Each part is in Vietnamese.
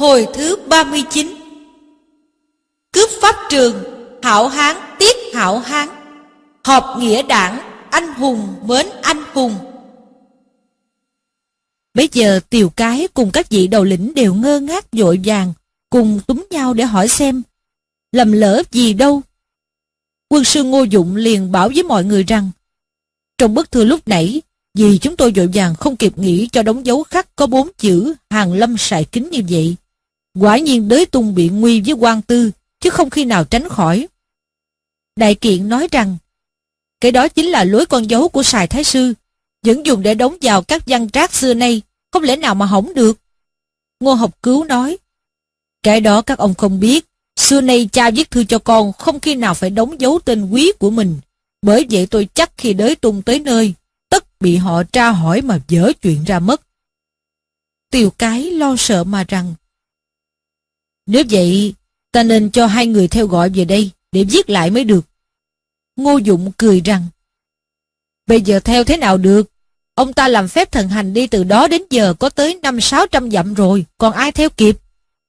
Hồi thứ 39 Cướp pháp trường, hảo hán tiết hảo hán. Họp nghĩa đảng, anh hùng mến anh hùng. Bây giờ tiểu cái cùng các vị đầu lĩnh đều ngơ ngác vội vàng Cùng túm nhau để hỏi xem Lầm lỡ gì đâu. Quân sư Ngô Dụng liền bảo với mọi người rằng Trong bức thư lúc nãy Vì chúng tôi vội vàng không kịp nghĩ cho đóng dấu khắc có bốn chữ Hàng lâm sài kính như vậy Quả nhiên đới tung bị nguy với quan tư, Chứ không khi nào tránh khỏi. Đại kiện nói rằng Cái đó chính là lối con dấu của sài thái sư, Vẫn dùng để đóng vào các văn trác xưa nay, Không lẽ nào mà hỏng được? Ngô học cứu nói, Cái đó các ông không biết, Xưa nay cha viết thư cho con Không khi nào phải đóng dấu tên quý của mình. Bởi vậy tôi chắc khi đới tung tới nơi, Tất bị họ tra hỏi mà dở chuyện ra mất. Tiều cái lo sợ mà rằng nếu vậy, ta nên cho hai người theo gọi về đây để viết lại mới được. Ngô Dụng cười rằng, Bây giờ theo thế nào được? Ông ta làm phép thần hành đi từ đó đến giờ có tới năm sáu trăm dặm rồi, còn ai theo kịp?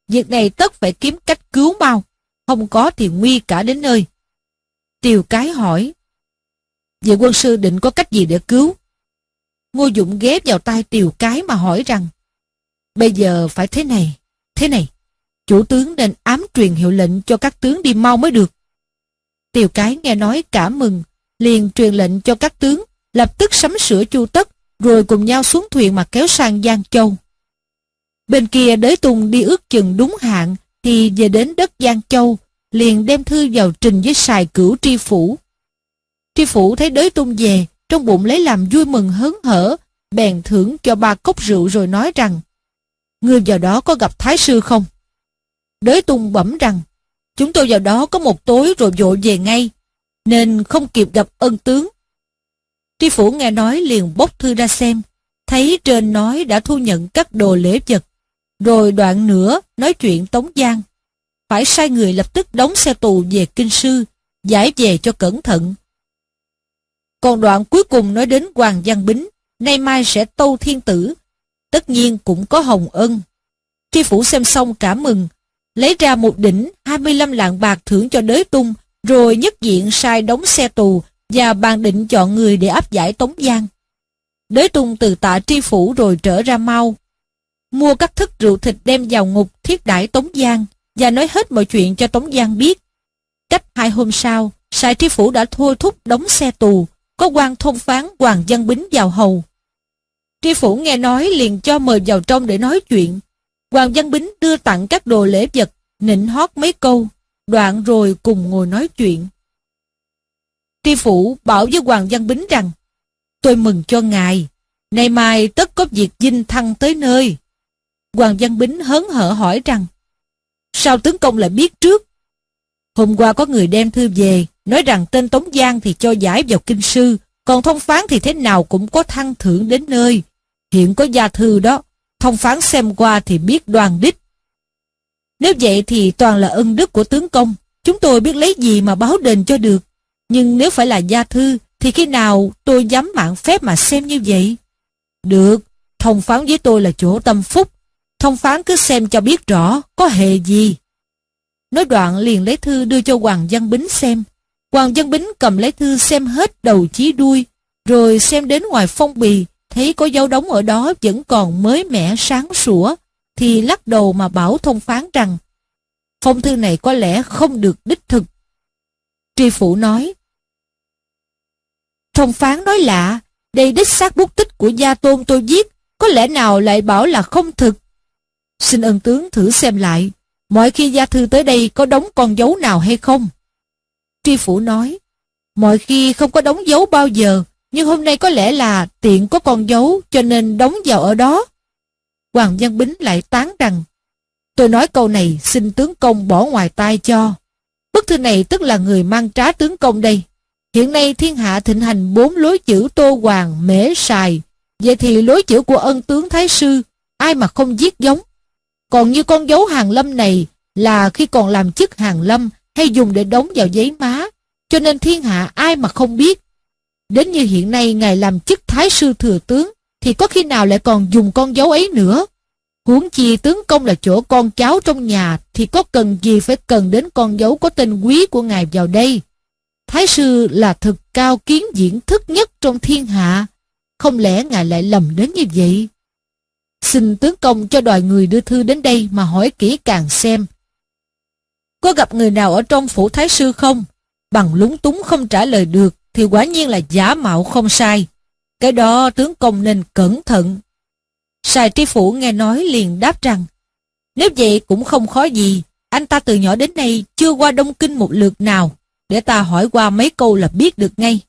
Việc này tất phải kiếm cách cứu mau, không có thì nguy cả đến nơi. Tiều cái hỏi, Vậy quân sư định có cách gì để cứu? Ngô Dụng ghép vào tay tiều cái mà hỏi rằng, Bây giờ phải thế này, thế này chủ tướng nên ám truyền hiệu lệnh cho các tướng đi mau mới được. Tiều cái nghe nói cả mừng, liền truyền lệnh cho các tướng, lập tức sắm sửa chu tất, rồi cùng nhau xuống thuyền mà kéo sang Giang Châu. Bên kia đới tùng đi ước chừng đúng hạn, thì về đến đất Giang Châu, liền đem thư vào trình với sài cửu tri phủ. Tri phủ thấy đới tung về, trong bụng lấy làm vui mừng hớn hở, bèn thưởng cho ba cốc rượu rồi nói rằng, Ngươi vào đó có gặp Thái Sư không? Đới tung bẩm rằng, chúng tôi vào đó có một tối rồi vội về ngay, nên không kịp gặp ân tướng. Tri phủ nghe nói liền bốc thư ra xem, thấy trên nói đã thu nhận các đồ lễ vật, rồi đoạn nữa nói chuyện Tống Giang. Phải sai người lập tức đóng xe tù về Kinh Sư, giải về cho cẩn thận. Còn đoạn cuối cùng nói đến Hoàng Văn Bính, nay mai sẽ tâu thiên tử, tất nhiên cũng có hồng ân. Tri phủ xem xong cảm mừng, lấy ra một đỉnh 25 lạng bạc thưởng cho đới tung, rồi nhất diện sai đóng xe tù và bàn định chọn người để áp giải Tống Giang. Đới tung từ tạ tri phủ rồi trở ra mau. Mua các thức rượu thịt đem vào ngục thiết đãi Tống Giang và nói hết mọi chuyện cho Tống Giang biết. Cách hai hôm sau, sai tri phủ đã thôi thúc đóng xe tù, có quan thông phán Hoàng Văn Bính vào hầu. Tri phủ nghe nói liền cho mời vào trong để nói chuyện. Hoàng Văn Bính đưa tặng các đồ lễ vật, nịnh hót mấy câu, đoạn rồi cùng ngồi nói chuyện. Tri Phủ bảo với Hoàng Văn Bính rằng, tôi mừng cho ngài, nay mai tất có việc dinh thăng tới nơi. Hoàng Văn Bính hớn hở hỏi rằng, sao tướng công lại biết trước? Hôm qua có người đem thư về, nói rằng tên Tống Giang thì cho giải vào kinh sư, còn thông phán thì thế nào cũng có thăng thưởng đến nơi. Hiện có gia thư đó, thông phán xem qua thì biết đoàn đích. Nếu vậy thì toàn là ân đức của tướng công, chúng tôi biết lấy gì mà báo đền cho được. Nhưng nếu phải là gia thư, thì khi nào tôi dám mạng phép mà xem như vậy? Được, thông phán với tôi là chỗ tâm phúc. Thông phán cứ xem cho biết rõ, có hề gì. Nói đoạn liền lấy thư đưa cho Hoàng Văn Bính xem. Hoàng Văn Bính cầm lấy thư xem hết đầu chí đuôi, rồi xem đến ngoài phong bì, thấy có dấu đóng ở đó vẫn còn mới mẻ sáng sủa, thì lắc đầu mà bảo thông phán rằng phong thư này có lẽ không được đích thực. Tri phủ nói Thông phán nói lạ, đây đích xác bút tích của gia tôn tôi viết, có lẽ nào lại bảo là không thực. Xin ân tướng thử xem lại, mọi khi gia thư tới đây có đóng con dấu nào hay không? Tri phủ nói, mọi khi không có đóng dấu bao giờ, nhưng hôm nay có lẽ là tiện có con dấu cho nên đóng vào ở đó. Hoàng Văn Bính lại tán rằng Tôi nói câu này xin tướng công bỏ ngoài tai cho. Bức thư này tức là người mang trá tướng công đây. Hiện nay thiên hạ thịnh hành bốn lối chữ tô hoàng, mễ, sài. Vậy thì lối chữ của ân tướng Thái Sư, ai mà không viết giống. Còn như con dấu hàng lâm này là khi còn làm chức hàng lâm hay dùng để đóng vào giấy má. Cho nên thiên hạ ai mà không biết. Đến như hiện nay ngài làm chức Thái Sư Thừa Tướng, thì có khi nào lại còn dùng con dấu ấy nữa. Huống chi tướng công là chỗ con cháu trong nhà, thì có cần gì phải cần đến con dấu có tên quý của ngài vào đây. Thái sư là thực cao kiến diễn thức nhất trong thiên hạ. Không lẽ ngài lại lầm đến như vậy? Xin tướng công cho đòi người đưa thư đến đây mà hỏi kỹ càng xem. Có gặp người nào ở trong phủ thái sư không? Bằng lúng túng không trả lời được thì quả nhiên là giả mạo không sai. Cái đó tướng công nên cẩn thận. Sài tri phủ nghe nói liền đáp rằng, Nếu vậy cũng không khó gì. Anh ta từ nhỏ đến nay chưa qua Đông Kinh một lượt nào. Để ta hỏi qua mấy câu là biết được ngay.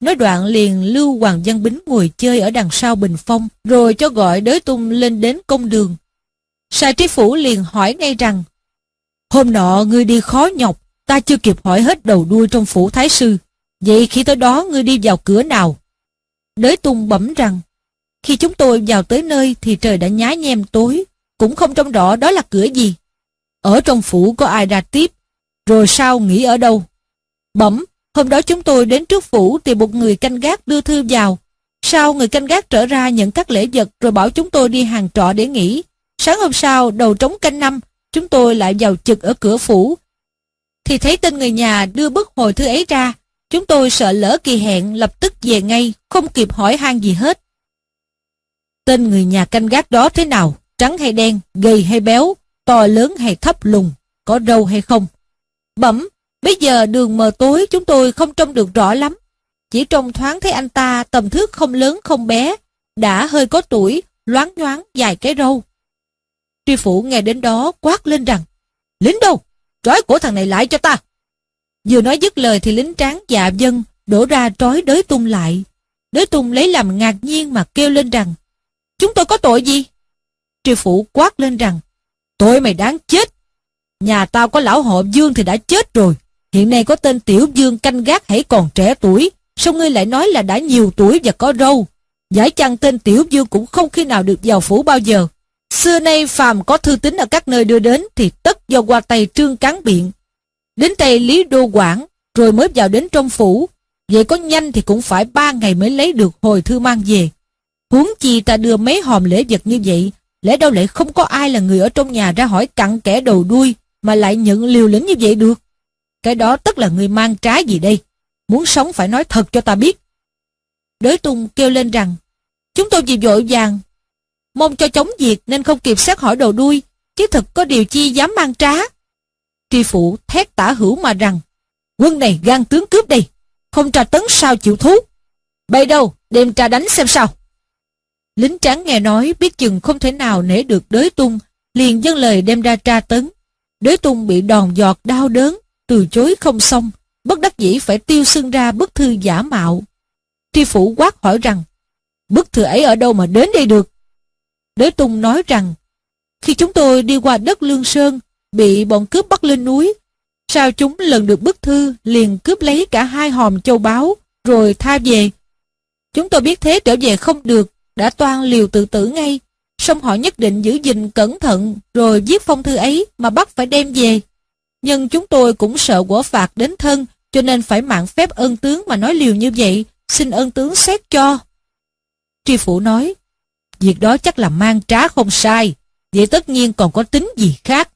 Nói đoạn liền lưu Hoàng Văn Bính ngồi chơi ở đằng sau bình phong, Rồi cho gọi đới tung lên đến công đường. Sài tri phủ liền hỏi ngay rằng, Hôm nọ ngươi đi khó nhọc, Ta chưa kịp hỏi hết đầu đuôi trong phủ thái sư. Vậy khi tới đó ngươi đi vào cửa nào Đới tung bẩm rằng khi chúng tôi vào tới nơi thì trời đã nhá nhem tối, cũng không trông rõ đó là cửa gì. Ở trong phủ có ai ra tiếp, rồi sao nghỉ ở đâu? Bẩm, hôm đó chúng tôi đến trước phủ tìm một người canh gác đưa thư vào. Sau người canh gác trở ra nhận các lễ vật rồi bảo chúng tôi đi hàng trọ để nghỉ. Sáng hôm sau, đầu trống canh năm, chúng tôi lại vào trực ở cửa phủ. Thì thấy tên người nhà đưa bức hồi thư ấy ra, chúng tôi sợ lỡ kỳ hẹn lập tức về ngay, không kịp hỏi han gì hết. Tên người nhà canh gác đó thế nào? Trắng hay đen? Gầy hay béo? To lớn hay thấp lùn? Có râu hay không? Bẩm, bây giờ đường mờ tối chúng tôi không trông được rõ lắm. Chỉ trông thoáng thấy anh ta tầm thước không lớn không bé, đã hơi có tuổi, loáng nhoáng dài cái râu. Tri phủ nghe đến đó quát lên rằng, lính đâu? Trói cổ thằng này lại cho ta. Vừa nói dứt lời thì lính tráng dạ dân đổ ra trói đới tung lại. Đới tung lấy làm ngạc nhiên mà kêu lên rằng, Chúng tôi có tội gì? Tri phủ quát lên rằng, tội mày đáng chết. Nhà tao có lão họ Dương thì đã chết rồi. Hiện nay có tên Tiểu Dương canh gác hãy còn trẻ tuổi. Sao ngươi lại nói là đã nhiều tuổi và có râu? Giải chăng tên Tiểu Dương cũng không khi nào được vào phủ bao giờ. Xưa nay phàm có thư tín ở các nơi đưa đến thì tất do qua tay trương cán biện. Đến tay Lý Đô Quảng rồi mới vào đến trong phủ. Vậy có nhanh thì cũng phải ba ngày mới lấy được hồi thư mang về. Huống chi ta đưa mấy hòm lễ vật như vậy, lẽ đâu lại không có ai là người ở trong nhà ra hỏi cặn kẻ đầu đuôi, mà lại nhận liều lĩnh như vậy được. Cái đó tức là người mang trái gì đây? Muốn sống phải nói thật cho ta biết. Đới tung kêu lên rằng, chúng tôi vì vội vàng, mong cho chống diệt nên không kịp xét hỏi đầu đuôi, chứ thật có điều chi dám mang trá. Tri phụ thét tả hữu mà rằng, quân này gan tướng cướp đây, không tra tấn sao chịu thú. Bay đâu, đem tra đánh xem sao. Lính trắng nghe nói biết chừng không thể nào nể được đới tung, liền dâng lời đem ra tra tấn. Đới tung bị đòn giọt đau đớn, từ chối không xong, bất đắc dĩ phải tiêu xưng ra bức thư giả mạo. Tri phủ quát hỏi rằng, bức thư ấy ở đâu mà đến đây được? Đới tung nói rằng, khi chúng tôi đi qua đất Lương Sơn, bị bọn cướp bắt lên núi, sao chúng lần được bức thư liền cướp lấy cả hai hòm châu báu, rồi tha về. Chúng tôi biết thế trở về không được, đã toan liều tự tử ngay, song họ nhất định giữ gìn cẩn thận rồi viết phong thư ấy mà bắt phải đem về. Nhưng chúng tôi cũng sợ quả phạt đến thân cho nên phải mạng phép ân tướng mà nói liều như vậy, xin ân tướng xét cho. Tri phủ nói, việc đó chắc là mang trá không sai, vậy tất nhiên còn có tính gì khác.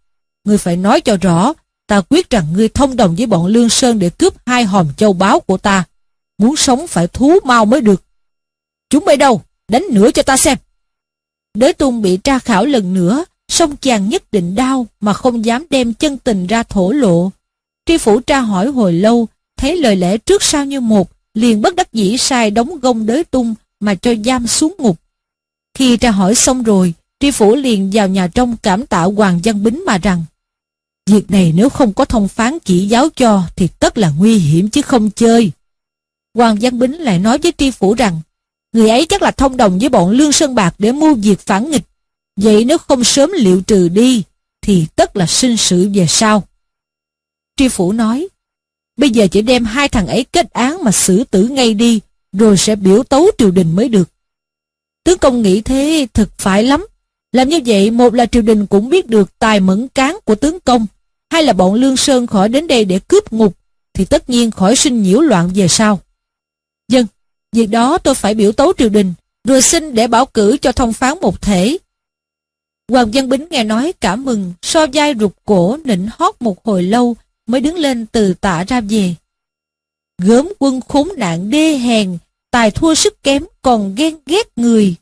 Ngươi phải nói cho rõ, ta quyết rằng ngươi thông đồng với bọn Lương Sơn để cướp hai hòm châu báu của ta. Muốn sống phải thú mau mới được. Chúng bay đâu? đánh nữa cho ta xem. Đới tung bị tra khảo lần nữa, song chàng nhất định đau mà không dám đem chân tình ra thổ lộ. Tri phủ tra hỏi hồi lâu, thấy lời lẽ trước sau như một, liền bất đắc dĩ sai đóng gông đới tung mà cho giam xuống ngục. Khi tra hỏi xong rồi, tri phủ liền vào nhà trong cảm tạ Hoàng Văn Bính mà rằng Việc này nếu không có thông phán chỉ giáo cho thì tất là nguy hiểm chứ không chơi. Hoàng Văn Bính lại nói với tri phủ rằng Người ấy chắc là thông đồng với bọn Lương Sơn Bạc để mưu việc phản nghịch. Vậy nếu không sớm liệu trừ đi, thì tất là sinh sự về sau. Tri Phủ nói, bây giờ chỉ đem hai thằng ấy kết án mà xử tử ngay đi, rồi sẽ biểu tấu triều đình mới được. Tướng công nghĩ thế thực phải lắm. Làm như vậy, một là triều đình cũng biết được tài mẫn cán của tướng công, hay là bọn Lương Sơn khỏi đến đây để cướp ngục, thì tất nhiên khỏi sinh nhiễu loạn về sau. Dân, Việc đó tôi phải biểu tấu triều đình, rồi xin để bảo cử cho thông phán một thể. Hoàng Văn Bính nghe nói cả mừng, so vai rụt cổ nịnh hót một hồi lâu mới đứng lên từ tạ ra về. Gớm quân khốn nạn đê hèn, tài thua sức kém còn ghen ghét người.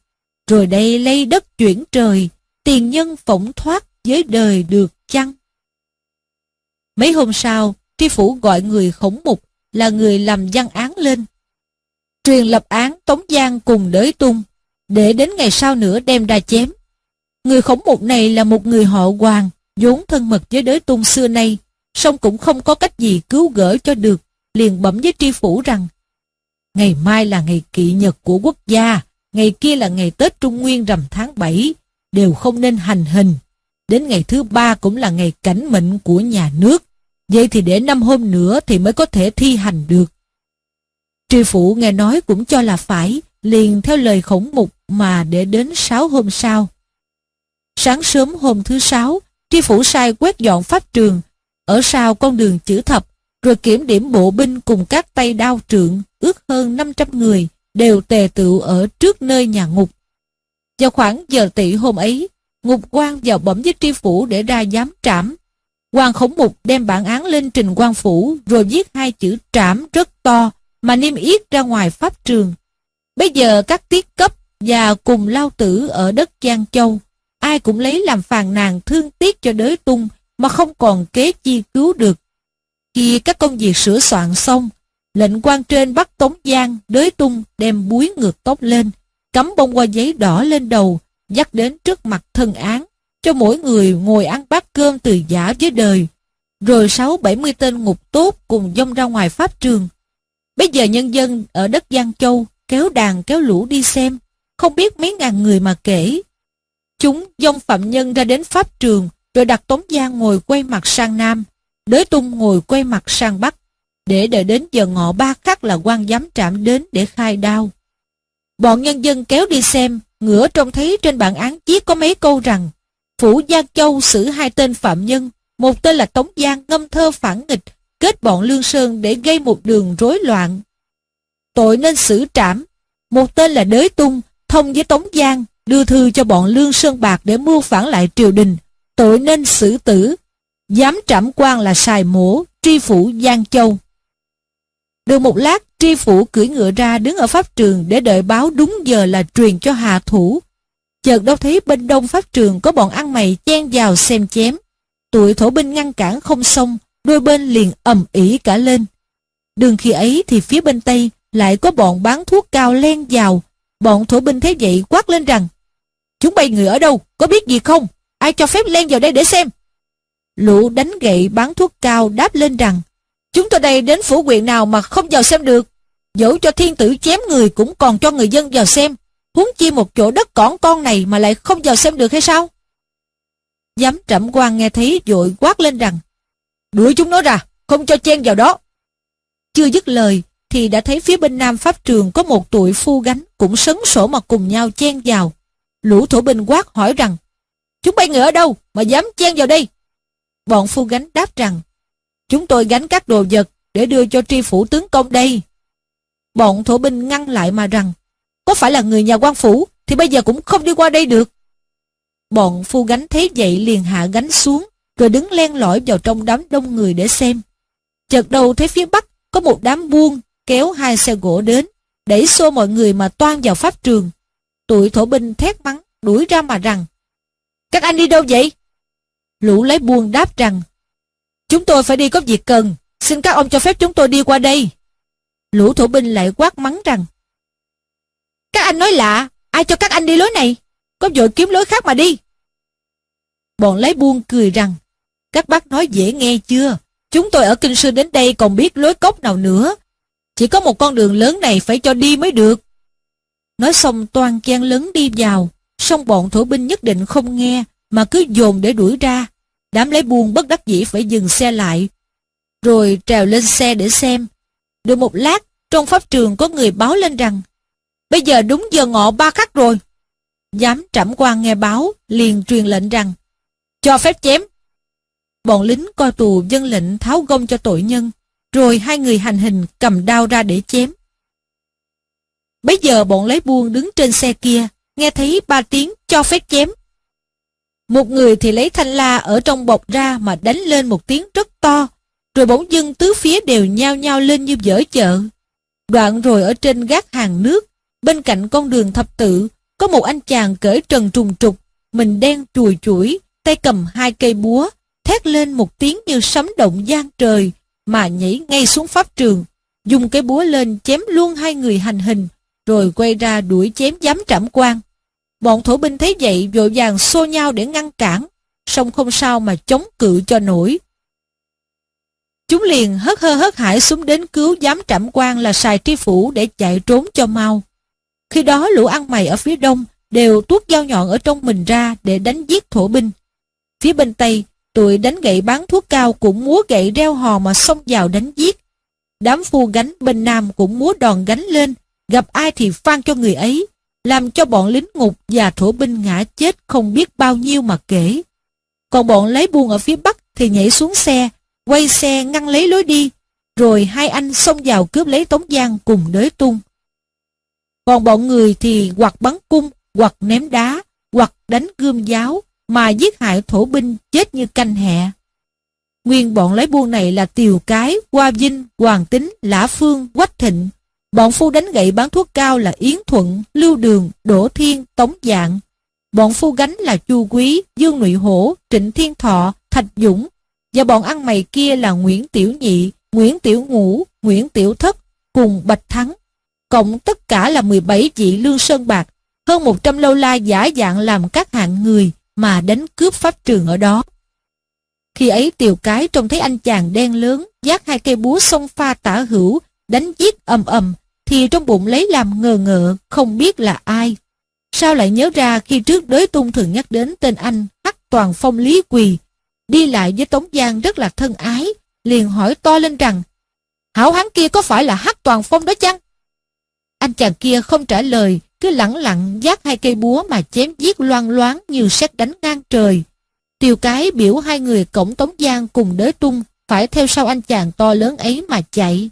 Rồi đây lây đất chuyển trời, tiền nhân phỏng thoát với đời được chăng? Mấy hôm sau, tri phủ gọi người khổng mục là người làm văn án lên. Truyền lập án Tống Giang cùng đới tung, để đến ngày sau nữa đem ra chém. Người khổng mục này là một người họ hoàng, vốn thân mật với đới tung xưa nay, song cũng không có cách gì cứu gỡ cho được, liền bẩm với tri phủ rằng Ngày mai là ngày kỵ nhật của quốc gia, ngày kia là ngày Tết Trung Nguyên rằm tháng 7, đều không nên hành hình. Đến ngày thứ ba cũng là ngày cảnh mệnh của nhà nước. Vậy thì để năm hôm nữa thì mới có thể thi hành được. Tri phủ nghe nói cũng cho là phải, liền theo lời khổng mục mà để đến sáu hôm sau. Sáng sớm hôm thứ sáu, tri phủ sai quét dọn pháp trường, ở sau con đường chữ thập, rồi kiểm điểm bộ binh cùng các tay đao trượng, ước hơn 500 người, đều tề tựu ở trước nơi nhà ngục. Vào khoảng giờ tỷ hôm ấy, ngục quan vào bẩm với tri phủ để ra giám trảm. quan khổng mục đem bản án lên trình quan phủ, rồi viết hai chữ trảm rất to, mà niêm yết ra ngoài pháp trường. Bây giờ các tiết cấp và cùng lao tử ở đất Giang Châu, ai cũng lấy làm phàn nàn thương tiếc cho đới tung mà không còn kế chi cứu được. Khi các công việc sửa soạn xong, lệnh quan trên bắt Tống Giang, đới tung đem búi ngược tóc lên, cắm bông hoa giấy đỏ lên đầu, dắt đến trước mặt thân án, cho mỗi người ngồi ăn bát cơm từ giả với đời. Rồi sáu bảy mươi tên ngục tốt cùng dông ra ngoài pháp trường. Bây giờ nhân dân ở đất Giang Châu kéo đàn kéo lũ đi xem, không biết mấy ngàn người mà kể. Chúng dông phạm nhân ra đến pháp trường, rồi đặt Tống Giang ngồi quay mặt sang Nam, Đới Tung ngồi quay mặt sang Bắc, để đợi đến giờ ngọ ba khắc là quan giám trạm đến để khai đao. Bọn nhân dân kéo đi xem, ngửa trông thấy trên bản án chiếc có mấy câu rằng Phủ Giang Châu xử hai tên phạm nhân, một tên là Tống Giang ngâm thơ phản nghịch, kết bọn Lương Sơn để gây một đường rối loạn. Tội nên xử trảm, một tên là Đới Tung, thông với Tống Giang, đưa thư cho bọn Lương Sơn Bạc để mưu phản lại triều đình, tội nên xử tử. Giám trảm quan là Sài Mổ, tri phủ Giang Châu. Được một lát, tri phủ cưỡi ngựa ra đứng ở pháp trường để đợi báo đúng giờ là truyền cho hạ thủ. Chợt đâu thấy bên đông pháp trường có bọn ăn mày chen vào xem chém. Tụi thổ binh ngăn cản không xong, đôi bên liền ầm ỉ cả lên. Đường khi ấy thì phía bên tây lại có bọn bán thuốc cao len vào. Bọn thổ binh thấy vậy quát lên rằng Chúng bay người ở đâu, có biết gì không? Ai cho phép len vào đây để xem? Lũ đánh gậy bán thuốc cao đáp lên rằng Chúng tôi đây đến phủ quyện nào mà không vào xem được. Dẫu cho thiên tử chém người cũng còn cho người dân vào xem. Huống chi một chỗ đất cỏn con này mà lại không vào xem được hay sao? Giám trẩm quan nghe thấy vội quát lên rằng Đuổi chúng nó ra, không cho chen vào đó. Chưa dứt lời thì đã thấy phía bên nam pháp trường có một tụi phu gánh cũng sấn sổ mà cùng nhau chen vào. Lũ thổ binh quát hỏi rằng Chúng bay người ở đâu mà dám chen vào đây? Bọn phu gánh đáp rằng Chúng tôi gánh các đồ vật để đưa cho tri phủ tướng công đây. Bọn thổ binh ngăn lại mà rằng, có phải là người nhà quan phủ thì bây giờ cũng không đi qua đây được. Bọn phu gánh thấy vậy liền hạ gánh xuống, rồi đứng len lỏi vào trong đám đông người để xem. Chợt đầu thấy phía bắc có một đám buôn kéo hai xe gỗ đến, đẩy xô mọi người mà toan vào pháp trường. Tụi thổ binh thét mắng, đuổi ra mà rằng, các anh đi đâu vậy? Lũ lấy buôn đáp rằng, Chúng tôi phải đi có việc cần, xin các ông cho phép chúng tôi đi qua đây. Lũ thổ binh lại quát mắng rằng, Các anh nói lạ, ai cho các anh đi lối này? Có vội kiếm lối khác mà đi. Bọn lấy buôn cười rằng, các bác nói dễ nghe chưa? Chúng tôi ở Kinh Sư đến đây còn biết lối cốc nào nữa. Chỉ có một con đường lớn này phải cho đi mới được. Nói xong toàn chen lớn đi vào, xong bọn thổ binh nhất định không nghe, mà cứ dồn để đuổi ra. Đám lấy buôn bất đắc dĩ phải dừng xe lại, rồi trèo lên xe để xem. Được một lát, trong pháp trường có người báo lên rằng, bây giờ đúng giờ ngọ ba khắc rồi. Giám trảm quan nghe báo, liền truyền lệnh rằng, cho phép chém. Bọn lính coi tù dân lệnh tháo gông cho tội nhân, rồi hai người hành hình cầm đao ra để chém. Bây giờ bọn lấy buôn đứng trên xe kia, nghe thấy ba tiếng cho phép chém. Một người thì lấy thanh la ở trong bọc ra mà đánh lên một tiếng rất to, rồi bỗng dưng tứ phía đều nhao nhao lên như dở chợ. Đoạn rồi ở trên gác hàng nước, bên cạnh con đường thập tự, có một anh chàng cởi trần trùng trục, mình đen chùi chuỗi, tay cầm hai cây búa, thét lên một tiếng như sấm động gian trời, mà nhảy ngay xuống pháp trường, dùng cái búa lên chém luôn hai người hành hình, rồi quay ra đuổi chém giám trảm quan. Bọn thổ binh thấy vậy vội vàng xô nhau để ngăn cản, song không sao mà chống cự cho nổi. Chúng liền hất hơ hất hải xuống đến cứu giám trạm quan là xài tri phủ để chạy trốn cho mau. Khi đó lũ ăn mày ở phía đông đều tuốt dao nhọn ở trong mình ra để đánh giết thổ binh. Phía bên Tây, tụi đánh gậy bán thuốc cao cũng múa gậy reo hò mà xông vào đánh giết. Đám phu gánh bên Nam cũng múa đòn gánh lên, gặp ai thì phan cho người ấy, làm cho bọn lính ngục và thổ binh ngã chết không biết bao nhiêu mà kể. Còn bọn lấy buôn ở phía Bắc thì nhảy xuống xe, quay xe ngăn lấy lối đi, rồi hai anh xông vào cướp lấy Tống Giang cùng đới tung. Còn bọn người thì hoặc bắn cung, hoặc ném đá, hoặc đánh gươm giáo, mà giết hại thổ binh chết như canh hẹ. Nguyên bọn lấy buôn này là Tiều Cái, Hoa Vinh, Hoàng Tính, Lã Phương, Quách Thịnh. Bọn phu đánh gậy bán thuốc cao là Yến Thuận, Lưu Đường, Đỗ Thiên, Tống Dạng. Bọn phu gánh là Chu Quý, Dương Nụy Hổ, Trịnh Thiên Thọ, Thạch Dũng. Và bọn ăn mày kia là Nguyễn Tiểu Nhị, Nguyễn Tiểu Ngũ, Nguyễn Tiểu Thất, cùng Bạch Thắng. Cộng tất cả là 17 vị lương sơn bạc, hơn 100 lâu la giả dạng làm các hạng người mà đánh cướp pháp trường ở đó. Khi ấy tiều cái trông thấy anh chàng đen lớn, giác hai cây búa xông pha tả hữu, đánh giết ầm ầm, thì trong bụng lấy làm ngờ ngợ, không biết là ai. Sao lại nhớ ra khi trước đới tung thường nhắc đến tên anh Hắc Toàn Phong Lý Quỳ, đi lại với Tống Giang rất là thân ái, liền hỏi to lên rằng, hảo hán kia có phải là Hắc Toàn Phong đó chăng? Anh chàng kia không trả lời, cứ lẳng lặng giác hai cây búa mà chém giết loan loáng như xét đánh ngang trời. Tiêu cái biểu hai người cổng Tống Giang cùng đới tung phải theo sau anh chàng to lớn ấy mà chạy.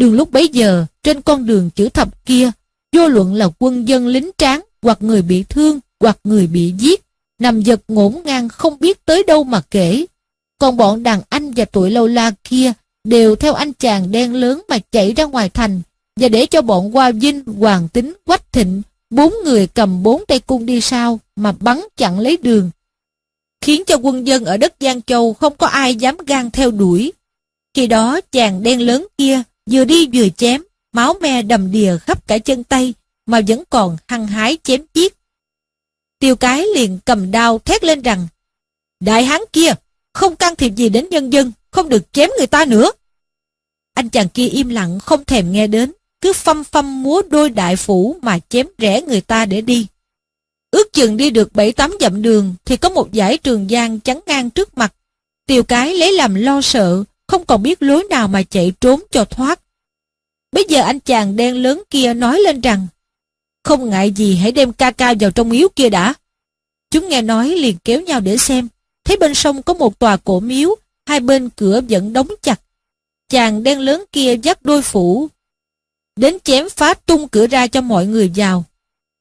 Đường lúc bấy giờ, trên con đường chữ thập kia, vô luận là quân dân lính tráng, hoặc người bị thương, hoặc người bị giết, nằm giật ngổn ngang không biết tới đâu mà kể. Còn bọn đàn anh và tuổi lâu la kia đều theo anh chàng đen lớn mà chạy ra ngoài thành, và để cho bọn Hoa Vinh, Hoàng Tính, Quách Thịnh, bốn người cầm bốn tay cung đi sau mà bắn chặn lấy đường, khiến cho quân dân ở đất Giang Châu không có ai dám gan theo đuổi. Khi đó chàng đen lớn kia vừa đi vừa chém, máu me đầm đìa khắp cả chân tay, mà vẫn còn hăng hái chém giết. Tiêu cái liền cầm đao thét lên rằng, Đại hán kia, không can thiệp gì đến nhân dân, không được chém người ta nữa. Anh chàng kia im lặng không thèm nghe đến, cứ phăm phăm múa đôi đại phủ mà chém rẽ người ta để đi. Ước chừng đi được bảy tám dặm đường thì có một dải trường giang chắn ngang trước mặt. Tiều cái lấy làm lo sợ, không còn biết lối nào mà chạy trốn cho thoát. Bây giờ anh chàng đen lớn kia nói lên rằng Không ngại gì hãy đem ca ca vào trong miếu kia đã. Chúng nghe nói liền kéo nhau để xem. Thấy bên sông có một tòa cổ miếu, hai bên cửa vẫn đóng chặt. Chàng đen lớn kia dắt đôi phủ, đến chém phá tung cửa ra cho mọi người vào.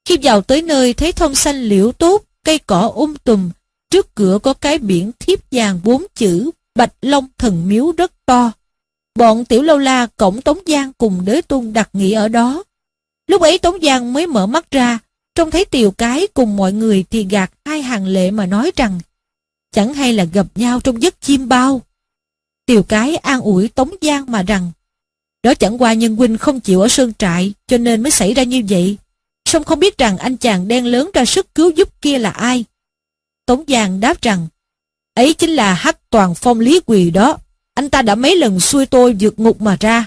Khi vào tới nơi thấy thông xanh liễu tốt, cây cỏ um tùm, trước cửa có cái biển thiếp vàng bốn chữ Bạch Long Thần Miếu rất to. Bọn tiểu lâu la cổng Tống Giang cùng đế tôn đặt nghỉ ở đó. Lúc ấy Tống Giang mới mở mắt ra, trông thấy tiều cái cùng mọi người thì gạt hai hàng lệ mà nói rằng chẳng hay là gặp nhau trong giấc chim bao. Tiều cái an ủi Tống Giang mà rằng đó chẳng qua nhân huynh không chịu ở sơn trại cho nên mới xảy ra như vậy. Song không biết rằng anh chàng đen lớn ra sức cứu giúp kia là ai. Tống Giang đáp rằng ấy chính là hắc toàn phong lý quỳ đó. Anh ta đã mấy lần xui tôi vượt ngục mà ra.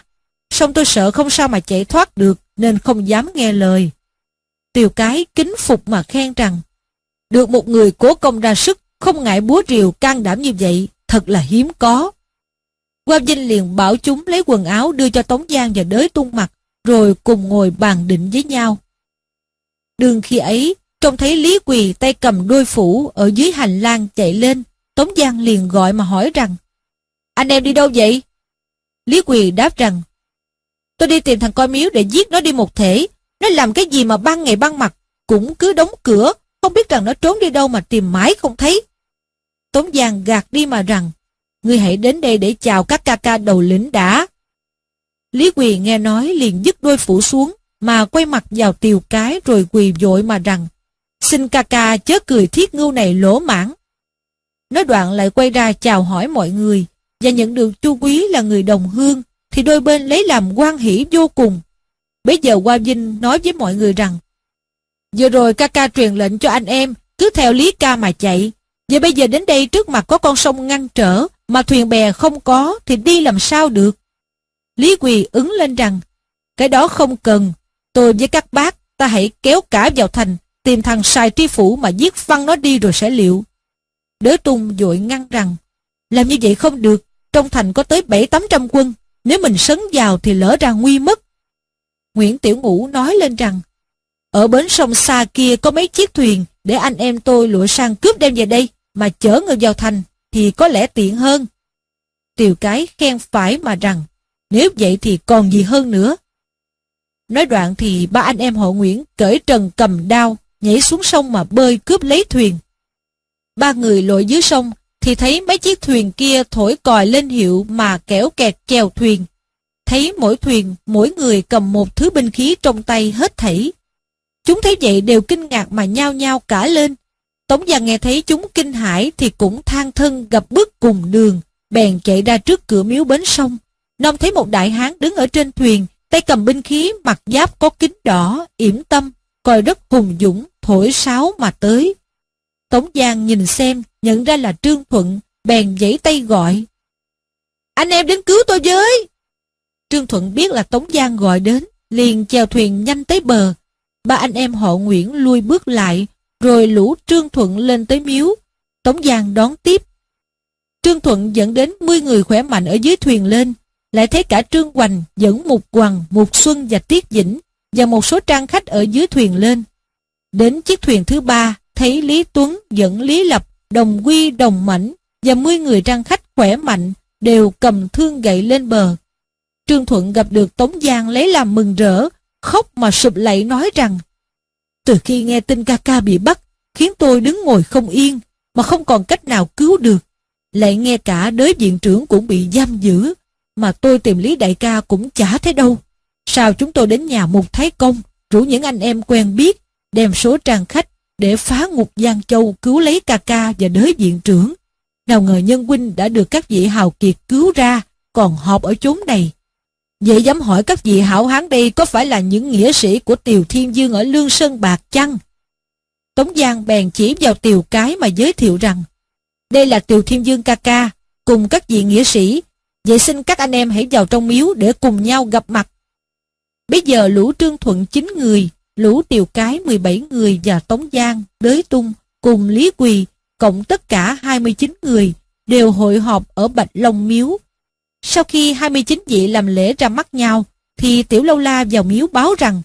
Song tôi sợ không sao mà chạy thoát được nên không dám nghe lời. Tiều cái kính phục mà khen rằng được một người cố công ra sức không ngại búa rìu can đảm như vậy thật là hiếm có. Qua Vinh liền bảo chúng lấy quần áo đưa cho Tống Giang và đới tung mặt, rồi cùng ngồi bàn định với nhau. Đường khi ấy, trông thấy Lý Quỳ tay cầm đôi phủ ở dưới hành lang chạy lên, Tống Giang liền gọi mà hỏi rằng, Anh em đi đâu vậy? Lý Quỳ đáp rằng, Tôi đi tìm thằng coi miếu để giết nó đi một thể, nó làm cái gì mà ban ngày ban mặt, cũng cứ đóng cửa, Không biết rằng nó trốn đi đâu mà tìm mãi không thấy. Tống Giang gạt đi mà rằng, ngươi hãy đến đây để chào các ca ca đầu lĩnh đã. Lý Quỳ nghe nói liền dứt đôi phủ xuống, mà quay mặt vào tiều cái rồi quỳ vội mà rằng, xin ca ca chớ cười thiết ngưu này lỗ mãn. Nói đoạn lại quay ra chào hỏi mọi người, và nhận được Chu Quý là người đồng hương, thì đôi bên lấy làm quan hỷ vô cùng. Bây giờ Qua Vinh nói với mọi người rằng, Vừa rồi ca ca truyền lệnh cho anh em, cứ theo Lý ca mà chạy. Vậy bây giờ đến đây trước mặt có con sông ngăn trở, mà thuyền bè không có, thì đi làm sao được? Lý Quỳ ứng lên rằng, cái đó không cần, tôi với các bác, ta hãy kéo cả vào thành, tìm thằng sai tri phủ mà giết văng nó đi rồi sẽ liệu. Đới tung dội ngăn rằng, làm như vậy không được, trong thành có tới bảy tám trăm quân, nếu mình sấn vào thì lỡ ra nguy mất. Nguyễn Tiểu Ngũ nói lên rằng, ở bến sông xa kia có mấy chiếc thuyền để anh em tôi lụa sang cướp đem về đây, mà chở người vào thành thì có lẽ tiện hơn. Tiều cái khen phải mà rằng, nếu vậy thì còn gì hơn nữa. Nói đoạn thì ba anh em họ Nguyễn cởi trần cầm đao, nhảy xuống sông mà bơi cướp lấy thuyền. Ba người lội dưới sông thì thấy mấy chiếc thuyền kia thổi còi lên hiệu mà kéo kẹt chèo thuyền. Thấy mỗi thuyền, mỗi người cầm một thứ binh khí trong tay hết thảy. Chúng thấy vậy đều kinh ngạc mà nhao nhao cả lên. Tống giang nghe thấy chúng kinh hãi thì cũng than thân gặp bước cùng đường, bèn chạy ra trước cửa miếu bến sông. Nông thấy một đại hán đứng ở trên thuyền, tay cầm binh khí, mặt giáp có kính đỏ, yểm tâm, coi rất hùng dũng, thổi sáo mà tới. Tống Giang nhìn xem, nhận ra là Trương Thuận, bèn giãy tay gọi. Anh em đến cứu tôi với! Trương Thuận biết là Tống Giang gọi đến, liền chèo thuyền nhanh tới bờ. Ba anh em họ Nguyễn lui bước lại, rồi lũ Trương Thuận lên tới miếu. Tống Giang đón tiếp. Trương Thuận dẫn đến 10 người khỏe mạnh ở dưới thuyền lên, lại thấy cả Trương Hoành dẫn Mục Hoàng, Mục Xuân và Tiết Dĩnh và một số trang khách ở dưới thuyền lên. Đến chiếc thuyền thứ ba, thấy Lý Tuấn dẫn Lý Lập, Đồng Quy, Đồng Mảnh và 10 người trang khách khỏe mạnh đều cầm thương gậy lên bờ. Trương Thuận gặp được Tống Giang lấy làm mừng rỡ, khóc mà sụp lạy nói rằng Từ khi nghe tin ca ca bị bắt, khiến tôi đứng ngồi không yên, mà không còn cách nào cứu được. Lại nghe cả đới viện trưởng cũng bị giam giữ, mà tôi tìm Lý Đại ca cũng chả thấy đâu. Sao chúng tôi đến nhà một Thái Công, rủ những anh em quen biết, đem số trang khách để phá ngục Giang Châu cứu lấy ca ca và đới viện trưởng. Nào ngờ nhân huynh đã được các vị hào kiệt cứu ra, còn họp ở chốn này. Vậy dám hỏi các vị hảo hán đây có phải là những nghĩa sĩ của Tiều Thiên Dương ở Lương Sơn Bạc chăng? Tống Giang bèn chỉ vào Tiều Cái mà giới thiệu rằng đây là Tiều Thiên Dương ca ca, cùng các vị nghĩa sĩ. Vậy xin các anh em hãy vào trong miếu để cùng nhau gặp mặt. Bây giờ lũ Trương Thuận chín người, lũ Tiều Cái 17 người và Tống Giang, Đới Tung cùng Lý Quỳ, cộng tất cả 29 người, đều hội họp ở Bạch Long Miếu. Sau khi 29 vị làm lễ ra mắt nhau, thì Tiểu Lâu La vào miếu báo rằng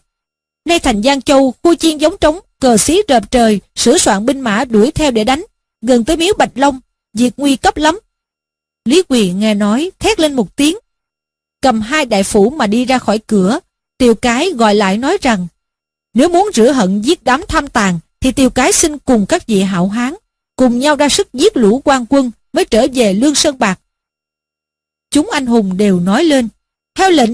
Nay thành Giang Châu, khu chiên giống trống, cờ xí rợp trời, sửa soạn binh mã đuổi theo để đánh, gần tới miếu Bạch Long, việc nguy cấp lắm. Lý Quỳ nghe nói, thét lên một tiếng. Cầm hai đại phủ mà đi ra khỏi cửa, Tiều Cái gọi lại nói rằng nếu muốn rửa hận giết đám tham tàn thì Tiêu Cái xin cùng các vị hảo hán cùng nhau ra sức giết lũ quan quân mới trở về Lương Sơn Bạc. Chúng anh hùng đều nói lên, theo lệnh.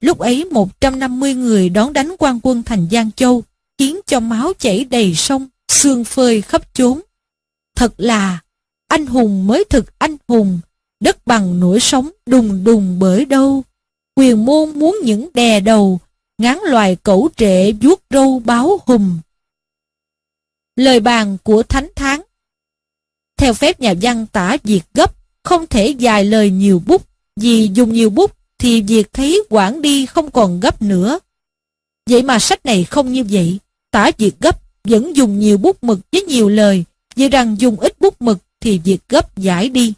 Lúc ấy 150 người đón đánh quan quân thành Giang Châu, khiến cho máu chảy đầy sông, xương phơi khắp chốn. Thật là, anh hùng mới thực anh hùng, đất bằng nổi sóng đùng đùng bởi đâu. Quyền môn muốn những đè đầu, ngán loài cẩu trệ vuốt râu báo hùng. Lời bàn của Thánh Tháng Theo phép nhà văn tả việc gấp, không thể dài lời nhiều bút, vì dùng nhiều bút thì việc thấy quản đi không còn gấp nữa. Vậy mà sách này không như vậy, tả việc gấp vẫn dùng nhiều bút mực với nhiều lời, vì rằng dùng ít bút mực thì việc gấp giải đi.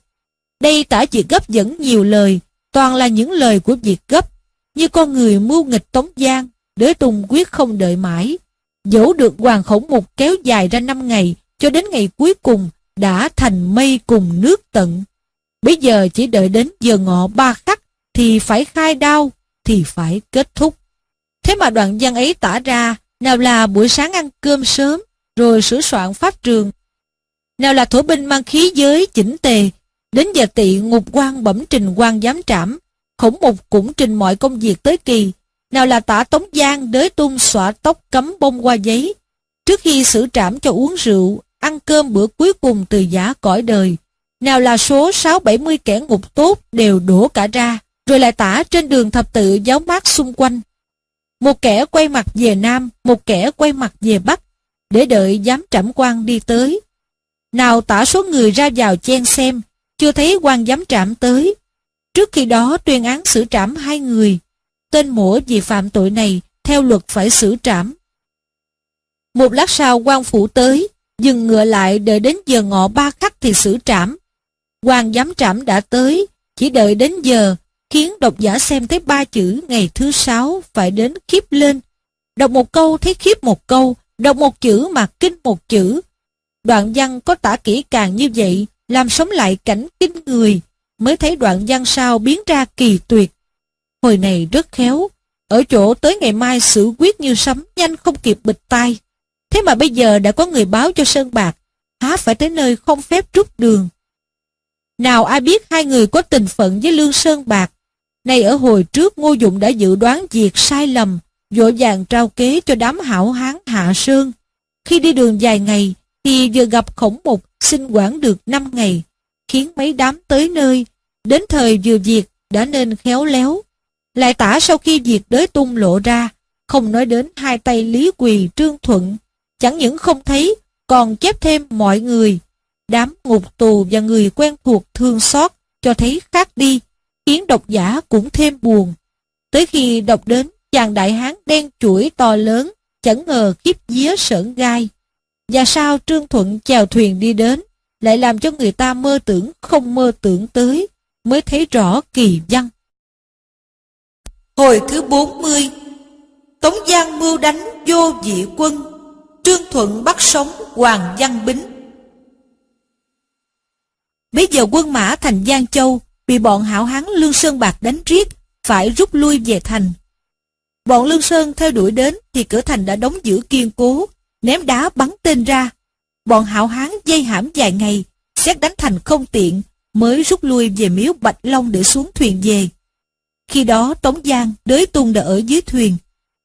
Đây tả việc gấp vẫn nhiều lời, toàn là những lời của việc gấp, như con người mưu nghịch tống giang, đế tùng quyết không đợi mãi. Dẫu được hoàng khổng mục kéo dài ra năm ngày, cho đến ngày cuối cùng đã thành mây cùng nước tận. Bây giờ chỉ đợi đến giờ ngọ ba khắc thì phải khai đao, thì phải kết thúc. Thế mà đoạn văn ấy tả ra, nào là buổi sáng ăn cơm sớm, rồi sửa soạn pháp trường. Nào là thổ binh mang khí giới chỉnh tề, đến giờ tị ngục quan bẩm trình quan giám trảm, khổng mục cũng trình mọi công việc tới kỳ, nào là tả tống giang đới tung xõa tóc cấm bông qua giấy. Trước khi xử trảm cho uống rượu, ăn cơm bữa cuối cùng từ giả cõi đời, nào là số 6-70 kẻ ngục tốt đều đổ cả ra, rồi lại tả trên đường thập tự giáo mát xung quanh. Một kẻ quay mặt về Nam, một kẻ quay mặt về Bắc, để đợi giám trảm quan đi tới. Nào tả số người ra vào chen xem, chưa thấy quan giám trảm tới. Trước khi đó tuyên án xử trảm hai người, tên mổ vì phạm tội này, theo luật phải xử trảm. Một lát sau quan phủ tới, dừng ngựa lại đợi đến giờ ngọ ba khắc thì xử trảm. quan giám trảm đã tới, chỉ đợi đến giờ, khiến độc giả xem thấy ba chữ ngày thứ sáu phải đến khiếp lên. Đọc một câu thấy khiếp một câu, đọc một chữ mà kinh một chữ. Đoạn văn có tả kỹ càng như vậy, làm sống lại cảnh kinh người, mới thấy đoạn văn sau biến ra kỳ tuyệt. Hồi này rất khéo, ở chỗ tới ngày mai xử quyết như sấm nhanh không kịp bịch tai. Thế mà bây giờ đã có người báo cho Sơn Bạc, há phải tới nơi không phép rút đường. Nào ai biết hai người có tình phận với Lương Sơn Bạc, nay ở hồi trước Ngô Dụng đã dự đoán việc sai lầm, vội vàng trao kế cho đám hảo hán Hạ Sơn. Khi đi đường dài ngày, thì vừa gặp khổng mục xin quản được 5 ngày, khiến mấy đám tới nơi, đến thời vừa diệt đã nên khéo léo. Lại tả sau khi diệt đới tung lộ ra, không nói đến hai tay Lý Quỳ Trương Thuận, chẳng những không thấy, còn chép thêm mọi người. Đám ngục tù và người quen thuộc thương xót cho thấy khác đi, khiến độc giả cũng thêm buồn. Tới khi đọc đến chàng đại hán đen chuỗi to lớn, chẳng ngờ khiếp día sởn gai. Và sao Trương Thuận chèo thuyền đi đến, lại làm cho người ta mơ tưởng không mơ tưởng tới, mới thấy rõ kỳ văn. Hồi thứ 40 Tống Giang mưu đánh vô dị quân Trương Thuận bắt sống Hoàng Văn Bính Bây giờ quân mã thành Giang Châu bị bọn hảo hán Lương Sơn Bạc đánh riết, phải rút lui về thành. Bọn Lương Sơn theo đuổi đến thì cửa thành đã đóng giữ kiên cố, ném đá bắn tên ra. Bọn hảo hán dây hãm dài ngày, xét đánh thành không tiện, mới rút lui về miếu Bạch Long để xuống thuyền về. Khi đó Tống Giang, đới tung đã ở dưới thuyền.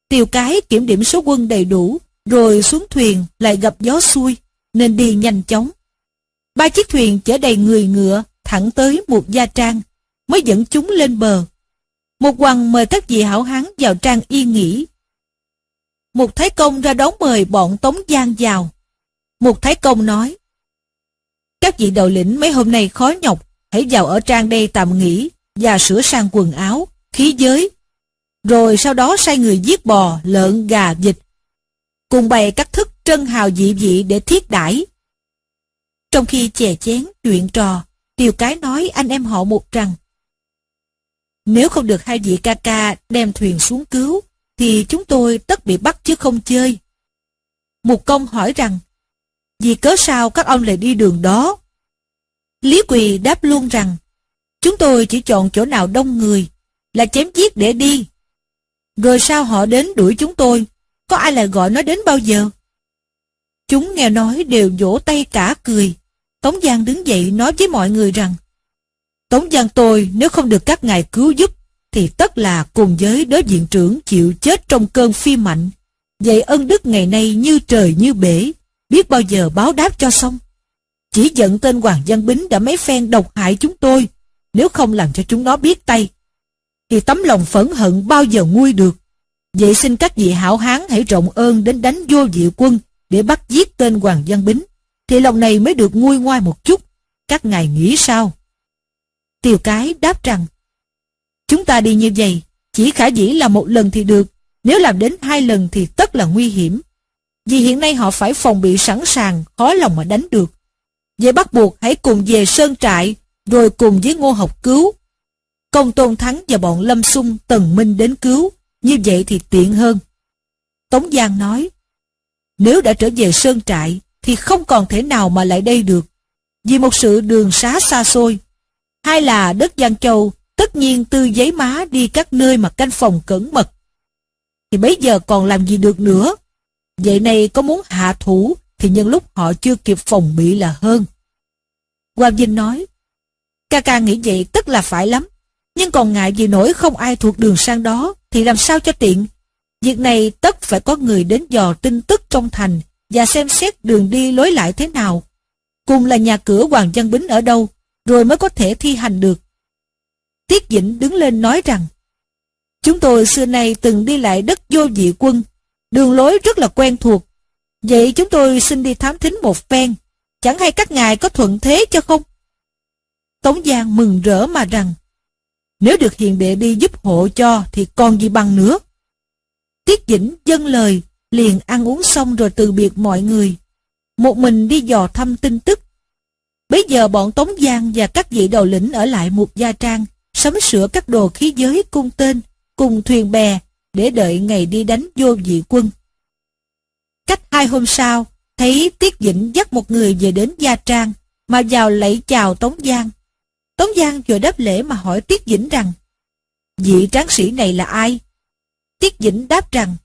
Tiều cái kiểm điểm số quân đầy đủ, rồi xuống thuyền lại gặp gió xuôi, nên đi nhanh chóng. Ba chiếc thuyền chở đầy người ngựa, thẳng tới một gia trang, mới dẫn chúng lên bờ. Một hoàng mời các vị hảo hán vào trang yên nghỉ. Một thái công ra đón mời bọn Tống Giang vào. Một thái công nói, các vị đầu lĩnh mấy hôm nay khó nhọc, hãy vào ở trang đây tạm nghỉ và sửa sang quần áo, khí giới. Rồi sau đó sai người giết bò, lợn, gà, vịt. Cùng bày các thức trân hào dị vị để thiết đãi. Trong khi chè chén, chuyện trò, tiêu cái nói anh em họ một rằng Nếu không được hai vị ca ca đem thuyền xuống cứu thì chúng tôi tất bị bắt chứ không chơi. mục công hỏi rằng Vì cớ sao các ông lại đi đường đó? Lý Quỳ đáp luôn rằng Chúng tôi chỉ chọn chỗ nào đông người Là chém giết để đi Rồi sao họ đến đuổi chúng tôi Có ai lại gọi nó đến bao giờ Chúng nghe nói đều vỗ tay cả cười Tống Giang đứng dậy nói với mọi người rằng Tống Giang tôi nếu không được các ngài cứu giúp thì tất là cùng với đối diện trưởng chịu chết trong cơn phi mạnh. Vậy ân đức ngày nay như trời như bể, biết bao giờ báo đáp cho xong. Chỉ giận tên Hoàng Văn Bính đã mấy phen độc hại chúng tôi, nếu không làm cho chúng nó biết tay, thì tấm lòng phẫn hận bao giờ nguôi được. Vậy xin các vị hảo hán hãy rộng ơn đến đánh vô diệu quân để bắt giết tên Hoàng Văn Bính thì lòng này mới được nguôi ngoai một chút. Các ngài nghĩ sao? Tiều cái đáp rằng, chúng ta đi như vậy, chỉ khả dĩ là một lần thì được, nếu làm đến hai lần thì tất là nguy hiểm. Vì hiện nay họ phải phòng bị sẵn sàng, khó lòng mà đánh được. Vậy bắt buộc hãy cùng về sơn trại, rồi cùng với ngô học cứu. Công Tôn Thắng và bọn Lâm Sung, Tần Minh đến cứu, như vậy thì tiện hơn. Tống Giang nói, nếu đã trở về sơn trại, thì không còn thể nào mà lại đây được. Vì một sự đường xá xa xôi. Hai là đất Giang Châu tất nhiên tư giấy má đi các nơi mà canh phòng cẩn mật. Thì bây giờ còn làm gì được nữa? Vậy này có muốn hạ thủ thì nhân lúc họ chưa kịp phòng bị là hơn. Quang Vinh nói, ca ca nghĩ vậy tức là phải lắm, nhưng còn ngại gì nổi không ai thuộc đường sang đó thì làm sao cho tiện. Việc này tất phải có người đến dò tin tức trong thành và xem xét đường đi lối lại thế nào. Cùng là nhà cửa Hoàng Văn Bính ở đâu, rồi mới có thể thi hành được. Tiết Dĩnh đứng lên nói rằng, Chúng tôi xưa nay từng đi lại đất vô dị quân, đường lối rất là quen thuộc. Vậy chúng tôi xin đi thám thính một phen, chẳng hay các ngài có thuận thế cho không? Tống Giang mừng rỡ mà rằng, nếu được hiền đệ đi giúp hộ cho thì còn gì bằng nữa. Tiết Dĩnh dâng lời, liền ăn uống xong rồi từ biệt mọi người. Một mình đi dò thăm tin tức. Bây giờ bọn Tống Giang và các vị đầu lĩnh ở lại một gia trang, sắm sửa các đồ khí giới cung tên, cùng thuyền bè, để đợi ngày đi đánh vô dị quân. Cách hai hôm sau, thấy Tiết Dĩnh dắt một người về đến Gia Trang, mà vào lạy chào Tống Giang. Tống Giang vừa đáp lễ mà hỏi Tiết Dĩnh rằng, vị tráng sĩ này là ai? Tiết Dĩnh đáp rằng,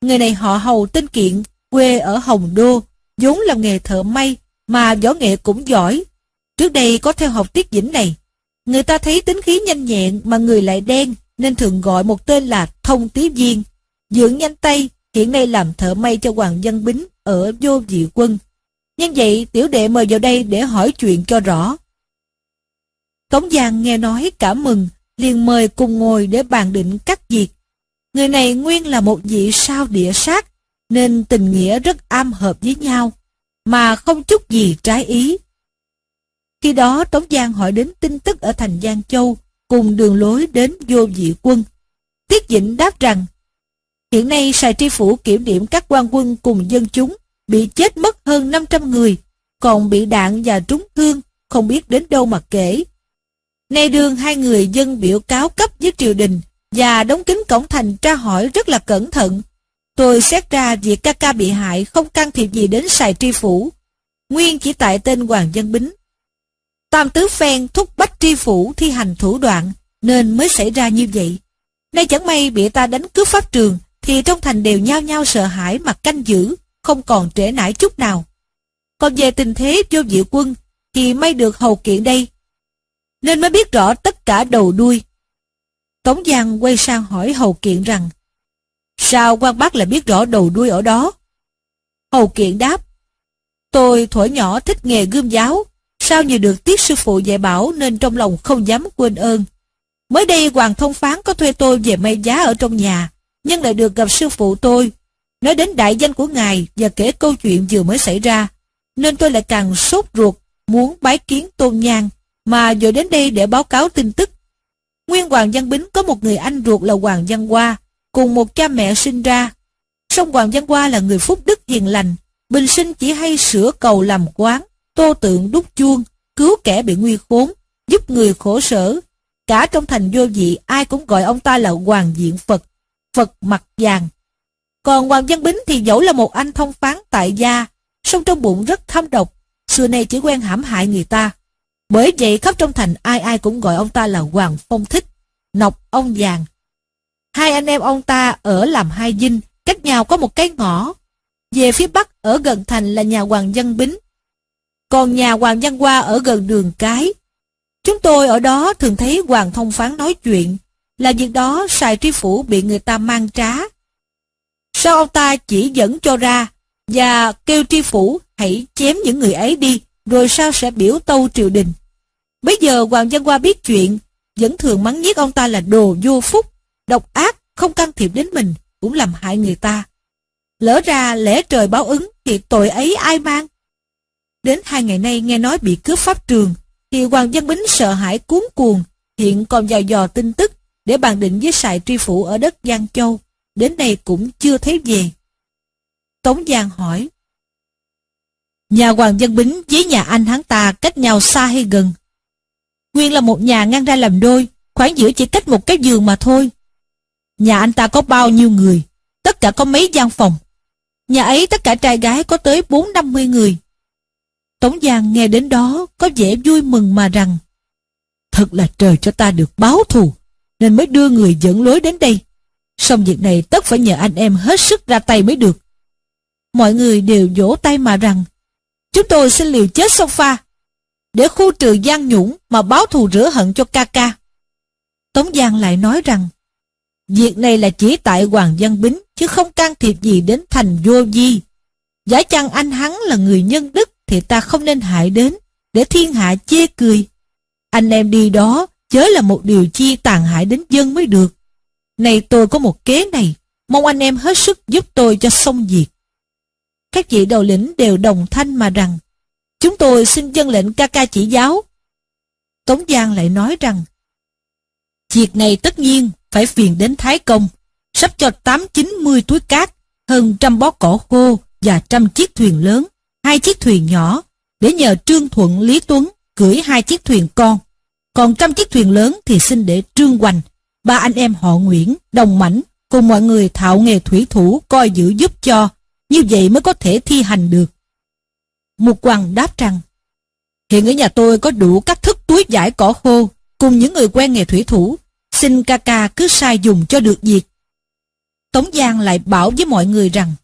người này họ hầu tên Kiện, quê ở Hồng Đô, vốn làm nghề thợ may, mà võ nghệ cũng giỏi. Trước đây có theo học Tiết Dĩnh này, người ta thấy tính khí nhanh nhẹn mà người lại đen, nên thường gọi một tên là Thông Tí Viên. Dưỡng nhanh tay, hiện nay làm thợ may cho Hoàng Văn Bính ở vô dị quân. Nhân vậy, tiểu đệ mời vào đây để hỏi chuyện cho rõ. Tống Giang nghe nói cả mừng, liền mời cùng ngồi để bàn định các việc. Người này nguyên là một vị sao địa sát, nên tình nghĩa rất am hợp với nhau, mà không chút gì trái ý. Khi đó Tống Giang hỏi đến tin tức ở thành Giang Châu, cùng đường lối đến vô dị quân. Tiết Dĩnh đáp rằng, hiện nay Sài Tri Phủ kiểm điểm các quan quân cùng dân chúng, bị chết mất hơn 500 người, còn bị đạn và trúng thương, không biết đến đâu mà kể. Nay đường hai người dân biểu cáo cấp với triều đình và đóng kính cổng thành tra hỏi rất là cẩn thận. Tôi xét ra việc ca ca bị hại không can thiệp gì đến Sài Tri Phủ. Nguyên chỉ tại tên Hoàng Dân Bính Tam tứ phen thúc bách tri phủ thi hành thủ đoạn, nên mới xảy ra như vậy. Nay chẳng may bị ta đánh cướp pháp trường, thì trong thành đều nhao nhao sợ hãi mà canh giữ, không còn trễ nải chút nào. Còn về tình thế vô diệu quân, thì may được hầu kiện đây. Nên mới biết rõ tất cả đầu đuôi. Tống Giang quay sang hỏi hầu kiện rằng, Sao quan bác lại biết rõ đầu đuôi ở đó? Hầu kiện đáp, Tôi thuở nhỏ thích nghề gươm giáo, Sao như được tiết sư phụ dạy bảo nên trong lòng không dám quên ơn. Mới đây Hoàng Thông Phán có thuê tôi về may giá ở trong nhà, nhưng lại được gặp sư phụ tôi. Nói đến đại danh của ngài và kể câu chuyện vừa mới xảy ra, nên tôi lại càng sốt ruột, muốn bái kiến tôn nhang, mà vừa đến đây để báo cáo tin tức. Nguyên Hoàng Văn Bính có một người anh ruột là Hoàng Văn Hoa, cùng một cha mẹ sinh ra. Song Hoàng Văn Hoa là người phúc đức hiền lành, bình sinh chỉ hay sửa cầu làm quán, tô tượng đúc chuông, cứu kẻ bị nguy khốn, giúp người khổ sở. Cả trong thành vô dị ai cũng gọi ông ta là Hoàng Diện Phật, Phật mặt vàng. Còn Hoàng Văn Bính thì dẫu là một anh thông phán tại gia, song trong bụng rất thâm độc, xưa nay chỉ quen hãm hại người ta. Bởi vậy khắp trong thành ai ai cũng gọi ông ta là Hoàng Phong Thích, Nọc ông vàng. Hai anh em ông ta ở làm hai dinh, cách nhau có một cái ngõ. Về phía bắc ở gần thành là nhà Hoàng Văn Bính, còn nhà Hoàng Văn Hoa ở gần đường cái. Chúng tôi ở đó thường thấy Hoàng Thông Phán nói chuyện, là việc đó Sài Tri Phủ bị người ta mang trá. Sao ông ta chỉ dẫn cho ra, và kêu Tri Phủ hãy chém những người ấy đi, rồi sao sẽ biểu tâu triều đình. Bây giờ Hoàng Văn Hoa biết chuyện, vẫn thường mắng nhiếc ông ta là đồ vô phúc, độc ác, không can thiệp đến mình, cũng làm hại người ta. Lỡ ra lẽ trời báo ứng thì tội ấy ai mang? Đến hai ngày nay nghe nói bị cướp pháp trường, thì Hoàng Văn Bính sợ hãi cuốn cuồng, hiện còn dò dò tin tức để bàn định với sài tri phủ ở đất Giang Châu, đến nay cũng chưa thấy về. Tống Giang hỏi, Nhà Hoàng Văn Bính với nhà anh hắn ta cách nhau xa hay gần? Nguyên là một nhà ngăn ra làm đôi, khoảng giữa chỉ cách một cái giường mà thôi. Nhà anh ta có bao nhiêu người, tất cả có mấy gian phòng. Nhà ấy tất cả trai gái có tới bốn năm mươi người. Tống Giang nghe đến đó có vẻ vui mừng mà rằng Thật là trời cho ta được báo thù nên mới đưa người dẫn lối đến đây Xong việc này tất phải nhờ anh em hết sức ra tay mới được mọi người đều vỗ tay mà rằng, Chúng tôi xin liều chết sông pha, Để khu trừ gian nhũng mà báo thù rửa hận cho ca ca Tống Giang lại nói rằng, Việc này là chỉ tại Hoàng Văn Bính, chứ không can thiệp gì đến thành vô di. Giả chăng anh hắn là người nhân đức thì ta không nên hại đến, để thiên hạ chê cười. Anh em đi đó chớ là một điều chi tàn hại đến dân mới được. Này tôi có một kế này, mong anh em hết sức giúp tôi cho xong việc. Các vị đầu lĩnh đều đồng thanh mà rằng, chúng tôi xin dân lệnh ca ca chỉ giáo. Tống Giang lại nói rằng, việc này tất nhiên phải phiền đến Thái Công, sắp cho tám chín mươi túi cát, hơn trăm bó cỏ khô và trăm chiếc thuyền lớn, hai chiếc thuyền nhỏ, để nhờ Trương Thuận Lý Tuấn cưỡi hai chiếc thuyền con. Còn trăm chiếc thuyền lớn thì xin để Trương Hoành, ba anh em họ Nguyễn, Đồng Mảnh, cùng mọi người thạo nghề thủy thủ coi giữ giúp cho, như vậy mới có thể thi hành được. Mục Hoàng đáp rằng, hiện ở nhà tôi có đủ các thức túi giải cỏ khô, cùng những người quen nghề thủy thủ, xin ca ca cứ sai dùng cho được việc. Tống Giang lại bảo với mọi người rằng,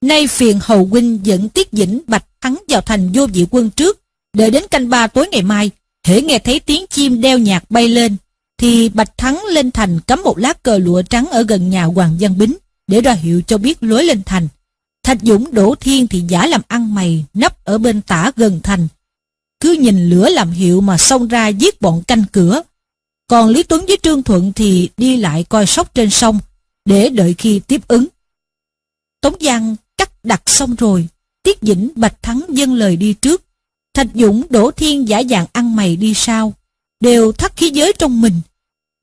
Nay phiền hầu huynh dẫn Tiết Dĩnh Bạch Thắng vào thành vô vị quân trước, đợi đến canh ba tối ngày mai, hễ nghe thấy tiếng chim đeo nhạc bay lên, thì Bạch Thắng lên thành cắm một lá cờ lụa trắng ở gần nhà Hoàng Văn Bính, để ra hiệu cho biết lối lên thành. Thạch Dũng Đỗ Thiên thì giả làm ăn mày, nấp ở bên tả gần thành. Cứ nhìn lửa làm hiệu mà xông ra giết bọn canh cửa. Còn Lý Tuấn với Trương Thuận thì đi lại coi sóc trên sông, để đợi khi tiếp ứng. Tống Giang cắt đặt xong rồi, Tiết Dĩnh Bạch Thắng dâng lời đi trước. Thạch Dũng Đỗ Thiên giả dạng ăn mày đi sau, đều thắt khí giới trong mình.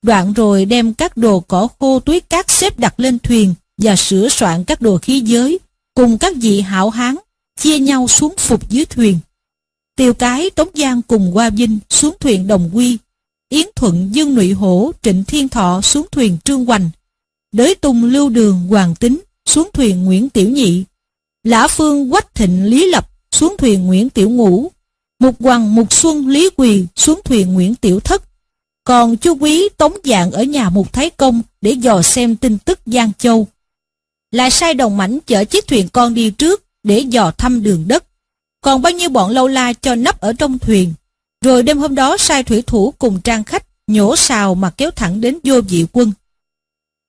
Đoạn rồi đem các đồ cỏ khô túi cát xếp đặt lên thuyền và sửa soạn các đồ khí giới, cùng các vị hảo hán, chia nhau xuống phục dưới thuyền. Tiêu cái Tống Giang cùng Hoa Vinh xuống thuyền Đồng Quy, Yến Thuận Dương Nụy Hổ Trịnh Thiên Thọ xuống thuyền Trương Hoành, Đới Tùng Lưu Đường Hoàng Tính xuống thuyền Nguyễn Tiểu Nhị, Lã Phương Quách Thịnh Lý Lập xuống thuyền Nguyễn Tiểu Ngũ, Mục Hoàng Mục Xuân Lý Quỳ xuống thuyền Nguyễn Tiểu Thất, còn chu quý tống dạng ở nhà Mục Thái Công để dò xem tin tức Giang Châu. Lại sai đồng mảnh chở chiếc thuyền con đi trước để dò thăm đường đất. Còn bao nhiêu bọn lâu la cho nấp ở trong thuyền. Rồi đêm hôm đó sai thủy thủ cùng trang khách nhổ xào mà kéo thẳng đến vô dị quân.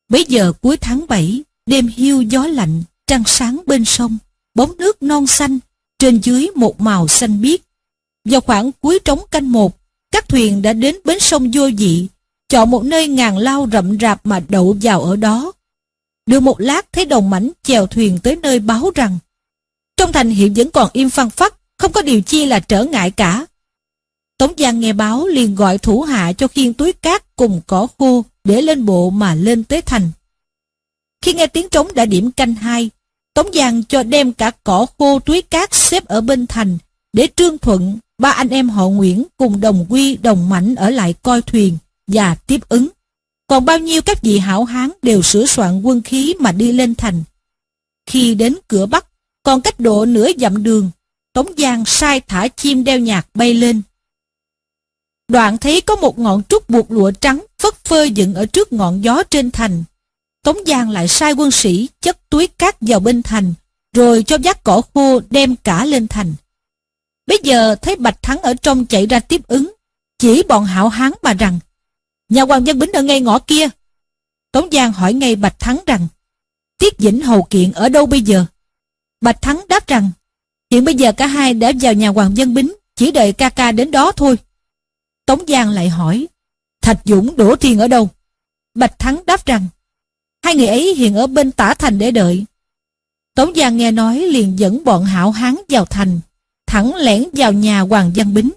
Bây giờ cuối tháng 7, đêm hiu gió lạnh, trăng sáng bên sông, bóng nước non xanh, trên dưới một màu xanh biếc. Vào khoảng cuối trống canh một, các thuyền đã đến bến sông vô dị, chọn một nơi ngàn lao rậm rạp mà đậu vào ở đó. Được một lát thấy đồng mảnh chèo thuyền tới nơi báo rằng trong thành hiện vẫn còn im phăng phắc, không có điều chi là trở ngại cả. Tống Giang nghe báo liền gọi thủ hạ cho khiên túi cát cùng cỏ khô để lên bộ mà lên tới thành. Khi nghe tiếng trống đã điểm canh hai, Tống Giang cho đem cả cỏ khô túi cát xếp ở bên thành để Trương Thuận, ba anh em họ Nguyễn cùng đồng quy đồng mảnh ở lại coi thuyền và tiếp ứng. Còn bao nhiêu các vị hảo hán đều sửa soạn quân khí mà đi lên thành. Khi đến cửa Bắc, còn cách độ nửa dặm đường, Tống Giang sai thả chim đeo nhạc bay lên. Đoạn thấy có một ngọn trúc buộc lụa trắng phất phơ dựng ở trước ngọn gió trên thành. Tống Giang lại sai quân sĩ chất túi cát vào bên thành, rồi cho dắt cỏ khô đem cả lên thành. Bây giờ thấy Bạch Thắng ở trong chạy ra tiếp ứng, chỉ bọn hảo hán mà rằng, nhà hoàng dân bính ở ngay ngõ kia. Tống Giang hỏi ngay Bạch Thắng rằng, Tiết Dĩnh Hầu Kiện ở đâu bây giờ? Bạch Thắng đáp rằng, hiện bây giờ cả hai đã vào nhà hoàng dân bính, chỉ đợi ca ca đến đó thôi. Tống Giang lại hỏi, Thạch Dũng Đỗ Thiên ở đâu? Bạch Thắng đáp rằng, hai người ấy hiện ở bên tả thành để đợi. Tống Giang nghe nói liền dẫn bọn hảo hán vào thành, thẳng lẻn vào nhà Hoàng Văn Bính.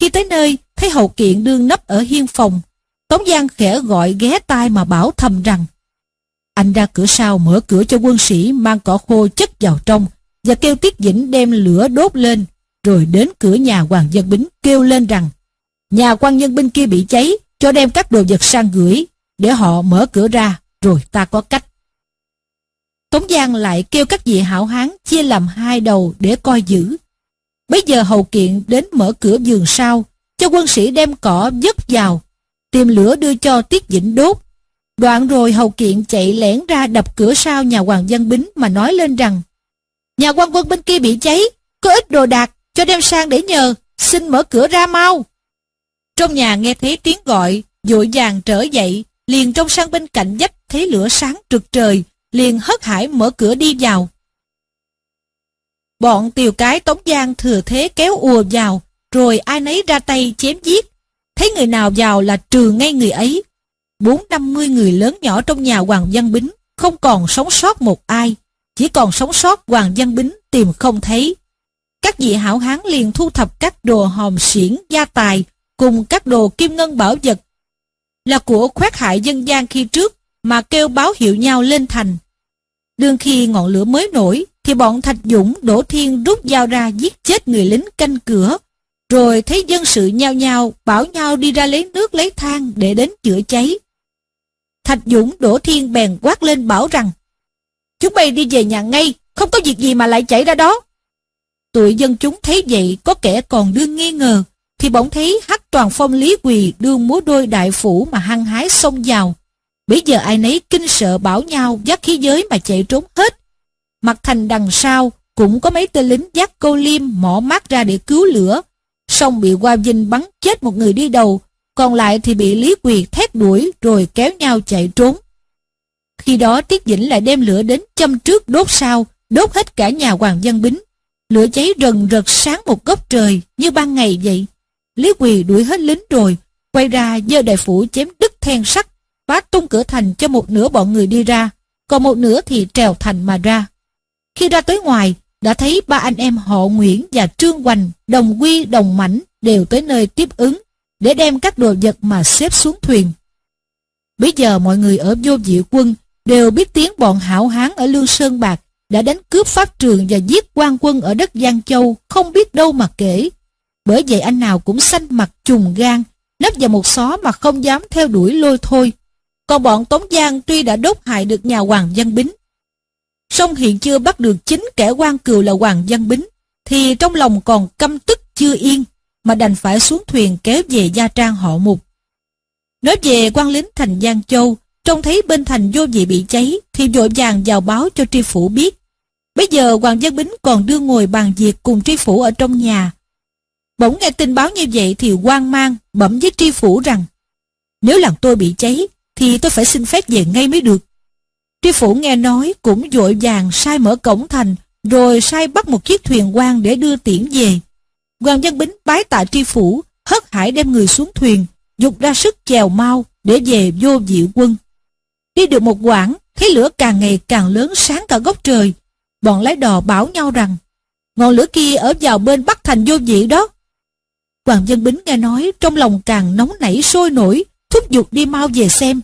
Khi tới nơi, thấy hậu kiện đương nấp ở hiên phòng, Tống Giang khẽ gọi ghé tai mà bảo thầm rằng Anh ra cửa sau mở cửa cho quân sĩ mang cỏ khô chất vào trong và kêu Tiết Dĩnh đem lửa đốt lên, rồi đến cửa nhà Hoàng Dân Bính kêu lên rằng nhà quan nhân binh kia bị cháy, cho đem các đồ vật sang gửi, để họ mở cửa ra, rồi ta có cách. Tống Giang lại kêu các vị hảo hán chia làm hai đầu để coi giữ. Bây giờ hầu kiện đến mở cửa giường sau, cho quân sĩ đem cỏ dứt vào, tìm lửa đưa cho Tiết Dĩnh đốt. Đoạn rồi hầu kiện chạy lẻn ra đập cửa sau nhà Hoàng Văn Bính mà nói lên rằng Nhà quan quân bên kia bị cháy, có ít đồ đạc, cho đem sang để nhờ, xin mở cửa ra mau. Trong nhà nghe thấy tiếng gọi, dội vàng trở dậy, liền trong sang bên cạnh dách thấy lửa sáng trực trời, liền hất hải mở cửa đi vào. Bọn tiều cái Tống Giang thừa thế kéo ùa vào, rồi ai nấy ra tay chém giết. Thấy người nào vào là trừ ngay người ấy. Bốn năm mươi người lớn nhỏ trong nhà Hoàng Văn Bính không còn sống sót một ai, chỉ còn sống sót Hoàng Văn Bính tìm không thấy. Các vị hảo hán liền thu thập các đồ hòm xiển, gia tài cùng các đồ kim ngân bảo vật là của khoét hại dân gian khi trước mà kêu báo hiệu nhau lên thành. Đương khi ngọn lửa mới nổi thì bọn Thạch Dũng, Đỗ Thiên rút dao ra giết chết người lính canh cửa rồi thấy dân sự nhao nhao bảo nhau đi ra lấy nước lấy than để đến chữa cháy. Thạch Dũng Đỗ Thiên bèn quát lên bảo rằng Chúng bay đi về nhà ngay, không có việc gì mà lại chạy ra đó. Tụi dân chúng thấy vậy có kẻ còn đương nghi ngờ, thì bỗng thấy hắc toàn phong lý quỳ đương múa đôi đại phủ mà hăng hái xông vào. Bây giờ ai nấy kinh sợ bảo nhau dắt khí giới mà chạy trốn hết. Mặt thành đằng sau cũng có mấy tên lính dắt câu liêm mỏ mắt ra để cứu lửa. Xong bị qua vinh bắn chết một người đi đầu, còn lại thì bị Lý Quỳ thét đuổi rồi kéo nhau chạy trốn. Khi đó Tiết Dĩnh lại đem lửa đến châm trước đốt sau, đốt hết cả nhà Hoàng Văn Bính. Lửa cháy rần rật sáng một góc trời như ban ngày vậy. Lý Quỳ đuổi hết lính rồi, quay ra dơ đại phủ chém đứt then sắt, phá tung cửa thành cho một nửa bọn người đi ra, còn một nửa thì trèo thành mà ra. Khi ra tới ngoài, đã thấy ba anh em họ Nguyễn và Trương Hoành, đồng quy đồng mảnh đều tới nơi tiếp ứng để đem các đồ vật mà xếp xuống thuyền. Bây giờ mọi người ở vô dị quân đều biết tiếng bọn hảo hán ở Lương Sơn Bạc đã đánh cướp pháp trường và giết quan quân ở đất Giang Châu không biết đâu mà kể. Bởi vậy anh nào cũng xanh mặt trùng gan, nấp vào một xó mà không dám theo đuổi lôi thôi. Còn bọn Tống Giang tuy đã đốt hại được nhà Hoàng Văn Bính, song hiện chưa bắt được chính kẻ quan cừu là Hoàng Văn Bính, thì trong lòng còn căm tức chưa yên, mà đành phải xuống thuyền kéo về gia trang họ mục. Nói về quan lính thành Giang Châu, trông thấy bên thành vô vị bị cháy, thì vội vàng vào báo cho tri phủ biết. Bây giờ Hoàng Văn Bính còn đưa ngồi bàn việc cùng tri phủ ở trong nhà. Bỗng nghe tin báo như vậy thì hoang mang, bẩm với tri phủ rằng Nếu làng tôi bị cháy, thì tôi phải xin phép về ngay mới được. Tri phủ nghe nói cũng vội vàng sai mở cổng thành, rồi sai bắt một chiếc thuyền quan để đưa tiễn về. Hoàng Văn Bính bái tạ tri phủ, hất hải đem người xuống thuyền, dục ra sức chèo mau để về vô diệu quân. Đi được một quãng, thấy lửa càng ngày càng lớn sáng cả góc trời. Bọn lái đò bảo nhau rằng, ngọn lửa kia ở vào bên Bắc Thành vô diệu đó. Hoàng Dân Bính nghe nói trong lòng càng nóng nảy sôi nổi, thúc giục đi mau về xem.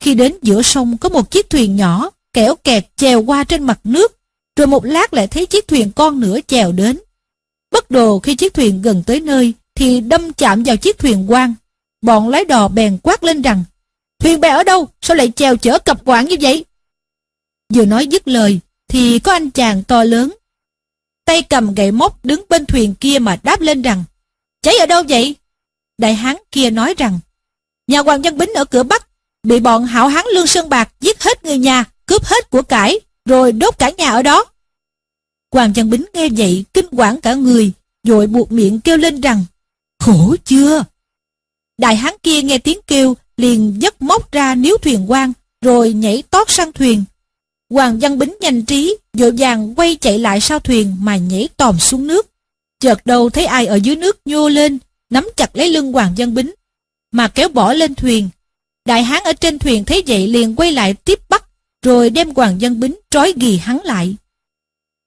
Khi đến giữa sông có một chiếc thuyền nhỏ, kẻo kẹt chèo qua trên mặt nước, rồi một lát lại thấy chiếc thuyền con nữa chèo đến. Bất đồ khi chiếc thuyền gần tới nơi, thì đâm chạm vào chiếc thuyền quang. Bọn lái đò bèn quát lên rằng, thuyền bè ở đâu, sao lại chèo chở cập quảng như vậy? Vừa nói dứt lời, thì có anh chàng to lớn. Tay cầm gậy móc đứng bên thuyền kia mà đáp lên rằng, cháy ở đâu vậy? Đại hán kia nói rằng, nhà Hoàng Văn Bính ở cửa Bắc, bị bọn hảo hán Lương Sơn Bạc giết hết người nhà, cướp hết của cải, rồi đốt cả nhà ở đó. Hoàng Văn Bính nghe vậy, kinh quản cả người, dội buộc miệng kêu lên rằng, khổ chưa? Đại hán kia nghe tiếng kêu, liền dứt móc ra níu thuyền quan, rồi nhảy tót sang thuyền. Hoàng Văn Bính nhanh trí, vội vàng quay chạy lại sau thuyền mà nhảy tòm xuống nước. Chợt đầu thấy ai ở dưới nước nhô lên, nắm chặt lấy lưng Hoàng Văn Bính, mà kéo bỏ lên thuyền. Đại hán ở trên thuyền thấy vậy liền quay lại tiếp bắt, rồi đem Hoàng dân Bính trói ghi hắn lại.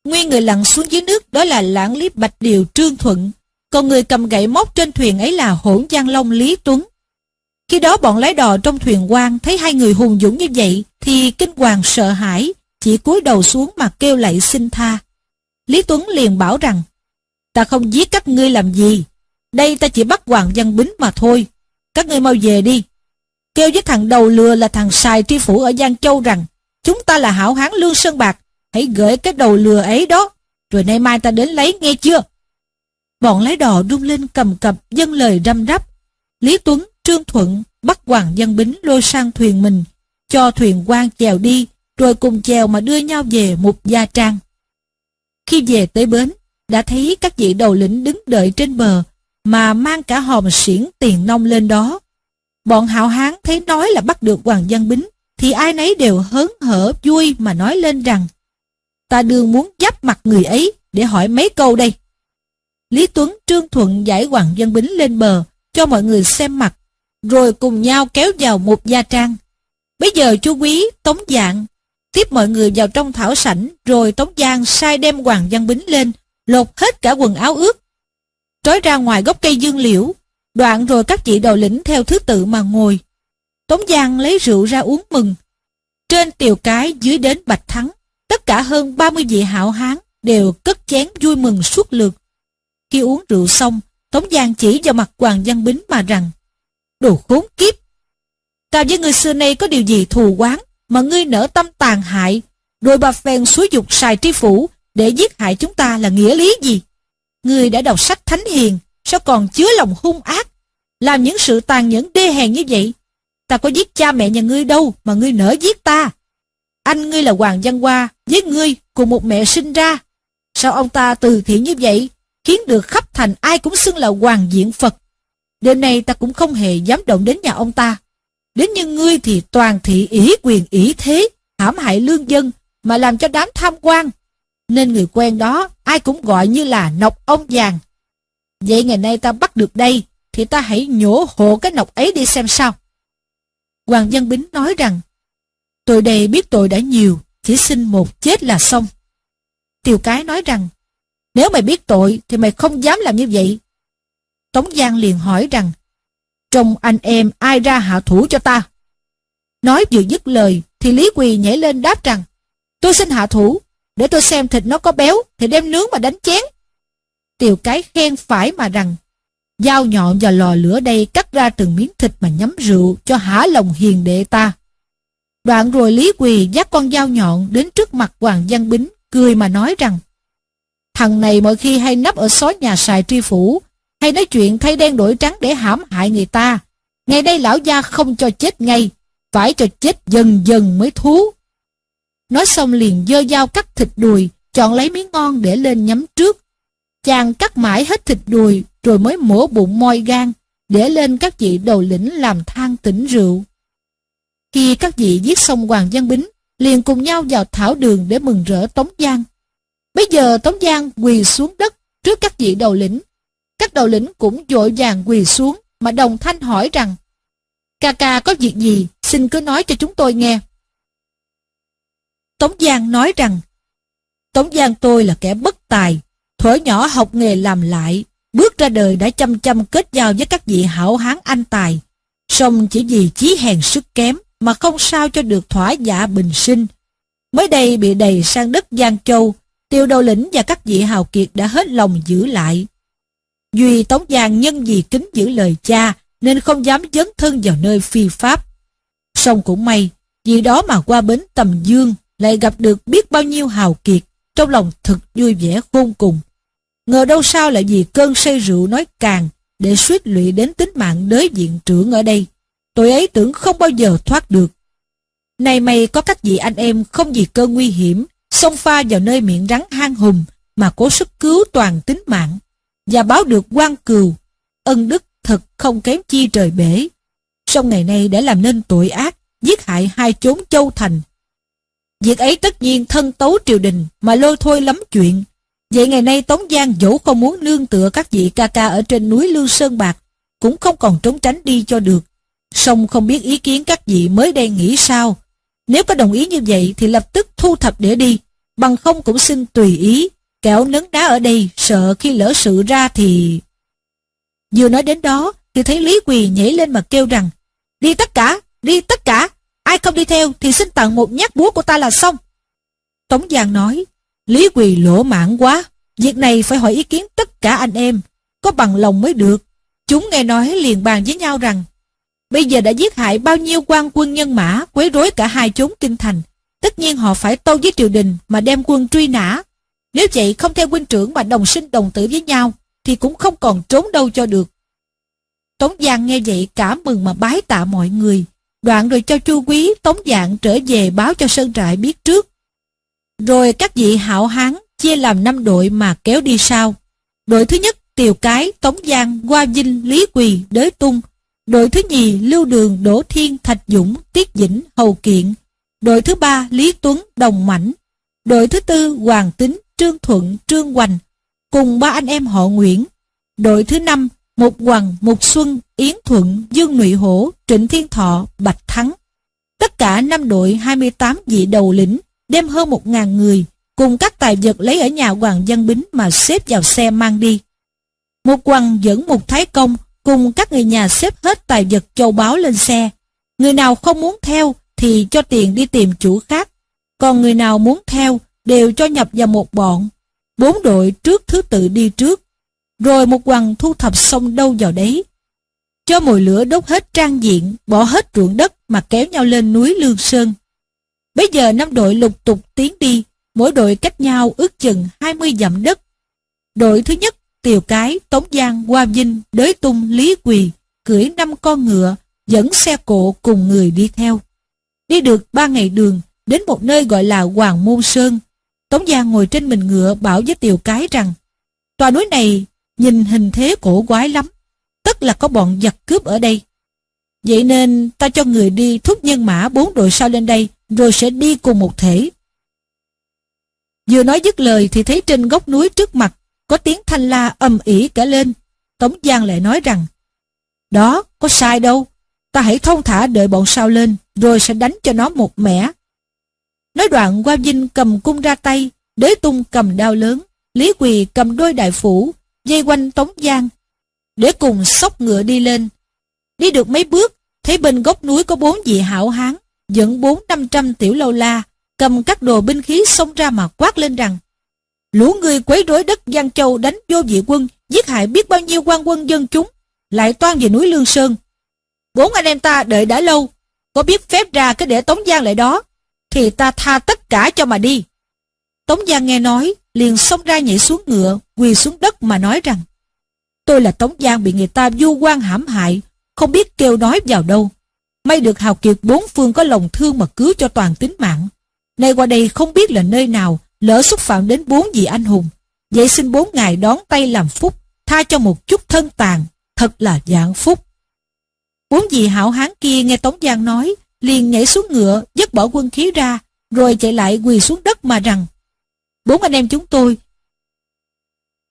Nguyên người lặn xuống dưới nước đó là lãng lý bạch điều Trương Thuận, còn người cầm gậy móc trên thuyền ấy là hỗn Giang Long Lý Tuấn. Khi đó bọn lái đò trong thuyền quan thấy hai người hùng dũng như vậy thì kinh hoàng sợ hãi, chỉ cúi đầu xuống mà kêu lạy xin tha. Lý Tuấn liền bảo rằng, ta không giết các ngươi làm gì, đây ta chỉ bắt Hoàng Văn Bính mà thôi, các ngươi mau về đi. Kêu với thằng đầu lừa là thằng xài Tri Phủ ở Giang Châu rằng, chúng ta là hảo hán Lương Sơn Bạc, hãy gửi cái đầu lừa ấy đó, rồi nay mai ta đến lấy nghe chưa? Bọn lái đò rung lên cầm cập dâng lời răm rắp. Lý Tuấn, Trương Thuận bắt Hoàng Văn Bính lôi sang thuyền mình, cho thuyền quan chèo đi, rồi cùng chèo mà đưa nhau về một gia trang. Khi về tới bến, đã thấy các vị đầu lĩnh đứng đợi trên bờ, mà mang cả hòm xiển tiền nông lên đó. Bọn hạo hán thấy nói là bắt được Hoàng Văn Bính, thì ai nấy đều hớn hở vui mà nói lên rằng ta đương muốn giáp mặt người ấy để hỏi mấy câu đây. Lý Tuấn Trương Thuận giải Hoàng Văn Bính lên bờ cho mọi người xem mặt, rồi cùng nhau kéo vào một gia trang. Bây giờ chú Quý, Tống Dạng tiếp mọi người vào trong thảo sảnh rồi Tống Giang sai đem Hoàng Văn Bính lên, lột hết cả quần áo ướt. Trói ra ngoài gốc cây dương liễu, đoạn rồi các vị đầu lĩnh theo thứ tự mà ngồi. Tống Giang lấy rượu ra uống mừng. Trên tiều cái dưới đến Bạch Thắng, tất cả hơn 30 vị hảo hán đều cất chén vui mừng suốt lượt. Khi uống rượu xong, Tống Giang chỉ vào mặt Hoàng Văn Bính mà rằng Đồ khốn kiếp! Tao với người xưa nay có điều gì thù quán mà ngươi nở tâm tàn hại, rồi bà phèn xúi dục xài tri phủ để giết hại chúng ta là nghĩa lý gì? Ngươi đã đọc sách thánh hiền, sao còn chứa lòng hung ác, làm những sự tàn nhẫn đê hèn như vậy? Ta có giết cha mẹ nhà ngươi đâu mà ngươi nỡ giết ta? Anh ngươi là Hoàng Văn Hoa, với ngươi cùng một mẹ sinh ra. Sao ông ta từ thiện như vậy, khiến được khắp thành ai cũng xưng là Hoàng Diện Phật? Đêm nay ta cũng không hề dám động đến nhà ông ta. Đến như ngươi thì toàn thị ý quyền ý thế, hãm hại lương dân, mà làm cho đám tham quan. Nên người quen đó, ai cũng gọi như là nọc ông vàng. Vậy ngày nay ta bắt được đây, thì ta hãy nhổ hộ cái nọc ấy đi xem sao. Hoàng Văn Bính nói rằng, tôi đây biết tội đã nhiều, chỉ xin một chết là xong. Tiều Cái nói rằng, nếu mày biết tội thì mày không dám làm như vậy. Tống Giang liền hỏi rằng, trong anh em ai ra hạ thủ cho ta? Nói vừa dứt lời thì Lý Quỳ nhảy lên đáp rằng tôi xin hạ thủ để tôi xem thịt nó có béo thì đem nướng mà đánh chén. Tiều cái khen phải mà rằng dao nhọn và lò lửa đây cắt ra từng miếng thịt mà nhắm rượu cho hả lòng hiền đệ ta. Đoạn rồi Lý Quỳ dắt con dao nhọn đến trước mặt Hoàng Văn Bính cười mà nói rằng thằng này mọi khi hay nấp ở xó nhà xài tri phủ hay nói chuyện thay đen đổi trắng để hãm hại người ta. Ngày đây lão gia không cho chết ngay, phải cho chết dần dần mới thú. Nói xong liền dơ dao cắt thịt đùi, chọn lấy miếng ngon để lên nhắm trước. Chàng cắt mãi hết thịt đùi, rồi mới mổ bụng moi gan, để lên các vị đầu lĩnh làm than tỉnh rượu. Khi các vị giết xong Hoàng Văn Bính, liền cùng nhau vào thảo đường để mừng rỡ Tống Giang. Bây giờ Tống Giang quỳ xuống đất trước các vị đầu lĩnh, các đầu lĩnh cũng dội vàng quỳ xuống mà đồng thanh hỏi rằng Ca ca có việc gì, xin cứ nói cho chúng tôi nghe. Tống Giang nói rằng Tống Giang tôi là kẻ bất tài, thuở nhỏ học nghề làm lại, bước ra đời đã chăm chăm kết giao với các vị hảo hán anh tài, song chỉ vì chí hèn sức kém mà không sao cho được thỏa dạ bình sinh. Mới đây bị đầy sang đất Giang Châu, tiêu đầu lĩnh và các vị hào kiệt đã hết lòng giữ lại. Duy Tống Giang nhân vì kính giữ lời cha nên không dám dấn thân vào nơi phi pháp. Song cũng may, vì đó mà qua bến tầm dương lại gặp được biết bao nhiêu hào kiệt, trong lòng thật vui vẻ khôn cùng. Ngờ đâu sao lại vì cơn say rượu nói càng để suýt lụy đến tính mạng đới diện trưởng ở đây. Tôi ấy tưởng không bao giờ thoát được. Này mày có các vị anh em không vì cơn nguy hiểm, xông pha vào nơi miệng rắn hang hùm mà cố sức cứu toàn tính mạng và báo được quan cừu, ân đức thật không kém chi trời bể. Song ngày nay đã làm nên tội ác, giết hại hai chốn châu thành. Việc ấy tất nhiên thân tấu triều đình mà lôi thôi lắm chuyện. Vậy ngày nay Tống Giang dẫu không muốn nương tựa các vị ca ca ở trên núi Lương Sơn Bạc, cũng không còn trốn tránh đi cho được. Song không biết ý kiến các vị mới đây nghĩ sao. Nếu có đồng ý như vậy thì lập tức thu thập để đi, bằng không cũng xin tùy ý, Kẻo nấn đá ở đây, sợ khi lỡ sự ra thì... Vừa nói đến đó, thì thấy Lý Quỳ nhảy lên mà kêu rằng, đi tất cả, đi tất cả, ai không đi theo thì xin tặng một nhát búa của ta là xong. Tống Giang nói, Lý Quỳ lỗ mãn quá, việc này phải hỏi ý kiến tất cả anh em, có bằng lòng mới được. Chúng nghe nói liền bàn với nhau rằng, bây giờ đã giết hại bao nhiêu quan quân nhân mã, quấy rối cả hai chốn kinh thành. Tất nhiên họ phải tâu với triều đình mà đem quân truy nã, nếu vậy không theo huynh trưởng mà đồng sinh đồng tử với nhau, thì cũng không còn trốn đâu cho được. Tống Giang nghe vậy cả mừng mà bái tạ mọi người, đoạn rồi cho chu quý Tống Dạng trở về báo cho Sơn Trại biết trước. Rồi các vị hảo hán chia làm năm đội mà kéo đi sau. Đội thứ nhất Tiều Cái, Tống Giang, Hoa Vinh, Lý Quỳ, Đới Tung. Đội thứ nhì Lưu Đường, Đỗ Thiên, Thạch Dũng, Tiết Dĩnh, Hầu Kiện. Đội thứ ba Lý Tuấn, Đồng Mảnh. Đội thứ tư Hoàng Tính, Trương Thuận, Trương Hoành. Cùng ba anh em họ Nguyễn. Đội thứ năm Mục Hoàng, Mục Xuân, Yến Thuận, Dương Nụy Hổ, Trịnh Thiên Thọ, Bạch Thắng. Tất cả năm đội 28 vị đầu lĩnh đem hơn một ngàn người cùng các tài vật lấy ở nhà Hoàng Văn Bính mà xếp vào xe mang đi. Một quan dẫn một thái công cùng các người nhà xếp hết tài vật châu báu lên xe. Người nào không muốn theo thì cho tiền đi tìm chủ khác. Còn người nào muốn theo đều cho nhập vào một bọn. Bốn đội trước thứ tự đi trước. Rồi một quan thu thập xong đâu vào đấy. Cho mồi lửa đốt hết trang diện, bỏ hết ruộng đất mà kéo nhau lên núi Lương Sơn. Bây giờ năm đội lục tục tiến đi, mỗi đội cách nhau ước chừng 20 dặm đất. Đội thứ nhất, Tiều Cái, Tống Giang, Hoa Vinh, Đới Tung, Lý Quỳ, cưỡi năm con ngựa, dẫn xe cộ cùng người đi theo. Đi được ba ngày đường, đến một nơi gọi là Hoàng Môn Sơn. Tống Giang ngồi trên mình ngựa bảo với Tiều Cái rằng, tòa núi này nhìn hình thế cổ quái lắm, tất là có bọn giặc cướp ở đây. Vậy nên ta cho người đi thúc nhân mã bốn đội sau lên đây, rồi sẽ đi cùng một thể. Vừa nói dứt lời thì thấy trên góc núi trước mặt có tiếng thanh la ầm ỉ cả lên. Tống Giang lại nói rằng Đó, có sai đâu. Ta hãy thông thả đợi bọn sau lên rồi sẽ đánh cho nó một mẻ. Nói đoạn Qua Vinh cầm cung ra tay, Đế Tung cầm đao lớn, Lý Quỳ cầm đôi đại phủ, dây quanh Tống Giang, để cùng sóc ngựa đi lên. Đi được mấy bước, thấy bên góc núi có bốn vị hảo hán, dẫn bốn năm trăm tiểu lâu la, cầm các đồ binh khí xông ra mà quát lên rằng Lũ người quấy rối đất Giang Châu đánh vô vị quân, giết hại biết bao nhiêu quan quân dân chúng, lại toan về núi Lương Sơn. Bốn anh em ta đợi đã lâu, có biết phép ra cái để Tống Giang lại đó, thì ta tha tất cả cho mà đi. Tống Giang nghe nói, liền xông ra nhảy xuống ngựa, quỳ xuống đất mà nói rằng Tôi là Tống Giang bị người ta vu quan hãm hại, không biết kêu nói vào đâu. May được hào kiệt bốn phương có lòng thương mà cứu cho toàn tính mạng. Nay qua đây không biết là nơi nào, lỡ xúc phạm đến bốn vị anh hùng. Vậy xin bốn ngài đón tay làm phúc, tha cho một chút thân tàn, thật là dạng phúc. Bốn vị hảo hán kia nghe Tống Giang nói, liền nhảy xuống ngựa, dứt bỏ quân khí ra, rồi chạy lại quỳ xuống đất mà rằng, bốn anh em chúng tôi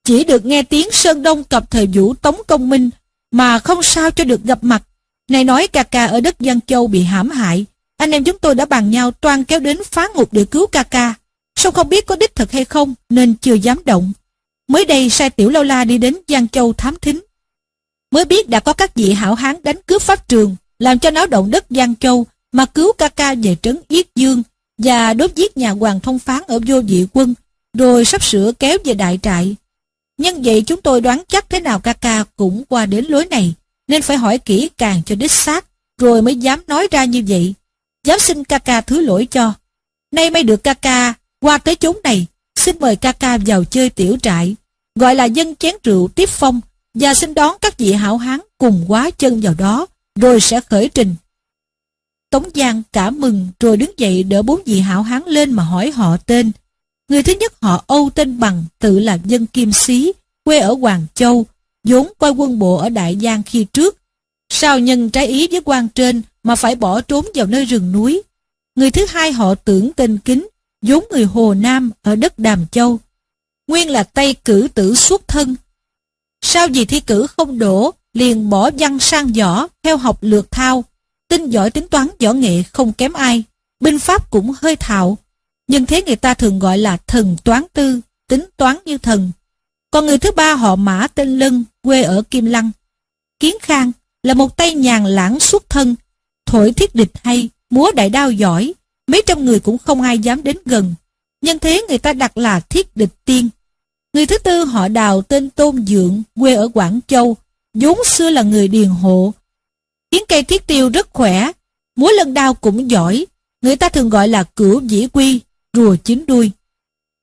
chỉ được nghe tiếng Sơn Đông cập thời vũ Tống Công Minh mà không sao cho được gặp mặt. Này nói ca ca ở đất Giang Châu bị hãm hại, anh em chúng tôi đã bàn nhau toan kéo đến phá ngục để cứu ca ca. Sao không biết có đích thực hay không nên chưa dám động. Mới đây sai tiểu lâu la đi đến Giang Châu thám thính. Mới biết đã có các vị hảo hán đánh cướp pháp trường, làm cho náo động đất Giang Châu mà cứu ca ca về trấn Yết Dương và đốt giết nhà hoàng thông phán ở vô dị quân, rồi sắp sửa kéo về đại trại. Nhân vậy chúng tôi đoán chắc thế nào ca ca cũng qua đến lối này, nên phải hỏi kỹ càng cho đích xác, rồi mới dám nói ra như vậy. Dám xin ca ca thứ lỗi cho. Nay mới được ca ca qua tới chốn này, xin mời ca ca vào chơi tiểu trại, gọi là dân chén rượu tiếp phong, và xin đón các vị hảo hán cùng quá chân vào đó, rồi sẽ khởi trình. Tống Giang cả mừng rồi đứng dậy đỡ bốn vị hảo hán lên mà hỏi họ tên. Người thứ nhất họ Âu tên Bằng, tự là dân Kim Xí, quê ở Hoàng Châu, vốn coi quân bộ ở Đại Giang khi trước. Sao nhân trái ý với quan trên mà phải bỏ trốn vào nơi rừng núi. Người thứ hai họ tưởng tên Kính, vốn người Hồ Nam ở đất Đàm Châu. Nguyên là Tây cử tử xuất thân. Sao vì thi cử không đổ, liền bỏ văn sang võ, theo học lược thao. Tinh giỏi tính toán võ nghệ không kém ai, binh pháp cũng hơi thạo. Nhưng thế người ta thường gọi là thần toán tư, tính toán như thần. Còn người thứ ba họ Mã tên Lân, quê ở Kim Lăng. Kiến Khang là một tay nhàn lãng xuất thân, thổi thiết địch hay, múa đại đao giỏi, mấy trăm người cũng không ai dám đến gần. Nhân thế người ta đặt là thiết địch tiên. Người thứ tư họ đào tên Tôn Dượng, quê ở Quảng Châu, vốn xưa là người điền hộ. kiến cây thiết tiêu rất khỏe, múa lân đao cũng giỏi, người ta thường gọi là cửu dĩ quy, rùa chín đuôi.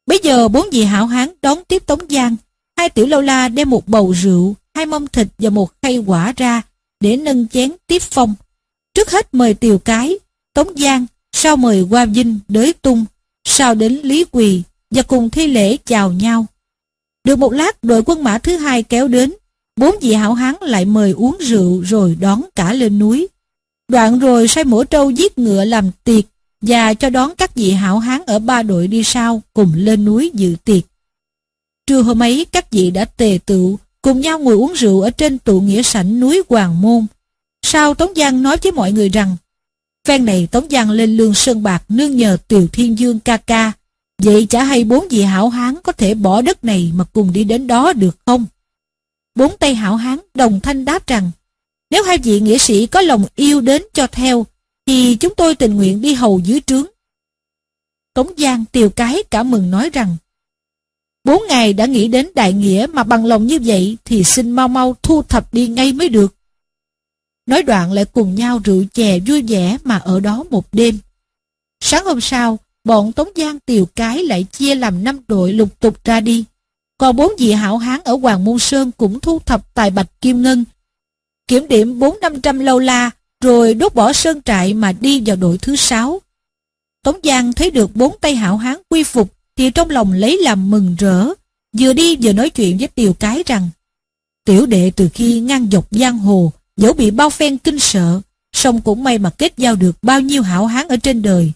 Bây giờ bốn vị hảo hán đón tiếp Tống Giang, hai tiểu lâu la đem một bầu rượu, hai mâm thịt và một khay quả ra để nâng chén tiếp phong. Trước hết mời Tiều Cái, Tống Giang, sau mời Qua Vinh, Đới Tung, sau đến Lý Quỳ, và cùng thi lễ chào nhau. Được một lát đội quân mã thứ hai kéo đến, bốn vị hảo hán lại mời uống rượu rồi đón cả lên núi. Đoạn rồi sai mổ trâu giết ngựa làm tiệc và cho đón các vị hảo hán ở ba đội đi sau cùng lên núi dự tiệc. Trưa hôm ấy, các vị đã tề tựu, cùng nhau ngồi uống rượu ở trên tụ nghĩa sảnh núi Hoàng Môn. Sau Tống Giang nói với mọi người rằng, Phen này Tống Giang lên lương Sơn Bạc nương nhờ Tiều Thiên Dương ca ca Vậy chả hay bốn vị hảo hán có thể bỏ đất này mà cùng đi đến đó được không? Bốn tay hảo hán đồng thanh đáp rằng, Nếu hai vị nghĩa sĩ có lòng yêu đến cho theo, Thì chúng tôi tình nguyện đi hầu dưới trướng Tống Giang tiều cái cả mừng nói rằng Bốn ngày đã nghĩ đến đại nghĩa mà bằng lòng như vậy thì xin mau mau thu thập đi ngay mới được. Nói đoạn lại cùng nhau rượu chè vui vẻ mà ở đó một đêm. Sáng hôm sau, bọn Tống Giang Tiều Cái lại chia làm năm đội lục tục ra đi. Còn bốn vị hảo hán ở Hoàng Môn Sơn cũng thu thập tài bạch kim ngân. Kiểm điểm bốn năm trăm lâu la, rồi đốt bỏ sơn trại mà đi vào đội thứ sáu. Tống Giang thấy được bốn tay hảo hán quy phục thì trong lòng lấy làm mừng rỡ, vừa đi vừa nói chuyện với Tiều Cái rằng Tiểu đệ từ khi ngang dọc giang hồ, dẫu bị bao phen kinh sợ, song cũng may mà kết giao được bao nhiêu hảo hán ở trên đời.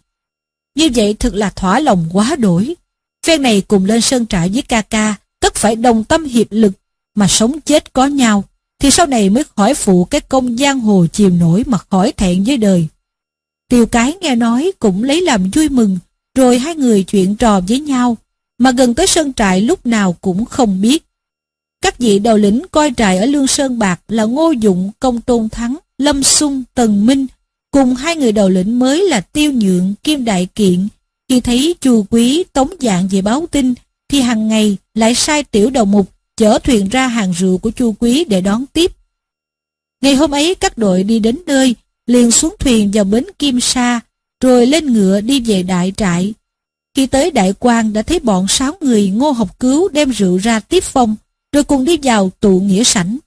Như vậy thật là thỏa lòng quá đổi. Phen này cùng lên sơn trại với ca ca, tất phải đồng tâm hiệp lực, mà sống chết có nhau, thì sau này mới khỏi phụ cái công giang hồ chìm nổi mà khỏi thẹn với đời. Tiều cái nghe nói cũng lấy làm vui mừng, rồi hai người chuyện trò với nhau, mà gần tới sơn trại lúc nào cũng không biết. Các vị đầu lĩnh coi trại ở Lương Sơn Bạc là Ngô Dụng, Công Tôn Thắng, Lâm Sung, Tần Minh, cùng hai người đầu lĩnh mới là Tiêu Nhượng, Kim Đại Kiện. Khi thấy chù quý tống dạng về báo tin, thì hàng ngày lại sai tiểu đầu mục chở thuyền ra hàng rượu của chu quý để đón tiếp. Ngày hôm ấy các đội đi đến nơi, liền xuống thuyền vào bến Kim Sa, rồi lên ngựa đi về đại trại. Khi tới đại quan đã thấy bọn sáu người ngô học cứu đem rượu ra tiếp phong, rồi cùng đi vào tụ nghĩa sảnh.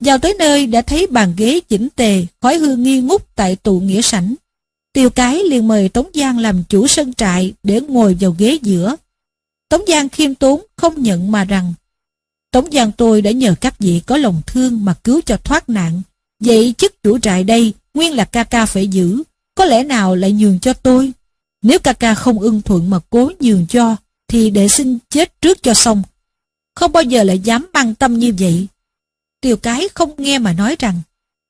Vào tới nơi đã thấy bàn ghế chỉnh tề, khói hương nghi ngút tại tụ nghĩa sảnh. Tiêu cái liền mời Tống Giang làm chủ sân trại để ngồi vào ghế giữa. Tống Giang khiêm tốn không nhận mà rằng Tống Giang tôi đã nhờ các vị có lòng thương mà cứu cho thoát nạn. Vậy chức chủ trại đây nguyên là ca ca phải giữ, có lẽ nào lại nhường cho tôi? Nếu ca ca không ưng thuận mà cố nhường cho, thì để xin chết trước cho xong. Không bao giờ lại dám băng tâm như vậy. Tiêu cái không nghe mà nói rằng,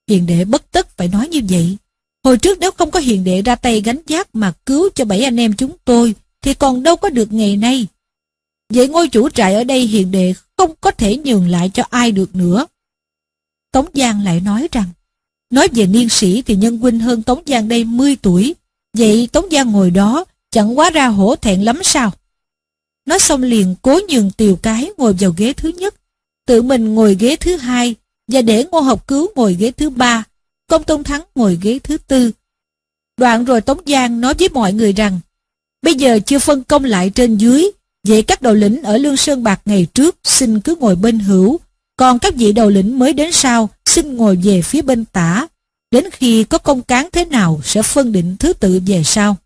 hiền đệ bất tất phải nói như vậy. Hồi trước nếu không có hiền đệ ra tay gánh giác mà cứu cho bảy anh em chúng tôi, thì còn đâu có được ngày nay. Vậy ngôi chủ trại ở đây hiền đệ không có thể nhường lại cho ai được nữa. Tống Giang lại nói rằng, Nói về niên sĩ thì nhân huynh hơn Tống Giang đây 10 tuổi. Vậy Tống Giang ngồi đó, chẳng quá ra hổ thẹn lắm sao? Nói xong liền cố nhường tiều cái ngồi vào ghế thứ nhất. Tự mình ngồi ghế thứ hai và để ngô học cứu ngồi ghế thứ ba. Công Tôn Thắng ngồi ghế thứ tư. Đoạn rồi Tống Giang nói với mọi người rằng, Bây giờ chưa phân công lại trên dưới, Vậy các đầu lĩnh ở Lương Sơn Bạc ngày trước xin cứ ngồi bên hữu còn các vị đầu lĩnh mới đến sau xin ngồi về phía bên tả, đến khi có công cán thế nào sẽ phân định thứ tự về sau.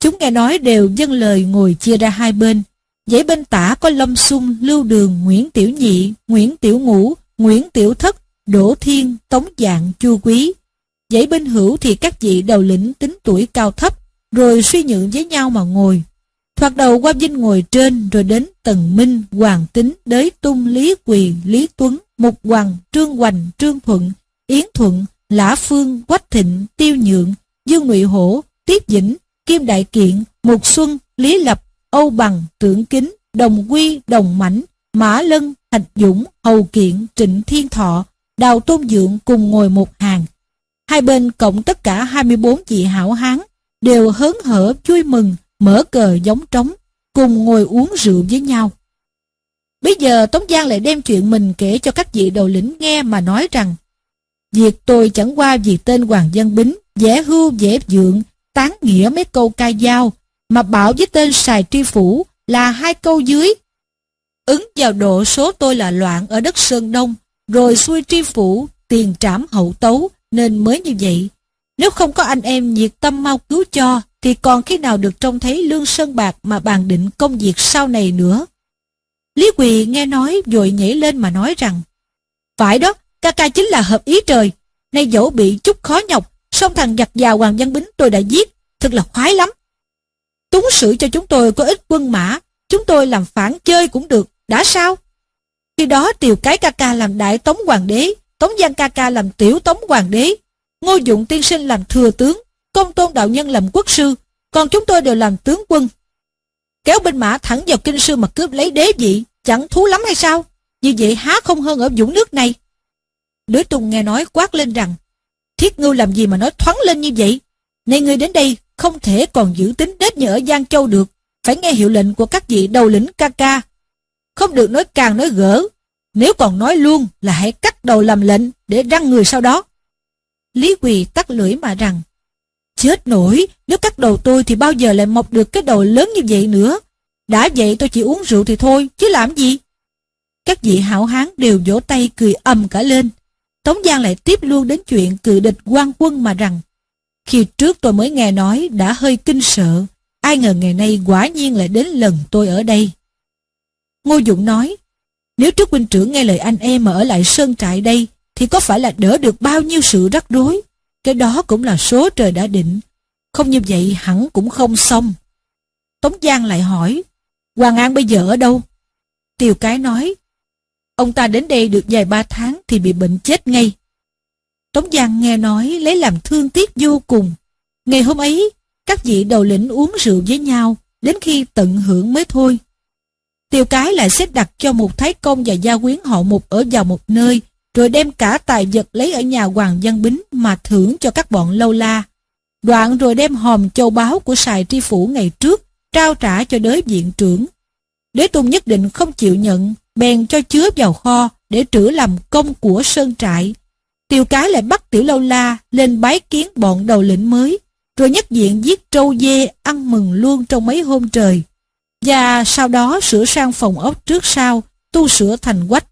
Chúng nghe nói đều dâng lời ngồi chia ra hai bên. Dãy bên tả có Lâm xung Lưu Đường, Nguyễn Tiểu Nhị, Nguyễn Tiểu Ngũ, Nguyễn Tiểu Thất, Đỗ Thiên, Tống Dạng, Chu Quý. Dãy bên hữu thì các vị đầu lĩnh tính tuổi cao thấp, rồi suy nhượng với nhau mà ngồi. Thoạt đầu qua Vinh ngồi trên rồi đến Tần Minh, Hoàng Tính, Đới Tung, Lý Quỳ, Lý Tuấn, Mục Hoàng, Trương Hoành, Trương Thuận, Yến Thuận, Lã Phương, Quách Thịnh, Tiêu Nhượng, Dương Ngụy Hổ, Tiếp Dĩnh, Kim Đại Kiện, Mục Xuân, Lý Lập, Âu Bằng, Tưởng Kính, Đồng Quy, Đồng Mãnh, Mã Lân, Thạch Dũng, Hầu Kiện, Trịnh Thiên Thọ, Đào Tôn Dượng cùng ngồi một hàng. Hai bên cộng tất cả 24 vị hảo hán đều hớn hở vui mừng mở cờ giống trống, cùng ngồi uống rượu với nhau. Bây giờ Tống Giang lại đem chuyện mình kể cho các vị đầu lĩnh nghe mà nói rằng Việc tôi chẳng qua vì tên Hoàng Dân Bính, dễ hưu dễ dượng, tán nghĩa mấy câu ca dao, mà bảo với tên Sài Tri Phủ là hai câu dưới. Ứng vào độ số tôi là loạn ở đất Sơn Đông, rồi xuôi Tri Phủ, tiền trảm hậu tấu, nên mới như vậy. Nếu không có anh em nhiệt tâm mau cứu cho, thì còn khi nào được trông thấy lương sơn bạc mà bàn định công việc sau này nữa. Lý Quỳ nghe nói rồi nhảy lên mà nói rằng Phải đó, ca ca chính là hợp ý trời. Nay dẫu bị chút khó nhọc, song thằng giặc già Hoàng Văn Bính tôi đã giết, thật là khoái lắm. Túng sử cho chúng tôi có ít quân mã, chúng tôi làm phản chơi cũng được, đã sao? Khi đó Tiều Cái ca ca làm đại tống hoàng đế, Tống Giang ca ca làm tiểu tống hoàng đế, Ngô Dụng tiên sinh làm thừa tướng, Công tôn đạo nhân làm quốc sư, còn chúng tôi đều làm tướng quân. Kéo binh mã thẳng vào kinh sư mà cướp lấy đế vị, chẳng thú lắm hay sao? Như vậy há không hơn ở dũng nước này? Lưỡi Tùng nghe nói quát lên rằng, Thiết ngưu làm gì mà nói thoáng lên như vậy? Nay ngươi đến đây không thể còn giữ tính đết như ở Giang Châu được, phải nghe hiệu lệnh của các vị đầu lĩnh ca ca. Không được nói càng nói gỡ, nếu còn nói luôn là hãy cắt đầu làm lệnh để răng người sau đó. Lý Quỳ tắt lưỡi mà rằng, Chết nổi, nếu cắt đầu tôi thì bao giờ lại mọc được cái đầu lớn như vậy nữa. Đã vậy tôi chỉ uống rượu thì thôi, chứ làm gì? Các vị hảo hán đều vỗ tay cười ầm cả lên. Tống Giang lại tiếp luôn đến chuyện cự địch quan quân mà rằng Khi trước tôi mới nghe nói đã hơi kinh sợ, ai ngờ ngày nay quả nhiên lại đến lần tôi ở đây. Ngô Dũng nói, nếu trước huynh trưởng nghe lời anh em mà ở lại sơn trại đây, thì có phải là đỡ được bao nhiêu sự rắc rối? Cái đó cũng là số trời đã định. Không như vậy hẳn cũng không xong. Tống Giang lại hỏi, Hoàng An bây giờ ở đâu? Tiều Cái nói, ông ta đến đây được vài ba tháng thì bị bệnh chết ngay. Tống Giang nghe nói lấy làm thương tiếc vô cùng. Ngày hôm ấy, các vị đầu lĩnh uống rượu với nhau, đến khi tận hưởng mới thôi. Tiêu cái lại xếp đặt cho một thái công và gia quyến họ một ở vào một nơi, rồi đem cả tài vật lấy ở nhà Hoàng Văn Bính mà thưởng cho các bọn lâu la. Đoạn rồi đem hòm châu báu của sài tri phủ ngày trước, trao trả cho đới viện trưởng. Đế Tùng nhất định không chịu nhận, bèn cho chứa vào kho để trữ làm công của sơn trại. Tiêu cái lại bắt tiểu lâu la lên bái kiến bọn đầu lĩnh mới, rồi nhất diện giết trâu dê ăn mừng luôn trong mấy hôm trời. Và sau đó sửa sang phòng ốc trước sau, tu sửa thành quách.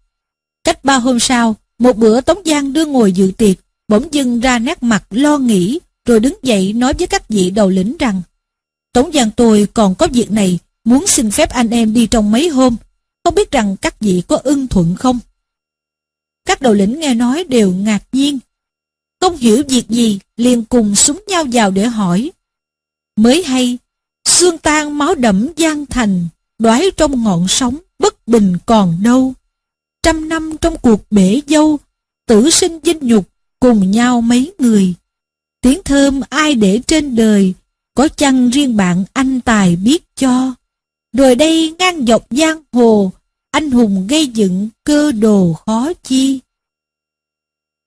Cách ba hôm sau, một bữa Tống Giang đưa ngồi dự tiệc, bỗng dưng ra nét mặt lo nghĩ, rồi đứng dậy nói với các vị đầu lĩnh rằng Tống Giang tôi còn có việc này, muốn xin phép anh em đi trong mấy hôm, không biết rằng các vị có ưng thuận không? Các đầu lĩnh nghe nói đều ngạc nhiên, không hiểu việc gì, liền cùng súng nhau vào để hỏi. Mới hay, xương tan máu đẫm gian thành, đoái trong ngọn sóng, bất bình còn đâu trăm năm trong cuộc bể dâu, tử sinh dinh nhục cùng nhau mấy người. Tiếng thơm ai để trên đời, có chăng riêng bạn anh tài biết cho. Rồi đây ngang dọc giang hồ, anh hùng gây dựng cơ đồ khó chi.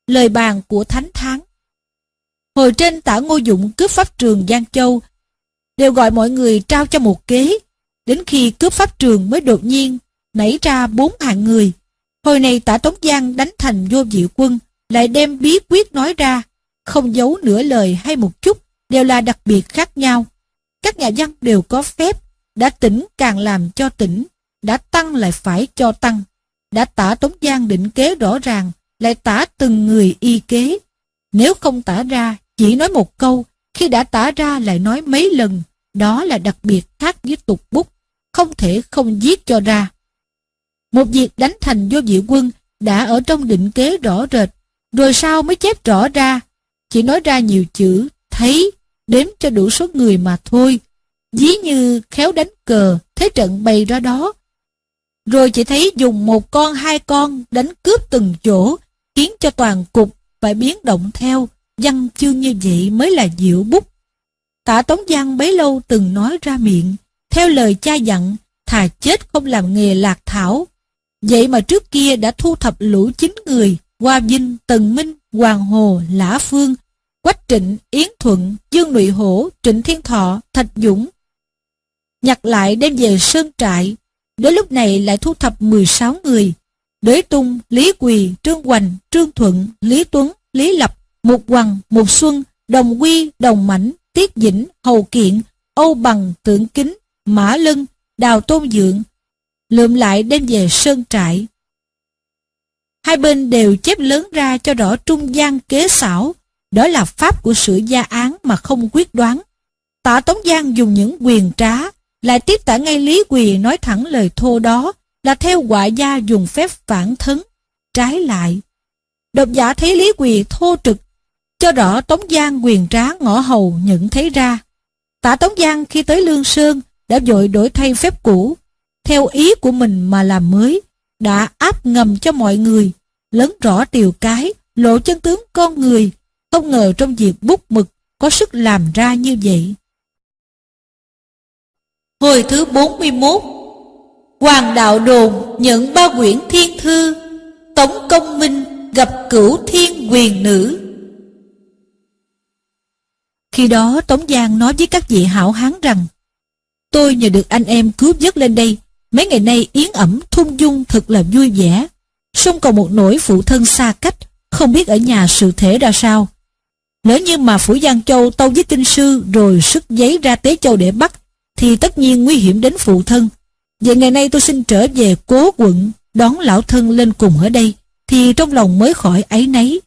Lời bàn của Thánh Thắng Hồi trên tả Ngô Dụng cướp pháp trường Giang Châu, đều gọi mọi người trao cho một kế, đến khi cướp pháp trường mới đột nhiên nảy ra bốn hạng người, Hồi này tả Tống Giang đánh thành vô diệu quân, lại đem bí quyết nói ra, không giấu nửa lời hay một chút, đều là đặc biệt khác nhau. Các nhà văn đều có phép, đã tỉnh càng làm cho tỉnh, đã tăng lại phải cho tăng. Đã tả Tống Giang định kế rõ ràng, lại tả từng người y kế. Nếu không tả ra, chỉ nói một câu, khi đã tả ra lại nói mấy lần, đó là đặc biệt khác với tục bút, không thể không viết cho ra. Một việc đánh thành vô diệu quân đã ở trong định kế rõ rệt, rồi sau mới chép rõ ra, chỉ nói ra nhiều chữ, thấy, đếm cho đủ số người mà thôi. Dí như khéo đánh cờ, thế trận bày ra đó. Rồi chỉ thấy dùng một con hai con đánh cướp từng chỗ, khiến cho toàn cục phải biến động theo, văn chương như vậy mới là diệu bút. tả Tống Giang bấy lâu từng nói ra miệng, theo lời cha dặn, thà chết không làm nghề lạc thảo, Vậy mà trước kia đã thu thập lũ chín người, Hoa Vinh, Tần Minh, Hoàng Hồ, Lã Phương, Quách Trịnh, Yến Thuận, Dương Nụy Hổ, Trịnh Thiên Thọ, Thạch Dũng. Nhặt lại đem về Sơn Trại, đến lúc này lại thu thập 16 người. Đới Tung, Lý Quỳ, Trương Hoành, Trương Thuận, Lý Tuấn, Lý Lập, Mục Hoàng, Mục Xuân, Đồng Quy, Đồng Mảnh, Tiết Dĩnh, Hầu Kiện, Âu Bằng, Tượng Kính, Mã Lân, Đào Tôn Dượng, lượm lại đem về sơn trại. Hai bên đều chép lớn ra cho rõ trung gian kế xảo, đó là pháp của sự gia án mà không quyết đoán. Tả Tống Giang dùng những quyền trá, lại tiếp tả ngay Lý Quỳ nói thẳng lời thô đó là theo quả gia dùng phép phản thấn, trái lại. Độc giả thấy Lý Quỳ thô trực, cho rõ Tống Giang quyền trá ngõ hầu nhận thấy ra. Tả Tống Giang khi tới Lương Sơn đã vội đổi thay phép cũ, theo ý của mình mà làm mới, đã áp ngầm cho mọi người, lấn rõ điều cái, lộ chân tướng con người, không ngờ trong việc bút mực có sức làm ra như vậy. Hồi thứ 41 Hoàng đạo đồn nhận ba quyển thiên thư Tống công minh gặp cửu thiên quyền nữ Khi đó Tống Giang nói với các vị hảo hán rằng Tôi nhờ được anh em cứu vớt lên đây Mấy ngày nay yến ẩm, thung dung thật là vui vẻ. Xong còn một nỗi phụ thân xa cách, Không biết ở nhà sự thể ra sao. Lỡ như mà Phủ Giang Châu tâu với kinh sư Rồi sức giấy ra Tế Châu để bắt, Thì tất nhiên nguy hiểm đến phụ thân. Vậy ngày nay tôi xin trở về cố quận, Đón lão thân lên cùng ở đây, Thì trong lòng mới khỏi ấy nấy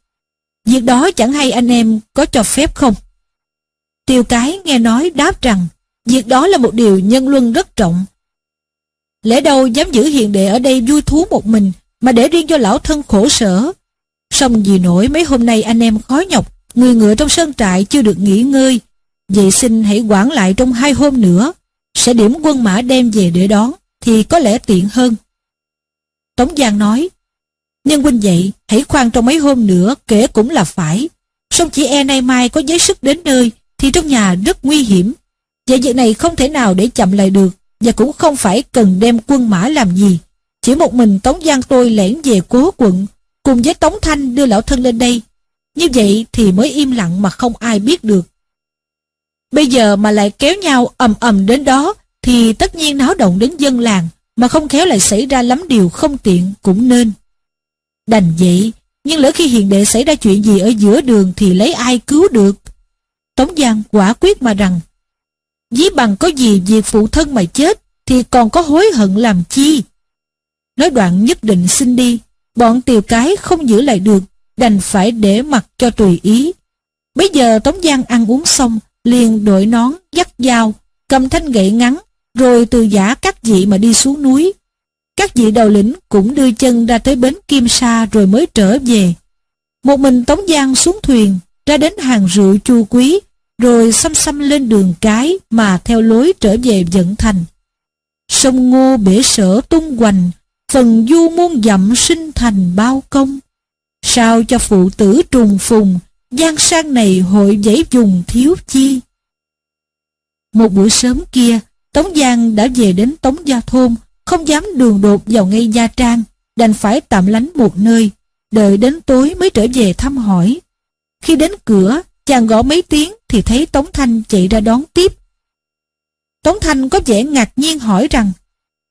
Việc đó chẳng hay anh em có cho phép không? Tiêu cái nghe nói đáp rằng, Việc đó là một điều nhân luân rất trọng. Lẽ đâu dám giữ hiền đệ ở đây vui thú một mình, Mà để riêng cho lão thân khổ sở? Xong vì nổi mấy hôm nay anh em khó nhọc, Người ngựa trong sơn trại chưa được nghỉ ngơi. Vậy xin hãy quản lại trong hai hôm nữa. Sẽ điểm quân mã đem về để đón, Thì có lẽ tiện hơn. Tống Giang nói, Nhân huynh vậy hãy khoan trong mấy hôm nữa, Kể cũng là phải. Xong chỉ e nay mai có giấy sức đến nơi, Thì trong nhà rất nguy hiểm. Vậy việc này không thể nào để chậm lại được. Và cũng không phải cần đem quân mã làm gì. Chỉ một mình Tống Giang tôi lẻn về cố quận, Cùng với Tống Thanh đưa lão thân lên đây. Như vậy thì mới im lặng mà không ai biết được. Bây giờ mà lại kéo nhau ầm ầm đến đó, Thì tất nhiên náo động đến dân làng, Mà không khéo lại xảy ra lắm điều không tiện cũng nên. Đành vậy, Nhưng lỡ khi hiền đệ xảy ra chuyện gì ở giữa đường Thì lấy ai cứu được? Tống Giang quả quyết mà rằng Dí bằng có gì việc phụ thân mà chết Thì còn có hối hận làm chi? Nói đoạn nhất định xin đi Bọn tiều cái không giữ lại được Đành phải để mặc cho tùy ý. Bây giờ Tống Giang ăn uống xong Liền đội nón, dắt dao Cầm thanh gậy ngắn Rồi từ giả các vị mà đi xuống núi. Các vị đầu lĩnh cũng đưa chân ra tới bến Kim Sa Rồi mới trở về. Một mình Tống Giang xuống thuyền Ra đến hàng rượu chu quý rồi xăm xăm lên đường cái mà theo lối trở về dẫn thành. Sông Ngô bể sở tung hoành, phần du muôn dặm sinh thành bao công. Sao cho phụ tử trùng phùng, gian sang này hội giấy dùng thiếu chi. Một buổi sớm kia, Tống Giang đã về đến Tống Gia Thôn, không dám đường đột vào ngay Gia Trang, đành phải tạm lánh một nơi, đợi đến tối mới trở về thăm hỏi. Khi đến cửa, chàng gõ mấy tiếng thì thấy Tống Thanh chạy ra đón tiếp. Tống Thanh có vẻ ngạc nhiên hỏi rằng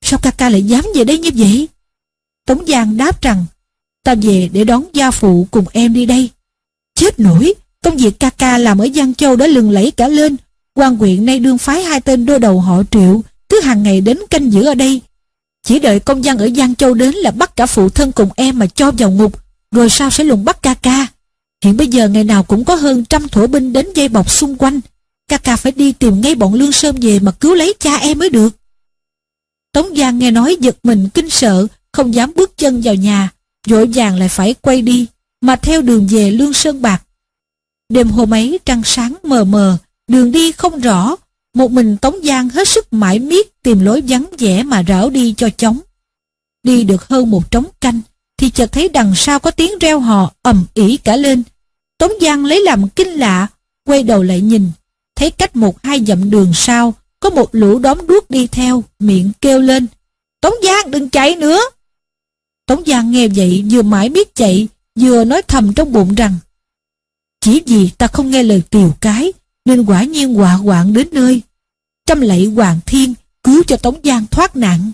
Sao ca ca lại dám về đây như vậy? Tống Giang đáp rằng Ta về để đón gia phụ cùng em đi đây. Chết nổi, công việc ca ca làm ở Giang Châu đã lừng lẫy cả lên. quan huyện nay đương phái hai tên đô đầu họ triệu, cứ hàng ngày đến canh giữ ở đây. Chỉ đợi công dân ở Giang Châu đến là bắt cả phụ thân cùng em mà cho vào ngục, rồi sao sẽ lùng bắt ca ca. Hiện bây giờ ngày nào cũng có hơn trăm thổ binh đến dây bọc xung quanh. Ca ca phải đi tìm ngay bọn Lương Sơn về mà cứu lấy cha em mới được. Tống Giang nghe nói giật mình kinh sợ, không dám bước chân vào nhà, vội vàng lại phải quay đi, mà theo đường về Lương Sơn Bạc. Đêm hôm ấy trăng sáng mờ mờ, đường đi không rõ, một mình Tống Giang hết sức mãi miết tìm lối vắng vẻ mà rảo đi cho chóng. Đi được hơn một trống canh, thì chợt thấy đằng sau có tiếng reo hò ầm ỉ cả lên, Tống Giang lấy làm kinh lạ, quay đầu lại nhìn, thấy cách một hai dặm đường sau, có một lũ đóm đuốc đi theo, miệng kêu lên. Tống Giang đừng chạy nữa. Tống Giang nghe vậy vừa mãi biết chạy, vừa nói thầm trong bụng rằng Chỉ vì ta không nghe lời tiều cái, nên quả nhiên họa hoạn đến nơi. Trăm lạy hoàng thiên, cứu cho Tống Giang thoát nạn.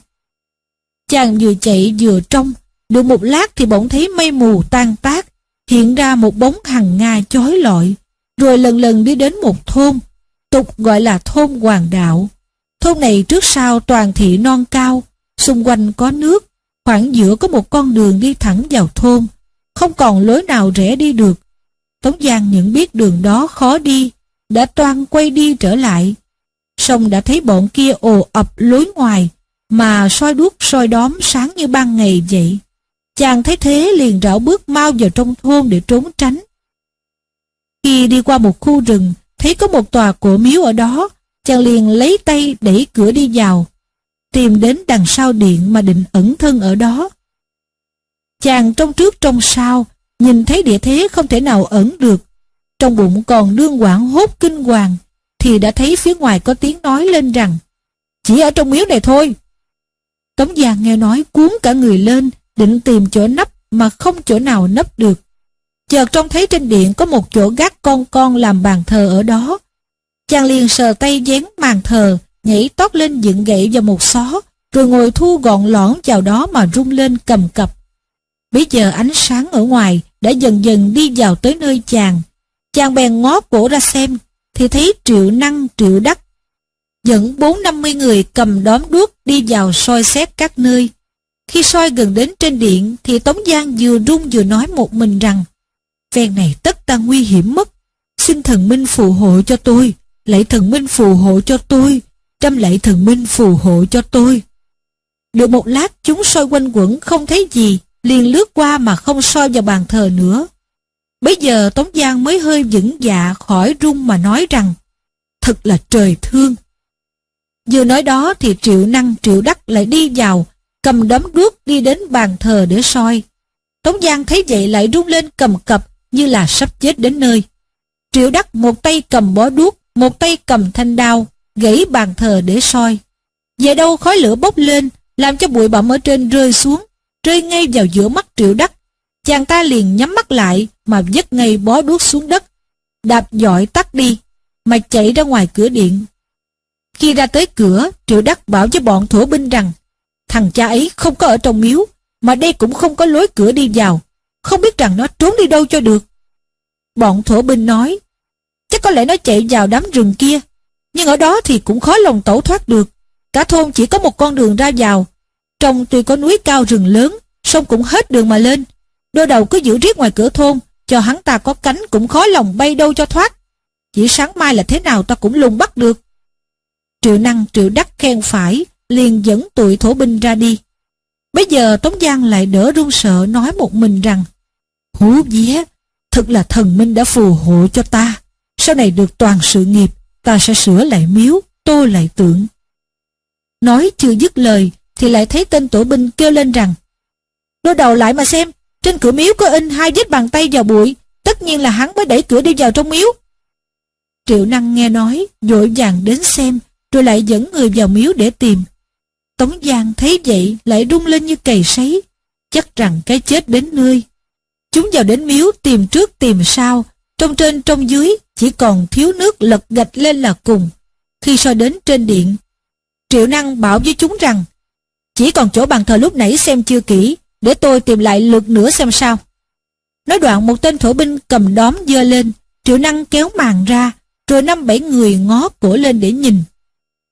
Chàng vừa chạy vừa trông, được một lát thì bỗng thấy mây mù tan tác, hiện ra một bóng hằng nga chói lọi, rồi lần lần đi đến một thôn, tục gọi là thôn Hoàng Đạo. Thôn này trước sau toàn thị non cao, xung quanh có nước, khoảng giữa có một con đường đi thẳng vào thôn, không còn lối nào rẽ đi được. Tống Giang những biết đường đó khó đi, đã toan quay đi trở lại. Xong đã thấy bọn kia ồ ập lối ngoài, mà soi đuốc soi đóm sáng như ban ngày vậy. Chàng thấy thế liền rảo bước mau vào trong thôn để trốn tránh. Khi đi qua một khu rừng, thấy có một tòa cổ miếu ở đó, chàng liền lấy tay đẩy cửa đi vào, tìm đến đằng sau điện mà định ẩn thân ở đó. Chàng trong trước trong sau, nhìn thấy địa thế không thể nào ẩn được, trong bụng còn đương quảng hốt kinh hoàng, thì đã thấy phía ngoài có tiếng nói lên rằng, chỉ ở trong miếu này thôi. Tống Giang nghe nói cuốn cả người lên, định tìm chỗ nấp mà không chỗ nào nấp được. Chợt trông thấy trên điện có một chỗ gác con con làm bàn thờ ở đó. Chàng liền sờ tay dán màn thờ, nhảy tót lên dựng gậy vào một xó, rồi ngồi thu gọn lõn vào đó mà rung lên cầm cập. Bây giờ ánh sáng ở ngoài đã dần dần đi vào tới nơi chàng. Chàng bèn ngó cổ ra xem, thì thấy triệu năng triệu đắc. Dẫn bốn năm mươi người cầm đóm đuốc đi vào soi xét các nơi. Khi soi gần đến trên điện thì Tống Giang vừa rung vừa nói một mình rằng Ven này tất ta nguy hiểm mất. Xin thần minh phù hộ cho tôi. Lạy thần minh phù hộ cho tôi. Trăm lạy thần minh phù hộ cho tôi. Được một lát chúng soi quanh quẩn không thấy gì, liền lướt qua mà không soi vào bàn thờ nữa. Bây giờ Tống Giang mới hơi vững dạ khỏi rung mà nói rằng Thật là trời thương. Vừa nói đó thì triệu năng triệu đắc lại đi vào, cầm đấm đuốc đi đến bàn thờ để soi. Tống Giang thấy vậy lại rung lên cầm cập như là sắp chết đến nơi. Triệu đắc một tay cầm bó đuốc, một tay cầm thanh đao, gãy bàn thờ để soi. Về đâu khói lửa bốc lên, làm cho bụi bặm ở trên rơi xuống, rơi ngay vào giữa mắt triệu đắc. Chàng ta liền nhắm mắt lại mà vứt ngay bó đuốc xuống đất, đạp dọi tắt đi, mà chạy ra ngoài cửa điện. Khi ra tới cửa, triệu đắc bảo với bọn thổ binh rằng, thằng cha ấy không có ở trong miếu, mà đây cũng không có lối cửa đi vào, không biết rằng nó trốn đi đâu cho được. Bọn thổ binh nói, chắc có lẽ nó chạy vào đám rừng kia, nhưng ở đó thì cũng khó lòng tẩu thoát được. Cả thôn chỉ có một con đường ra vào, trong tuy có núi cao rừng lớn, sông cũng hết đường mà lên. Đôi đầu cứ giữ riết ngoài cửa thôn, cho hắn ta có cánh cũng khó lòng bay đâu cho thoát. Chỉ sáng mai là thế nào ta cũng lùng bắt được. Triệu năng triệu đắc khen phải, liền dẫn tụi thổ binh ra đi. Bây giờ Tống Giang lại đỡ run sợ nói một mình rằng Hú vía, thật là thần minh đã phù hộ cho ta. Sau này được toàn sự nghiệp, ta sẽ sửa lại miếu, tô lại tượng. Nói chưa dứt lời, thì lại thấy tên tổ binh kêu lên rằng Đôi đầu lại mà xem, trên cửa miếu có in hai vết bàn tay vào bụi, tất nhiên là hắn mới đẩy cửa đi vào trong miếu. Triệu năng nghe nói, vội vàng đến xem, rồi lại dẫn người vào miếu để tìm. Tống Giang thấy vậy lại rung lên như cầy sấy, chắc rằng cái chết đến nơi. Chúng vào đến miếu tìm trước tìm sau, trong trên trong dưới chỉ còn thiếu nước lật gạch lên là cùng. Khi soi đến trên điện, Triệu Năng bảo với chúng rằng chỉ còn chỗ bàn thờ lúc nãy xem chưa kỹ, để tôi tìm lại lượt nữa xem sao. Nói đoạn một tên thổ binh cầm đóm dơ lên, Triệu Năng kéo màn ra, rồi năm bảy người ngó cổ lên để nhìn.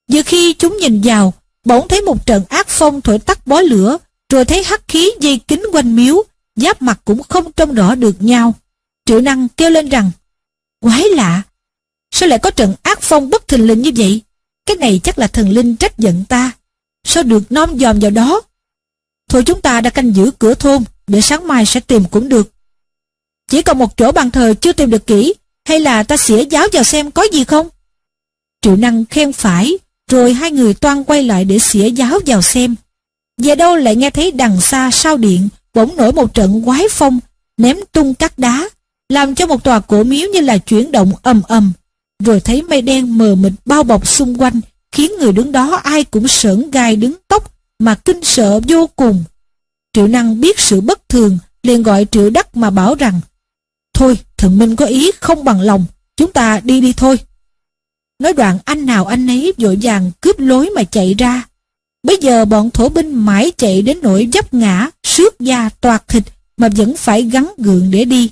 Giờ khi chúng nhìn vào, bỗng thấy một trận ác phong thổi tắt bó lửa, rồi thấy hắc khí dây kính quanh miếu, giáp mặt cũng không trông rõ được nhau. Triệu năng kêu lên rằng, quái lạ, sao lại có trận ác phong bất thình lình như vậy? Cái này chắc là thần linh trách giận ta. Sao được nom dòm vào đó? Thôi chúng ta đã canh giữ cửa thôn, để sáng mai sẽ tìm cũng được. Chỉ còn một chỗ bàn thờ chưa tìm được kỹ, hay là ta xỉa giáo vào xem có gì không? Triệu năng khen phải, rồi hai người toan quay lại để xỉa giáo vào xem. Về đâu lại nghe thấy đằng xa sau điện bỗng nổi một trận quái phong, ném tung cắt đá, làm cho một tòa cổ miếu như là chuyển động ầm ầm. Rồi thấy mây đen mờ mịt bao bọc xung quanh, khiến người đứng đó ai cũng sởn gai đứng tóc, mà kinh sợ vô cùng. Triệu năng biết sự bất thường, liền gọi triệu đắc mà bảo rằng, Thôi, thần minh có ý không bằng lòng, chúng ta đi đi thôi. Nói đoạn anh nào anh ấy vội vàng cướp lối mà chạy ra. Bây giờ bọn thổ binh mãi chạy đến nỗi dấp ngã, sướt da toạc thịt mà vẫn phải gắn gượng để đi.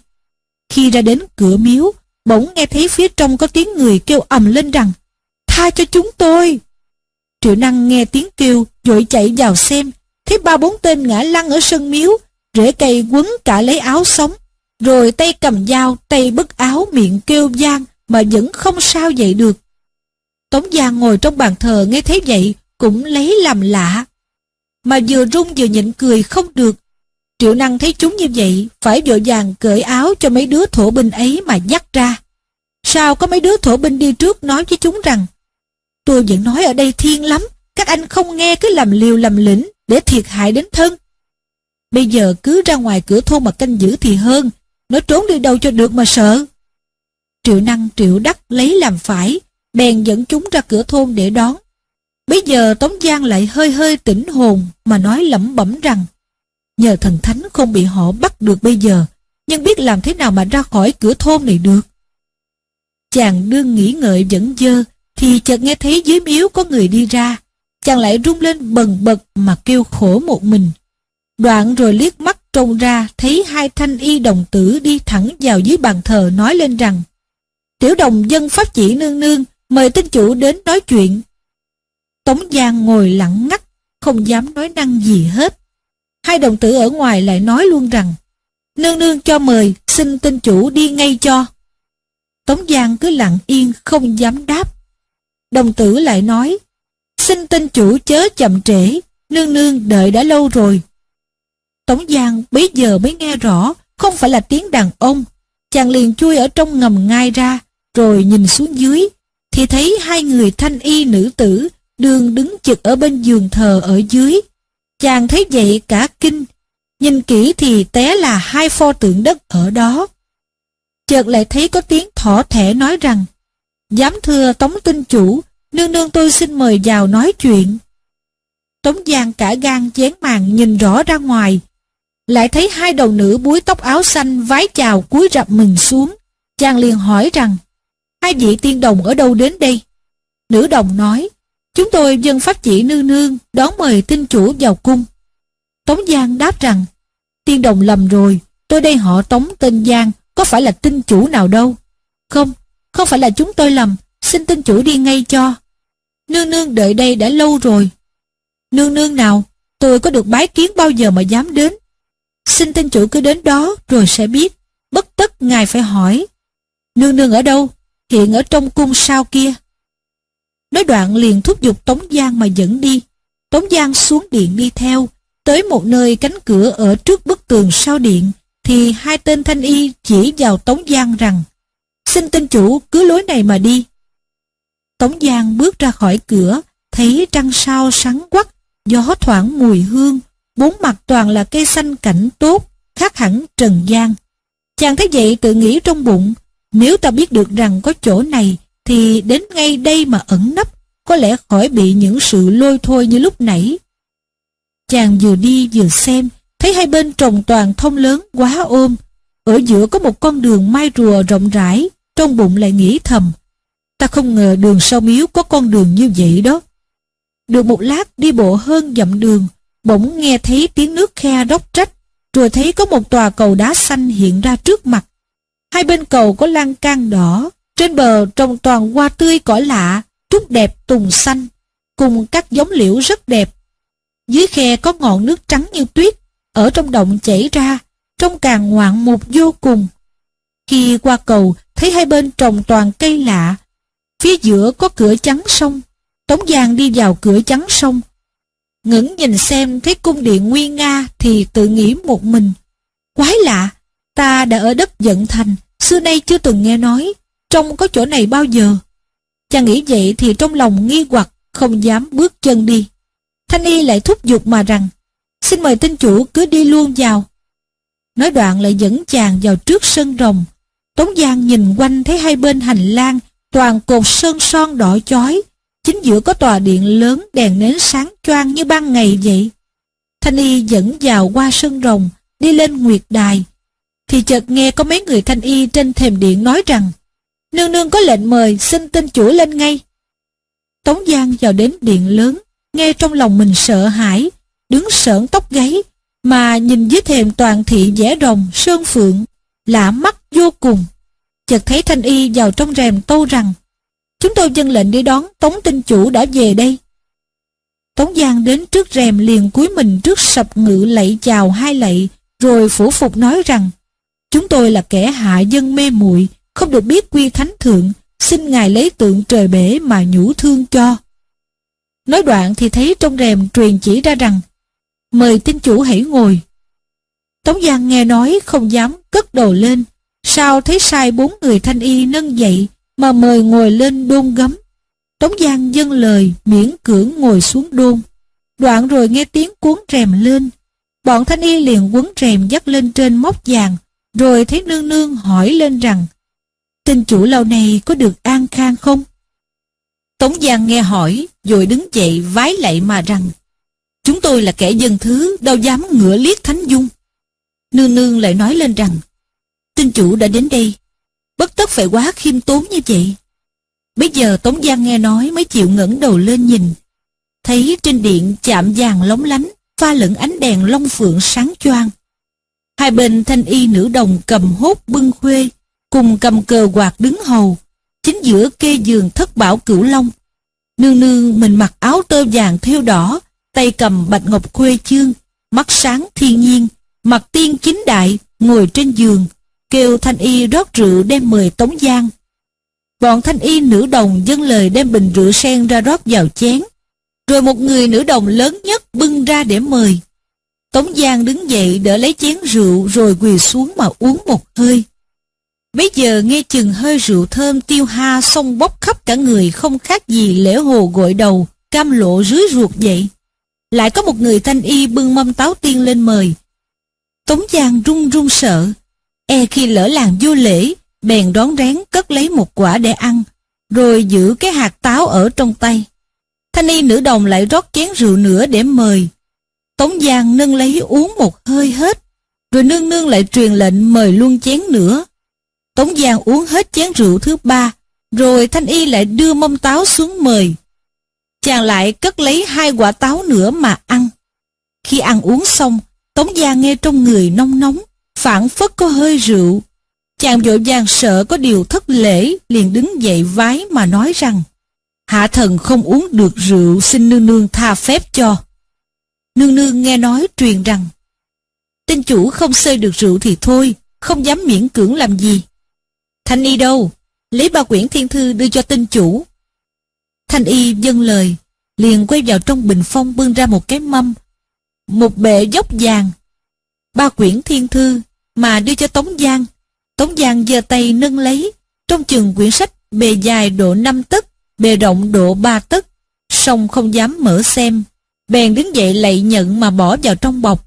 Khi ra đến cửa miếu, bỗng nghe thấy phía trong có tiếng người kêu ầm lên rằng Tha cho chúng tôi! Triệu năng nghe tiếng kêu, vội chạy vào xem, thấy ba bốn tên ngã lăn ở sân miếu, rễ cây quấn cả lấy áo sống, rồi tay cầm dao, tay bức áo miệng kêu gian, mà vẫn không sao dậy được. Tống Giang ngồi trong bàn thờ nghe thấy vậy cũng lấy làm lạ. Mà vừa run vừa nhịn cười không được. Triệu năng thấy chúng như vậy, phải vội vàng cởi áo cho mấy đứa thổ binh ấy mà dắt ra. Sao có mấy đứa thổ binh đi trước nói với chúng rằng, Tôi vẫn nói ở đây thiên lắm, Các anh không nghe cứ làm liều làm lĩnh Để thiệt hại đến thân Bây giờ cứ ra ngoài cửa thôn mà canh giữ thì hơn, Nó trốn đi đâu cho được mà sợ Triệu năng, triệu đắc lấy làm phải Bèn dẫn chúng ra cửa thôn để đón. Bây giờ Tống Giang lại hơi hơi tỉnh hồn Mà nói lẩm bẩm rằng, Nhờ thần thánh không bị họ bắt được bây giờ, Nhưng biết làm thế nào mà ra khỏi cửa thôn này được? Chàng đương nghĩ ngợi vẫn dơ, Thì chợt nghe thấy dưới miếu có người đi ra. Chàng lại rung lên bần bật mà kêu khổ một mình. Đoạn rồi liếc mắt trông ra, Thấy hai thanh y đồng tử đi thẳng vào dưới bàn thờ nói lên rằng, Tiểu đồng dân pháp chỉ nương nương Mời tinh chủ đến nói chuyện Tống Giang ngồi lặng ngắt Không dám nói năng gì hết Hai đồng tử ở ngoài lại nói luôn rằng Nương nương cho mời Xin tinh chủ đi ngay cho Tống Giang cứ lặng yên không dám đáp. Đồng tử lại nói, xin tên chủ chớ chậm trễ, nương nương đợi đã lâu rồi. Tống Giang bấy giờ mới nghe rõ, không phải là tiếng đàn ông. Chàng liền chui ở trong ngầm ngai ra, rồi nhìn xuống dưới, thì thấy hai người thanh y nữ tử đường đứng chực ở bên giường thờ ở dưới. Chàng thấy vậy cả kinh, nhìn kỹ thì té là hai pho tượng đất ở đó chợt lại thấy có tiếng thỏ thẻ nói rằng Dám thưa Tống Tinh Chủ, nương nương tôi xin mời vào nói chuyện. Tống Giang cả gan chén màn nhìn rõ ra ngoài, lại thấy hai đầu nữ búi tóc áo xanh vái chào cúi rập mình xuống. Chàng liền hỏi rằng, hai vị tiên đồng ở đâu đến đây? Nữ đồng nói, chúng tôi dân pháp chỉ nương nương đón mời tinh chủ vào cung. Tống Giang đáp rằng, tiên đồng lầm rồi, tôi đây họ Tống tên Giang, có phải là tinh chủ nào đâu. Không, không phải là chúng tôi lầm, xin tinh chủ đi ngay cho. Nương nương đợi đây đã lâu rồi. Nương nương nào, tôi có được bái kiến bao giờ mà dám đến. Xin tinh chủ cứ đến đó rồi sẽ biết, bất tất ngài phải hỏi. Nương nương ở đâu? Hiện ở trong cung sao kia. Nói đoạn liền thúc giục Tống Giang mà dẫn đi. Tống Giang xuống điện đi theo, tới một nơi cánh cửa ở trước bức tường sau điện, thì hai tên thanh y chỉ vào Tống Giang rằng xin tên chủ cứ lối này mà đi. Tống Giang bước ra khỏi cửa, thấy trăng sao sáng quắc, gió thoảng mùi hương, bốn mặt toàn là cây xanh cảnh tốt, khác hẳn trần gian. Chàng thấy vậy tự nghĩ trong bụng, nếu ta biết được rằng có chỗ này, thì đến ngay đây mà ẩn nấp, có lẽ khỏi bị những sự lôi thôi như lúc nãy. Chàng vừa đi vừa xem, thấy hai bên trồng toàn thông lớn quá ôm. Ở giữa có một con đường mai rùa rộng rãi, trong bụng lại nghĩ thầm. Ta không ngờ đường sau miếu có con đường như vậy đó. Được một lát đi bộ hơn dặm đường, bỗng nghe thấy tiếng nước khe róc trách, rồi thấy có một tòa cầu đá xanh hiện ra trước mặt. Hai bên cầu có lan can đỏ, trên bờ trồng toàn hoa tươi cỏ lạ, trúc đẹp tùng xanh, cùng các giống liễu rất đẹp. Dưới khe có ngọn nước trắng như tuyết, ở trong động chảy ra, trông càng ngoạn mục vô cùng. Khi qua cầu, thấy hai bên trồng toàn cây lạ, phía giữa có cửa trắng sông, Tống Giang đi vào cửa trắng sông. Ngẩng nhìn xem thấy cung điện nguy nga thì tự nghĩ một mình. Quái lạ, ta đã ở đất giận thành, xưa nay chưa từng nghe nói, trông có chỗ này bao giờ. Chàng nghĩ vậy thì trong lòng nghi hoặc, không dám bước chân đi. Thanh y lại thúc giục mà rằng, Xin mời tinh chủ cứ đi luôn vào. Nói đoạn lại dẫn chàng vào trước sân rồng. Tống Giang nhìn quanh thấy hai bên hành lang toàn cột sơn son đỏ chói. Chính giữa có tòa điện lớn đèn nến sáng choang như ban ngày vậy. Thanh y dẫn vào qua sân rồng, đi lên nguyệt đài. Thì chợt nghe có mấy người thanh y trên thềm điện nói rằng Nương nương có lệnh mời xin tinh chủ lên ngay. Tống Giang vào đến điện lớn, nghe trong lòng mình sợ hãi, đứng sởn tóc gáy, mà nhìn dưới thềm toàn thị vẽ rồng, sơn phượng, lạ mắt vô cùng. Chợt thấy thanh y vào trong rèm tâu rằng, chúng tôi dân lệnh đi đón Tống tinh chủ đã về đây. Tống Giang đến trước rèm liền cúi mình trước sập ngự lạy chào hai lạy, rồi phủ phục nói rằng, chúng tôi là kẻ hạ dân mê muội không được biết quy thánh thượng, xin ngài lấy tượng trời bể mà nhủ thương cho. Nói đoạn thì thấy trong rèm truyền chỉ ra rằng, mời tin chủ hãy ngồi. Tống Giang nghe nói không dám cất đầu lên, sao thấy sai bốn người thanh y nâng dậy mà mời ngồi lên đôn gấm. Tống Giang dâng lời miễn cưỡng ngồi xuống đôn. Đoạn rồi nghe tiếng cuốn rèm lên. Bọn thanh y liền quấn rèm dắt lên trên móc vàng, rồi thấy nương nương hỏi lên rằng, Tên chủ lâu này có được an khang không? Tống Giang nghe hỏi, rồi đứng dậy vái lạy mà rằng, Chúng tôi là kẻ dân thứ, đâu dám ngửa liếc thánh dung. Nương nương lại nói lên rằng, Tinh chủ đã đến đây, bất tất phải quá khiêm tốn như vậy. Bây giờ Tống Giang nghe nói mới chịu ngẩng đầu lên nhìn, thấy trên điện chạm vàng lóng lánh, pha lẫn ánh đèn long phượng sáng choang. Hai bên thanh y nữ đồng cầm hốt bưng khuê, cùng cầm cờ quạt đứng hầu, chính giữa kê giường thất bảo cửu long. Nương nương mình mặc áo tơ vàng thêu đỏ, tay cầm bạch ngọc khuê chương, mắt sáng thiên nhiên, mặt tiên chính đại, ngồi trên giường, kêu thanh y rót rượu đem mời Tống Giang. Bọn thanh y nữ đồng dâng lời đem bình rượu sen ra rót vào chén, rồi một người nữ đồng lớn nhất bưng ra để mời. Tống Giang đứng dậy đỡ lấy chén rượu rồi quỳ xuống mà uống một hơi. Bây giờ nghe chừng hơi rượu thơm tiêu ha xông bốc khắp cả người không khác gì lễ hồ gội đầu, cam lộ rưới ruột vậy. Lại có một người thanh y bưng mâm táo tiên lên mời. Tống Giang run run sợ, e khi lỡ làng vô lễ, bèn đón rén cất lấy một quả để ăn, rồi giữ cái hạt táo ở trong tay. Thanh y nữ đồng lại rót chén rượu nữa để mời. Tống Giang nâng lấy uống một hơi hết, rồi nương nương lại truyền lệnh mời luôn chén nữa. Tống Giang uống hết chén rượu thứ ba, rồi Thanh Y lại đưa mâm táo xuống mời. Chàng lại cất lấy hai quả táo nữa mà ăn. Khi ăn uống xong, Tống Giang nghe trong người nóng nóng, phản phất có hơi rượu. Chàng vội vàng sợ có điều thất lễ, liền đứng dậy vái mà nói rằng Hạ thần không uống được rượu, xin nương nương tha phép cho. Nương nương nghe nói truyền rằng Tên chủ không xơi được rượu thì thôi, không dám miễn cưỡng làm gì. Thanh y đâu? Lấy ba quyển thiên thư đưa cho tinh chủ. Thanh y dâng lời, liền quay vào trong bình phong bưng ra một cái mâm, một bệ dốc vàng. Ba quyển thiên thư mà đưa cho Tống Giang. Tống Giang giơ tay nâng lấy, trong chừng quyển sách bề dài độ 5 tấc, bề rộng độ 3 tấc, song không dám mở xem. Bèn đứng dậy lạy nhận mà bỏ vào trong bọc.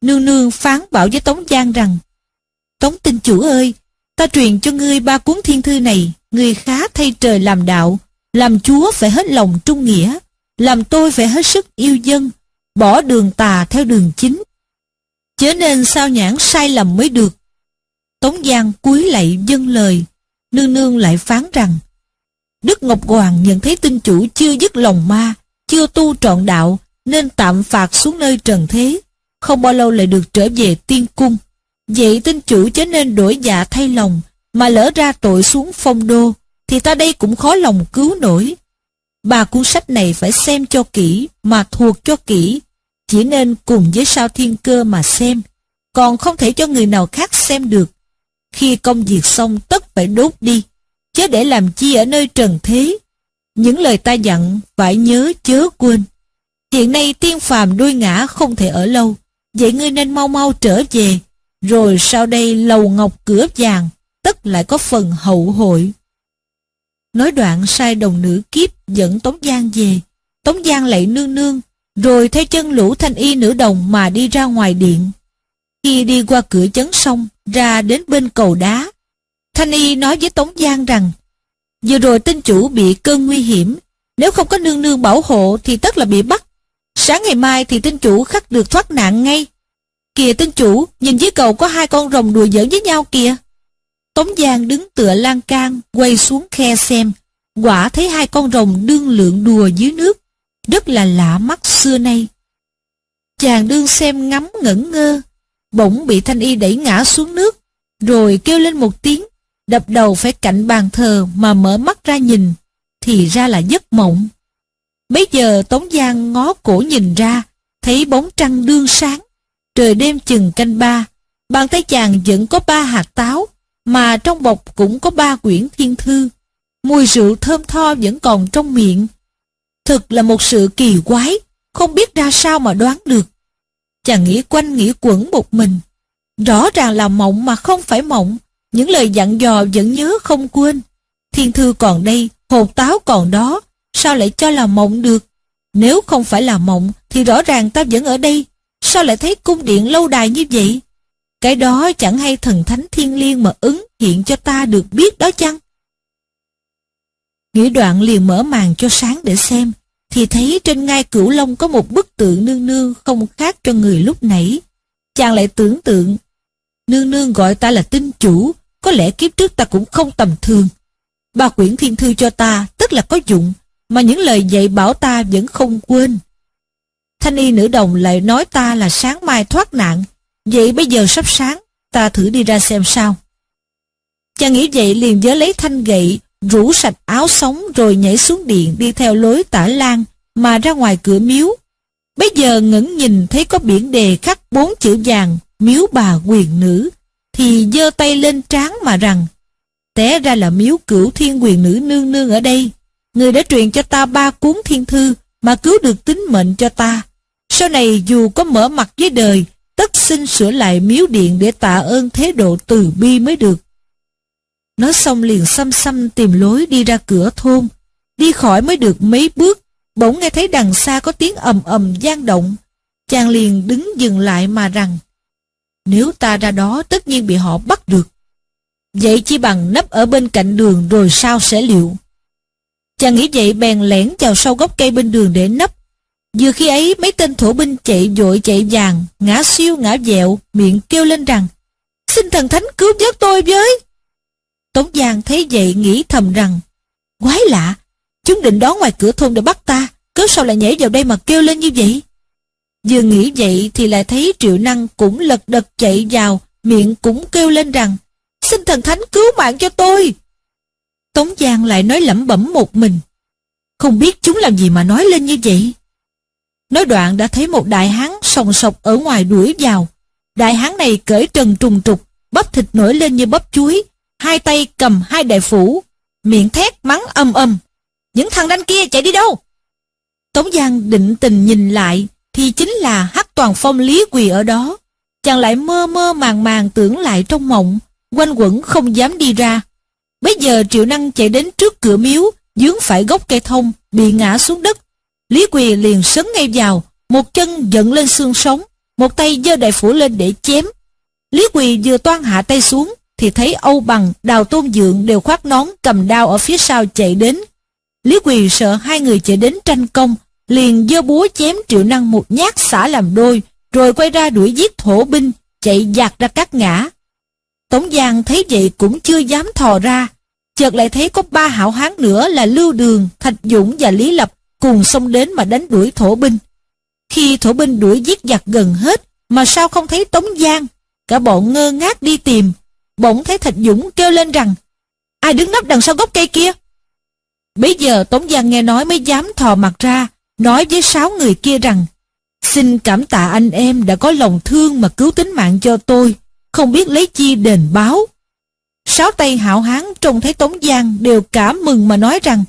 Nương nương phán bảo với Tống Giang rằng, Tống tinh chủ ơi, Ta truyền cho ngươi ba cuốn thiên thư này, ngươi khá thay trời làm đạo, làm chúa phải hết lòng trung nghĩa, làm tôi phải hết sức yêu dân, bỏ đường tà theo đường chính. Chớ nên sao nhãn sai lầm mới được. Tống Giang cúi lạy dân lời, nương nương lại phán rằng, Đức Ngọc Hoàng nhận thấy tinh chủ chưa dứt lòng ma, chưa tu trọn đạo, nên tạm phạt xuống nơi trần thế, không bao lâu lại được trở về tiên cung. Vậy tinh chủ chớ nên đổi dạ thay lòng, mà lỡ ra tội xuống phong đô, thì ta đây cũng khó lòng cứu nổi. Ba cuốn sách này phải xem cho kỹ, mà thuộc cho kỹ, chỉ nên cùng với sao thiên cơ mà xem, còn không thể cho người nào khác xem được. Khi công việc xong tất phải đốt đi, chứ để làm chi ở nơi trần thế. Những lời ta dặn phải nhớ chớ quên. Hiện nay tiên phàm đuôi ngã không thể ở lâu, vậy ngươi nên mau mau trở về, rồi sau đây lầu ngọc cửa vàng, tất lại có phần hậu hội. Nói đoạn sai đồng nữ kiếp dẫn Tống Giang về, Tống Giang lạy nương nương, rồi theo chân lũ thanh y nữ đồng mà đi ra ngoài điện. Khi đi qua cửa chấn sông, ra đến bên cầu đá, thanh y nói với Tống Giang rằng, vừa rồi tinh chủ bị cơn nguy hiểm, nếu không có nương nương bảo hộ thì tất là bị bắt. Sáng ngày mai thì tinh chủ khắc được thoát nạn ngay. Kìa tinh chủ, nhìn dưới cầu có hai con rồng đùa giỡn với nhau kìa. Tống Giang đứng tựa lan can, quay xuống khe xem. Quả thấy hai con rồng đương lượng đùa dưới nước. Rất là lạ mắt xưa nay. Chàng đương xem ngắm ngẩn ngơ. Bỗng bị thanh y đẩy ngã xuống nước. Rồi kêu lên một tiếng. Đập đầu phải cạnh bàn thờ mà mở mắt ra nhìn. Thì ra là giấc mộng. Bây giờ Tống Giang ngó cổ nhìn ra. Thấy bóng trăng đương sáng Trời đêm chừng canh ba, bàn tay chàng vẫn có ba hạt táo, mà trong bọc cũng có ba quyển thiên thư. Mùi rượu thơm tho vẫn còn trong miệng. Thực là một sự kỳ quái, không biết ra sao mà đoán được. Chàng nghĩ quanh nghĩ quẩn một mình. Rõ ràng là mộng mà không phải mộng, những lời dặn dò vẫn nhớ không quên. Thiên thư còn đây, hột táo còn đó, sao lại cho là mộng được? Nếu không phải là mộng, thì rõ ràng ta vẫn ở đây, sao lại thấy cung điện lâu đài như vậy? Cái đó chẳng hay thần thánh thiên liêng mà ứng hiện cho ta được biết đó chăng? nghĩ đoạn liền mở màn cho sáng để xem, thì thấy trên ngai cửu long có một bức tượng nương nương không khác cho người lúc nãy. Chàng lại tưởng tượng, nương nương gọi ta là tinh chủ, có lẽ kiếp trước ta cũng không tầm thường. Ba quyển thiên thư cho ta, tức là có dụng, mà những lời dạy bảo ta vẫn không quên. Thanh y nữ đồng lại nói ta là sáng mai thoát nạn, vậy bây giờ sắp sáng, ta thử đi ra xem sao. Chàng nghĩ vậy liền vớ lấy thanh gậy, rủ sạch áo sống rồi nhảy xuống điện đi theo lối tả lan mà ra ngoài cửa miếu. Bây giờ ngẩng nhìn thấy có biển đề khắc bốn chữ vàng miếu bà quyền nữ thì giơ tay lên trán mà rằng té ra là miếu cửu thiên quyền nữ nương nương ở đây. Người đã truyền cho ta ba cuốn thiên thư mà cứu được tính mệnh cho ta. Sau này dù có mở mặt với đời, tất xin sửa lại miếu điện để tạ ơn thế độ từ bi mới được. Nói xong liền xăm xăm tìm lối đi ra cửa thôn. Đi khỏi mới được mấy bước, bỗng nghe thấy đằng xa có tiếng ầm ầm gian động. Chàng liền đứng dừng lại mà rằng, nếu ta ra đó tất nhiên bị họ bắt được. Vậy chỉ bằng nấp ở bên cạnh đường rồi sao sẽ liệu? Chàng nghĩ vậy bèn lẻn vào sau gốc cây bên đường để nấp. Vừa khi ấy mấy tên thổ binh chạy vội chạy vàng, ngã siêu ngã dẹo, miệng kêu lên rằng Xin thần thánh cứu vớt tôi với. Tống Giang thấy vậy nghĩ thầm rằng Quái lạ, chúng định đón ngoài cửa thôn để bắt ta, cớ sao lại nhảy vào đây mà kêu lên như vậy? Vừa nghĩ vậy thì lại thấy Triệu Năng cũng lật đật chạy vào, miệng cũng kêu lên rằng Xin thần thánh cứu mạng cho tôi. Tống Giang lại nói lẩm bẩm một mình. Không biết chúng làm gì mà nói lên như vậy. Nói đoạn đã thấy một đại hán sòng sọc ở ngoài đuổi vào. Đại hán này cởi trần trùng trục, bắp thịt nổi lên như bắp chuối, hai tay cầm hai đại phủ, miệng thét mắng âm âm. Những thằng đanh kia chạy đi đâu? Tống Giang định tình nhìn lại, thì chính là Hắc Toàn Phong Lý Quỳ ở đó. Chàng lại mơ mơ màng màng tưởng lại trong mộng, quanh quẩn không dám đi ra. Bây giờ Triệu Năng chạy đến trước cửa miếu, dướng phải gốc cây thông, bị ngã xuống đất. Lý Quỳ liền sấn ngay vào, một chân giận lên xương sống, một tay giơ đại phủ lên để chém. Lý Quỳ vừa toan hạ tay xuống, thì thấy Âu Bằng, Đào Tôn Dượng đều khoác nón cầm đao ở phía sau chạy đến. Lý Quỳ sợ hai người chạy đến tranh công, liền giơ búa chém Triệu Năng một nhát xả làm đôi, rồi quay ra đuổi giết thổ binh, chạy giạt ra các ngã. Tống Giang thấy vậy cũng chưa dám thò ra, chợt lại thấy có ba hảo hán nữa là Lưu Đường, Thạch Dũng và Lý Lập cùng xông đến mà đánh đuổi thổ binh. Khi thổ binh đuổi giết giặc gần hết, mà sao không thấy Tống Giang? Cả bọn ngơ ngác đi tìm, bỗng thấy Thạch Dũng kêu lên rằng ai đứng nấp đằng sau gốc cây kia? Bây giờ Tống Giang nghe nói mới dám thò mặt ra, nói với sáu người kia rằng xin cảm tạ anh em đã có lòng thương mà cứu tính mạng cho tôi, không biết lấy chi đền báo. Sáu tay hảo hán trông thấy Tống Giang đều cảm mừng mà nói rằng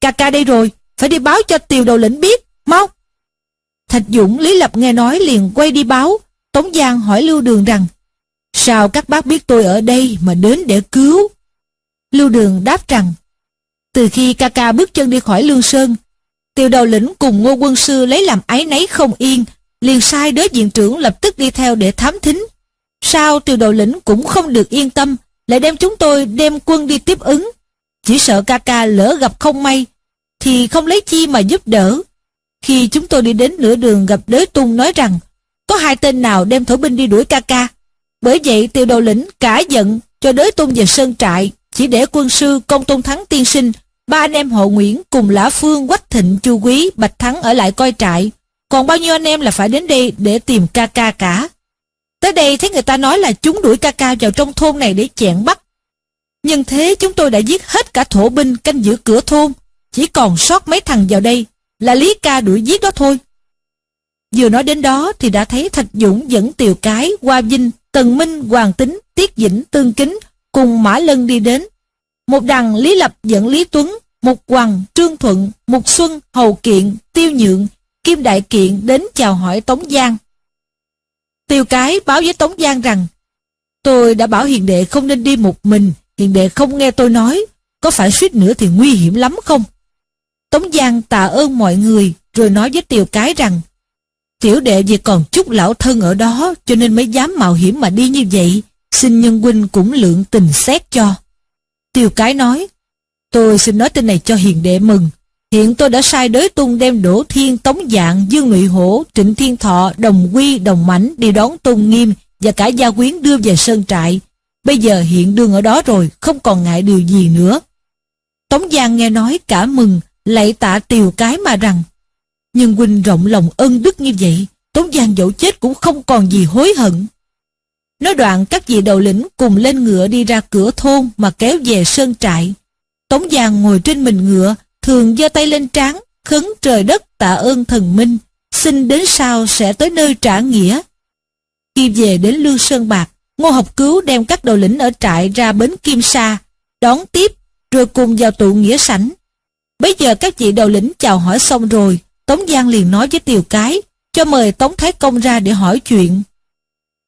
ca ca đây rồi, phải đi báo cho tiều đầu lĩnh biết, mau. Thạch Dũng Lý Lập nghe nói liền quay đi báo, Tống Giang hỏi Lưu Đường rằng Sao các bác biết tôi ở đây mà đến để cứu? Lưu Đường đáp rằng, từ khi ca ca bước chân đi khỏi Lương Sơn, tiêu đầu lĩnh cùng ngô quân sư lấy làm ái nấy không yên, liền sai đối diện trưởng lập tức đi theo để thám thính. Sao tiêu đầu lĩnh cũng không được yên tâm, lại đem chúng tôi đem quân đi tiếp ứng. Chỉ sợ ca ca lỡ gặp không may, thì không lấy chi mà giúp đỡ. Khi chúng tôi đi đến nửa đường gặp đới tung nói rằng, có hai tên nào đem thổ binh đi đuổi ca ca, bởi vậy tiêu đầu lĩnh cả giận cho đới tung về sơn trại, chỉ để quân sư công tôn thắng tiên sinh, ba anh em hộ Nguyễn cùng Lã Phương, Quách Thịnh, Chu Quý, Bạch Thắng ở lại coi trại. Còn bao nhiêu anh em là phải đến đây để tìm ca ca cả. Tới đây thấy người ta nói là chúng đuổi ca ca vào trong thôn này để chẹn bắt. Nhưng thế chúng tôi đã giết hết cả thổ binh canh giữ cửa thôn, chỉ còn sót mấy thằng vào đây, là Lý ca đuổi giết đó thôi. Vừa nói đến đó thì đã thấy Thạch Dũng dẫn Tiều Cái, Hoa Vinh, Tần Minh, Hoàng Tính, Tiết Dĩnh, Tương Kính cùng Mã Lân đi đến. Một đằng Lý Lập dẫn Lý Tuấn, một Hoàng, Trương Thuận, Mục Xuân, Hầu Kiện, Tiêu Nhượng, Kim Đại Kiện đến chào hỏi Tống Giang. Tiêu Cái báo với Tống Giang rằng Tôi đã bảo hiền đệ không nên đi một mình, hiền đệ không nghe tôi nói, có phải suýt nữa thì nguy hiểm lắm không? Tống Giang tạ ơn mọi người, rồi nói với Tiêu Cái rằng Tiểu đệ vì còn chút lão thân ở đó cho nên mới dám mạo hiểm mà đi như vậy, xin nhân huynh cũng lượng tình xét cho. Tiêu Cái nói Tôi xin nói tin này cho hiền đệ mừng. Hiện tôi đã sai đới tung đem Đỗ Thiên, Tống Dạng, Dương Ngụy Hổ, Trịnh Thiên Thọ, Đồng Quy, Đồng Mãnh đi đón Tôn Nghiêm và cả gia quyến đưa về sơn trại. Bây giờ hiện đương ở đó rồi, không còn ngại điều gì nữa. Tống Giang nghe nói cả mừng, lạy tạ tiều cái mà rằng, nhưng huynh rộng lòng ân đức như vậy, Tống Giang dẫu chết cũng không còn gì hối hận. Nói đoạn các vị đầu lĩnh cùng lên ngựa đi ra cửa thôn mà kéo về sơn trại. Tống Giang ngồi trên mình ngựa, thường giơ tay lên trán, khấn trời đất tạ ơn thần minh, xin đến sau sẽ tới nơi trả nghĩa. Khi về đến Lương Sơn Bạc, Ngô Học Cứu đem các đầu lĩnh ở trại ra bến Kim Sa, đón tiếp, rồi cùng vào tụ nghĩa sảnh. Bây giờ các vị đầu lĩnh chào hỏi xong rồi, Tống Giang liền nói với Tiều Cái, cho mời Tống Thái Công ra để hỏi chuyện.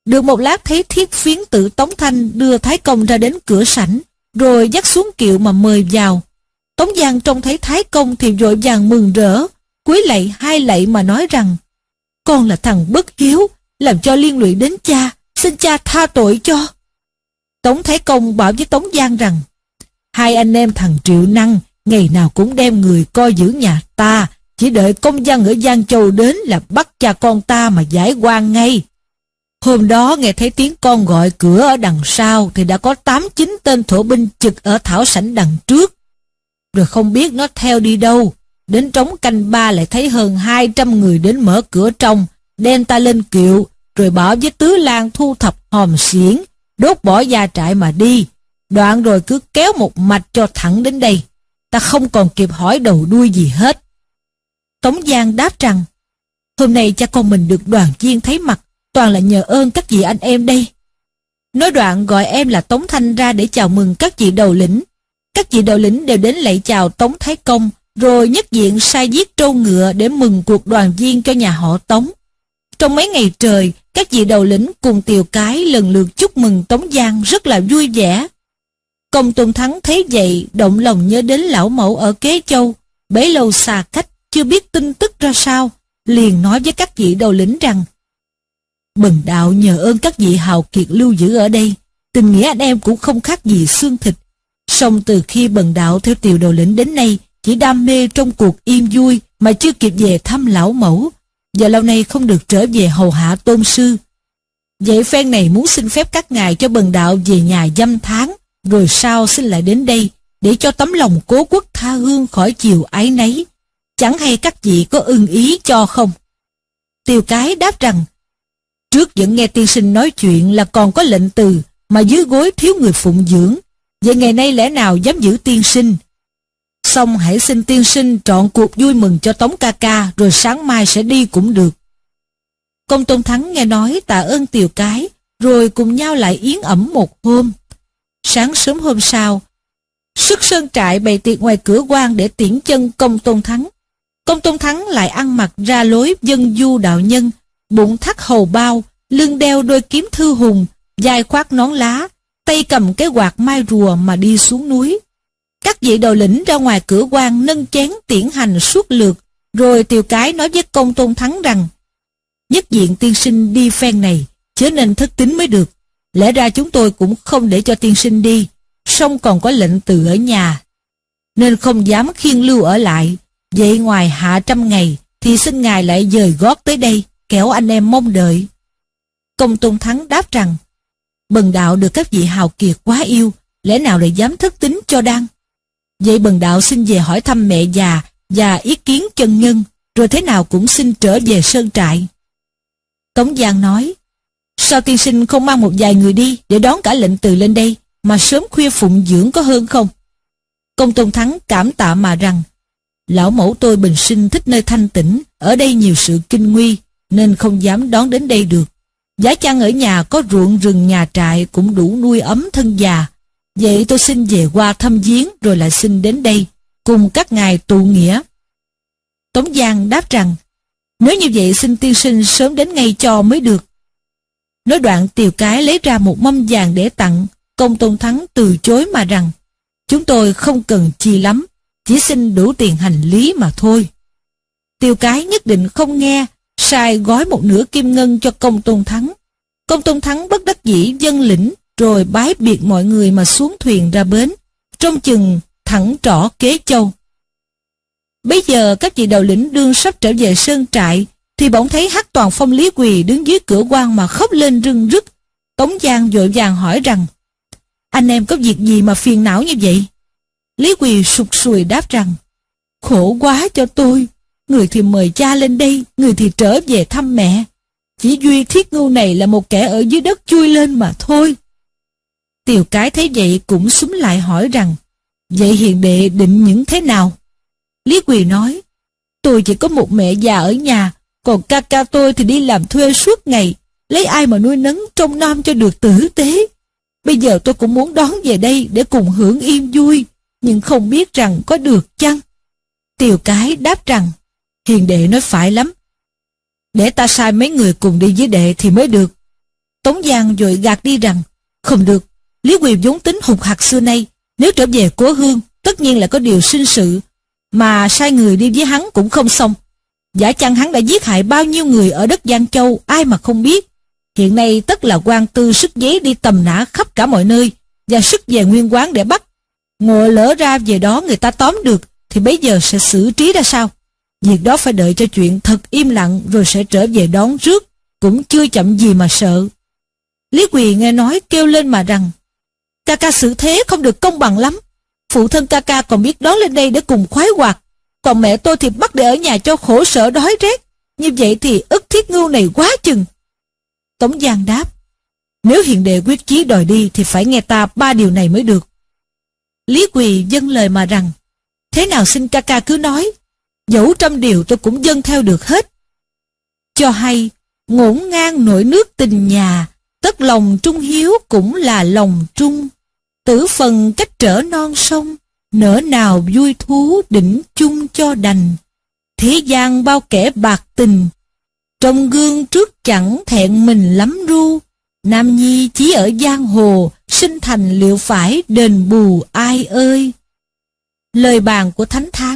Được một lát thấy thiết phiến tự Tống Thanh đưa Thái Công ra đến cửa sảnh, rồi dắt xuống kiệu mà mời vào. Tống Giang trông thấy Thái Công thì vội vàng mừng rỡ, cúi lạy hai lạy mà nói rằng, con là thằng bất hiếu, làm cho liên lụy đến cha, xin cha tha tội cho. Tống Thái Công bảo với Tống Giang rằng, hai anh em thằng Triệu Năng ngày nào cũng đem người coi giữ nhà ta, chỉ đợi công dân ở Giang Châu đến là bắt cha con ta mà giải quan ngay. Hôm đó nghe thấy tiếng con gọi cửa ở đằng sau thì đã có 8-9 tên thổ binh trực ở thảo sảnh đằng trước. Rồi không biết nó theo đi đâu. Đến trống canh ba lại thấy hơn 200 người đến mở cửa trong, đem ta lên kiệu, rồi bảo với Tứ Lan thu thập hòm xiển, đốt bỏ gia trại mà đi. Đoạn rồi cứ kéo một mạch cho thẳng đến đây. Ta không còn kịp hỏi đầu đuôi gì hết. Tống Giang đáp rằng, hôm nay cha con mình được đoàn viên thấy mặt, toàn là nhờ ơn các vị anh em đây. Nói đoạn gọi em là Tống Thanh ra để chào mừng các vị đầu lĩnh. Các vị đầu lĩnh đều đến lạy chào Tống Thái Công, rồi nhất diện sai giết trâu ngựa để mừng cuộc đoàn viên cho nhà họ Tống. Trong mấy ngày trời, các vị đầu lĩnh cùng tiều cái lần lượt chúc mừng Tống Giang rất là vui vẻ. Công Tôn Thắng thấy vậy, động lòng nhớ đến lão mẫu ở Kế Châu, bấy lâu xa cách, chưa biết tin tức ra sao, liền nói với các vị đầu lĩnh rằng Bần đạo nhờ ơn các vị hào kiệt lưu giữ ở đây, tình nghĩa anh em cũng không khác gì xương thịt. Song từ khi bần đạo theo tiểu đầu lĩnh đến nay, chỉ đam mê trong cuộc yên vui mà chưa kịp về thăm lão mẫu, giờ lâu nay không được trở về hầu hạ tôn sư. Vậy phen này muốn xin phép các ngài cho bần đạo về nhà dăm tháng, rồi sau xin lại đến đây, để cho tấm lòng cố quốc tha hương khỏi chiều ái nấy. Chẳng hay các vị có ưng ý cho không? Tiêu cái đáp rằng, trước vẫn nghe tiên sinh nói chuyện là còn có lệnh từ, mà dưới gối thiếu người phụng dưỡng. Vậy ngày nay lẽ nào dám giữ tiên sinh? Xong hãy xin tiên sinh trọn cuộc vui mừng cho Tống ca ca, rồi sáng mai sẽ đi cũng được. Công Tôn Thắng nghe nói tạ ơn tiểu cái, rồi cùng nhau lại yến ẩm một hôm. Sáng sớm hôm sau, sức sơn trại bày tiệc ngoài cửa quan để tiễn chân công Tôn Thắng. Công Tôn Thắng lại ăn mặc ra lối dân du đạo nhân, bụng thắt hầu bao, lưng đeo đôi kiếm thư hùng, dài khoác nón lá, tay cầm cái quạt mai rùa mà đi xuống núi. Các vị đầu lĩnh ra ngoài cửa quan nâng chén tiễn hành suốt lượt, rồi tiều cái nói với công tôn thắng rằng Nhất diện tiên sinh đi phen này, chớ nên thất tính mới được. Lẽ ra chúng tôi cũng không để cho tiên sinh đi, song còn có lệnh từ ở nhà. Nên không dám khiên lưu ở lại, vậy ngoài hạ trăm ngày, thì xin ngài lại dời gót tới đây, kéo anh em mong đợi. Công tôn thắng đáp rằng, bần đạo được các vị hào kiệt quá yêu, lẽ nào lại dám thất tính cho đăng. Vậy bần đạo xin về hỏi thăm mẹ già và ý kiến chân nhân, rồi thế nào cũng xin trở về sơn trại. Tống Giang nói, sao tiên sinh không mang một vài người đi để đón cả lệnh từ lên đây, mà sớm khuya phụng dưỡng có hơn không? Công Tôn Thắng cảm tạ mà rằng, lão mẫu tôi bình sinh thích nơi thanh tĩnh, ở đây nhiều sự kinh nguy, nên không dám đón đến đây được. Giá chăng ở nhà có ruộng rừng nhà trại cũng đủ nuôi ấm thân già, Vậy tôi xin về qua thăm viếng rồi lại xin đến đây, cùng các ngài tụ nghĩa. Tống Giang đáp rằng, nếu như vậy xin tiên sinh sớm đến ngay cho mới được. Nói đoạn tiều cái lấy ra một mâm vàng để tặng, công tôn thắng từ chối mà rằng, chúng tôi không cần chi lắm, chỉ xin đủ tiền hành lý mà thôi. Tiều cái nhất định không nghe, sai gói một nửa kim ngân cho công tôn thắng. Công tôn thắng bất đắc dĩ dân lĩnh, rồi bái biệt mọi người mà xuống thuyền ra bến, trong chừng thẳng trỏ kế châu. Bây giờ các vị đầu lĩnh đương sắp trở về sơn trại, thì bỗng thấy hắc toàn phong lý quỳ đứng dưới cửa quan mà khóc lên rưng rức. Tống Giang vội vàng hỏi rằng, anh em có việc gì mà phiền não như vậy? Lý quỳ sụt sùi đáp rằng, khổ quá cho tôi, người thì mời cha lên đây, người thì trở về thăm mẹ. Chỉ duy thiết ngưu này là một kẻ ở dưới đất chui lên mà thôi. Tiều cái thấy vậy cũng súng lại hỏi rằng, vậy hiền đệ định những thế nào? Lý Quỳ nói, tôi chỉ có một mẹ già ở nhà, còn ca ca tôi thì đi làm thuê suốt ngày, lấy ai mà nuôi nấng trong nam cho được tử tế. Bây giờ tôi cũng muốn đón về đây để cùng hưởng yên vui, nhưng không biết rằng có được chăng? Tiều cái đáp rằng, hiền đệ nói phải lắm. Để ta sai mấy người cùng đi với đệ thì mới được. Tống Giang rồi gạt đi rằng, không được, Lý Quỳ vốn tính hùng hạt xưa nay, nếu trở về cố hương, tất nhiên là có điều sinh sự, mà sai người đi với hắn cũng không xong. Giả chăng hắn đã giết hại bao nhiêu người ở đất Giang Châu, ai mà không biết. Hiện nay tất là quan tư sức giấy đi tầm nã khắp cả mọi nơi, và sức về nguyên quán để bắt. Ngộ lỡ ra về đó người ta tóm được, thì bây giờ sẽ xử trí ra sao? Việc đó phải đợi cho chuyện thật im lặng rồi sẽ trở về đón rước, cũng chưa chậm gì mà sợ. Lý Quỳ nghe nói kêu lên mà rằng, ca ca xử thế không được công bằng lắm. Phụ thân ca ca còn biết đón lên đây để cùng khoái hoạt, còn mẹ tôi thì bắt để ở nhà cho khổ sở đói rét. Như vậy thì ức thiết ngưu này quá chừng. Tống Giang đáp, nếu hiện đệ quyết chí đòi đi thì phải nghe ta ba điều này mới được. Lý Quỳ dâng lời mà rằng, thế nào xin ca ca cứ nói, dẫu trăm điều tôi cũng dâng theo được hết. Cho hay, ngổn ngang nổi nước tình nhà, tất lòng trung hiếu cũng là lòng trung. Tử phần cách trở non sông, nỡ nào vui thú đỉnh chung cho đành. Thế gian bao kẻ bạc tình, trong gương trước chẳng thẹn mình lắm ru. Nam Nhi chỉ ở giang hồ, sinh thành liệu phải đền bù ai ơi. Lời bàn của Thánh Thái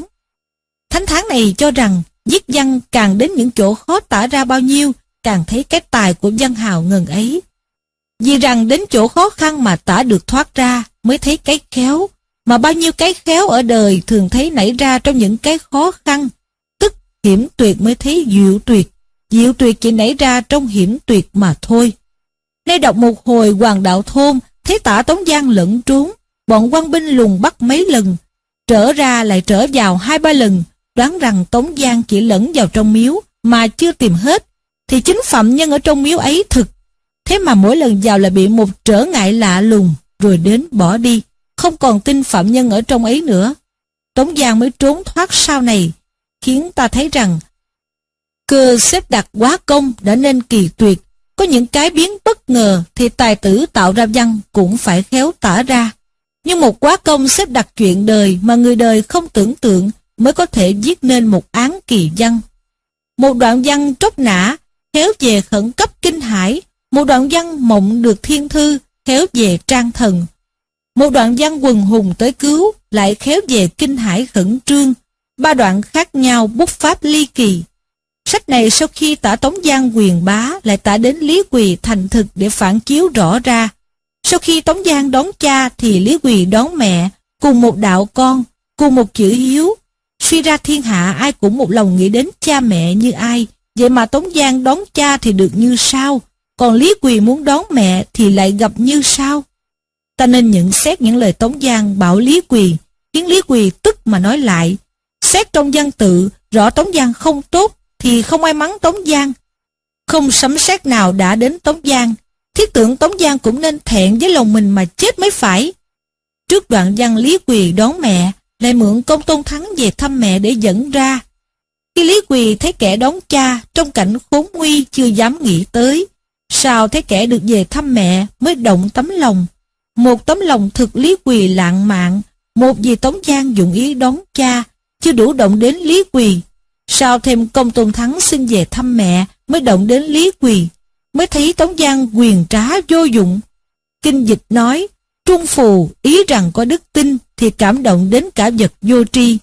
Thánh Tháng này cho rằng viết văn càng đến những chỗ khó tả ra bao nhiêu, càng thấy cái tài của văn hào ngần ấy. Vì rằng đến chỗ khó khăn mà tả được thoát ra mới thấy cái khéo, mà bao nhiêu cái khéo ở đời thường thấy nảy ra trong những cái khó khăn, tức hiểm tuyệt mới thấy diệu tuyệt, diệu tuyệt chỉ nảy ra trong hiểm tuyệt mà thôi. Nay đọc một hồi hoàng đạo thôn, thấy tả Tống Giang lẫn trốn, bọn quan binh lùng bắt mấy lần, trở ra lại trở vào hai ba lần, đoán rằng Tống Giang chỉ lẫn vào trong miếu mà chưa tìm hết, thì chính phạm nhân ở trong miếu ấy thực. Thế mà mỗi lần vào là bị một trở ngại lạ lùng, rồi đến bỏ đi, không còn tin phạm nhân ở trong ấy nữa. Tống Giang mới trốn thoát sau này, khiến ta thấy rằng cơ xếp đặt quá công đã nên kỳ tuyệt, có những cái biến bất ngờ thì tài tử tạo ra văn cũng phải khéo tả ra. Nhưng một quá công xếp đặt chuyện đời mà người đời không tưởng tượng mới có thể viết nên một án kỳ văn. Một đoạn văn tróc nã, khéo về khẩn cấp kinh hải, một đoạn văn mộng được thiên thư, khéo về trang thần. Một đoạn văn quần hùng tới cứu, lại khéo về kinh hải khẩn trương, ba đoạn khác nhau bút pháp ly kỳ. Sách này sau khi tả Tống Giang quyền bá lại tả đến Lý Quỳ thành thực để phản chiếu rõ ra. Sau khi Tống Giang đón cha thì Lý Quỳ đón mẹ, cùng một đạo con, cùng một chữ hiếu. Suy ra thiên hạ ai cũng một lòng nghĩ đến cha mẹ như ai, vậy mà Tống Giang đón cha thì được như sao, còn Lý Quỳ muốn đón mẹ thì lại gặp như sao. Ta nên nhận xét những lời Tống Giang bảo Lý Quỳ, khiến Lý Quỳ tức mà nói lại. Xét trong văn tự, rõ Tống Giang không tốt, thì không ai mắng Tống Giang. Không sấm xét nào đã đến Tống Giang, thiết tưởng Tống Giang cũng nên thẹn với lòng mình mà chết mới phải. Trước đoạn văn Lý Quỳ đón mẹ, lại mượn công tôn thắng về thăm mẹ để dẫn ra. Khi Lý Quỳ thấy kẻ đón cha trong cảnh khốn nguy chưa dám nghĩ tới, sao thấy kẻ được về thăm mẹ mới động tấm lòng. Một tấm lòng thực Lý Quỳ lạng mạn, một vì Tống Giang dụng ý đón cha, chưa đủ động đến Lý Quỳ. Sao thêm công tôn thắng xin về thăm mẹ mới động đến Lý Quỳ, mới thấy Tống Giang quyền trá vô dụng. Kinh dịch nói, Trung Phù ý rằng có đức tin thì cảm động đến cả vật vô tri.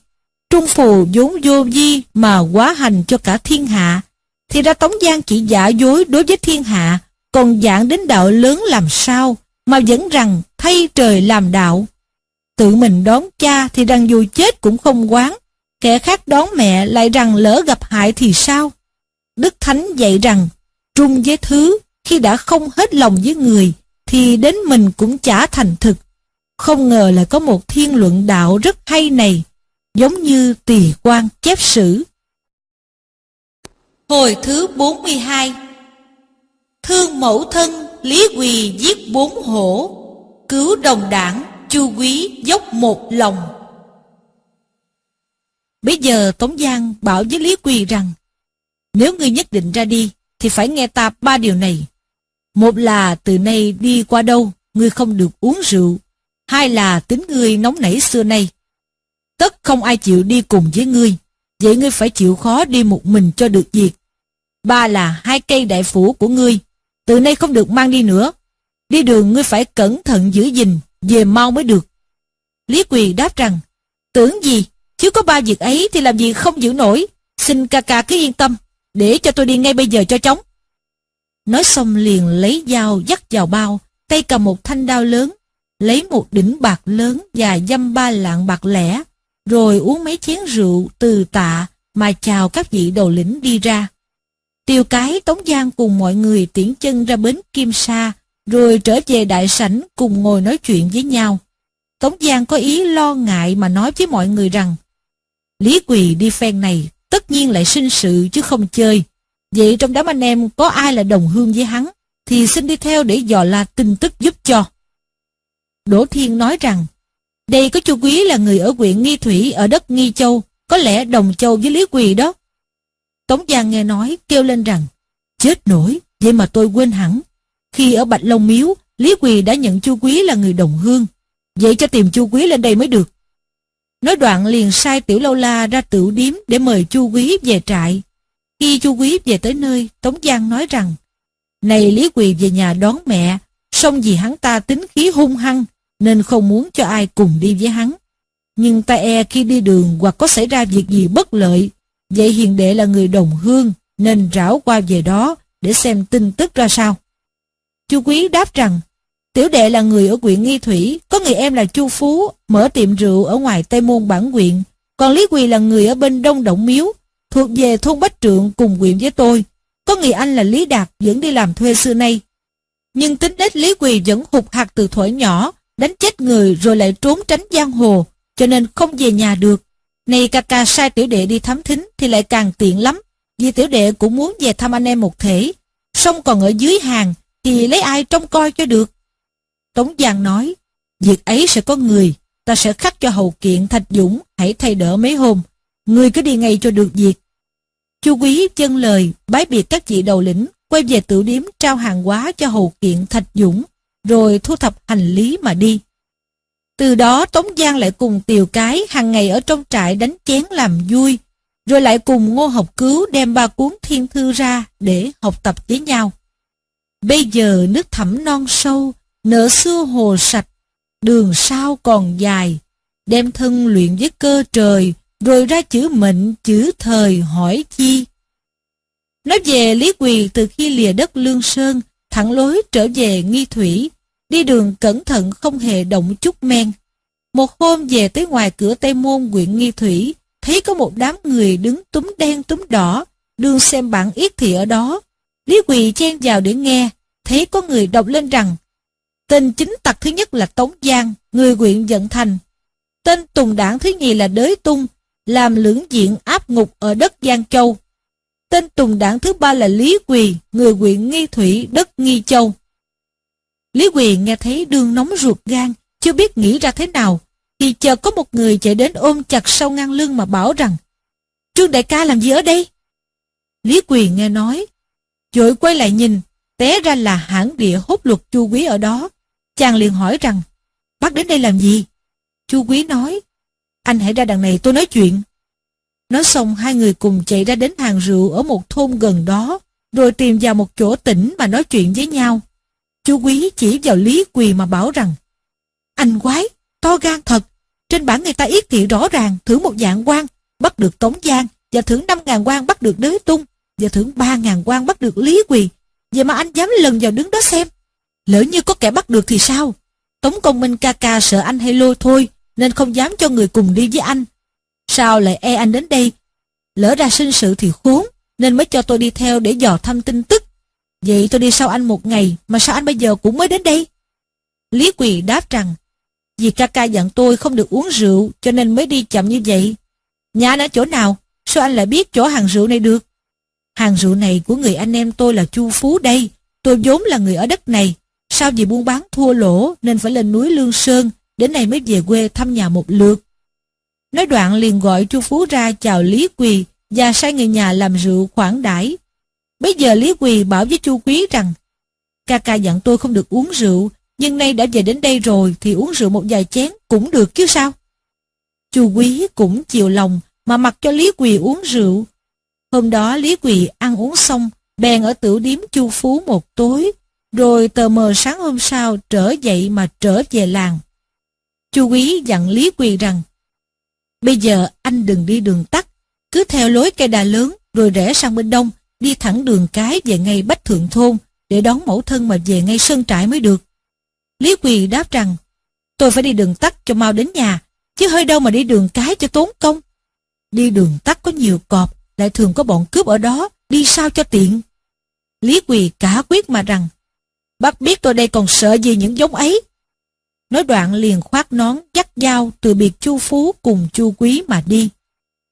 Trung Phù vốn vô vi mà quá hành cho cả thiên hạ. Thì ra Tống Giang chỉ giả dối đối với thiên hạ, còn giảng đến đạo lớn làm sao, mà vẫn rằng thay trời làm đạo. Tự mình đón cha thì rằng dù chết cũng không quán, kẻ khác đón mẹ lại rằng lỡ gặp hại thì sao? Đức Thánh dạy rằng, trung với thứ, khi đã không hết lòng với người, thì đến mình cũng chả thành thực. Không ngờ là có một thiên luận đạo rất hay này, giống như tỳ quan chép sử. Hồi thứ 42 Thương mẫu thân, Lý Quỳ giết bốn hổ, cứu đồng đảng, chu quý dốc một lòng. Bây giờ Tống Giang bảo với Lý Quỳ rằng, nếu ngươi nhất định ra đi, thì phải nghe ta ba điều này. Một là từ nay đi qua đâu, ngươi không được uống rượu. Hai là tính ngươi nóng nảy xưa nay. Tất không ai chịu đi cùng với ngươi, vậy ngươi phải chịu khó đi một mình cho được việc. Ba là hai cây đại phủ của ngươi, từ nay không được mang đi nữa. Đi đường ngươi phải cẩn thận giữ gìn, về mau mới được. Lý Quỳ đáp rằng, tưởng gì, chứ có ba việc ấy thì làm gì không giữ nổi. Xin ca ca cứ yên tâm, để cho tôi đi ngay bây giờ cho chóng. Nói xong liền lấy dao dắt vào bao, tay cầm một thanh đao lớn, lấy một đỉnh bạc lớn và dăm ba lạng bạc lẻ, rồi uống mấy chén rượu từ tạ mà chào các vị đầu lĩnh đi ra. Tiêu cái Tống Giang cùng mọi người tiễn chân ra bến Kim Sa, rồi trở về đại sảnh cùng ngồi nói chuyện với nhau. Tống Giang có ý lo ngại mà nói với mọi người rằng Lý Quỳ đi phen này tất nhiên lại sinh sự chứ không chơi. Vậy trong đám anh em có ai là đồng hương với hắn thì xin đi theo để dò la tin tức giúp cho. Đỗ Thiên nói rằng đây có chu Quý là người ở huyện Nghi Thủy ở đất Nghi Châu, có lẽ đồng châu với Lý Quỳ đó. Tống Giang nghe nói kêu lên rằng chết nổi, vậy mà tôi quên hẳn. Khi ở Bạch Long Miếu, Lý Quỳ đã nhận chu Quý là người đồng hương. Vậy cho tìm chu Quý lên đây mới được. Nói đoạn liền sai Tiểu Lâu La ra tiểu điếm để mời chu Quý về trại. Khi chu Quý về tới nơi, Tống Giang nói rằng Này Lý Quỳ về nhà đón mẹ, song vì hắn ta tính khí hung hăng, nên không muốn cho ai cùng đi với hắn. Nhưng ta e khi đi đường hoặc có xảy ra việc gì bất lợi, vậy hiền đệ là người đồng hương, nên rảo qua về đó để xem tin tức ra sao. Chu Quý đáp rằng, tiểu đệ là người ở huyện Nghi Thủy, có người em là Chu Phú, mở tiệm rượu ở ngoài Tây Môn Bản huyện, còn Lý Quỳ là người ở bên Đông Động Miếu, thuộc về thôn Bách Trượng cùng huyện với tôi. Có người anh là Lý Đạt vẫn đi làm thuê xưa nay. Nhưng tính nết Lý Quỳ vẫn hụt hạt từ thuở nhỏ, đánh chết người rồi lại trốn tránh giang hồ, cho nên không về nhà được. Này ca ca sai tiểu đệ đi thám thính thì lại càng tiện lắm, vì tiểu đệ cũng muốn về thăm anh em một thể. Xong còn ở dưới hàng thì lấy ai trông coi cho được. Tống Giang nói, việc ấy sẽ có người, ta sẽ khắc cho hầu kiện Thạch Dũng hãy thay đỡ mấy hôm. Người cứ đi ngay cho được việc. Chu Quý chân lời, bái biệt các vị đầu lĩnh, quay về tự điếm trao hàng hóa cho hầu kiện Thạch Dũng, rồi thu thập hành lý mà đi. Từ đó Tống Giang lại cùng Tiều Cái hàng ngày ở trong trại đánh chén làm vui, rồi lại cùng Ngô Học Cứu đem ba cuốn thiên thư ra để học tập với nhau. Bây giờ nước thẳm non sâu, nở xưa hồ sạch, đường sao còn dài, đem thân luyện với cơ trời, rồi ra chữ mệnh, chữ thời hỏi chi. Nói về Lý Quỳ từ khi lìa đất Lương Sơn, thẳng lối trở về Nghi Thủy, đi đường cẩn thận không hề động chút men. Một hôm về tới ngoài cửa Tây Môn huyện Nghi Thủy, thấy có một đám người đứng túm đen túm đỏ, đương xem bản yết thị ở đó. Lý Quỳ chen vào để nghe, thấy có người đọc lên rằng Tên chính tặc thứ nhất là Tống Giang, người huyện Dận Thành. Tên Tùng Đảng thứ nhì là Đới Tung, làm lưỡng diện áp ngục ở đất Giang Châu. Tên Tùng Đảng thứ ba là Lý Quỳ, người huyện Nghi Thủy, đất Nghi Châu. Lý Quỳ nghe thấy đương nóng ruột gan, chưa biết nghĩ ra thế nào, thì chờ có một người chạy đến ôm chặt sau ngang lưng mà bảo rằng Trương đại ca làm gì ở đây? Lý Quỳ nghe nói, rồi quay lại nhìn, té ra là hãng địa hốt luật chu quý ở đó. Chàng liền hỏi rằng, bác đến đây làm gì? Chu Quý nói, anh hãy ra đằng này tôi nói chuyện. Nói xong hai người cùng chạy ra đến hàng rượu ở một thôn gần đó, rồi tìm vào một chỗ tỉnh mà nói chuyện với nhau. Chú Quý chỉ vào Lý Quỳ mà bảo rằng, anh quái, to gan thật, trên bản người ta yết thị rõ ràng thưởng một dạng quan bắt được Tống Giang và thưởng năm ngàn quan bắt được Đới Tung và thưởng ba ngàn quan bắt được Lý Quỳ. Vậy mà anh dám lần vào đứng đó xem. Lỡ như có kẻ bắt được thì sao? Tống Công Minh ca ca sợ anh hay lôi thôi nên không dám cho người cùng đi với anh. Sao lại e anh đến đây? Lỡ ra sinh sự thì khốn nên mới cho tôi đi theo để dò thăm tin tức. Vậy tôi đi sau anh một ngày mà sao anh bây giờ cũng mới đến đây? Lý Quỳ đáp rằng vì ca ca dặn tôi không được uống rượu cho nên mới đi chậm như vậy. Nhà anh ở chỗ nào? Sao anh lại biết chỗ hàng rượu này được? Hàng rượu này của người anh em tôi là Chu Phú đây. Tôi vốn là người ở đất này. Sao vì buôn bán thua lỗ nên phải lên núi Lương Sơn, đến nay mới về quê thăm nhà một lượt. Nói đoạn liền gọi Chu Phú ra chào Lý Quỳ và sai người nhà làm rượu khoản đãi. Bây giờ Lý Quỳ bảo với Chu Quý rằng ca ca dặn tôi không được uống rượu nhưng nay đã về đến đây rồi thì uống rượu một vài chén cũng được chứ sao. Chu Quý cũng chiều lòng mà mặc cho Lý Quỳ uống rượu. Hôm đó Lý Quỳ ăn uống xong, bèn ở tiểu điếm Chu Phú một tối, rồi tờ mờ sáng hôm sau trở dậy mà trở về làng. Chu Quý dặn Lý Quỳ rằng, Bây giờ anh đừng đi đường tắt, cứ theo lối cây đà lớn rồi rẽ sang bên đông, đi thẳng đường cái về ngay Bách Thượng Thôn để đón mẫu thân mà về ngay sân trại mới được. Lý Quỳ đáp rằng, tôi phải đi đường tắt cho mau đến nhà, chứ hơi đâu mà đi đường cái cho tốn công. Đi đường tắt có nhiều cọp, lại thường có bọn cướp ở đó, đi sao cho tiện. Lý Quỳ cả quyết mà rằng, bác biết tôi đây còn sợ gì những giống ấy. Nói đoạn liền khoác nón dắt dao từ biệt Chu Phú cùng Chu Quý mà đi.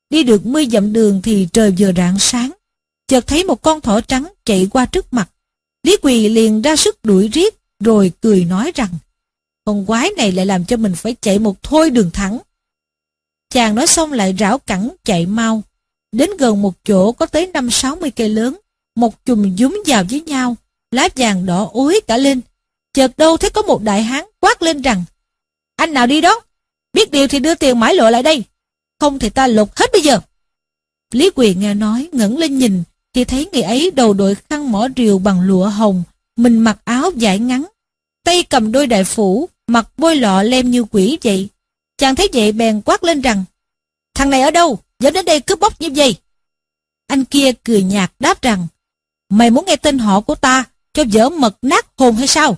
Đi được mươi dặm đường thì trời vừa rạng sáng. Chợt thấy một con thỏ trắng chạy qua trước mặt. Lý Quỳ liền ra sức đuổi riết, rồi cười nói rằng con quái này lại làm cho mình phải chạy một thôi đường thẳng. Chàng nói xong lại rảo cẳng chạy mau. Đến gần một chỗ có tới năm sáu mươi cây lớn, một chùm dúm vào với nhau, lá vàng đỏ ối cả lên. Chợt đâu thấy có một đại hán quát lên rằng Anh nào đi đó? Biết điều thì đưa tiền mãi lộ lại đây. Không thì ta lục hết bây giờ. Lý Quyền nghe nói, ngẩng lên nhìn, thì thấy người ấy đầu đội khăn mỏ rìu bằng lụa hồng, mình mặc áo dài ngắn, tay cầm đôi đại phủ, mặt bôi lọ lem như quỷ vậy. Chàng thấy vậy bèn quát lên rằng, thằng này ở đâu, dẫn đến đây cướp bóc như vậy? Anh kia cười nhạt đáp rằng, mày muốn nghe tên họ của ta, cho dở mật nát hồn hay sao?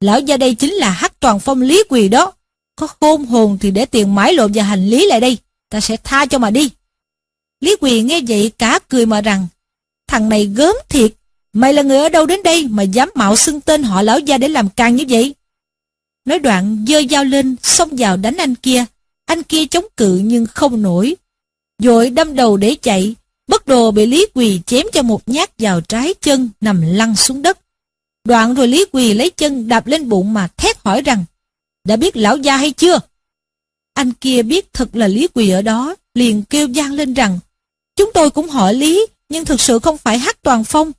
Lão gia đây chính là hắc toàn phong lý quỳ đó. Có khôn hồn thì để tiền mãi lộn và hành lý lại đây, ta sẽ tha cho mà đi. Lý quỳ nghe vậy cả cười mà rằng, thằng này gớm thiệt, Mày là người ở đâu đến đây mà dám mạo xưng tên họ lão gia để làm càng như vậy? Nói đoạn dơ dao lên, xông vào đánh anh kia. Anh kia chống cự nhưng không nổi. Rồi đâm đầu để chạy, bất đồ bị Lý Quỳ chém cho một nhát vào trái chân nằm lăn xuống đất. Đoạn rồi Lý Quỳ lấy chân đạp lên bụng mà thét hỏi rằng, đã biết lão gia hay chưa? Anh kia biết thật là Lý Quỳ ở đó, liền kêu gian lên rằng, chúng tôi cũng hỏi Lý, nhưng thực sự không phải hát toàn phong.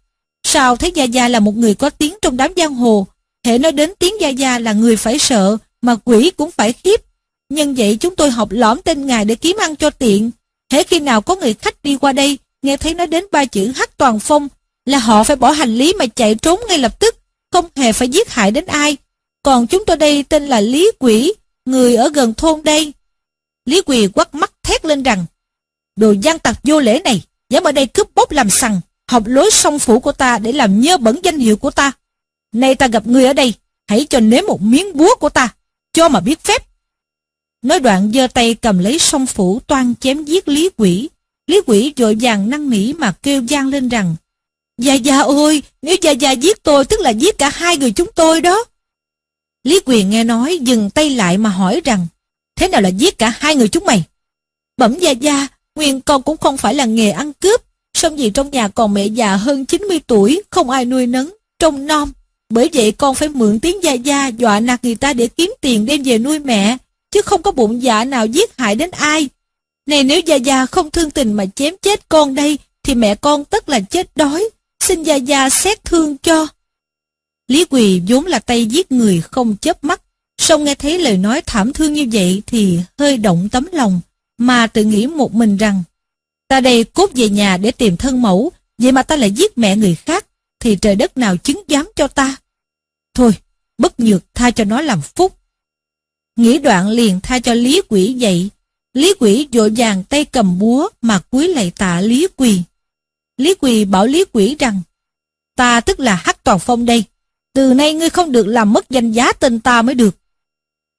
Sao thấy Gia Gia là một người có tiếng trong đám giang hồ, hệ nói đến tiếng Gia Gia là người phải sợ, mà quỷ cũng phải khiếp. Nhân vậy chúng tôi học lõm tên ngài để kiếm ăn cho tiện. thế khi nào có người khách đi qua đây, nghe thấy nói đến ba chữ hát toàn phong, là họ phải bỏ hành lý mà chạy trốn ngay lập tức, không hề phải giết hại đến ai. Còn chúng tôi đây tên là Lý Quỷ, người ở gần thôn đây. Lý Quỳ quắt mắt thét lên rằng, đồ gian tặc vô lễ này, dám ở đây cướp bóc làm sằng, học lối song phủ của ta để làm nhơ bẩn danh hiệu của ta. Nay ta gặp ngươi ở đây, hãy cho nếm một miếng búa của ta, cho mà biết phép. Nói đoạn giơ tay cầm lấy song phủ toan chém giết Lý Quỷ. Lý Quỷ vội vàng năn nỉ mà kêu gian lên rằng, Dạ dạ ơi nếu dạ dạ giết tôi tức là giết cả hai người chúng tôi đó. Lý Quyền nghe nói dừng tay lại mà hỏi rằng, thế nào là giết cả hai người chúng mày? Bẩm dạ dạ, Nguyên con cũng không phải là nghề ăn cướp, Song vì trong nhà còn mẹ già hơn 90 tuổi, không ai nuôi nấng, trông nom Bởi vậy con phải mượn tiếng gia gia dọa nạt người ta để kiếm tiền đem về nuôi mẹ, chứ không có bụng dạ nào giết hại đến ai. Này nếu gia gia không thương tình mà chém chết con đây, thì mẹ con tất là chết đói. Xin gia gia xét thương cho. Lý Quỳ vốn là tay giết người không chớp mắt, song nghe thấy lời nói thảm thương như vậy thì hơi động tấm lòng, mà tự nghĩ một mình rằng ta đây cốt về nhà để tìm thân mẫu, vậy mà ta lại giết mẹ người khác, thì trời đất nào chứng giám cho ta. Thôi, bất nhược tha cho nó làm phúc. Nghĩ đoạn liền tha cho Lý Quỷ dậy. Lý Quỷ vội vàng tay cầm búa mà cúi lạy tạ Lý Quỳ. Lý Quỳ bảo Lý Quỷ rằng, ta tức là Hắc Toàn Phong đây, từ nay ngươi không được làm mất danh giá tên ta mới được.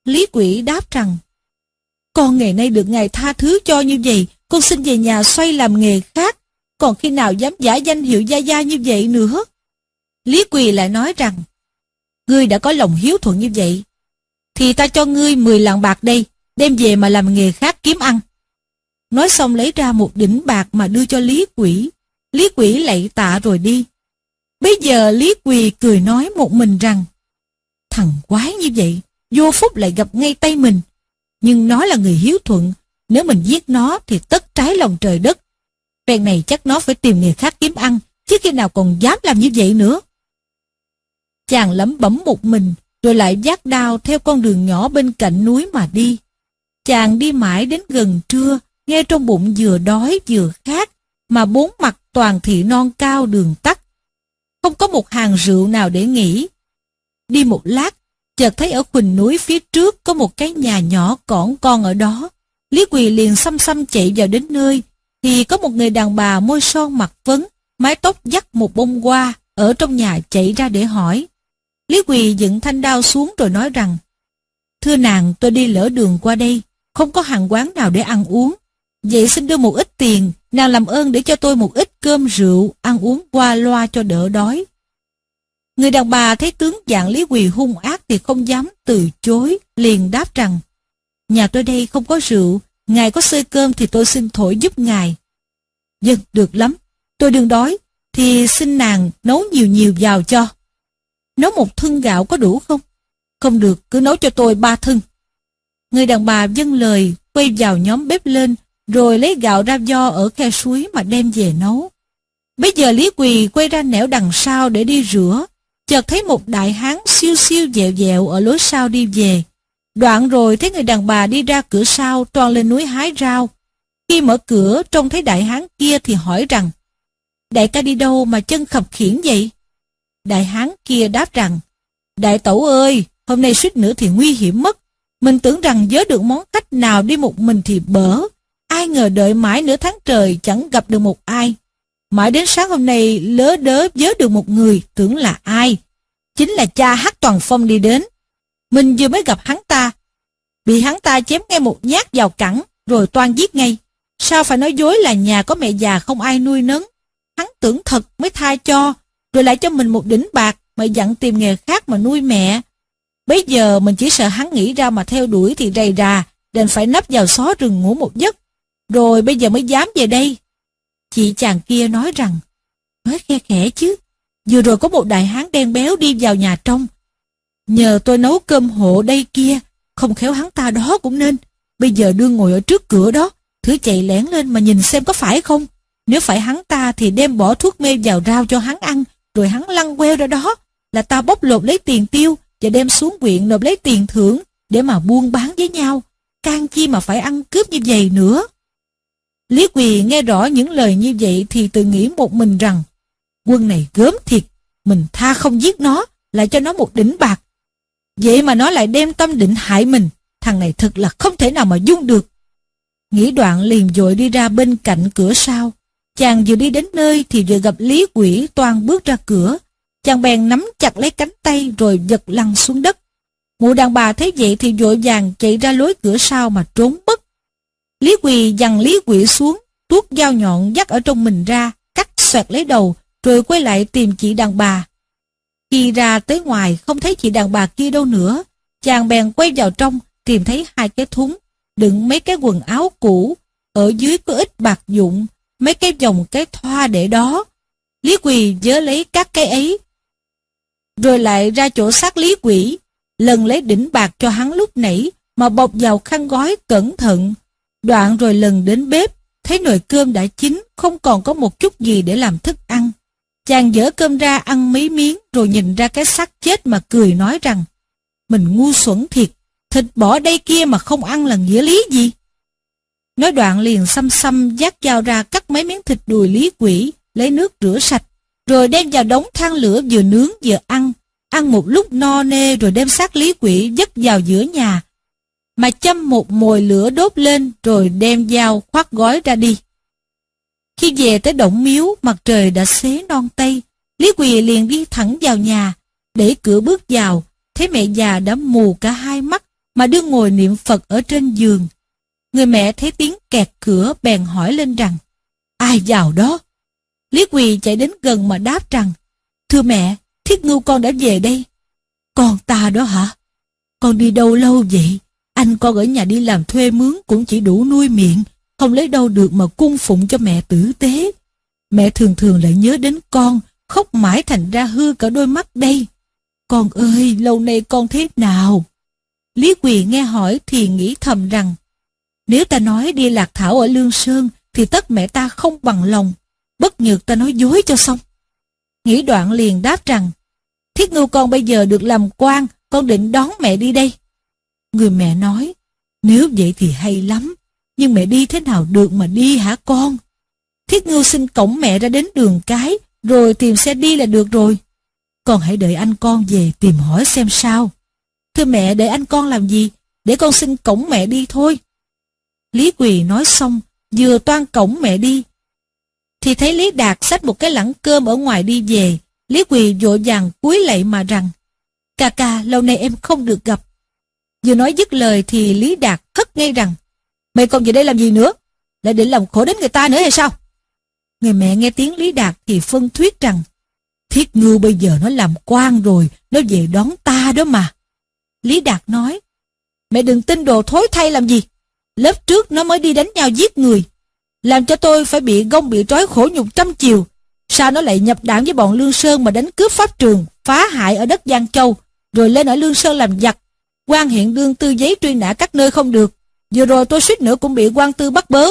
Lý Quỷ đáp rằng, con ngày nay được ngài tha thứ cho như vậy, con xin về nhà xoay làm nghề khác, còn khi nào dám giả danh hiệu gia gia như vậy nữa. Lý Quỳ lại nói rằng, ngươi đã có lòng hiếu thuận như vậy, thì ta cho ngươi 10 lạng bạc đây, đem về mà làm nghề khác kiếm ăn. Nói xong lấy ra một đỉnh bạc mà đưa cho Lý Quỷ. Lý Quỷ lạy tạ rồi đi. Bây giờ Lý Quỳ cười nói một mình rằng, thằng quái như vậy, vô phúc lại gặp ngay tay mình. Nhưng nó là người hiếu thuận, nếu mình giết nó thì tất trái lòng trời đất. Phen này chắc nó phải tìm nghề khác kiếm ăn, chứ khi nào còn dám làm như vậy nữa. Chàng lẩm bẩm một mình, rồi lại giác đao theo con đường nhỏ bên cạnh núi mà đi. Chàng đi mãi đến gần trưa, nghe trong bụng vừa đói vừa khát, mà bốn mặt toàn thị non cao đường tắt. Không có một hàng rượu nào để nghỉ. Đi một lát, chợt thấy ở khuỳnh núi phía trước có một cái nhà nhỏ cỏn con ở đó. Lý Quỳ liền xăm xăm chạy vào đến nơi, thì có một người đàn bà môi son mặt vấn, mái tóc dắt một bông hoa, ở trong nhà chạy ra để hỏi. Lý Quỳ dựng thanh đao xuống rồi nói rằng, Thưa nàng, tôi đi lỡ đường qua đây, không có hàng quán nào để ăn uống. Vậy xin đưa một ít tiền, nàng làm ơn để cho tôi một ít cơm rượu, ăn uống qua loa cho đỡ đói. Người đàn bà thấy tướng dạng Lý Quỳ hung ác thì không dám từ chối, liền đáp rằng, Nhà tôi đây không có rượu, ngài có xơi cơm thì tôi xin thổi giúp ngài. Dân, được lắm, tôi đừng đói, thì xin nàng nấu nhiều nhiều vào cho. Nấu một thân gạo có đủ không? Không được, cứ nấu cho tôi ba thân. Người đàn bà dâng lời, quay vào nhóm bếp lên, rồi lấy gạo ra do ở khe suối mà đem về nấu. Bây giờ Lý Quỳ quay ra nẻo đằng sau để đi rửa, chợt thấy một đại hán siêu siêu dẹo dẹo ở lối sau đi về. Đoạn rồi thấy người đàn bà đi ra cửa sau toàn lên núi hái rau. Khi mở cửa trông thấy đại hán kia thì hỏi rằng Đại ca đi đâu mà chân khập khiển vậy? Đại hán kia đáp rằng Đại tẩu ơi, hôm nay suýt nữa thì nguy hiểm mất. Mình tưởng rằng giới được món khách nào đi một mình thì bỡ. Ai ngờ đợi mãi nửa tháng trời chẳng gặp được một ai. Mãi đến sáng hôm nay lớ đớ vớ được một người tưởng là ai. Chính là cha hát toàn phong đi đến. Mình vừa mới gặp hắn ta. Bị hắn ta chém ngay một nhát vào cẳng rồi toan giết ngay. Sao phải nói dối là nhà có mẹ già không ai nuôi nấng. Hắn tưởng thật mới tha cho rồi lại cho mình một đỉnh bạc mà dặn tìm nghề khác mà nuôi mẹ. Bây giờ mình chỉ sợ hắn nghĩ ra mà theo đuổi thì rầy rà, đành phải nấp vào xó rừng ngủ một giấc. Rồi bây giờ mới dám về đây. Chị chàng kia nói rằng, nói khe khẽ chứ, vừa rồi có một đại hán đen béo đi vào nhà trong. Nhờ tôi nấu cơm hộ đây kia, không khéo hắn ta đó cũng nên. Bây giờ đương ngồi ở trước cửa đó, thử chạy lén lên mà nhìn xem có phải không. Nếu phải hắn ta thì đem bỏ thuốc mê vào rau cho hắn ăn, rồi hắn lăn queo ra đó, là ta bóc lột lấy tiền tiêu và đem xuống quyện nộp lấy tiền thưởng để mà buôn bán với nhau. Can chi mà phải ăn cướp như vậy nữa. Lý Quỳ nghe rõ những lời như vậy thì tự nghĩ một mình rằng quân này gớm thiệt, mình tha không giết nó, lại cho nó một đỉnh bạc. Vậy mà nó lại đem tâm định hại mình, thằng này thật là không thể nào mà dung được. Nghĩ đoạn liền dội đi ra bên cạnh cửa sau, Chàng vừa đi đến nơi thì vừa gặp Lý Quỷ toàn bước ra cửa. Chàng bèn nắm chặt lấy cánh tay rồi giật lăn xuống đất. Mụ đàn bà thấy vậy thì vội vàng chạy ra lối cửa sau mà trốn mất. Lý Quỳ dằn Lý Quỷ xuống, tuốt dao nhọn dắt ở trong mình ra, cắt xoẹt lấy đầu, rồi quay lại tìm chị đàn bà. Khi ra tới ngoài không thấy chị đàn bà kia đâu nữa, chàng bèn quay vào trong tìm thấy hai cái thúng, đựng mấy cái quần áo cũ, ở dưới có ít bạc dụng, mấy cái vòng, cái thoa để đó. Lý Quỳ nhớ lấy các cái ấy, rồi lại ra chỗ xác Lý Quỷ, lần lấy đỉnh bạc cho hắn lúc nãy mà bọc vào khăn gói cẩn thận. Đoạn rồi lần đến bếp, thấy nồi cơm đã chín, không còn có một chút gì để làm thức ăn. Chàng dỡ cơm ra ăn mấy miếng rồi nhìn ra cái xác chết mà cười nói rằng Mình ngu xuẩn thiệt, thịt bỏ đây kia mà không ăn là nghĩa lý gì? Nói đoạn liền xăm xăm giác dao ra cắt mấy miếng thịt đùi lý quỷ, lấy nước rửa sạch, rồi đem vào đống than lửa vừa nướng vừa ăn, ăn một lúc no nê rồi đem xác lý quỷ dứt vào giữa nhà, mà châm một mồi lửa đốt lên rồi đem dao khoác gói ra đi. Khi về tới động miếu, mặt trời đã xế non tây, Lý Quỳ liền đi thẳng vào nhà, để cửa bước vào, thấy mẹ già đã mù cả hai mắt, mà đương ngồi niệm Phật ở trên giường. Người mẹ thấy tiếng kẹt cửa bèn hỏi lên rằng, ai vào đó? Lý Quỳ chạy đến gần mà đáp rằng, thưa mẹ, thiết ngưu con đã về đây. Con ta đó hả? Con đi đâu lâu vậy? Anh con ở nhà đi làm thuê mướn cũng chỉ đủ nuôi miệng, không lấy đâu được mà cung phụng cho mẹ tử tế. Mẹ thường thường lại nhớ đến con, khóc mãi thành ra hư cả đôi mắt đây. Con ơi, lâu nay con thế nào? Lý Quỳ nghe hỏi thì nghĩ thầm rằng, nếu ta nói đi lạc thảo ở Lương Sơn, thì tất mẹ ta không bằng lòng, bất nhược ta nói dối cho xong. Nghĩ đoạn liền đáp rằng, thiết ngưu con bây giờ được làm quan, con định đón mẹ đi đây. Người mẹ nói, nếu vậy thì hay lắm, nhưng mẹ đi thế nào được mà đi hả con? Thiết ngưu xin cổng mẹ ra đến đường cái, rồi tìm xe đi là được rồi. Con hãy đợi anh con về tìm hỏi xem sao. Thưa mẹ, để anh con làm gì? Để con xin cổng mẹ đi thôi. Lý Quỳ nói xong, vừa toan cổng mẹ đi. Thì thấy Lý Đạt xách một cái lẵng cơm ở ngoài đi về. Lý Quỳ vội vàng cúi lạy mà rằng, ca ca, lâu nay em không được gặp. Vừa nói dứt lời thì Lý Đạt hất ngay rằng, mày còn về đây làm gì nữa? Lại định làm khổ đến người ta nữa hay sao? Người mẹ nghe tiếng Lý Đạt thì phân thuyết rằng, Thiết Ngưu bây giờ nó làm quan rồi, nó về đón ta đó mà. Lý Đạt nói, mẹ đừng tin đồ thối thay làm gì. Lớp trước nó mới đi đánh nhau giết người. Làm cho tôi phải bị gông bị trói khổ nhục trăm chiều. Sao nó lại nhập đảng với bọn Lương Sơn mà đánh cướp pháp trường, phá hại ở đất Giang Châu, rồi lên ở Lương Sơn làm giặc quan hiện đương tư giấy truy nã các nơi không được. Vừa rồi tôi suýt nữa cũng bị quan tư bắt bớ.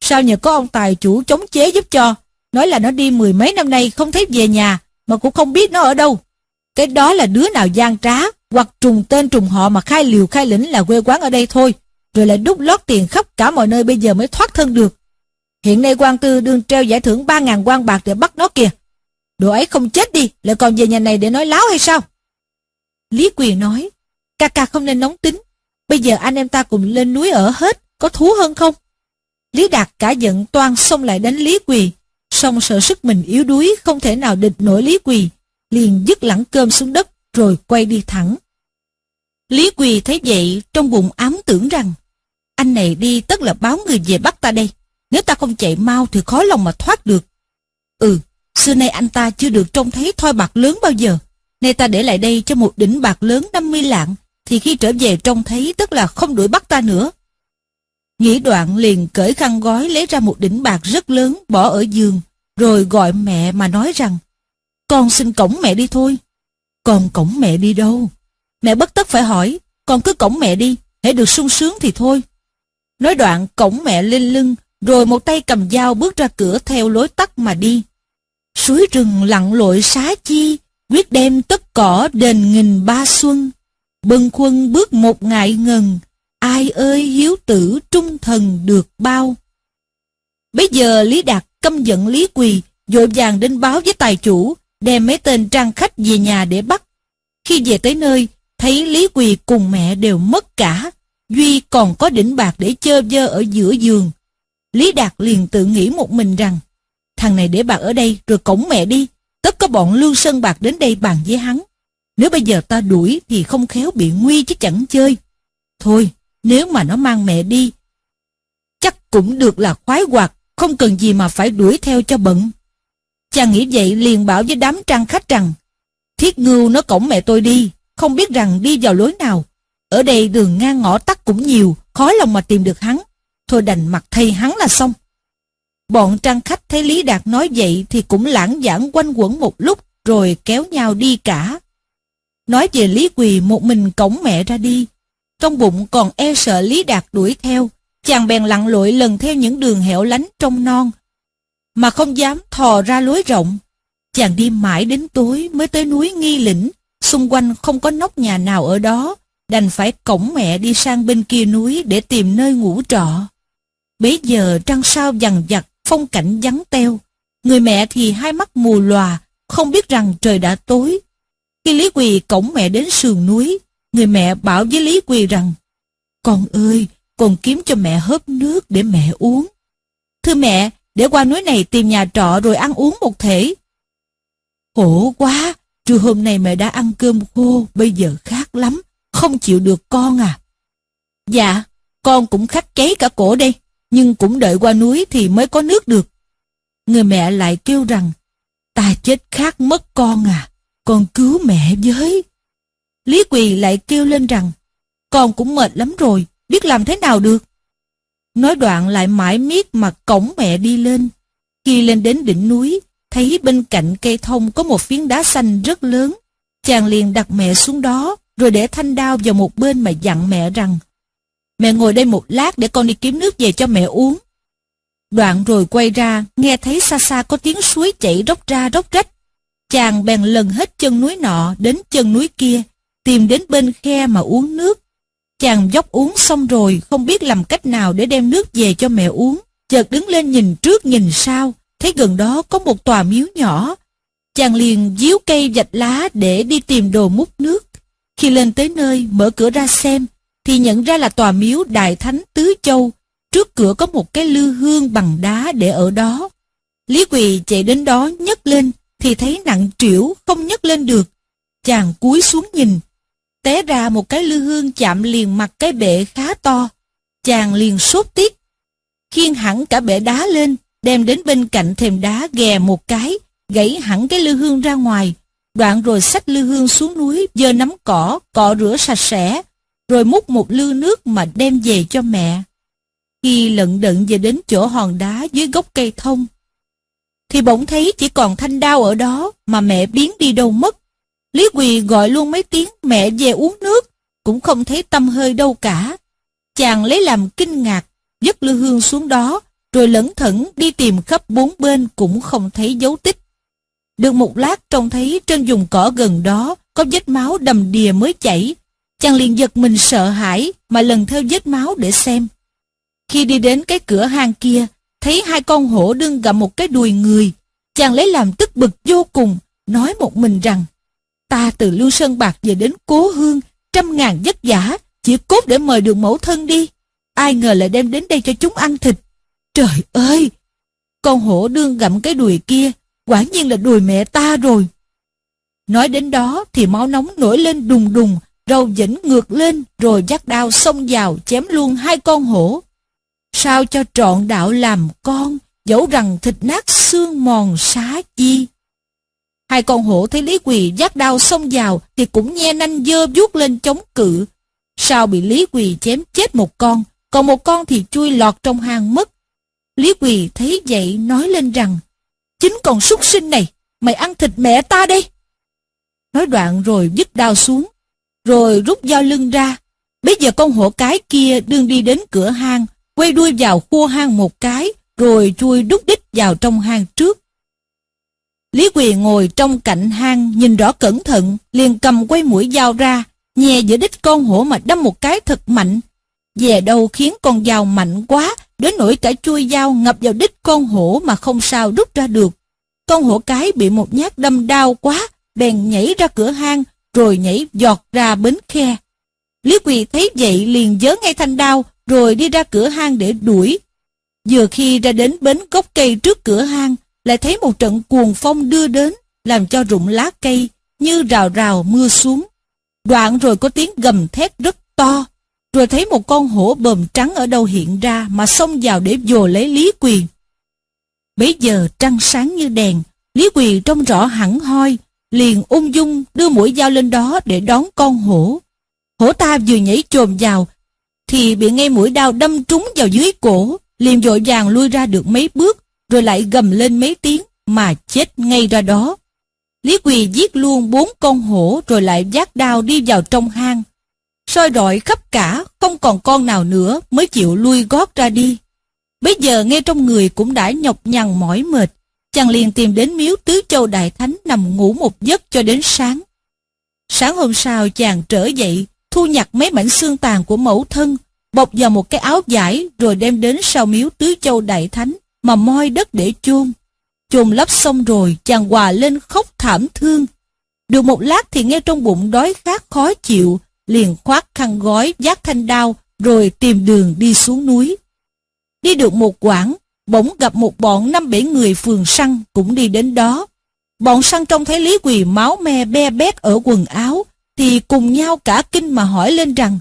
Sao nhờ có ông tài chủ chống chế giúp cho. Nói là nó đi mười mấy năm nay không thấy về nhà, mà cũng không biết nó ở đâu. Cái đó là đứa nào gian trá, hoặc trùng tên trùng họ mà khai liều khai lĩnh là quê quán ở đây thôi, rồi lại đút lót tiền khắp cả mọi nơi bây giờ mới thoát thân được. Hiện nay quan tư đương treo giải thưởng 3.000 quan bạc để bắt nó kìa. Đồ ấy không chết đi, lại còn về nhà này để nói láo hay sao? Lý Quyền nói, ca ca không nên nóng tính, bây giờ anh em ta cùng lên núi ở hết, có thú hơn không? Lý Đạt cả giận toan xông lại đánh Lý Quỳ, song sợ sức mình yếu đuối không thể nào địch nổi Lý Quỳ, liền dứt lẳng cơm xuống đất rồi quay đi thẳng. Lý Quỳ thấy vậy trong bụng ám tưởng rằng anh này đi tất là báo người về bắt ta đây. Nếu ta không chạy mau thì khó lòng mà thoát được. Ừ, xưa nay anh ta chưa được trông thấy thoi bạc lớn bao giờ. Nay ta để lại đây cho một đỉnh bạc lớn 50 lạng, thì khi trở về trông thấy tức là không đuổi bắt ta nữa. Nghĩ đoạn liền cởi khăn gói lấy ra một đỉnh bạc rất lớn bỏ ở giường, rồi gọi mẹ mà nói rằng, con xin cổng mẹ đi thôi. Con cổng mẹ đi đâu? Mẹ bất tất phải hỏi, con cứ cổng mẹ đi, hãy được sung sướng thì thôi. Nói đoạn cổng mẹ lên lưng, rồi một tay cầm dao bước ra cửa theo lối tắt mà đi. Suối rừng lặng lội xá chi, quyết đem tất cỏ đền nghìn ba xuân. Bần khuân bước một ngại ngần, ai ơi hiếu tử trung thần được bao. Bây giờ Lý Đạt căm giận Lý Quỳ, dội vàng đến báo với tài chủ, đem mấy tên trang khách về nhà để bắt. Khi về tới nơi, thấy Lý Quỳ cùng mẹ đều mất cả, Duy còn có đỉnh bạc để chơ vơ ở giữa giường. Lý Đạt liền tự nghĩ một mình rằng, thằng này để bạc ở đây rồi cổng mẹ đi, tất có bọn lương sơn bạc đến đây bàn với hắn. Nếu bây giờ ta đuổi thì không khéo bị nguy chứ chẳng chơi. Thôi, nếu mà nó mang mẹ đi, chắc cũng được là khoái hoạt, không cần gì mà phải đuổi theo cho bận. Chàng nghĩ vậy liền bảo với đám trang khách rằng, thiết ngưu nó cổng mẹ tôi đi, không biết rằng đi vào lối nào. Ở đây đường ngang ngõ tắt cũng nhiều, khó lòng mà tìm được hắn. Thôi đành mặc thay hắn là xong. Bọn trang khách thấy Lý Đạt nói vậy thì cũng lãng giảng quanh quẩn một lúc rồi kéo nhau đi cả. Nói về Lý Quỳ một mình cổng mẹ ra đi. Trong bụng còn e sợ Lý Đạt đuổi theo, chàng bèn lặn lội lần theo những đường hẻo lánh trong non, mà không dám thò ra lối rộng. Chàng đi mãi đến tối mới tới núi Nghi Lĩnh, xung quanh không có nóc nhà nào ở đó, đành phải cổng mẹ đi sang bên kia núi để tìm nơi ngủ trọ. Bấy giờ trăng sao dằn vặt, phong cảnh vắng teo. Người mẹ thì hai mắt mù lòa, không biết rằng trời đã tối. Khi Lý Quỳ cổng mẹ đến sườn núi, người mẹ bảo với Lý Quỳ rằng Con ơi, con kiếm cho mẹ hớp nước để mẹ uống. Thưa mẹ, để qua núi này tìm nhà trọ rồi ăn uống một thể. Khổ quá, trưa hôm nay mẹ đã ăn cơm khô, bây giờ khát lắm, không chịu được con à. Dạ, con cũng khát cháy cả cổ đây, nhưng cũng đợi qua núi thì mới có nước được. Người mẹ lại kêu rằng, ta chết khát mất con à, con cứu mẹ với. Lý Quỳ lại kêu lên rằng, con cũng mệt lắm rồi, biết làm thế nào được. Nói đoạn lại mãi miết mà cổng mẹ đi lên. Khi lên đến đỉnh núi, thấy bên cạnh cây thông có một phiến đá xanh rất lớn. Chàng liền đặt mẹ xuống đó, rồi để thanh đao vào một bên mà dặn mẹ rằng Mẹ ngồi đây một lát để con đi kiếm nước về cho mẹ uống. Đoạn rồi quay ra, nghe thấy xa xa có tiếng suối chảy róc ra róc rách. Chàng bèn lần hết chân núi nọ đến chân núi kia, tìm đến bên khe mà uống nước. Chàng dốc uống xong rồi, không biết làm cách nào để đem nước về cho mẹ uống. Chợt đứng lên nhìn trước nhìn sau, thấy gần đó có một tòa miếu nhỏ. Chàng liền díu cây dạch lá để đi tìm đồ múc nước. Khi lên tới nơi, mở cửa ra xem, thì nhận ra là tòa miếu Đại Thánh Tứ Châu. Trước cửa có một cái lư hương bằng đá để ở đó. Lý Quỳ chạy đến đó nhấc lên, thì thấy nặng trĩu không nhấc lên được. Chàng cúi xuống nhìn, té ra một cái lư hương chạm liền mặt cái bệ khá to. Chàng liền sốt tiết, khiêng hẳn cả bệ đá lên, đem đến bên cạnh thềm đá ghè một cái, gãy hẳn cái lư hương ra ngoài. Đoạn rồi xách lư hương xuống núi, dơ nắm cỏ, cọ rửa sạch sẽ, rồi múc một lư nước mà đem về cho mẹ. Khi lận đận về đến chỗ hòn đá dưới gốc cây thông, thì bỗng thấy chỉ còn thanh đao ở đó mà mẹ biến đi đâu mất. Lý Quỳ gọi luôn mấy tiếng mẹ về uống nước, cũng không thấy tâm hơi đâu cả. Chàng lấy làm kinh ngạc, dứt lư hương xuống đó, rồi lẩn thẩn đi tìm khắp bốn bên cũng không thấy dấu tích. Được một lát trông thấy trên vùng cỏ gần đó có vết máu đầm đìa mới chảy. Chàng liền giật mình sợ hãi mà lần theo vết máu để xem. Khi đi đến cái cửa hang kia, thấy hai con hổ đương gặm một cái đùi người. Chàng lấy làm tức bực vô cùng, nói một mình rằng Ta từ Lương Sơn Bạc về đến Cố Hương, trăm ngàn vất vả, chỉ cốt để mời được mẫu thân đi. Ai ngờ lại đem đến đây cho chúng ăn thịt. Trời ơi! Con hổ đương gặm cái đùi kia, quả nhiên là đùi mẹ ta rồi. Nói đến đó thì máu nóng nổi lên đùng đùng, râu dĩnh ngược lên rồi dắt đao xông vào chém luôn hai con hổ. Sao cho trọn đạo làm con, dẫu rằng thịt nát xương mòn xá chi. Hai con hổ thấy Lý Quỳ giác đao xông vào thì cũng nhe nanh dơ vuốt lên chống cự. Sao bị Lý Quỳ chém chết một con, còn một con thì chui lọt trong hang mất. Lý Quỳ thấy vậy nói lên rằng, chính con súc sinh này, mày ăn thịt mẹ ta đây. Nói đoạn rồi dứt đao xuống, rồi rút dao lưng ra. Bây giờ con hổ cái kia đương đi đến cửa hang, quay đuôi vào khu hang một cái, rồi chui đúc đích vào trong hang trước. Lý Quỳ ngồi trong cạnh hang nhìn rõ cẩn thận, liền cầm quay mũi dao ra, nhè giữa đích con hổ mà đâm một cái thật mạnh. Về đâu khiến con dao mạnh quá, đến nỗi cả chui dao ngập vào đích con hổ mà không sao rút ra được. Con hổ cái bị một nhát đâm đau quá, bèn nhảy ra cửa hang, rồi nhảy giọt ra bến khe. Lý Quỳ thấy vậy liền giớ ngay thanh đao, rồi đi ra cửa hang để đuổi. Vừa khi ra đến bến gốc cây trước cửa hang, lại thấy một trận cuồng phong đưa đến, làm cho rụng lá cây, như rào rào mưa xuống. Đoạn rồi có tiếng gầm thét rất to, rồi thấy một con hổ bờm trắng ở đâu hiện ra mà xông vào để vồ lấy Lý Quỳ. Bấy giờ trăng sáng như đèn, Lý Quỳ trông rõ hẳn hoi, liền ung dung đưa mũi dao lên đó để đón con hổ. Hổ ta vừa nhảy chồm vào, thì bị ngay mũi đao đâm trúng vào dưới cổ, liền vội vàng lui ra được mấy bước, rồi lại gầm lên mấy tiếng mà chết ngay ra đó. Lý Quỳ giết luôn bốn con hổ rồi lại giác đao đi vào trong hang. soi rọi khắp cả, không còn con nào nữa mới chịu lui gót ra đi. Bây giờ nghe trong người cũng đã nhọc nhằn mỏi mệt. chàng liền tìm đến miếu tứ châu đại thánh nằm ngủ một giấc cho đến sáng. Sáng hôm sau chàng trở dậy, thu nhặt mấy mảnh xương tàn của mẫu thân, bọc vào một cái áo vải rồi đem đến sau miếu tứ châu đại thánh mà moi đất để chôn. Chôn lấp xong rồi, chàng hòa lên khóc thảm thương. Được một lát thì nghe trong bụng đói khát khó chịu, liền khoác khăn gói, giác thanh đao, rồi tìm đường đi xuống núi. Đi được một quãng, bỗng gặp một bọn năm bảy người phường săn cũng đi đến đó. Bọn săn trông thấy Lý Quỳ máu me be bét ở quần áo, thì cùng nhau cả kinh mà hỏi lên rằng,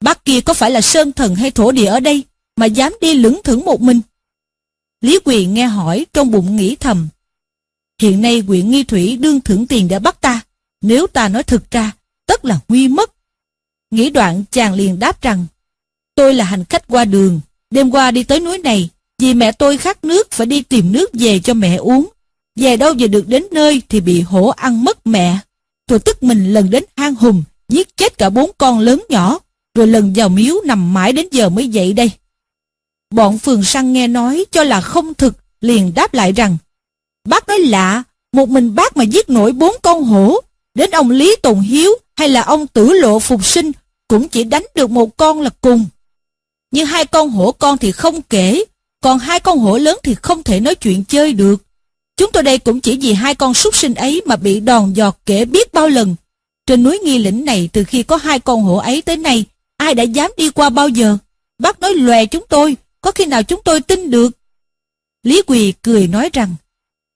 bác kia có phải là sơn thần hay thổ địa ở đây, mà dám đi lững thững một mình? Lý Quỳ nghe hỏi trong bụng nghĩ thầm, hiện nay huyện Nghi Thủy đương thưởng tiền để bắt ta, nếu ta nói thực ra, tất là nguy mất. Nghĩ đoạn chàng liền đáp rằng, tôi là hành khách qua đường, đêm qua đi tới núi này, vì mẹ tôi khát nước phải đi tìm nước về cho mẹ uống. Về đâu giờ được đến nơi thì bị hổ ăn mất mẹ. Tôi tức mình lần đến hang hùng, giết chết cả bốn con lớn nhỏ, rồi lần vào miếu nằm mãi đến giờ mới dậy đây. Bọn phường săn nghe nói cho là không thực, liền đáp lại rằng, bác nói lạ, một mình bác mà giết nổi bốn con hổ, đến ông Lý Tùng Hiếu hay là ông Tử Lộ Phục Sinh cũng chỉ đánh được một con là cùng. như hai con hổ con thì không kể, còn hai con hổ lớn thì không thể nói chuyện chơi được. Chúng tôi đây cũng chỉ vì hai con súc sinh ấy mà bị đòn giọt kể biết bao lần. Trên núi nghi lĩnh này từ khi có hai con hổ ấy tới nay, ai đã dám đi qua bao giờ? Bác nói lòe chúng tôi, có khi nào chúng tôi tin được? Lý Quỳ cười nói rằng,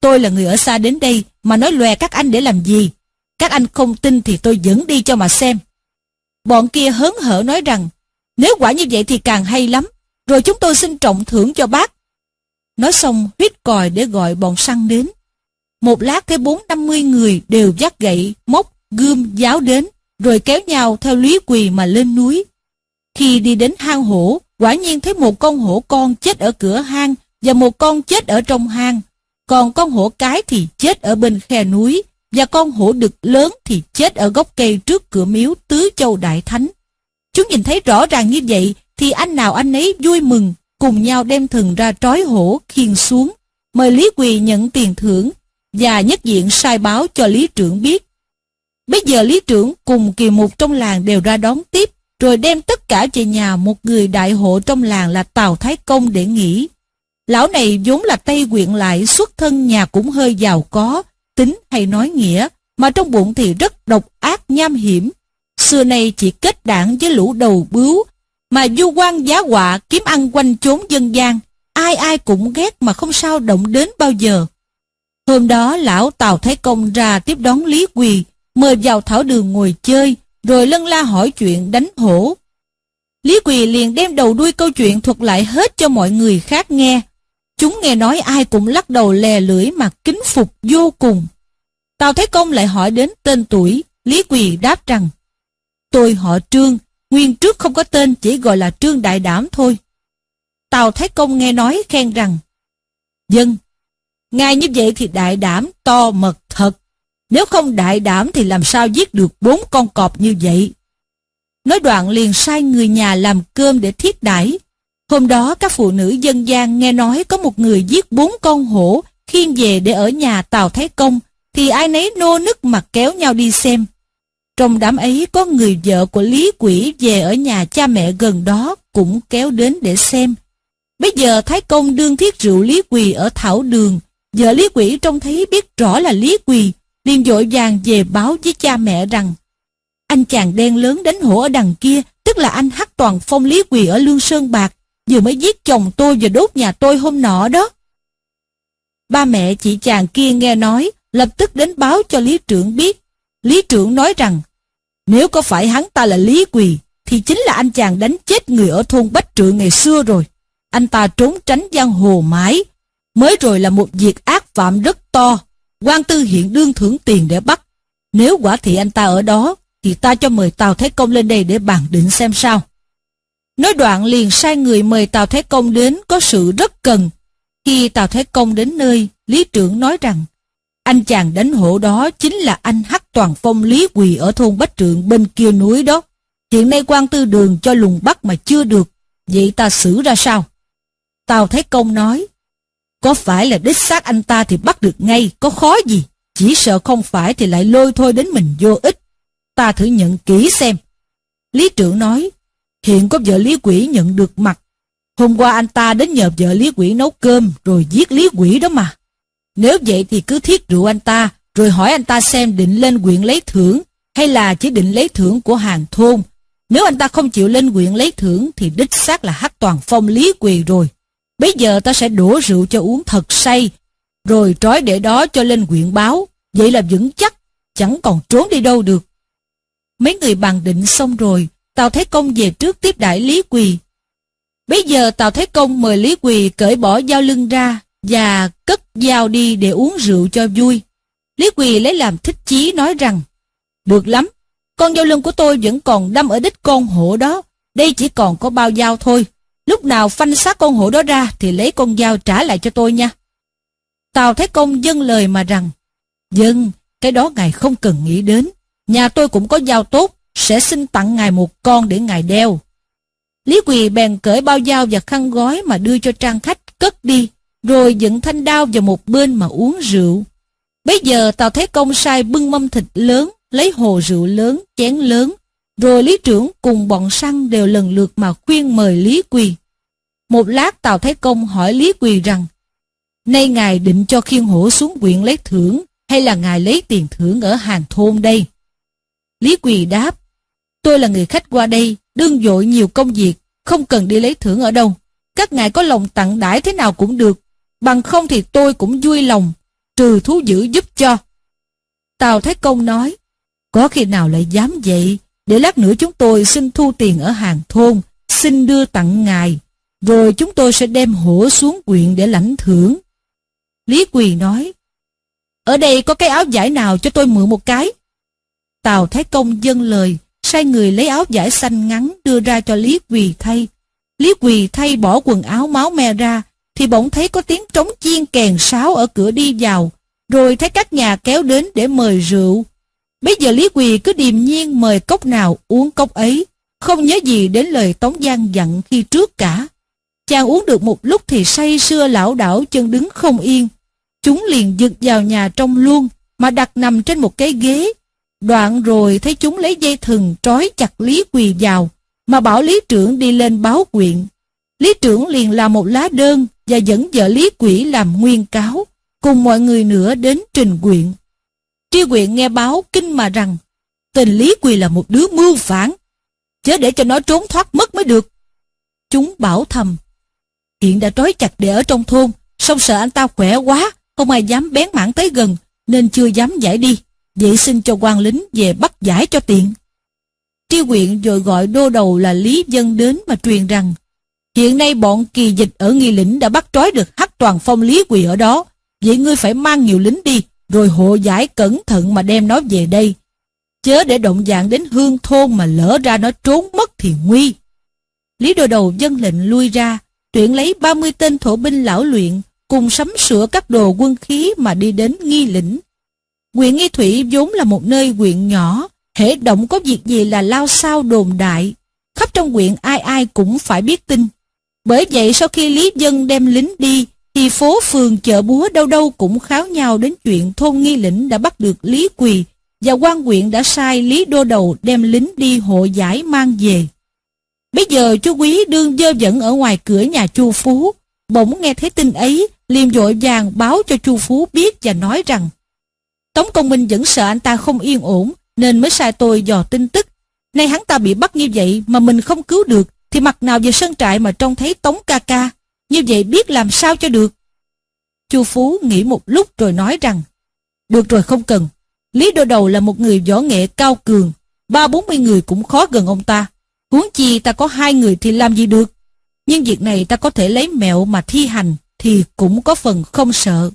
tôi là người ở xa đến đây mà nói lòe các anh để làm gì? Các anh không tin thì tôi dẫn đi cho mà xem. Bọn kia hớn hở nói rằng, nếu quả như vậy thì càng hay lắm, rồi chúng tôi xin trọng thưởng cho bác. Nói xong huyết còi để gọi bọn săn đến. Một lát thấy bốn năm mươi người đều dắt gậy, móc, gươm, giáo đến, rồi kéo nhau theo lý quỳ mà lên núi. Khi đi đến hang hổ, quả nhiên thấy một con hổ con chết ở cửa hang và một con chết ở trong hang. Còn con hổ cái thì chết ở bên khe núi và con hổ đực lớn thì chết ở gốc cây trước cửa miếu Tứ Châu Đại Thánh. Chúng nhìn thấy rõ ràng như vậy thì anh nào anh ấy vui mừng, cùng nhau đem thần ra trói hổ khiêng xuống, mời Lý Quỳ nhận tiền thưởng và nhất diện sai báo cho Lý Trưởng biết. Bây giờ Lý Trưởng cùng kỳ mục trong làng đều ra đón tiếp, rồi đem tất cả về nhà một người đại hộ trong làng là Tào Thái Công để nghỉ. Lão này vốn là Tây quyện lại xuất thân nhà cũng hơi giàu có, tính hay nói nghĩa, mà trong bụng thì rất độc ác nham hiểm. Xưa nay chỉ kết đảng với lũ đầu bướu, mà du quan giá họa kiếm ăn quanh chốn dân gian, ai ai cũng ghét mà không sao động đến bao giờ. Hôm đó lão Tào Thái Công ra tiếp đón Lý Quỳ, mời vào thảo đường ngồi chơi, rồi lân la hỏi chuyện đánh hổ. Lý Quỳ liền đem đầu đuôi câu chuyện thuật lại hết cho mọi người khác nghe. Chúng nghe nói ai cũng lắc đầu lè lưỡi mà kính phục vô cùng. Tào Thái Công lại hỏi đến tên tuổi, Lý Quỳ đáp rằng, Tôi họ Trương, nguyên trước không có tên chỉ gọi là Trương Đại Đảm thôi. Tào Thái Công nghe nói khen rằng, Dân, ngay như vậy thì đại đảm to mật thật. Nếu không đại đảm thì làm sao giết được bốn con cọp như vậy? Nói đoạn liền sai người nhà làm cơm để thiết đãi. Hôm đó các phụ nữ dân gian nghe nói có một người giết bốn con hổ khiêng về để ở nhà Tào Thái Công thì ai nấy nô nức mà kéo nhau đi xem. Trong đám ấy có người vợ của Lý Quỷ về ở nhà cha mẹ gần đó cũng kéo đến để xem. Bây giờ Thái Công đương thiết rượu Lý Quỳ ở Thảo Đường, vợ Lý Quỷ trông thấy biết rõ là Lý Quỳ, liền dội vàng về báo với cha mẹ rằng anh chàng đen lớn đánh hổ ở đằng kia, tức là anh Hắc Toàn Phong Lý Quỳ ở Lương Sơn Bạc, vừa mới giết chồng tôi và đốt nhà tôi hôm nọ đó. Ba mẹ chị chàng kia nghe nói, lập tức đến báo cho Lý Trưởng biết. Lý Trưởng nói rằng, nếu có phải hắn ta là Lý Quỳ, thì chính là anh chàng đánh chết người ở thôn Bách Trượng ngày xưa rồi. Anh ta trốn tránh giang hồ mãi. Mới rồi là một việc ác phạm rất to. quan tư hiện đương thưởng tiền để bắt. Nếu quả thị anh ta ở đó, thì ta cho mời Tào Thế Công lên đây để bàn định xem sao. Nói đoạn liền sai người mời Tào Thế Công đến có sự rất cần. Khi Tào Thế Công đến nơi, Lý Trưởng nói rằng anh chàng đánh hổ đó chính là anh Hắc Toàn Phong Lý Quỳ ở thôn Bách Trượng bên kia núi đó. Hiện nay quan tư đường cho lùng bắt mà chưa được, vậy ta xử ra sao? Tào Thái Công nói, Có phải là đích xác anh ta thì bắt được ngay, có khó gì. Chỉ sợ không phải thì lại lôi thôi đến mình vô ích. Ta thử nhận kỹ xem. Lý trưởng nói, hiện có vợ Lý Quỷ nhận được mặt. Hôm qua anh ta đến nhờ vợ Lý Quỷ nấu cơm rồi giết Lý Quỷ đó mà. Nếu vậy thì cứ thiết rượu anh ta, rồi hỏi anh ta xem định lên quyện lấy thưởng, hay là chỉ định lấy thưởng của hàng thôn. Nếu anh ta không chịu lên quyện lấy thưởng thì đích xác là hắc toàn phong Lý Quỳ rồi. Bây giờ ta sẽ đổ rượu cho uống thật say, rồi trói để đó cho lên quyện báo. Vậy là vững chắc, chẳng còn trốn đi đâu được. Mấy người bàn định xong rồi, Tào Thế Công về trước tiếp đại Lý Quỳ. Bây giờ Tào Thế Công mời Lý Quỳ cởi bỏ dao lưng ra và cất dao đi để uống rượu cho vui. Lý Quỳ lấy làm thích chí nói rằng, được lắm, con dao lưng của tôi vẫn còn đâm ở đích con hổ đó, đây chỉ còn có bao dao thôi. Lúc nào phanh xác con hổ đó ra thì lấy con dao trả lại cho tôi nha. Tào Thái Công dâng lời mà rằng, Dân, cái đó ngài không cần nghĩ đến. Nhà tôi cũng có dao tốt, sẽ xin tặng ngài một con để ngài đeo. Lý Quỳ bèn cởi bao dao và khăn gói mà đưa cho trang khách cất đi, rồi dựng thanh đao vào một bên mà uống rượu. Bây giờ Tào Thế Công sai bưng mâm thịt lớn, lấy hồ rượu lớn, chén lớn, rồi Lý Trưởng cùng bọn săn đều lần lượt mà khuyên mời Lý Quỳ. Một lát Tào Thế Công hỏi Lý Quỳ rằng, Nay ngài định cho khiên hổ xuống quyện lấy thưởng, hay là ngài lấy tiền thưởng ở hàng thôn đây? Lý Quỳ đáp, tôi là người khách qua đây, đương dội nhiều công việc, không cần đi lấy thưởng ở đâu. Các ngài có lòng tặng đãi thế nào cũng được, bằng không thì tôi cũng vui lòng, trừ thú dữ giúp cho. Tào Thái Công nói, có khi nào lại dám vậy, để lát nữa chúng tôi xin thu tiền ở hàng thôn, xin đưa tặng ngài, rồi chúng tôi sẽ đem hổ xuống quyện để lãnh thưởng. Lý Quỳ nói, ở đây có cái áo giải nào cho tôi mượn một cái? Tào Thái Công dâng lời, sai người lấy áo giải xanh ngắn đưa ra cho Lý Quỳ thay. Lý Quỳ thay bỏ quần áo máu me ra, thì bỗng thấy có tiếng trống chiên kèn sáo ở cửa đi vào, rồi thấy các nhà kéo đến để mời rượu. Bây giờ Lý Quỳ cứ điềm nhiên mời cốc nào uống cốc ấy, không nhớ gì đến lời Tống Giang dặn khi trước cả. Chàng uống được một lúc thì say sưa lão đảo chân đứng không yên. Chúng liền giật vào nhà trong luôn, mà đặt nằm trên một cái ghế. Đoạn rồi thấy chúng lấy dây thừng trói chặt Lý Quỳ vào, mà bảo Lý Trưởng đi lên báo quyện. Lý Trưởng liền làm một lá đơn và dẫn vợ Lý Quỷ làm nguyên cáo, cùng mọi người nữa đến trình quyện. Tri quyện nghe báo kinh mà rằng, tình Lý Quỳ là một đứa mưu phản, chớ để cho nó trốn thoát mất mới được. Chúng bảo thầm, hiện đã trói chặt để ở trong thôn, song sợ anh ta khỏe quá, không ai dám bén mảng tới gần, nên chưa dám giải đi. Vậy xin cho quan lính về bắt giải cho tiện. Tri huyện rồi gọi đô đầu là Lý Dân đến mà truyền rằng Hiện nay bọn kỳ dịch ở nghi lĩnh đã bắt trói được hắc toàn phong Lý Quỳ ở đó. Vậy ngươi phải mang nhiều lính đi, rồi hộ giải cẩn thận mà đem nó về đây. Chớ để động dạng đến hương thôn mà lỡ ra nó trốn mất thì nguy. Lý đồ đầu dân lệnh lui ra, tuyển lấy 30 tên thổ binh lão luyện, cùng sắm sửa các đồ quân khí mà đi đến nghi lĩnh. Huyện Nghi Thủy vốn là một nơi huyện nhỏ, hễ động có việc gì là lao sao đồn đại. Khắp trong huyện ai ai cũng phải biết tin. Bởi vậy sau khi Lý Dân đem lính đi, thì phố phường chợ búa đâu đâu cũng kháo nhau đến chuyện thôn nghi lĩnh đã bắt được Lý Quỳ và quan huyện đã sai Lý Đô Đầu đem lính đi hộ giải mang về. Bây giờ chú Quý đương dơ dẫn ở ngoài cửa nhà chu Phú, bỗng nghe thấy tin ấy, liền vội vàng báo cho chu Phú biết và nói rằng Tống Công Minh vẫn sợ anh ta không yên ổn, nên mới sai tôi dò tin tức. Nay hắn ta bị bắt như vậy mà mình không cứu được, thì mặt nào về sân trại mà trông thấy Tống ca ca, như vậy biết làm sao cho được. Chu Phú nghĩ một lúc rồi nói rằng, được rồi không cần, Lý Đô Đầu là một người võ nghệ cao cường, ba bốn mươi người cũng khó gần ông ta. Huống chi ta có hai người thì làm gì được. Nhưng việc này ta có thể lấy mẹo mà thi hành thì cũng có phần không sợ.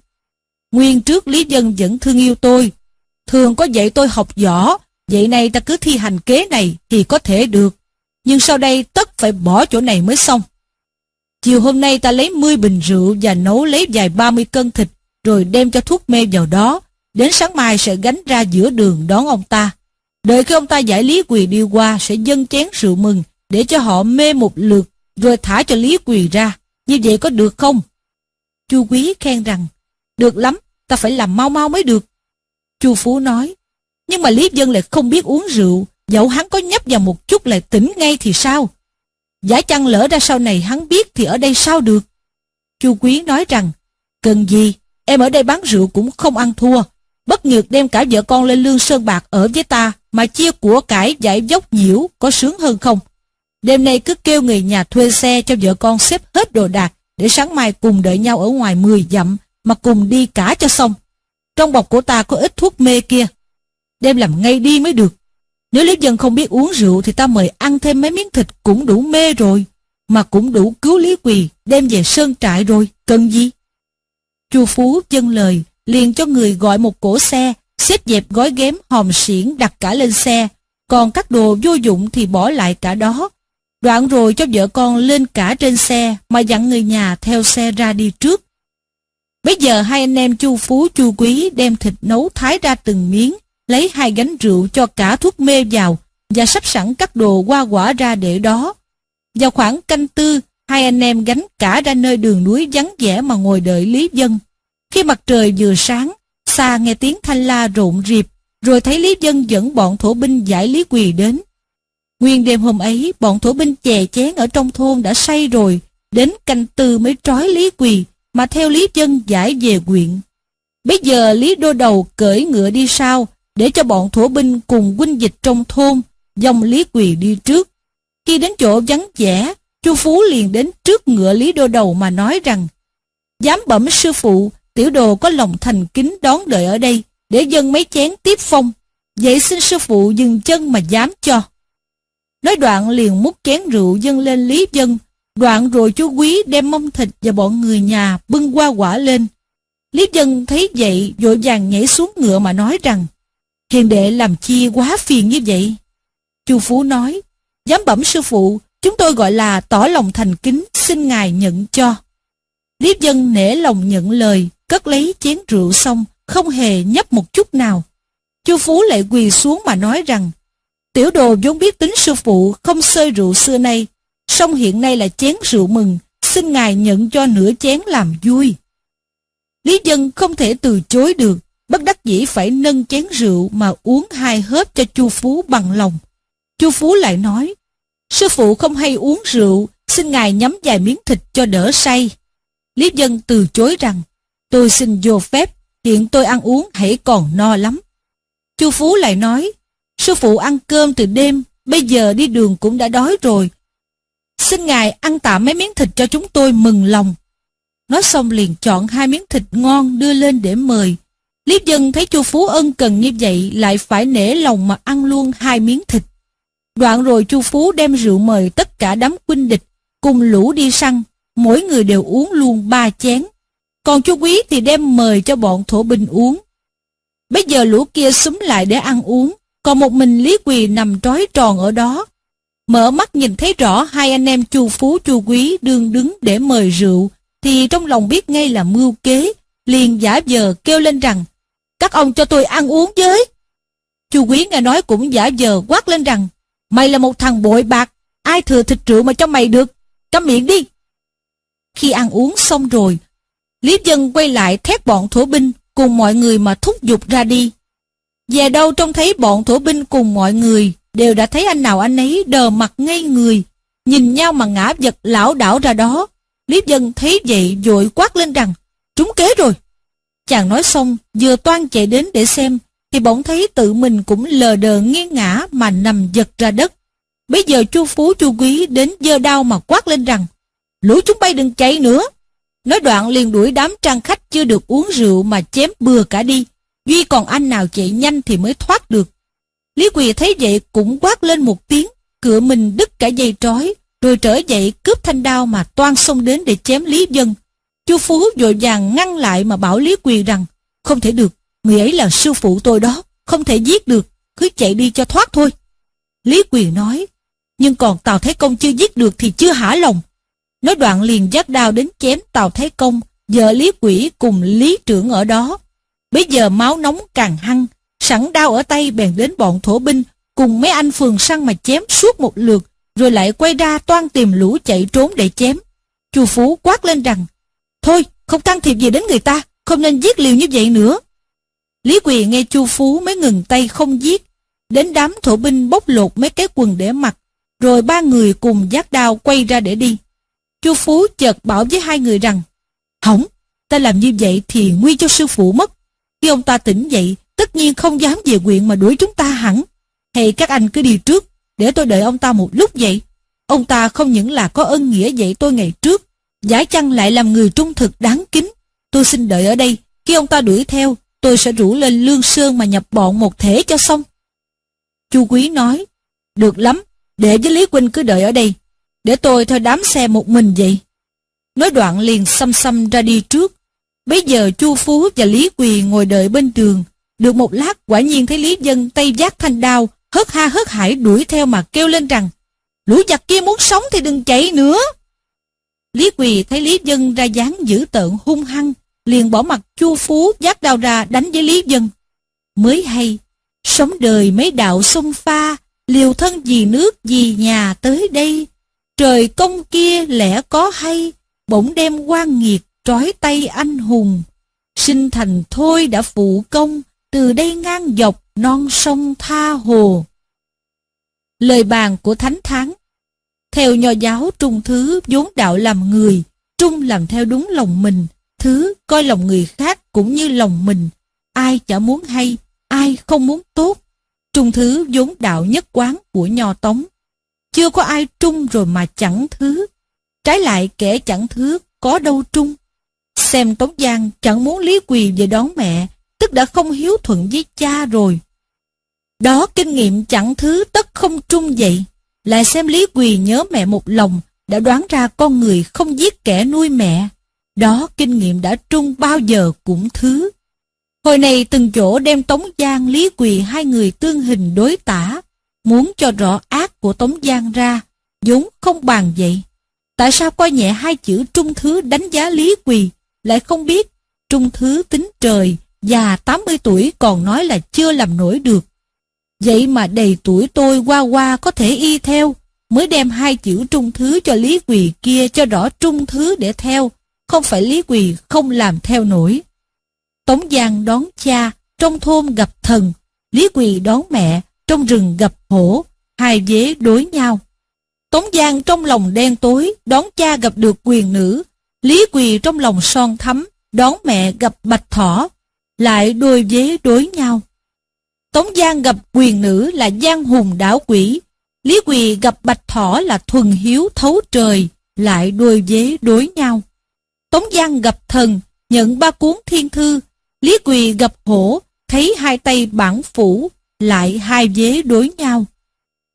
Nguyên trước Lý Dân vẫn thương yêu tôi. Thường có dạy tôi học võ, vậy này ta cứ thi hành kế này thì có thể được. Nhưng sau đây tất phải bỏ chỗ này mới xong. Chiều hôm nay ta lấy 10 bình rượu và nấu lấy vài 30 cân thịt, rồi đem cho thuốc mê vào đó. Đến sáng mai sẽ gánh ra giữa đường đón ông ta. Đợi khi ông ta giải lý quỳ đi qua sẽ dâng chén rượu mừng để cho họ mê một lượt rồi thả cho lý quỳ ra. Như vậy có được không? Chu Quý khen rằng, được lắm, ta phải làm mau mau mới được. Chu Phú nói, nhưng mà Lý Dân lại không biết uống rượu, dẫu hắn có nhấp vào một chút lại tỉnh ngay thì sao? Giả chăng lỡ ra sau này hắn biết thì ở đây sao được? Chu Quý nói rằng, cần gì, em ở đây bán rượu cũng không ăn thua. Bất nhược đem cả vợ con lên lương sơn bạc ở với ta, mà chia của cải giải dốc nhiễu, có sướng hơn không? Đêm nay cứ kêu người nhà thuê xe cho vợ con xếp hết đồ đạc, để sáng mai cùng đợi nhau ở ngoài 10 dặm, mà cùng đi cả cho xong. Trong bọc của ta có ít thuốc mê kia. Đem làm ngay đi mới được. Nếu Lý Dân không biết uống rượu thì ta mời ăn thêm mấy miếng thịt cũng đủ mê rồi. Mà cũng đủ cứu Lý Quỳ đem về sơn trại rồi, cần gì? Chu Phú dâng lời, liền cho người gọi một cổ xe, xếp dẹp gói ghém hòm xiển đặt cả lên xe, còn các đồ vô dụng thì bỏ lại cả đó. Đoạn rồi cho vợ con lên cả trên xe mà dặn người nhà theo xe ra đi trước. Bây giờ hai anh em Chu Phú Chu Quý đem thịt nấu thái ra từng miếng, lấy hai gánh rượu cho cả thuốc mê vào và sắp sẵn các đồ hoa quả ra để đó. Vào khoảng canh tư, hai anh em gánh cả ra nơi đường núi vắng vẻ mà ngồi đợi Lý Dân. Khi mặt trời vừa sáng, xa nghe tiếng thanh la rộn rịp, rồi thấy Lý Dân dẫn bọn thổ binh giải Lý Quỳ đến. Nguyên đêm hôm ấy, bọn thổ binh chè chén ở trong thôn đã say rồi, đến canh tư mới trói Lý Quỳ, mà theo Lý Dân giải về quyện. Bây giờ Lý Đô Đầu cởi ngựa đi sau, để cho bọn thổ binh cùng huynh dịch trong thôn, dòng Lý Quỳ đi trước. Khi đến chỗ vắng vẻ, Chu Phú liền đến trước ngựa Lý Đô Đầu mà nói rằng, dám bẩm sư phụ, tiểu đồ có lòng thành kính đón đợi ở đây, để dân mấy chén tiếp phong. Vậy xin sư phụ dừng chân mà dám cho. Nói đoạn liền múc chén rượu dâng lên Lý Dân, đoạn rồi chú Quý đem mông thịt và bọn người nhà bưng qua quả lên. Lý Dân thấy vậy vội vàng nhảy xuống ngựa mà nói rằng, hiền đệ làm chi quá phiền như vậy. Chu Phú nói, dám bẩm sư phụ, chúng tôi gọi là tỏ lòng thành kính, xin ngài nhận cho. Lý Dân nể lòng nhận lời, cất lấy chén rượu xong, không hề nhấp một chút nào. Chu Phú lại quỳ xuống mà nói rằng, Tiểu đồ vốn biết tính sư phụ không sơi rượu xưa nay, song hiện nay là chén rượu mừng, xin ngài nhận cho nửa chén làm vui. Lý dân không thể từ chối được, bất đắc dĩ phải nâng chén rượu mà uống hai hớp cho Chu Phú bằng lòng. Chu Phú lại nói, sư phụ không hay uống rượu, xin ngài nhắm vài miếng thịt cho đỡ say. Lý dân từ chối rằng, tôi xin vô phép, hiện tôi ăn uống hãy còn no lắm. Chu Phú lại nói, Sư phụ ăn cơm từ đêm, bây giờ đi đường cũng đã đói rồi. Xin ngài ăn tạm mấy miếng thịt cho chúng tôi mừng lòng. Nói xong liền chọn hai miếng thịt ngon đưa lên để mời. Liếp dân thấy chu Phú ân cần như vậy lại phải nể lòng mà ăn luôn hai miếng thịt. Đoạn rồi chu Phú đem rượu mời tất cả đám quân địch cùng lũ đi săn, mỗi người đều uống luôn ba chén. Còn chu Quý thì đem mời cho bọn thổ binh uống. Bây giờ lũ kia súng lại để ăn uống, còn một mình Lý Quỳ nằm trói tròn ở đó. Mở mắt nhìn thấy rõ hai anh em chu Phú chu Quý đương đứng để mời rượu, thì trong lòng biết ngay là mưu kế, liền giả vờ kêu lên rằng, các ông cho tôi ăn uống với. chu Quý nghe nói cũng giả vờ quát lên rằng, mày là một thằng bội bạc, ai thừa thịt rượu mà cho mày được, câm miệng đi. Khi ăn uống xong rồi, Lý Dân quay lại thét bọn thổ binh cùng mọi người mà thúc giục ra đi. Về đâu trông thấy bọn thổ binh cùng mọi người đều đã thấy anh nào anh ấy đờ mặt ngây người, nhìn nhau mà ngã vật lão đảo ra đó. lý dân thấy vậy vội quát lên rằng, trúng kế rồi. Chàng nói xong, vừa toan chạy đến để xem, thì bỗng thấy tự mình cũng lờ đờ nghiêng ngã mà nằm giật ra đất. Bây giờ chu Phú chu Quý đến dơ đau mà quát lên rằng, lũ chúng bay đừng chạy nữa. Nói đoạn liền đuổi đám trang khách chưa được uống rượu mà chém bừa cả đi. Duy còn anh nào chạy nhanh thì mới thoát được. Lý Quỳ thấy vậy cũng quát lên một tiếng, cửa mình đứt cả dây trói, rồi trở dậy cướp thanh đao mà toan xông đến để chém Lý Dân. Chu Phú vội vàng ngăn lại mà bảo Lý Quỳ rằng, không thể được, người ấy là sư phụ tôi đó, không thể giết được, cứ chạy đi cho thoát thôi. Lý Quỳ nói, nhưng còn Tào Thái Công chưa giết được thì chưa hả lòng. Nói đoạn liền giác đao đến chém Tào Thái Công, vợ Lý Quỷ cùng Lý Trưởng ở đó. Bây giờ máu nóng càng hăng, sẵn đao ở tay bèn đến bọn thổ binh, cùng mấy anh phường săn mà chém suốt một lượt, rồi lại quay ra toan tìm lũ chạy trốn để chém. Chu Phú quát lên rằng, Thôi, không can thiệp gì đến người ta, không nên giết liều như vậy nữa. Lý Quỳ nghe Chu Phú mới ngừng tay không giết, đến đám thổ binh bốc lột mấy cái quần để mặc, rồi ba người cùng giác đao quay ra để đi. Chu Phú chợt bảo với hai người rằng, Hỏng, ta làm như vậy thì nguy cho sư phụ mất. Khi ông ta tỉnh dậy, tất nhiên không dám về quyện mà đuổi chúng ta hẳn. Hay các anh cứ đi trước, để tôi đợi ông ta một lúc vậy. Ông ta không những là có ân nghĩa dạy tôi ngày trước, giả chăng lại làm người trung thực đáng kính. Tôi xin đợi ở đây, khi ông ta đuổi theo, tôi sẽ rủ lên Lương Sơn mà nhập bọn một thể cho xong. Chu Quý nói, được lắm, để với Lý Quynh cứ đợi ở đây, để tôi theo đám xe một mình vậy. Nói đoạn liền xăm xăm ra đi trước. Bây giờ Chu Phú và Lý Quỳ ngồi đợi bên đường. Được một lát quả nhiên thấy Lý Dân tay giác thanh đao, hớt ha hớt hải đuổi theo mà kêu lên rằng Lũ giặc kia muốn sống thì đừng chạy nữa. Lý Quỳ thấy Lý Dân ra dáng dữ tợn hung hăng, liền bỏ mặt Chu Phú giác đao ra đánh với Lý Dân. Mới hay, sống đời mấy đạo sông pha, liều thân vì nước vì nhà tới đây. Trời công kia lẽ có hay, bỗng đem quan nghiệt trói tay anh hùng. Sinh thành thôi đã phụ công, từ đây ngang dọc non sông tha hồ. Lời bàn của Thánh Thắng theo nho giáo trung thứ vốn đạo làm người, trung làm theo đúng lòng mình, thứ coi lòng người khác cũng như lòng mình, ai chả muốn hay, ai không muốn tốt. Trung thứ vốn đạo nhất quán của nho tống. Chưa có ai trung rồi mà chẳng thứ. Trái lại kẻ chẳng thứ có đâu trung. Xem Tống Giang chẳng muốn Lý Quỳ về đón mẹ, tức đã không hiếu thuận với cha rồi. Đó kinh nghiệm chẳng thứ tất không trung vậy. Lại xem Lý Quỳ nhớ mẹ một lòng, đã đoán ra con người không giết kẻ nuôi mẹ. Đó kinh nghiệm đã trung bao giờ cũng thứ. Hồi này từng chỗ đem Tống Giang Lý Quỳ hai người tương hình đối tả, muốn cho rõ ác của Tống Giang ra, vốn không bàn vậy. Tại sao coi nhẹ hai chữ trung thứ đánh giá Lý Quỳ, lại không biết trung thứ tính trời, già 80 tuổi còn nói là chưa làm nổi được. Vậy mà đầy tuổi tôi qua qua có thể y theo, mới đem hai chữ trung thứ cho Lý Quỳ kia cho rõ trung thứ để theo, không phải Lý Quỳ không làm theo nổi. Tống Giang đón cha, trong thôn gặp thần, Lý Quỳ đón mẹ, trong rừng gặp hổ, hai dế đối nhau. Tống Giang trong lòng đen tối, đón cha gặp được quyền nữ, Lý Quỳ trong lòng son thắm, đón mẹ gặp bạch thỏ, lại đôi dế đối nhau. Tống Giang gặp quyền nữ là giang hùng đảo quỷ, Lý Quỳ gặp bạch thỏ là thuần hiếu thấu trời, lại đôi vế đối nhau. Tống Giang gặp thần, nhận ba cuốn thiên thư, Lý Quỳ gặp hổ, thấy hai tay bản phủ, lại hai vế đối nhau.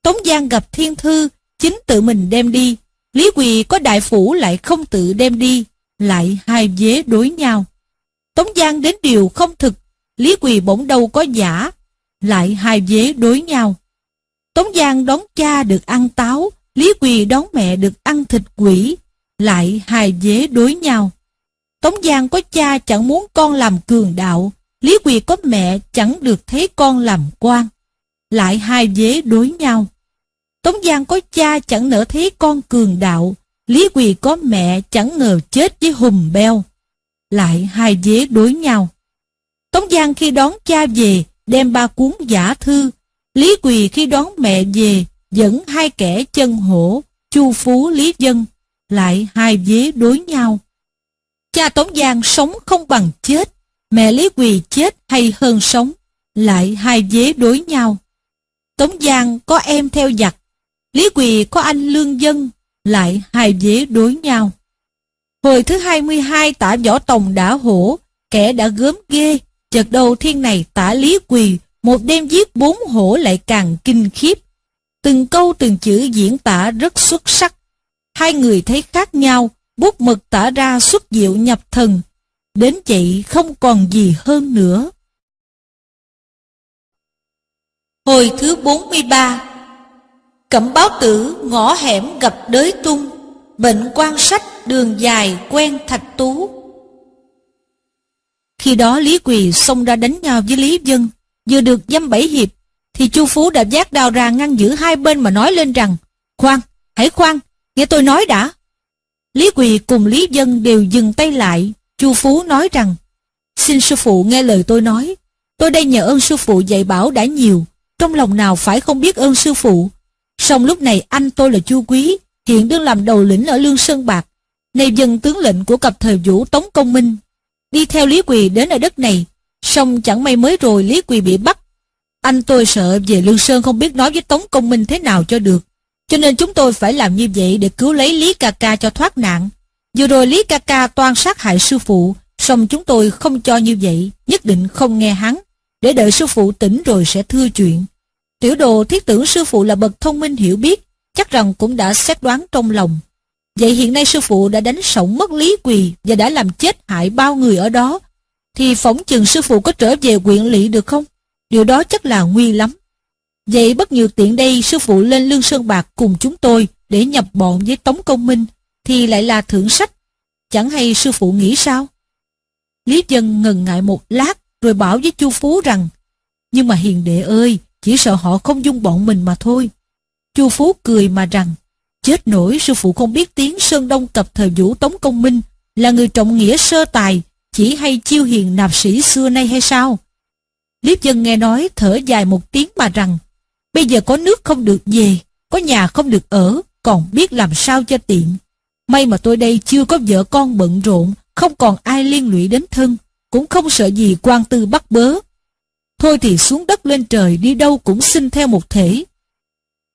Tống Giang gặp thiên thư, chính tự mình đem đi, Lý Quỳ có đại phủ lại không tự đem đi, lại hai vế đối nhau. Tống Giang đến điều không thực, Lý Quỳ bỗng đâu có giả, lại hai vế đối nhau. Tống Giang đón cha được ăn táo, Lý Quỳ đón mẹ được ăn thịt quỷ, lại hai vế đối nhau. Tống Giang có cha chẳng muốn con làm cường đạo, Lý Quỳ có mẹ chẳng được thấy con làm quan, lại hai vế đối nhau. Tống Giang có cha chẳng nỡ thấy con cường đạo, Lý Quỳ có mẹ chẳng ngờ chết với hùm beo. Lại hai vế đối nhau. Tống Giang khi đón cha về, đem ba cuốn giả thư. Lý Quỳ khi đón mẹ về, dẫn hai kẻ chân hổ, Chu Phú Lý Dân, lại hai vế đối nhau. Cha Tống Giang sống không bằng chết, mẹ Lý Quỳ chết hay hơn sống, lại hai vế đối nhau. Tống Giang có em theo giặc, Lý Quỳ có anh lương dân, lại hai vế đối nhau. Hồi thứ 22 tả võ tòng đã hổ, kẻ đã gớm ghê, chợt đầu thiên này tả Lý Quỳ, một đêm giết bốn hổ lại càng kinh khiếp. Từng câu từng chữ diễn tả rất xuất sắc. Hai người thấy khác nhau, bút mực tả ra xuất diệu nhập thần. Đến chị không còn gì hơn nữa. Hồi thứ 43 Cẩm báo tử ngõ hẻm gặp đới tung Bệnh quan sách đường dài quen thạch tú khi đó Lý Quỳ xông ra đánh nhau với Lý Dân. Vừa được dăm bảy hiệp Thì chu Phú đã giác đào ra ngăn giữ hai bên mà nói lên rằng Khoan, hãy khoan, nghe tôi nói đã. Lý Quỳ cùng Lý Dân đều dừng tay lại. Chu Phú nói rằng, xin sư phụ nghe lời tôi nói, tôi đây nhờ ơn sư phụ dạy bảo đã nhiều, trong lòng nào phải không biết ơn sư phụ. Song lúc này anh tôi là Chu Quý, hiện đương làm đầu lĩnh ở Lương Sơn Bạc, nay dân tướng lệnh của cặp thời vũ Tống Công Minh. Đi theo Lý Quỳ đến ở đất này, song chẳng may mới rồi Lý Quỳ bị bắt. Anh tôi sợ về Lương Sơn không biết nói với Tống Công Minh thế nào cho được. Cho nên chúng tôi phải làm như vậy để cứu lấy Lý Ca Ca cho thoát nạn. Vừa rồi Lý Ca Ca toan sát hại sư phụ, song chúng tôi không cho như vậy, nhất định không nghe hắn, để đợi sư phụ tỉnh rồi sẽ thưa chuyện. Tiểu đồ thiết tưởng sư phụ là bậc thông minh hiểu biết, chắc rằng cũng đã xét đoán trong lòng. Vậy hiện nay sư phụ đã đánh sổng mất lý quỳ và đã làm chết hại bao người ở đó, thì phỏng chừng sư phụ có trở về quyện lỵ được không? Điều đó chắc là nguy lắm. Vậy bất nhược tiện đây sư phụ lên lương sơn bạc cùng chúng tôi để nhập bọn với Tống Công Minh thì lại là thưởng sách. Chẳng hay sư phụ nghĩ sao? Lý dân ngần ngại một lát rồi bảo với chu Phú rằng Nhưng mà hiền đệ ơi, chỉ sợ họ không dung bọn mình mà thôi. chu Phú cười mà rằng Chết nổi sư phụ không biết tiếng Sơn Đông cập thời vũ Tống Công Minh là người trọng nghĩa sơ tài, chỉ hay chiêu hiền nạp sĩ xưa nay hay sao? Liếp dân nghe nói thở dài một tiếng mà rằng Bây giờ có nước không được về, có nhà không được ở, còn biết làm sao cho tiện. May mà tôi đây chưa có vợ con bận rộn, không còn ai liên lụy đến thân, cũng không sợ gì quan tư bắt bớ. Thôi thì xuống đất lên trời đi đâu cũng xin theo một thể.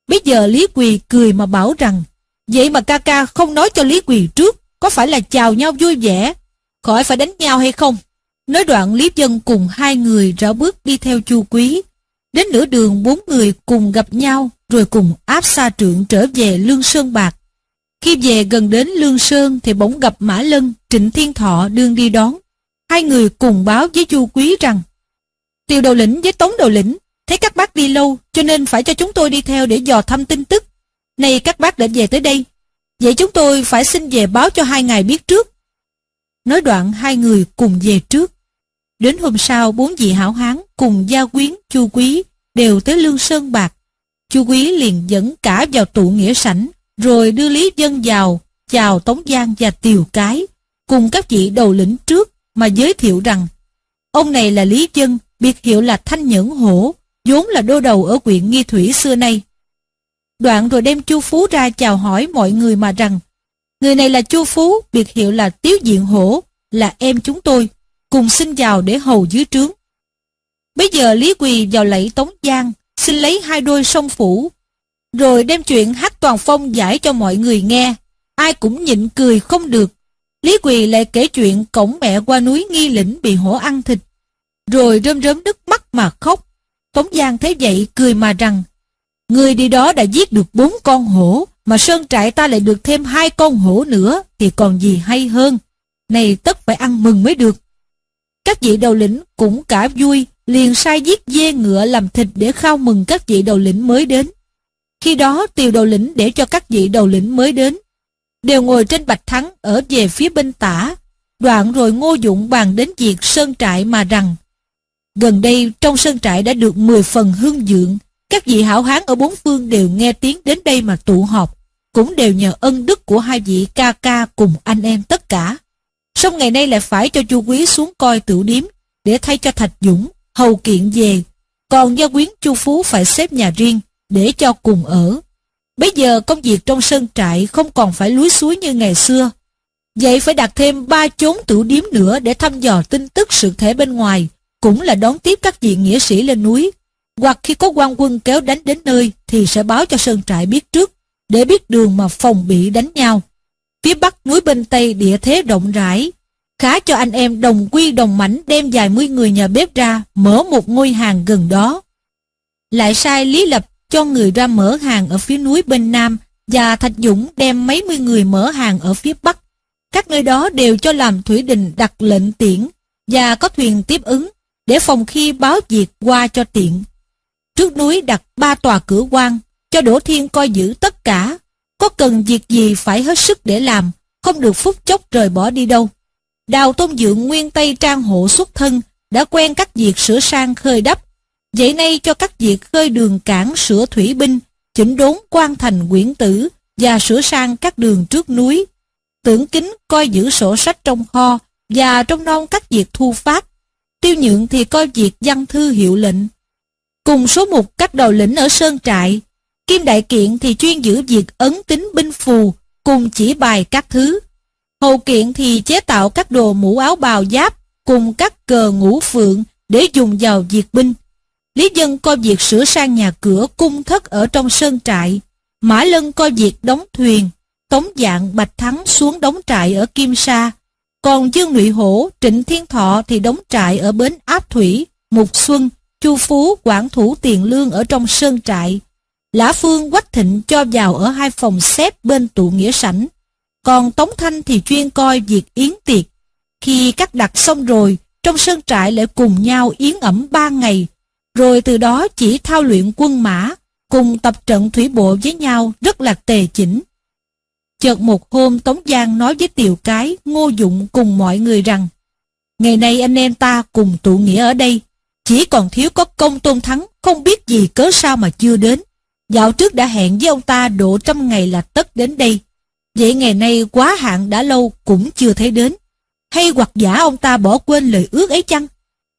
Bây giờ Lý Quỳ cười mà bảo rằng, vậy mà ca ca không nói cho Lý Quỳ trước, có phải là chào nhau vui vẻ, khỏi phải đánh nhau hay không? Nói đoạn Lý Dân cùng hai người rảo bước đi theo chu quý. Đến nửa đường bốn người cùng gặp nhau, rồi cùng áp xa trượng trở về Lương Sơn Bạc. Khi về gần đến Lương Sơn thì bỗng gặp Mã Lân, Trịnh Thiên Thọ đương đi đón. Hai người cùng báo với chu quý rằng Tiêu đầu lĩnh với Tống đầu lĩnh thấy các bác đi lâu, cho nên phải cho chúng tôi đi theo để dò thăm tin tức. Nay các bác đã về tới đây. Vậy chúng tôi phải xin về báo cho hai ngày biết trước. Nói đoạn, hai người cùng về trước. Đến hôm sau, bốn vị hảo hán cùng gia quyến, chu quý đều tới lương sơn bạc. Chu quý liền dẫn cả vào tụ nghĩa sảnh, rồi đưa Lý Dân vào, chào Tống Giang và Tiều Cái, cùng các vị đầu lĩnh trước mà giới thiệu rằng, ông này là Lý Dân, biệt hiệu là Thanh Nhẫn Hổ vốn là đô đầu ở quyện Nghi Thủy xưa nay. Đoạn rồi đem Chu Phú ra chào hỏi mọi người mà rằng người này là Chu Phú biệt hiệu là Tiếu Diện Hổ là em chúng tôi cùng xin vào để hầu dưới trướng. Bây giờ Lý Quỳ vào lẫy Tống Giang, xin lấy hai đôi song phủ, rồi đem chuyện hát toàn phong giải cho mọi người nghe. Ai cũng nhịn cười không được. Lý Quỳ lại kể chuyện cổng mẹ qua núi nghi lĩnh bị hổ ăn thịt, rồi rơm rớm nước mắt mà khóc. Tống Giang thấy vậy cười mà rằng, người đi đó đã giết được bốn con hổ, mà sơn trại ta lại được thêm hai con hổ nữa, thì còn gì hay hơn. Này tất phải ăn mừng mới được. Các vị đầu lĩnh cũng cả vui, liền sai giết dê ngựa làm thịt để khao mừng các vị đầu lĩnh mới đến. Khi đó tiều đầu lĩnh để cho các vị đầu lĩnh mới đến. Đều ngồi trên bạch thắng ở về phía bên tả. Đoạn rồi ngô dụng bàn đến việc sơn trại mà rằng Gần đây trong sơn trại đã được 10 phần hương dưỡng, các vị hảo hán ở bốn phương đều nghe tiếng đến đây mà tụ họp, cũng đều nhờ ân đức của hai vị ca ca cùng anh em tất cả. Xong ngày nay lại phải cho chu quý xuống coi tiểu điếm để thay cho Thạch Dũng, hầu kiện về. Còn gia quyến chu Phú phải xếp nhà riêng để cho cùng ở. Bây giờ công việc trong sơn trại không còn phải lúi suối như ngày xưa. Vậy phải đặt thêm ba chốn tiểu điếm nữa để thăm dò tin tức sự thể bên ngoài, cũng là đón tiếp các vị nghĩa sĩ lên núi. Hoặc khi có quan quân kéo đánh đến nơi thì sẽ báo cho sơn trại biết trước, để biết đường mà phòng bị đánh nhau. Phía bắc núi bên tây địa thế rộng rãi, khá cho anh em đồng quy đồng mảnh đem vài mươi người nhà bếp ra mở một ngôi hàng gần đó. Lại sai Lý Lập cho người ra mở hàng ở phía núi bên nam và Thạch Dũng đem mấy mươi người mở hàng ở phía bắc. Các nơi đó đều cho làm thủy đình đặt lệnh tiễn và có thuyền tiếp ứng để phòng khi báo việc qua cho tiện. Trước núi đặt ba tòa cửa quan cho Đỗ Thiên coi giữ tất cả. Có cần việc gì phải hết sức để làm, không được phút chốc rời bỏ đi đâu. Đào Tôn Dượng nguyên Tây Trang hộ xuất thân, đã quen các việc sửa sang khơi đắp. Vậy nay cho các việc khơi đường cảng sửa thủy binh, chỉnh đốn quan thành quyển tử và sửa sang các đường trước núi. Tưởng kính coi giữ sổ sách trong kho, và trong non các việc thu phát. Tiêu nhượng thì coi việc văn thư hiệu lệnh. Cùng số một các đầu lĩnh ở Sơn Trại, Kim Đại Kiện thì chuyên giữ việc ấn tính binh phù, cùng chỉ bài các thứ. Hầu Kiện thì chế tạo các đồ mũ áo bào giáp, cùng các cờ ngũ phượng để dùng vào việc binh. Lý Dân coi việc sửa sang nhà cửa cung thất ở trong sơn trại. Mã Lân coi việc đóng thuyền. Tống dạng Bạch Thắng xuống đóng trại ở Kim Sa. Còn Dương Ngụy Hổ, Trịnh Thiên Thọ thì đóng trại ở bến Áp Thủy, Mục Xuân, Chu Phú, quản thủ tiền lương ở trong sơn trại. Lã Phương Quách Thịnh cho vào ở hai phòng xếp bên tụ nghĩa sảnh. Còn Tống Thanh thì chuyên coi việc yến tiệc. Khi cắt đặt xong rồi, trong sơn trại lại cùng nhau yến ẩm ba ngày, rồi từ đó chỉ thao luyện quân mã, cùng tập trận thủy bộ với nhau rất là tề chỉnh. Chợt một hôm Tống Giang nói với Tiều Cái, Ngô Dụng cùng mọi người rằng Ngày nay anh em ta cùng tụ nghĩa ở đây, chỉ còn thiếu có công tôn thắng, không biết gì cớ sao mà chưa đến. Dạo trước đã hẹn với ông ta độ trăm ngày là tất đến đây. Vậy ngày nay quá hạn đã lâu cũng chưa thấy đến. Hay hoặc giả ông ta bỏ quên lời ước ấy chăng?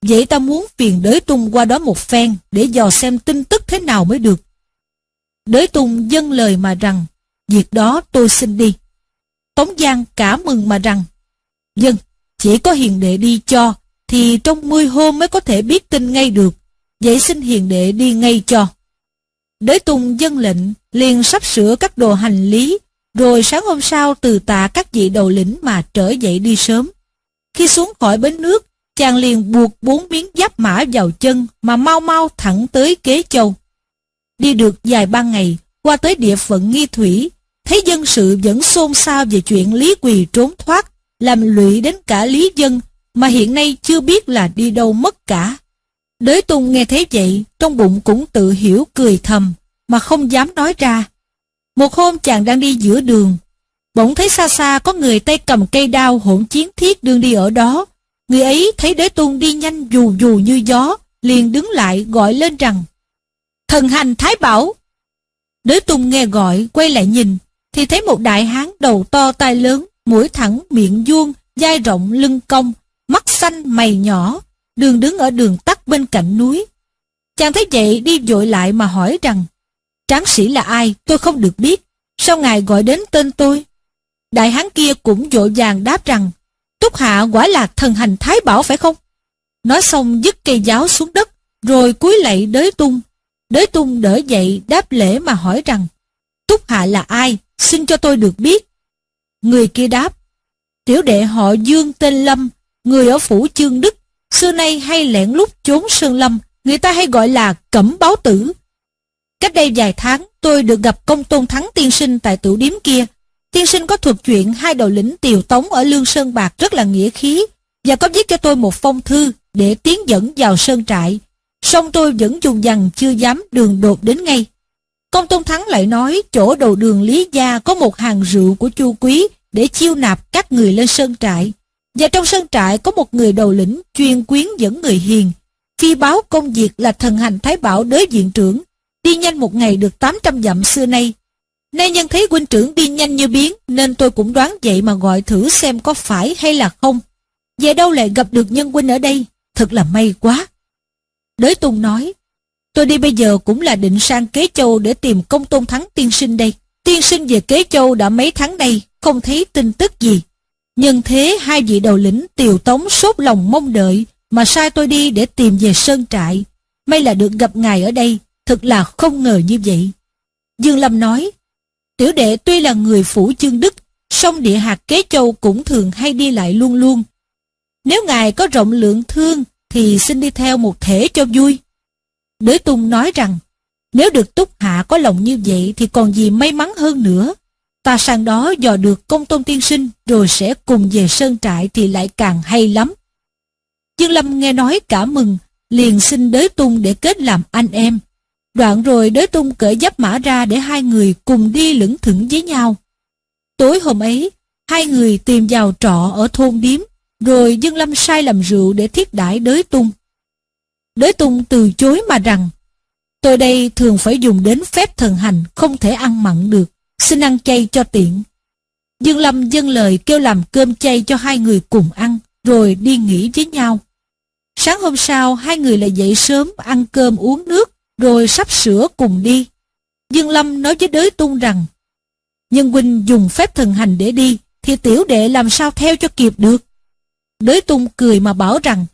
Vậy ta muốn phiền đới tung qua đó một phen để dò xem tin tức thế nào mới được. Đới tung dâng lời mà rằng, việc đó tôi xin đi. Tống Giang cả mừng mà rằng, dân, chỉ có hiền đệ đi cho, thì trong 10 hôm mới có thể biết tin ngay được. Vậy xin hiền đệ đi ngay cho. Đới tùng dân lệnh, liền sắp sửa các đồ hành lý, rồi sáng hôm sau từ tạ các vị đầu lĩnh mà trở dậy đi sớm. Khi xuống khỏi bến nước, chàng liền buộc bốn miếng giáp mã vào chân mà mau mau thẳng tới kế châu. Đi được vài ba ngày, qua tới địa phận nghi thủy, thấy dân sự vẫn xôn xao về chuyện Lý Quỳ trốn thoát, làm lụy đến cả Lý Dân mà hiện nay chưa biết là đi đâu mất cả. Đới Tùng nghe thấy vậy, trong bụng cũng tự hiểu cười thầm, mà không dám nói ra. Một hôm chàng đang đi giữa đường, bỗng thấy xa xa có người tay cầm cây đao hỗn chiến thiết đương đi ở đó. Người ấy thấy đế Tùng đi nhanh dù dù như gió, liền đứng lại gọi lên rằng Thần hành Thái Bảo! Đế Tùng nghe gọi, quay lại nhìn, thì thấy một đại hán đầu to tai lớn, mũi thẳng, miệng vuông, dai rộng, lưng cong, mắt xanh, mày nhỏ, đường đứng ở đường tắt bên cạnh núi. Chàng thấy vậy đi vội lại mà hỏi rằng Tráng sĩ là ai? Tôi không được biết. Sao ngài gọi đến tên tôi? Đại hán kia cũng vội vàng đáp rằng Túc hạ quả là thần hành thái bảo phải không? Nói xong dứt cây giáo xuống đất Rồi cúi lạy đới tung. Đới tung đỡ dậy đáp lễ mà hỏi rằng Túc hạ là ai? Xin cho tôi được biết Người kia đáp Tiểu đệ họ Dương tên Lâm Người ở phủ Chương Đức Xưa nay hay lẻn lút trốn Sơn Lâm Người ta hay gọi là cẩm báo tử Cách đây vài tháng, tôi được gặp công tôn thắng tiên sinh tại tửu điếm kia. Tiên sinh có thuật chuyện hai đầu lĩnh tiều tống ở Lương Sơn Bạc rất là nghĩa khí và có viết cho tôi một phong thư để tiến dẫn vào sơn trại. Song tôi vẫn dùng dằn chưa dám đường đột đến ngay. Công tôn thắng lại nói chỗ đầu đường Lý Gia có một hàng rượu của chu quý để chiêu nạp các người lên sơn trại. Và trong sơn trại có một người đầu lĩnh chuyên quyến dẫn người hiền. Phi báo công việc là thần hành thái bảo đới diện trưởng Đi nhanh một ngày được 800 dặm xưa nay. Nay nhân thấy huynh trưởng đi nhanh như biến, nên tôi cũng đoán vậy mà gọi thử xem có phải hay là không. Về đâu lại gặp được nhân huynh ở đây, thật là may quá. Đới Tùng nói, tôi đi bây giờ cũng là định sang Kế Châu để tìm công tôn thắng tiên sinh đây. Tiên sinh về Kế Châu đã mấy tháng nay không thấy tin tức gì. Nhân thế hai vị đầu lĩnh tiều tống sốt lòng mong đợi mà sai tôi đi để tìm về sơn trại. May là được gặp ngài ở đây, Thật là không ngờ như vậy. Dương Lâm nói, tiểu đệ tuy là người phủ chương đức, song địa hạt kế châu cũng thường hay đi lại luôn luôn. Nếu ngài có rộng lượng thương, thì xin đi theo một thể cho vui. Đới Tung nói rằng, nếu được túc hạ có lòng như vậy thì còn gì may mắn hơn nữa. Ta sang đó dò được công tôn tiên sinh rồi sẽ cùng về sơn trại thì lại càng hay lắm. Dương Lâm nghe nói cả mừng, liền xin đới tung để kết làm anh em. Đoạn rồi đới tung cởi giáp mã ra để hai người cùng đi lững thững với nhau. Tối hôm ấy, hai người tìm vào trọ ở thôn điếm, rồi Dương Lâm sai làm rượu để thiết đãi đới tung. Đới tung từ chối mà rằng, tôi đây thường phải dùng đến phép thần hành, không thể ăn mặn được, xin ăn chay cho tiện. Dương Lâm dâng lời kêu làm cơm chay cho hai người cùng ăn, rồi đi nghỉ với nhau. Sáng hôm sau, hai người lại dậy sớm ăn cơm uống nước, rồi sắp sửa cùng đi. Dương Lâm nói với đới tung rằng, Nhân huynh dùng phép thần hành để đi, thì tiểu đệ làm sao theo cho kịp được. Đới tung cười mà bảo rằng,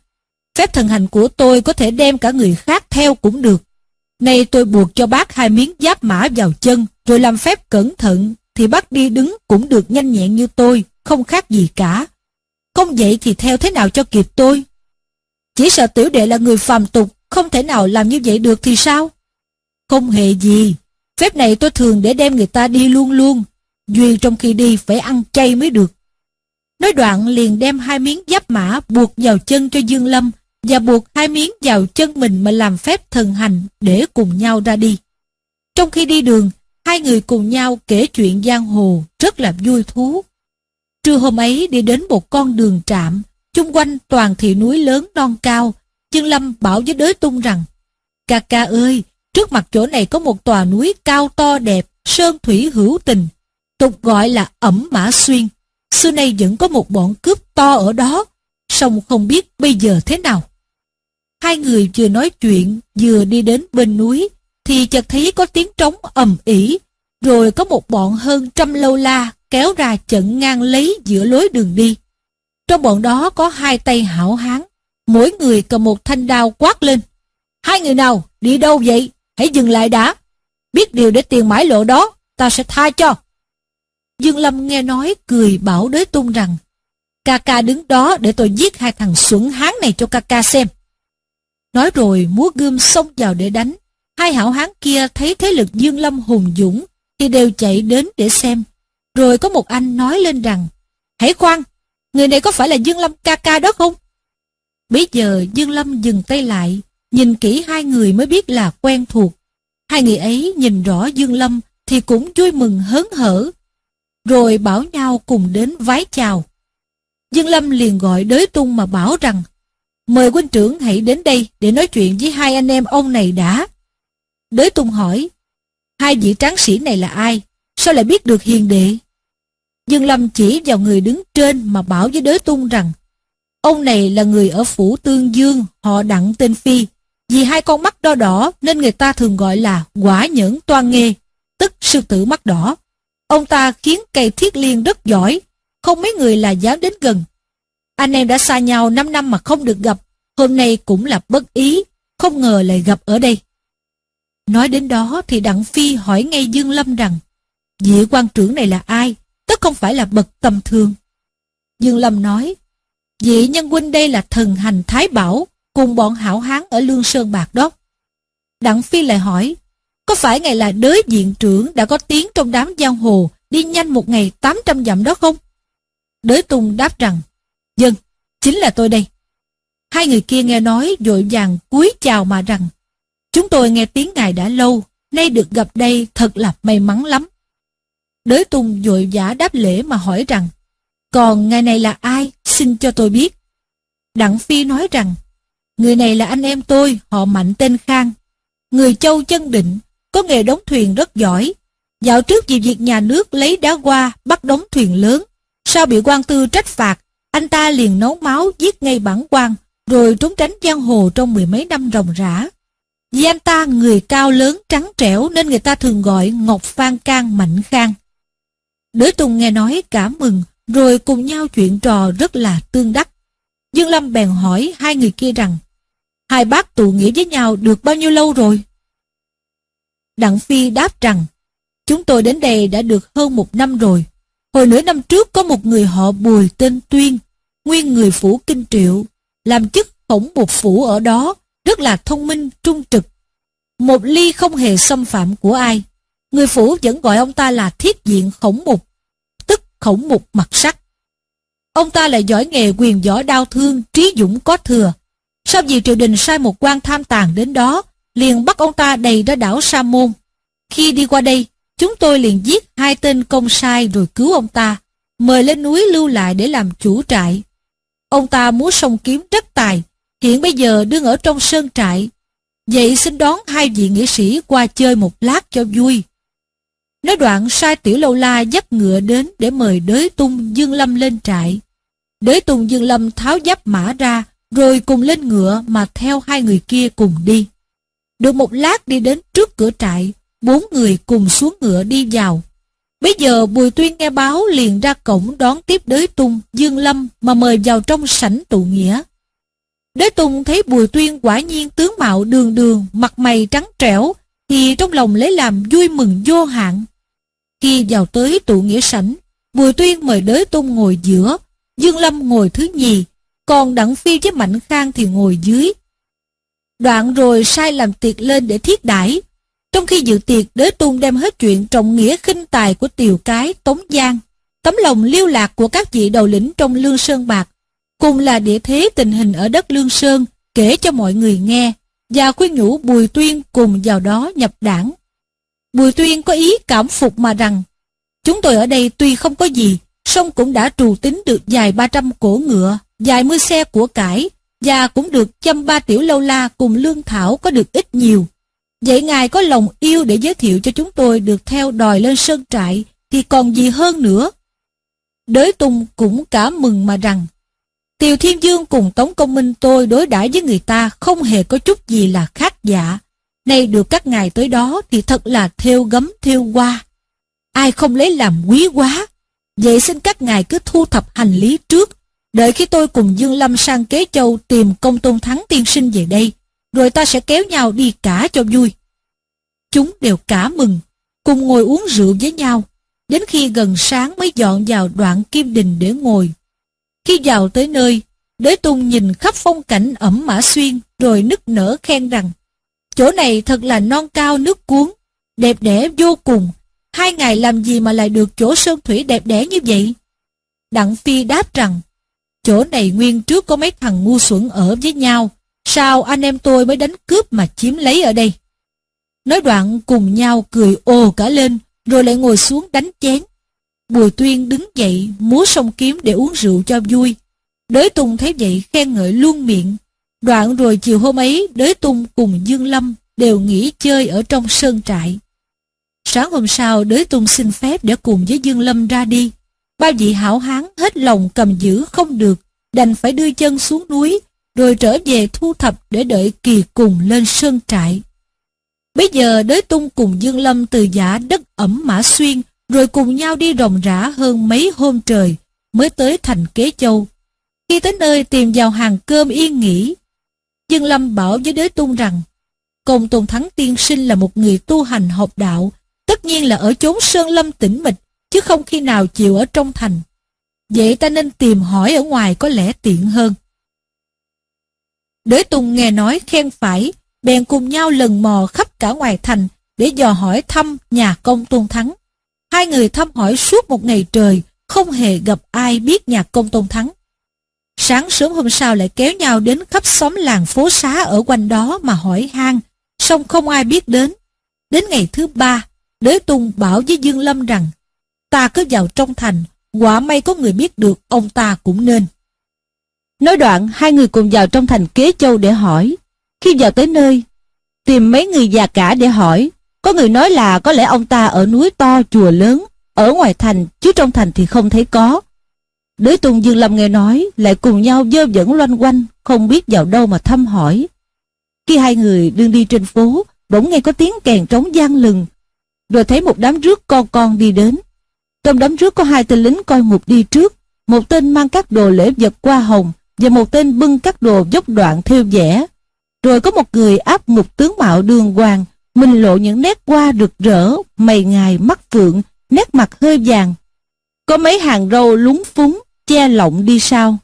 phép thần hành của tôi có thể đem cả người khác theo cũng được. Nay tôi buộc cho bác hai miếng giáp mã vào chân, rồi làm phép cẩn thận, thì bác đi đứng cũng được nhanh nhẹn như tôi, không khác gì cả. Không vậy thì theo thế nào cho kịp tôi? Chỉ sợ tiểu đệ là người phàm tục, không thể nào làm như vậy được thì sao? Không hề gì, phép này tôi thường để đem người ta đi luôn luôn, Duy trong khi đi phải ăn chay mới được. Nói đoạn liền đem hai miếng giáp mã buộc vào chân cho Dương Lâm và buộc hai miếng vào chân mình mà làm phép thần hành để cùng nhau ra đi. Trong khi đi đường, hai người cùng nhau kể chuyện giang hồ rất là vui thú. Trưa hôm ấy đi đến một con đường trạm, chung quanh toàn thị núi lớn non cao, Dương Lâm bảo với đới tung rằng, ca ca ơi, trước mặt chỗ này có một tòa núi cao to đẹp, sơn thủy hữu tình, tục gọi là ẩm mã xuyên. Xưa nay vẫn có một bọn cướp to ở đó, song không biết bây giờ thế nào. Hai người vừa nói chuyện, vừa đi đến bên núi, thì chợt thấy có tiếng trống ầm ỉ, rồi có một bọn hơn trăm lâu la kéo ra trận ngang lấy giữa lối đường đi. Trong bọn đó có hai tay hảo hán, mỗi người cầm một thanh đao quát lên. Hai người nào, đi đâu vậy? Hãy dừng lại đã. Biết điều để tiền mãi lộ đó, ta sẽ tha cho. Dương Lâm nghe nói cười bảo đới tung rằng ca ca đứng đó để tôi giết hai thằng xuẩn hán này cho ca ca xem. Nói rồi múa gươm xông vào để đánh. Hai hảo hán kia thấy thế lực Dương Lâm hùng dũng thì đều chạy đến để xem. Rồi có một anh nói lên rằng Hãy khoan, người này có phải là Dương Lâm ca ca đó không? Bây giờ Dương Lâm dừng tay lại, nhìn kỹ hai người mới biết là quen thuộc. Hai người ấy nhìn rõ Dương Lâm thì cũng vui mừng hớn hở, rồi bảo nhau cùng đến vái chào. Dương Lâm liền gọi đới tung mà bảo rằng, mời huynh trưởng hãy đến đây để nói chuyện với hai anh em ông này đã. Đới tung hỏi, hai vị tráng sĩ này là ai, sao lại biết được hiền đệ? Dương Lâm chỉ vào người đứng trên mà bảo với đới tung rằng, ông này là người ở phủ Tương Dương, họ đặng tên Phi. Vì hai con mắt đo đỏ nên người ta thường gọi là quả nhẫn toan nghê, tức sư tử mắt đỏ. Ông ta khiến cây thiết liên rất giỏi, không mấy người là dám đến gần. Anh em đã xa nhau 5 năm mà không được gặp, hôm nay cũng là bất ý, không ngờ lại gặp ở đây. Nói đến đó thì Đặng Phi hỏi ngay Dương Lâm rằng, vị quan trưởng này là ai? Tất không phải là bậc tầm thường. Dương Lâm nói, vị nhân huynh đây là thần hành Thái Bảo, cùng bọn hảo hán ở Lương Sơn Bạc đó. Đặng Phi lại hỏi, có phải ngài là đới diện trưởng đã có tiếng trong đám giang hồ đi nhanh một ngày 800 dặm đó không? Đới tùng đáp rằng, Dân, chính là tôi đây. Hai người kia nghe nói vội vàng cúi chào mà rằng, chúng tôi nghe tiếng ngài đã lâu, nay được gặp đây thật là may mắn lắm. Đới Tung vội vã đáp lễ mà hỏi rằng, còn ngài này là ai, xin cho tôi biết. Đặng Phi nói rằng, người này là anh em tôi, họ mạnh tên Khang. Người châu chân định, có nghề đóng thuyền rất giỏi. Dạo trước vì việc nhà nước lấy đá qua bắt đóng thuyền lớn. Sau bị quan tư trách phạt, anh ta liền nấu máu giết ngay bản quan, rồi trốn tránh giang hồ trong mười mấy năm ròng rã. Vì anh ta người cao lớn trắng trẻo nên người ta thường gọi Ngọc Phan Can Mạnh Khang. Đới Tùng nghe nói cảm mừng, rồi cùng nhau chuyện trò rất là tương đắc. Dương Lâm bèn hỏi hai người kia rằng, hai bác tụ nghĩa với nhau được bao nhiêu lâu rồi? Đặng Phi đáp rằng, chúng tôi đến đây đã được hơn một năm rồi. Hồi nửa năm trước có một người họ Bùi tên Tuyên, nguyên người phủ Kinh Triệu, làm chức khổng bột phủ ở đó, rất là thông minh, trung trực. Một ly không hề xâm phạm của ai. Người phủ vẫn gọi ông ta là thiết diện khổng mục, tức khổng mục mặt sắc. Ông ta lại giỏi nghề quyền võ đao thương, trí dũng có thừa. Sau vì triều đình sai một quan tham tàn đến đó, liền bắt ông ta đầy ra đảo Sa Môn. Khi đi qua đây, chúng tôi liền giết hai tên công sai rồi cứu ông ta, mời lên núi lưu lại để làm chủ trại. Ông ta múa sông kiếm rất tài, hiện bây giờ đương ở trong sơn trại. Vậy xin đón hai vị nghĩa sĩ qua chơi một lát cho vui. Nói đoạn sai tiểu lâu la dắt ngựa đến để mời đới tung Dương Lâm lên trại. Đới Tùng Dương Lâm tháo giáp mã ra, rồi cùng lên ngựa mà theo hai người kia cùng đi. Được một lát đi đến trước cửa trại, bốn người cùng xuống ngựa đi vào. Bây giờ Bùi Tuyên nghe báo liền ra cổng đón tiếp Đới Tung, Dương Lâm mà mời vào trong sảnh tụ nghĩa. Đới Tung thấy Bùi Tuyên quả nhiên tướng mạo đường đường, mặt mày trắng trẻo, thì trong lòng lấy làm vui mừng vô hạn. Khi vào tới tụ nghĩa sảnh, Bùi Tuyên mời Đới Tung ngồi giữa, Dương Lâm ngồi thứ nhì, còn Đặng Phi với Mạnh Khang thì ngồi dưới. Đoạn rồi sai làm tiệc lên để thiết đãi trong khi dự tiệc, đế tung đem hết chuyện trọng nghĩa khinh tài của tiều cái, tống giang, tấm lòng liêu lạc của các vị đầu lĩnh trong Lương Sơn Bạc, cùng là địa thế tình hình ở đất Lương Sơn, kể cho mọi người nghe, và khuyên nhủ Bùi Tuyên cùng vào đó nhập đảng. Bùi Tuyên có ý cảm phục mà rằng, chúng tôi ở đây tuy không có gì, song cũng đã trù tính được dài 300 cổ ngựa, dài mươi xe của cải, và cũng được chăm ba tiểu lâu la cùng lương thảo có được ít nhiều. Vậy Ngài có lòng yêu để giới thiệu cho chúng tôi được theo đòi lên sơn trại thì còn gì hơn nữa. Đới Tung cũng cả mừng mà rằng, Tiều Thiên Dương cùng Tống Công Minh tôi đối đãi với người ta không hề có chút gì là khác dạ. Nay được các ngài tới đó thì thật là theo gấm theo qua Ai không lấy làm quý quá. Vậy xin các ngài cứ thu thập hành lý trước. Đợi khi tôi cùng Dương Lâm sang Kế Châu tìm công tôn thắng tiên sinh về đây rồi ta sẽ kéo nhau đi cả cho vui. Chúng đều cả mừng, cùng ngồi uống rượu với nhau, đến khi gần sáng mới dọn vào đoạn kim đình để ngồi. Khi vào tới nơi, Đế Tung nhìn khắp phong cảnh ẩm mã xuyên, rồi nức nở khen rằng, chỗ này thật là non cao nước cuốn, đẹp đẽ vô cùng, hai ngày làm gì mà lại được chỗ sơn thủy đẹp đẽ như vậy? Đặng Phi đáp rằng, chỗ này nguyên trước có mấy thằng ngu xuẩn ở với nhau, Sao anh em tôi mới đánh cướp mà chiếm lấy ở đây? Nói đoạn cùng nhau cười ồ cả lên, rồi lại ngồi xuống đánh chén. Bùi Tuyên đứng dậy, múa sông kiếm để uống rượu cho vui. Đới Tùng thấy vậy khen ngợi luôn miệng. Đoạn rồi chiều hôm ấy, Đới Tùng cùng Dương Lâm đều nghỉ chơi ở trong sơn trại. Sáng hôm sau, Đới Tùng xin phép để cùng với Dương Lâm ra đi. Ba vị hảo hán hết lòng cầm giữ không được, đành phải đưa chân xuống núi, rồi trở về thu thập để đợi kỳ cùng lên sơn trại. Bây giờ đới tung cùng Dương Lâm từ giả đất ẩm Mã Xuyên, rồi cùng nhau đi ròng rã hơn mấy hôm trời, mới tới thành Kế Châu. Khi tới nơi tìm vào hàng cơm yên nghỉ, Dương Lâm bảo với đới tung rằng, Công Tôn Thắng Tiên Sinh là một người tu hành học đạo, tất nhiên là ở chốn sơn lâm tĩnh mịch, chứ không khi nào chịu ở trong thành. Vậy ta nên tìm hỏi ở ngoài có lẽ tiện hơn. Đới Tùng nghe nói khen phải, bèn cùng nhau lần mò khắp cả ngoài thành để dò hỏi thăm nhà công tôn thắng. Hai người thăm hỏi suốt một ngày trời, không hề gặp ai biết nhà công tôn thắng. Sáng sớm hôm sau lại kéo nhau đến khắp xóm làng phố xá ở quanh đó mà hỏi han, song không ai biết đến. Đến ngày thứ ba, Đới Tùng bảo với Dương Lâm rằng, ta cứ vào trong thành, quả may có người biết được ông ta cũng nên. Nói đoạn, hai người cùng vào trong thành Kế Châu để hỏi. Khi vào tới nơi, tìm mấy người già cả để hỏi. Có người nói là có lẽ ông ta ở núi to, chùa lớn, ở ngoài thành, chứ trong thành thì không thấy có. Đới Tùng Dương Lâm nghe nói, lại cùng nhau dơ dẫn loanh quanh, không biết vào đâu mà thăm hỏi. Khi hai người đương đi trên phố, bỗng nghe có tiếng kèn trống gian lừng, rồi thấy một đám rước con con đi đến. Trong đám rước có hai tên lính coi ngục đi trước, một tên mang các đồ lễ vật qua hồng, và một tên bưng các đồ dốc đoạn theo vẽ. Rồi có một người áp ngục tướng mạo đường hoàng, mình lộ những nét qua rực rỡ, mày ngài mắt phượng, nét mặt hơi vàng. Có mấy hàng râu lúng phúng, che lọng đi sau.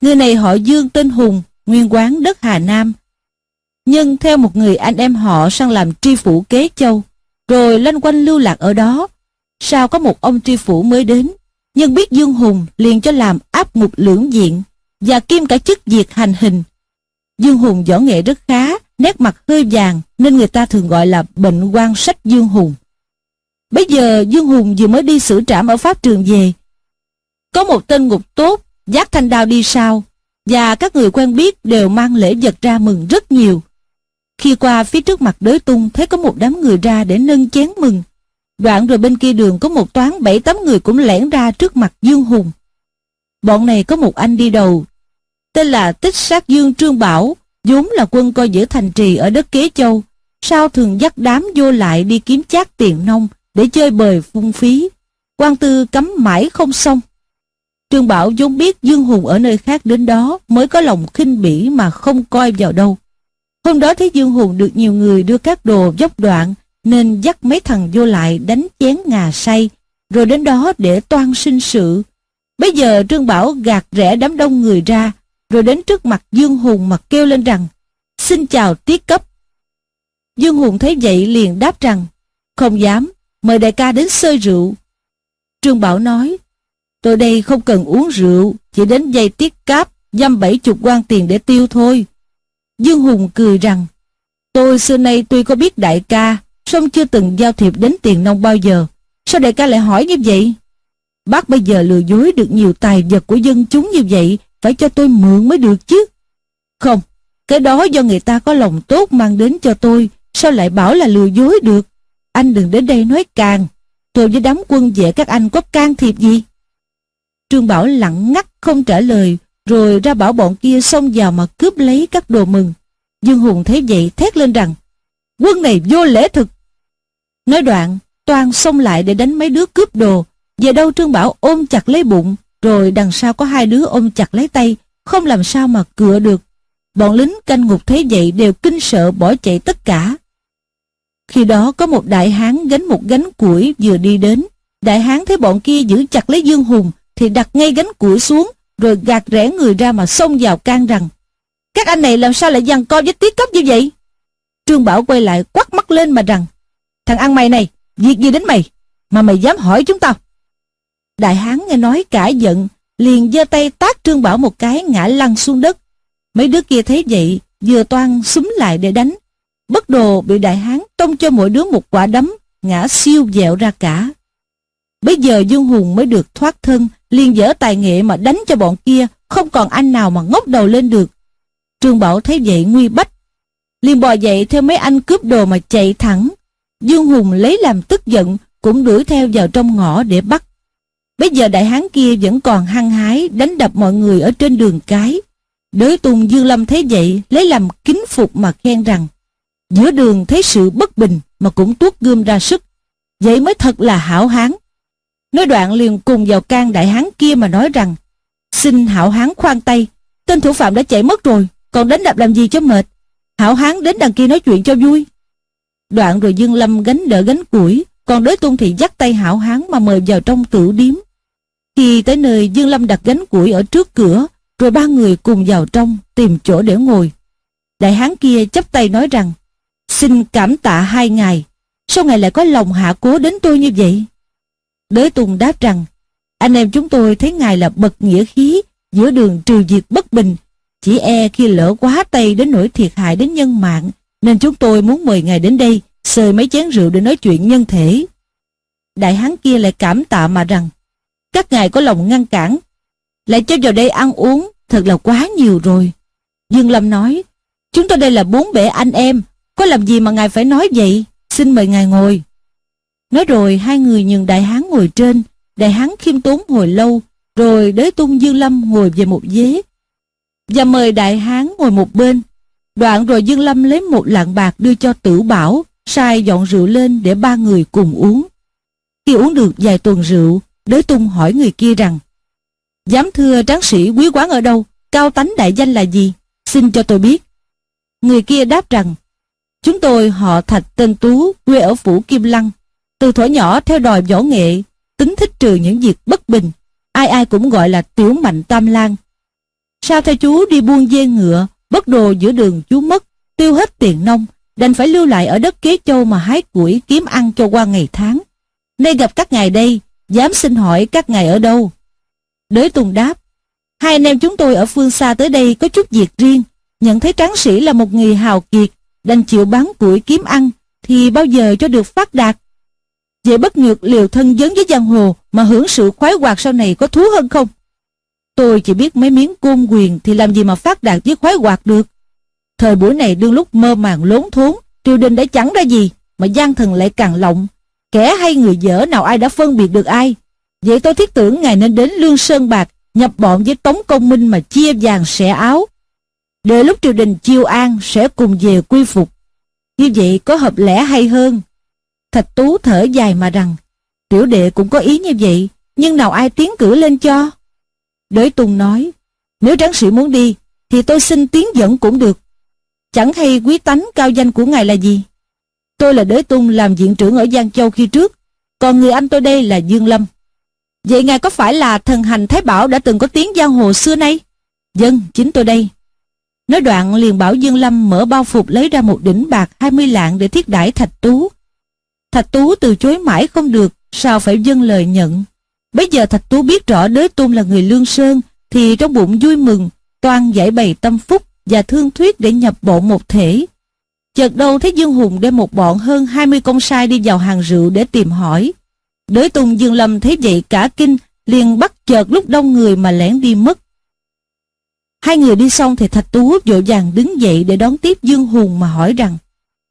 Người này họ Dương tên Hùng, nguyên quán đất Hà Nam. Nhưng theo một người anh em họ sang làm tri phủ kế châu, rồi lanh quanh lưu lạc ở đó. Sao có một ông tri phủ mới đến, nhưng biết Dương Hùng liền cho làm áp ngục lưỡng diện và kim cả chức diệt hành hình. Dương Hùng võ nghệ rất khá, nét mặt hơi vàng nên người ta thường gọi là bệnh quan sách Dương Hùng. Bây giờ Dương Hùng vừa mới đi xử trảm ở Pháp trường về. Có một tên ngục tốt, giác thanh đao đi sau, và các người quen biết đều mang lễ vật ra mừng rất nhiều. Khi qua phía trước mặt đới tung thấy có một đám người ra để nâng chén mừng. Đoạn rồi bên kia đường có một toán bảy tám người cũng lẻn ra trước mặt Dương Hùng. Bọn này có một anh đi đầu, tên là Tích Sát Dương Trương Bảo, vốn là quân coi giữ thành trì ở đất Kế Châu, sao thường dắt đám vô lại đi kiếm chát tiền nông để chơi bời phung phí. quan tư cấm mãi không xong. Trương Bảo vốn biết Dương Hùng ở nơi khác đến đó mới có lòng khinh bỉ mà không coi vào đâu. Hôm đó thấy Dương Hùng được nhiều người đưa các đồ dốc đoạn nên dắt mấy thằng vô lại đánh chén ngà say rồi đến đó để toan sinh sự. Bây giờ Trương Bảo gạt rẽ đám đông người ra rồi đến trước mặt Dương Hùng mà kêu lên rằng Xin chào tiết cấp. Dương Hùng thấy vậy liền đáp rằng Không dám, mời đại ca đến sơi rượu. Trương Bảo nói Tôi đây không cần uống rượu, chỉ đến dây tiết cáp, dăm bảy chục quan tiền để tiêu thôi. Dương Hùng cười rằng Tôi xưa nay tuy có biết đại ca, song chưa từng giao thiệp đến tiền nông bao giờ. Sao đại ca lại hỏi như vậy? Bác bây giờ lừa dối được nhiều tài vật của dân chúng như vậy phải cho tôi mượn mới được chứ. Không, cái đó do người ta có lòng tốt mang đến cho tôi, sao lại bảo là lừa dối được? Anh đừng đến đây nói càng, tôi với đám quân vệ các anh có can thiệp gì? Trương Bảo lặng ngắt không trả lời, rồi ra bảo bọn kia xông vào mà cướp lấy các đồ mừng. Dương Hùng thấy vậy thét lên rằng, quân này vô lễ thực. Nói đoạn, toàn xông lại để đánh mấy đứa cướp đồ, về đâu Trương Bảo ôm chặt lấy bụng, rồi đằng sau có hai đứa ôm chặt lấy tay, không làm sao mà cựa được. Bọn lính canh ngục thấy vậy đều kinh sợ bỏ chạy tất cả. Khi đó có một đại hán gánh một gánh củi vừa đi đến. Đại hán thấy bọn kia giữ chặt lấy Dương Hùng thì đặt ngay gánh củi xuống rồi gạt rẽ người ra mà xông vào can rằng Các anh này làm sao lại giằng co với tiết cấp như vậy? Trương Bảo quay lại quắt mắt lên mà rằng Thằng ăn mày này, việc gì đến mày mà mày dám hỏi chúng tao? Đại hán nghe nói cả giận, liền giơ tay tát Trương Bảo một cái ngã lăn xuống đất. Mấy đứa kia thấy vậy, vừa toan súng lại để đánh. Bất đồ bị đại hán tông cho mỗi đứa một quả đấm, ngã siêu dẹo ra cả. Bây giờ Dương Hùng mới được thoát thân, liền dở tài nghệ mà đánh cho bọn kia, không còn anh nào mà ngóc đầu lên được. Trương Bảo thấy vậy nguy bách, liền bò dậy theo mấy anh cướp đồ mà chạy thẳng. Dương Hùng lấy làm tức giận, cũng đuổi theo vào trong ngõ để bắt. Bây giờ đại hán kia vẫn còn hăng hái đánh đập mọi người ở trên đường cái. Đới Tùng Dương Lâm thấy vậy, lấy làm kính phục mà khen rằng giữa đường thấy sự bất bình mà cũng tuốt gươm ra sức. Vậy mới thật là hảo hán. Nói đoạn liền cùng vào can đại hán kia mà nói rằng Xin hảo hán khoan tay, tên thủ phạm đã chạy mất rồi, còn đánh đập làm gì cho mệt. Hảo hán đến đằng kia nói chuyện cho vui. Đoạn rồi Dương Lâm gánh đỡ gánh củi, còn đới tung thì dắt tay hảo hán mà mời vào trong tử điếm. Khi tới nơi Dương Lâm đặt gánh củi ở trước cửa, rồi ba người cùng vào trong tìm chỗ để ngồi. Đại hán kia chấp tay nói rằng, xin cảm tạ hai ngài, sao ngài lại có lòng hạ cố đến tôi như vậy? Đới Tùng đáp rằng, anh em chúng tôi thấy ngài là bậc nghĩa khí, giữa đường trừ diệt bất bình, chỉ e khi lỡ quá tay đến nỗi thiệt hại đến nhân mạng, nên chúng tôi muốn mời ngài đến đây, sơi mấy chén rượu để nói chuyện nhân thể. Đại hán kia lại cảm tạ mà rằng, các ngài có lòng ngăn cản, lại cho vào đây ăn uống, thật là quá nhiều rồi. Dương Lâm nói, chúng tôi đây là bốn bể anh em, có làm gì mà ngài phải nói vậy, xin mời ngài ngồi. Nói rồi hai người nhường đại hán ngồi trên, đại hán khiêm tốn hồi lâu, rồi đới tung Dương Lâm ngồi về một ghế. Và mời đại hán ngồi một bên. Đoạn rồi Dương Lâm lấy một lạng bạc đưa cho tử bảo, sai dọn rượu lên để ba người cùng uống. Khi uống được vài tuần rượu, đới tung hỏi người kia rằng Dám thưa tráng sĩ quý quán ở đâu, cao tánh đại danh là gì? Xin cho tôi biết. Người kia đáp rằng Chúng tôi họ Thạch tên Tú, quê ở phủ Kim Lăng, từ thuở nhỏ theo đòi võ nghệ, tính thích trừ những việc bất bình, ai ai cũng gọi là tiểu mạnh tam lan. Sao theo chú đi buôn dê ngựa, bất đồ giữa đường chú mất, tiêu hết tiền nông, đành phải lưu lại ở đất kế châu mà hái củi kiếm ăn cho qua ngày tháng. Nay gặp các ngài đây, dám xin hỏi các ngài ở đâu? Đới Tùng đáp, hai anh em chúng tôi ở phương xa tới đây có chút việc riêng, nhận thấy tráng sĩ là một người hào kiệt, đành chịu bán củi kiếm ăn, thì bao giờ cho được phát đạt. Vậy bất nhược liều thân dấn với giang hồ mà hưởng sự khoái hoạt sau này có thú hơn không? Tôi chỉ biết mấy miếng côn quyền thì làm gì mà phát đạt với khoái hoạt được. Thời buổi này đương lúc mơ màng lốn thốn, triều đình đã chẳng ra gì, mà gian thần lại càng lộng. Kẻ hay người dở nào ai đã phân biệt được ai. Vậy tôi thiết tưởng ngài nên đến Lương Sơn Bạc, nhập bọn với Tống Công Minh mà chia vàng xẻ áo. Để lúc triều đình chiêu an sẽ cùng về quy phục. Như vậy có hợp lẽ hay hơn. Thạch Tú thở dài mà rằng, tiểu đệ cũng có ý như vậy, nhưng nào ai tiến cử lên cho? Đới Tùng nói, nếu tráng sĩ muốn đi, thì tôi xin tiến dẫn cũng được. Chẳng hay quý tánh cao danh của ngài là gì? Tôi là Đới Tung làm viện trưởng ở Giang Châu khi trước, còn người anh tôi đây là Dương Lâm. Vậy ngài có phải là thần hành Thái Bảo đã từng có tiếng giang hồ xưa nay? Dân, chính tôi đây. Nói đoạn liền bảo Dương Lâm mở bao phục lấy ra một đỉnh bạc 20 lạng để thiết đãi Thạch Tú. Thạch Tú từ chối mãi không được, sao phải dâng lời nhận. Bây giờ Thạch Tú biết rõ đới tôn là người lương sơn, thì trong bụng vui mừng, toan giải bày tâm phúc và thương thuyết để nhập bộ một thể. Chợt đâu thấy Dương Hùng đem một bọn hơn 20 công sai đi vào hàng rượu để tìm hỏi. Đới tung Dương Lâm thấy vậy cả kinh, liền bắt chợt lúc đông người mà lẻn đi mất. Hai người đi xong thì Thạch Tú vội vàng đứng dậy để đón tiếp Dương Hùng mà hỏi rằng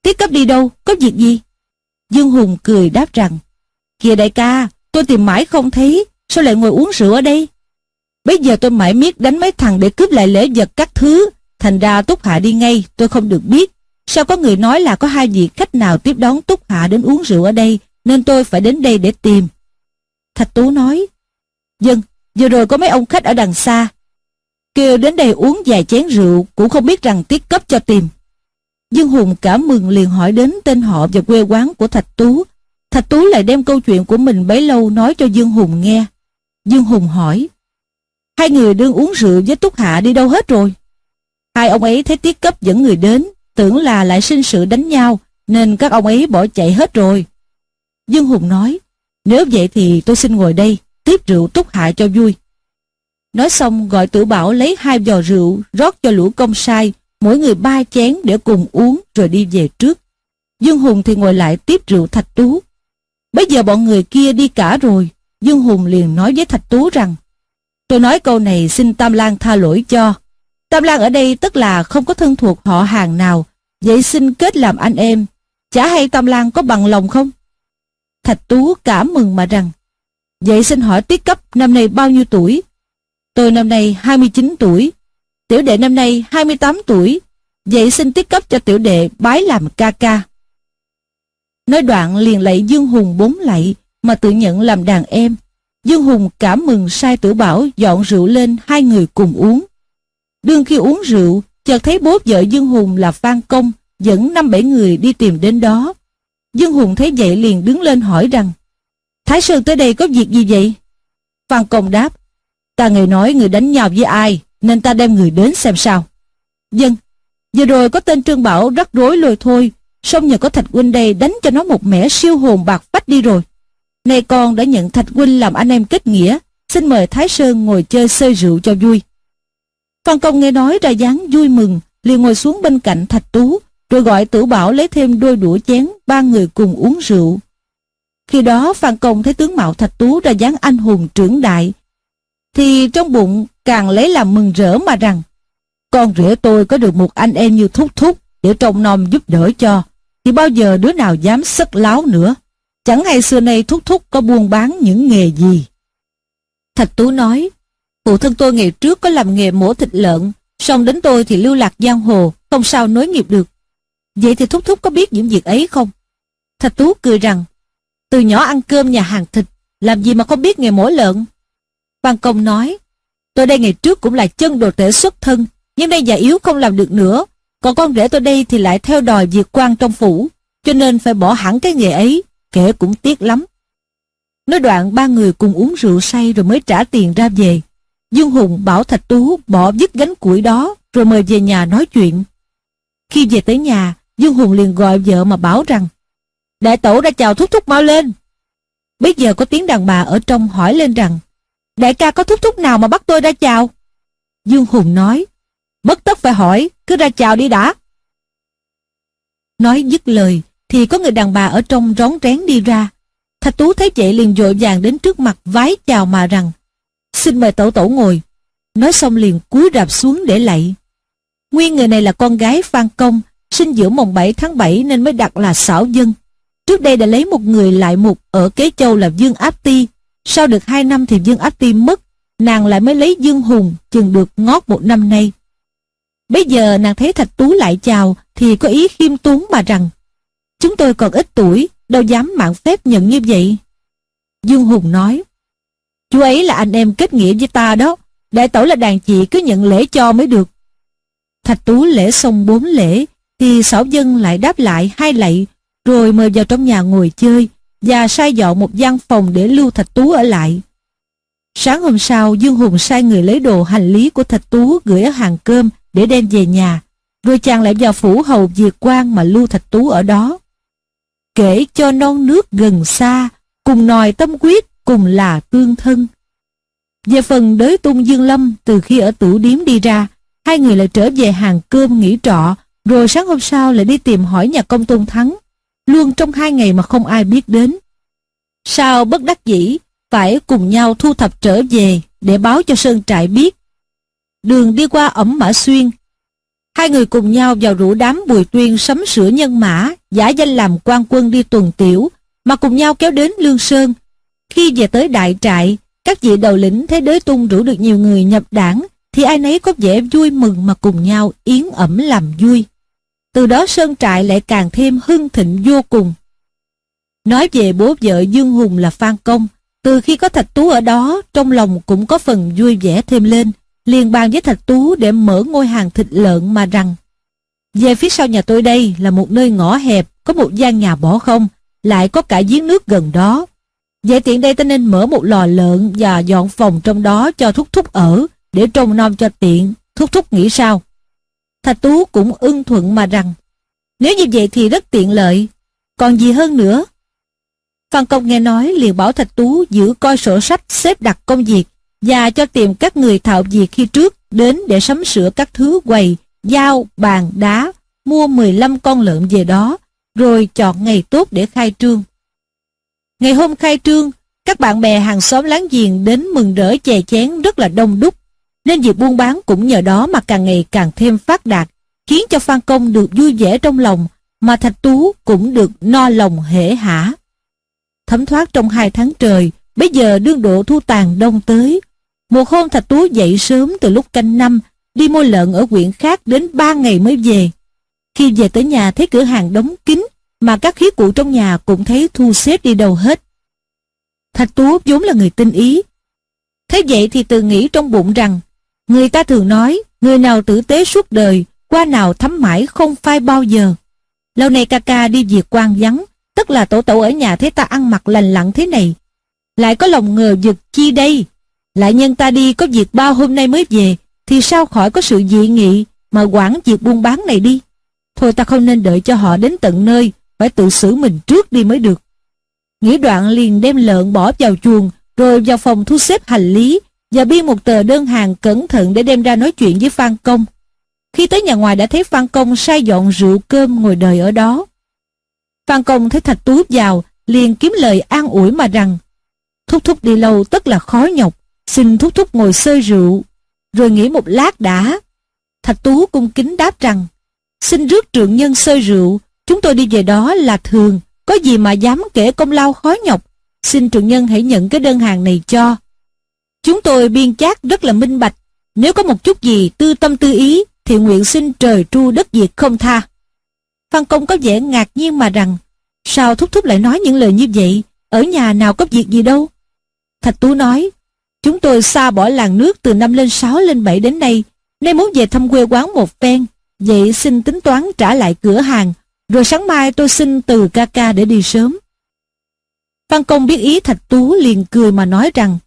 Tiết cấp đi đâu, có việc gì? Dương Hùng cười đáp rằng Kìa đại ca, tôi tìm mãi không thấy, sao lại ngồi uống rượu ở đây? Bây giờ tôi mãi miết đánh mấy thằng để cướp lại lễ vật các thứ, thành ra Túc Hạ đi ngay, tôi không được biết. Sao có người nói là có hai vị khách nào tiếp đón Túc Hạ đến uống rượu ở đây, nên tôi phải đến đây để tìm. Thạch Tú nói, Dân, vừa rồi có mấy ông khách ở đằng xa, kêu đến đây uống vài chén rượu, cũng không biết rằng tiết cấp cho tìm. Dương Hùng cảm mừng liền hỏi đến tên họ và quê quán của Thạch Tú. Thạch Tú lại đem câu chuyện của mình bấy lâu nói cho Dương Hùng nghe. Dương Hùng hỏi, hai người đương uống rượu với Túc Hạ đi đâu hết rồi? Hai ông ấy thấy tiết cấp dẫn người đến, tưởng là lại sinh sự đánh nhau, nên các ông ấy bỏ chạy hết rồi. Dương Hùng nói, nếu vậy thì tôi xin ngồi đây, tiếp rượu Túc Hạ cho vui. Nói xong gọi tử bảo lấy hai giò rượu rót cho lũ công sai, mỗi người ba chén để cùng uống rồi đi về trước. Dương Hùng thì ngồi lại tiếp rượu Thạch Tú. Bây giờ bọn người kia đi cả rồi, Dương Hùng liền nói với Thạch Tú rằng Tôi nói câu này xin Tam Lan tha lỗi cho. Tam Lan ở đây tức là không có thân thuộc họ hàng nào, vậy xin kết làm anh em. Chả hay Tam Lan có bằng lòng không? Thạch Tú cảm mừng mà rằng Vậy xin hỏi tiết cấp năm nay bao nhiêu tuổi? Tôi năm nay 29 tuổi, tiểu đệ năm nay 28 tuổi, vậy xin tiết cấp cho tiểu đệ bái làm ca ca. Nói đoạn liền lạy Dương Hùng bốn lạy mà tự nhận làm đàn em. Dương Hùng cảm mừng sai tử bảo dọn rượu lên hai người cùng uống. Đương khi uống rượu, chợt thấy bố vợ Dương Hùng là Phan Công dẫn năm bảy người đi tìm đến đó. Dương Hùng thấy vậy liền đứng lên hỏi rằng Thái Sơn tới đây có việc gì vậy? Phan Công đáp Ta nghe nói người đánh nhau với ai Nên ta đem người đến xem sao Dân Vừa rồi có tên Trương Bảo rắc rối lôi thôi Xong nhờ có Thạch Huynh đây đánh cho nó một mẻ siêu hồn bạc phách đi rồi Nay con đã nhận Thạch Huynh làm anh em kết nghĩa Xin mời Thái Sơn ngồi chơi sơi rượu cho vui Phan Công nghe nói ra dáng vui mừng, liền ngồi xuống bên cạnh Thạch Tú, rồi gọi Tử Bảo lấy thêm đôi đũa chén, ba người cùng uống rượu. Khi đó Phan Công thấy tướng mạo Thạch Tú ra dáng anh hùng trưởng đại, thì trong bụng càng lấy làm mừng rỡ mà rằng, con rể tôi có được một anh em như thúc thúc để trông nom giúp đỡ cho, thì bao giờ đứa nào dám sất láo nữa? Chẳng hay xưa nay thúc thúc có buôn bán những nghề gì? Thạch Tú nói phụ thân tôi ngày trước có làm nghề mổ thịt lợn xong đến tôi thì lưu lạc giang hồ không sao nối nghiệp được vậy thì thúc thúc có biết những việc ấy không Thạch Tú cười rằng từ nhỏ ăn cơm nhà hàng thịt làm gì mà không biết nghề mổ lợn Văn Công nói, tôi đây ngày trước cũng là chân đồ tể xuất thân, nhưng đây già yếu không làm được nữa. Còn con rể tôi đây thì lại theo đòi việc quan trong phủ, cho nên phải bỏ hẳn cái nghề ấy, kể cũng tiếc lắm. Nói đoạn ba người cùng uống rượu say rồi mới trả tiền ra về. Dương Hùng bảo Thạch Tú bỏ dứt gánh củi đó rồi mời về nhà nói chuyện. Khi về tới nhà, Dương Hùng liền gọi vợ mà bảo rằng Đại tổ đã chào thúc thúc mau lên. Bây giờ có tiếng đàn bà ở trong hỏi lên rằng Đại ca có thúc thúc nào mà bắt tôi ra chào? Dương Hùng nói, bất tất phải hỏi, cứ ra chào đi đã. Nói dứt lời, thì có người đàn bà ở trong rón rén đi ra. Thạch Tú thấy vậy liền vội vàng đến trước mặt vái chào mà rằng, xin mời tổ tổ ngồi. Nói xong liền cúi rạp xuống để lạy. Nguyên người này là con gái Phan Công, sinh giữa mồng 7 tháng 7 nên mới đặt là xảo dân. Trước đây đã lấy một người lại mục ở Kế Châu là Dương Áp Ti, sau được 2 năm thì Dương Áp Ti mất, nàng lại mới lấy Dương Hùng chừng được ngót một năm nay. Bây giờ nàng thấy Thạch Tú lại chào thì có ý khiêm tốn mà rằng Chúng tôi còn ít tuổi, đâu dám mạng phép nhận như vậy. Dương Hùng nói Chú ấy là anh em kết nghĩa với ta đó, đại tẩu là đàn chị cứ nhận lễ cho mới được. Thạch Tú lễ xong bốn lễ, thì Sảo dân lại đáp lại hai lạy, rồi mời vào trong nhà ngồi chơi, và sai dọn một gian phòng để lưu Thạch Tú ở lại. Sáng hôm sau, Dương Hùng sai người lấy đồ hành lý của Thạch Tú gửi ở hàng cơm để đem về nhà, rồi chàng lại vào phủ hầu diệt quan mà lưu Thạch Tú ở đó. Kể cho non nước gần xa, cùng nòi tâm quyết, cùng là tương thân. Về phần đới tung Dương Lâm, từ khi ở tử điếm đi ra, hai người lại trở về hàng cơm nghỉ trọ, rồi sáng hôm sau lại đi tìm hỏi nhà công tôn thắng, luôn trong hai ngày mà không ai biết đến. Sao bất đắc dĩ, phải cùng nhau thu thập trở về để báo cho Sơn Trại biết. Đường đi qua ẩm Mã Xuyên, hai người cùng nhau vào rủ đám Bùi Tuyên sắm sửa nhân mã, giả danh làm quan quân đi tuần tiểu, mà cùng nhau kéo đến Lương Sơn. Khi về tới đại trại, các vị đầu lĩnh thấy đới tung rủ được nhiều người nhập đảng, thì ai nấy có vẻ vui mừng mà cùng nhau yến ẩm làm vui. Từ đó Sơn Trại lại càng thêm hưng thịnh vô cùng. Nói về bố vợ Dương Hùng là Phan Công, từ khi có Thạch Tú ở đó, trong lòng cũng có phần vui vẻ thêm lên, liền bàn với Thạch Tú để mở ngôi hàng thịt lợn mà rằng Về phía sau nhà tôi đây là một nơi ngõ hẹp, có một gian nhà bỏ không, lại có cả giếng nước gần đó. Vậy tiện đây ta nên mở một lò lợn và dọn phòng trong đó cho Thúc Thúc ở, để trông nom cho tiện, Thúc Thúc nghĩ sao? Thạch Tú cũng ưng thuận mà rằng Nếu như vậy thì rất tiện lợi, còn gì hơn nữa? Phan Công nghe nói liền bảo Thạch Tú giữ coi sổ sách xếp đặt công việc và cho tìm các người thạo việc khi trước đến để sắm sửa các thứ quầy, dao, bàn, đá, mua 15 con lợn về đó, rồi chọn ngày tốt để khai trương. Ngày hôm khai trương, các bạn bè hàng xóm láng giềng đến mừng rỡ chè chén rất là đông đúc, nên việc buôn bán cũng nhờ đó mà càng ngày càng thêm phát đạt, khiến cho Phan Công được vui vẻ trong lòng, mà Thạch Tú cũng được no lòng hể hả. Thấm thoát trong hai tháng trời, bây giờ đương độ thu tàn đông tới. Một hôm Thạch Tú dậy sớm từ lúc canh năm, đi mua lợn ở huyện khác đến ba ngày mới về. Khi về tới nhà thấy cửa hàng đóng kín, mà các khí cụ trong nhà cũng thấy thu xếp đi đâu hết. Thạch Tú vốn là người tinh ý. Thế vậy thì tự nghĩ trong bụng rằng, người ta thường nói, người nào tử tế suốt đời, qua nào thấm mãi không phai bao giờ. Lâu nay ca ca đi việc quan vắng, tức là tổ tổ ở nhà thấy ta ăn mặc lành lặn thế này. Lại có lòng ngờ vực chi đây? Lại nhân ta đi có việc bao hôm nay mới về, thì sao khỏi có sự dị nghị mà quản việc buôn bán này đi. Thôi ta không nên đợi cho họ đến tận nơi, phải tự xử mình trước đi mới được. Nghĩ đoạn liền đem lợn bỏ vào chuồng, rồi vào phòng thu xếp hành lý, và biên một tờ đơn hàng cẩn thận để đem ra nói chuyện với Phan Công. Khi tới nhà ngoài đã thấy Phan Công sai dọn rượu cơm ngồi đời ở đó. Phan Công thấy Thạch Tú vào, liền kiếm lời an ủi mà rằng Thúc thúc đi lâu tất là khó nhọc, xin thúc thúc ngồi sơi rượu, rồi nghỉ một lát đã. Thạch Tú cung kính đáp rằng Xin rước trượng nhân sơi rượu, chúng tôi đi về đó là thường, có gì mà dám kể công lao khó nhọc, xin trưởng nhân hãy nhận cái đơn hàng này cho. Chúng tôi biên chát rất là minh bạch, nếu có một chút gì tư tâm tư ý, thì nguyện xin trời tru đất diệt không tha. Phan Công có vẻ ngạc nhiên mà rằng, sao Thúc Thúc lại nói những lời như vậy, ở nhà nào có việc gì đâu. Thạch Tú nói, chúng tôi xa bỏ làng nước từ năm lên 6 lên 7 đến nay, nay muốn về thăm quê quán một phen, vậy xin tính toán trả lại cửa hàng, rồi sáng mai tôi xin từ ca ca để đi sớm. văn Công biết ý Thạch Tú liền cười mà nói rằng,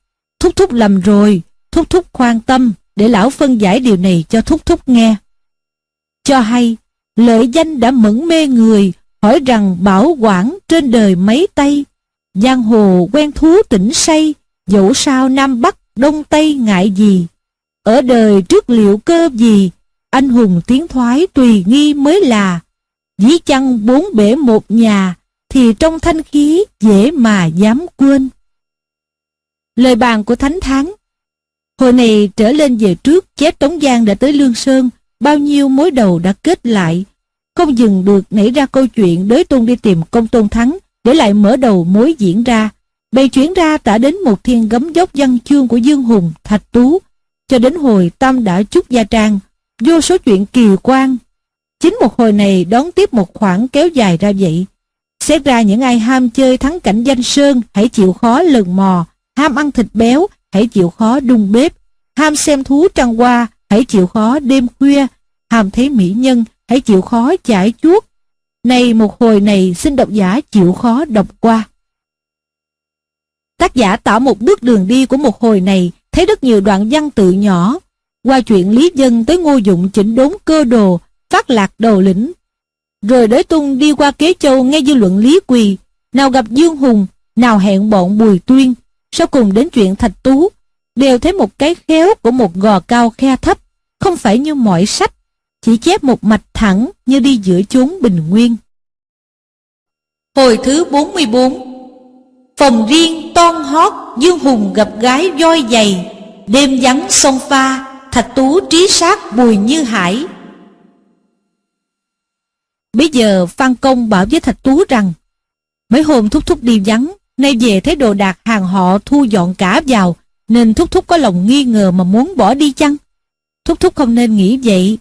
Thúc Thúc lầm rồi, Thúc Thúc khoan tâm, để lão phân giải điều này cho Thúc Thúc nghe. Cho hay, lợi danh đã mẫn mê người, hỏi rằng bảo quản trên đời mấy tay, giang hồ quen thú tỉnh say, dẫu sao Nam Bắc, Đông Tây ngại gì. Ở đời trước liệu cơ gì, anh hùng tiến thoái tùy nghi mới là, dĩ chăng bốn bể một nhà, thì trong thanh khí dễ mà dám quên. Lời bàn của Thánh Thắng Hồi này trở lên về trước, chép Tống Giang đã tới Lương Sơn, bao nhiêu mối đầu đã kết lại. Không dừng được nảy ra câu chuyện đới tôn đi tìm công tôn thắng, để lại mở đầu mối diễn ra. Bày chuyển ra tả đến một thiên gấm dốc văn chương của Dương Hùng, Thạch Tú, cho đến hồi Tâm đã chúc gia trang, vô số chuyện kỳ quan. Chính một hồi này đón tiếp một khoảng kéo dài ra vậy. Xét ra những ai ham chơi thắng cảnh danh sơn, hãy chịu khó lần mò, ham ăn thịt béo, hãy chịu khó đun bếp, ham xem thú trăng hoa, hãy chịu khó đêm khuya, ham thấy mỹ nhân, hãy chịu khó chải chuốt. Này một hồi này xin độc giả chịu khó đọc qua. Tác giả tạo một bước đường đi của một hồi này, thấy rất nhiều đoạn văn tự nhỏ. Qua chuyện Lý Dân tới Ngô Dụng chỉnh đốn cơ đồ, phát lạc đầu lĩnh. Rồi đới tung đi qua Kế Châu nghe dư luận Lý Quỳ, nào gặp Dương Hùng, nào hẹn bọn Bùi Tuyên, sau cùng đến chuyện Thạch Tú, đều thấy một cái khéo của một gò cao khe thấp, không phải như mọi sách, chỉ chép một mạch thẳng như đi giữa chốn bình nguyên. Hồi thứ 44 Phòng riêng ton hót Dương Hùng gặp gái voi dày Đêm vắng sông pha Thạch tú trí sát bùi như hải Bây giờ Phan Công bảo với Thạch Tú rằng Mấy hôm Thúc Thúc đi vắng Nay về thấy đồ đạc hàng họ thu dọn cả vào Nên Thúc Thúc có lòng nghi ngờ mà muốn bỏ đi chăng Thúc Thúc không nên nghĩ vậy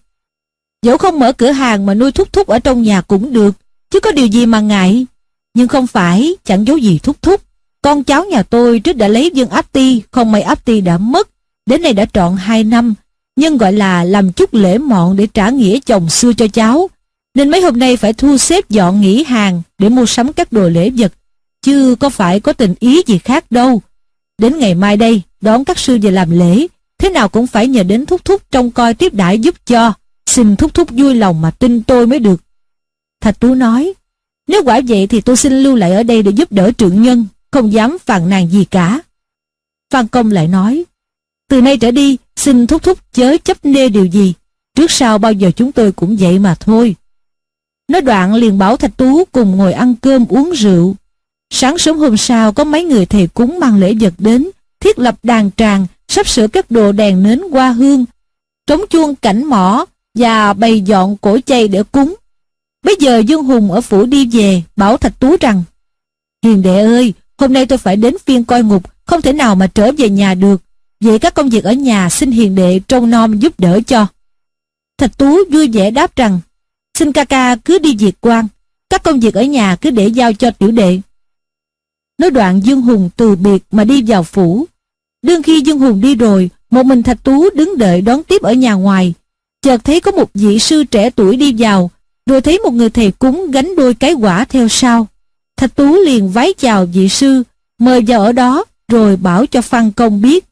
Dẫu không mở cửa hàng mà nuôi Thúc Thúc ở trong nhà cũng được Chứ có điều gì mà ngại nhưng không phải, chẳng giấu gì thúc thúc. Con cháu nhà tôi trước đã lấy dân áp ti, không may áp ti đã mất. Đến nay đã trọn hai năm, nhưng gọi là làm chút lễ mọn để trả nghĩa chồng xưa cho cháu. Nên mấy hôm nay phải thu xếp dọn nghỉ hàng để mua sắm các đồ lễ vật. Chứ có phải có tình ý gì khác đâu. Đến ngày mai đây, đón các sư về làm lễ. Thế nào cũng phải nhờ đến thúc thúc trông coi tiếp đãi giúp cho. Xin thúc thúc vui lòng mà tin tôi mới được. Thạch Tú nói, nếu quả vậy thì tôi xin lưu lại ở đây để giúp đỡ trượng nhân, không dám phàn nàn gì cả. Phan Công lại nói, từ nay trở đi, xin thúc thúc chớ chấp nê điều gì, trước sau bao giờ chúng tôi cũng vậy mà thôi. Nói đoạn liền bảo Thạch Tú cùng ngồi ăn cơm uống rượu. Sáng sớm hôm sau có mấy người thầy cúng mang lễ vật đến, thiết lập đàn tràng, sắp sửa các đồ đèn nến hoa hương, trống chuông cảnh mỏ và bày dọn cổ chay để cúng. Bây giờ Dương Hùng ở phủ đi về, bảo Thạch Tú rằng Hiền đệ ơi, hôm nay tôi phải đến phiên coi ngục, không thể nào mà trở về nhà được. Vậy các công việc ở nhà xin hiền đệ trông nom giúp đỡ cho. Thạch Tú vui vẻ đáp rằng Xin ca ca cứ đi diệt quan, các công việc ở nhà cứ để giao cho tiểu đệ. Nói đoạn Dương Hùng từ biệt mà đi vào phủ. Đương khi Dương Hùng đi rồi, một mình Thạch Tú đứng đợi đón tiếp ở nhà ngoài. Chợt thấy có một vị sư trẻ tuổi đi vào, rồi thấy một người thầy cúng gánh đôi cái quả theo sau. Thạch Tú liền vái chào vị sư, mời vào ở đó, rồi bảo cho Phan Công biết.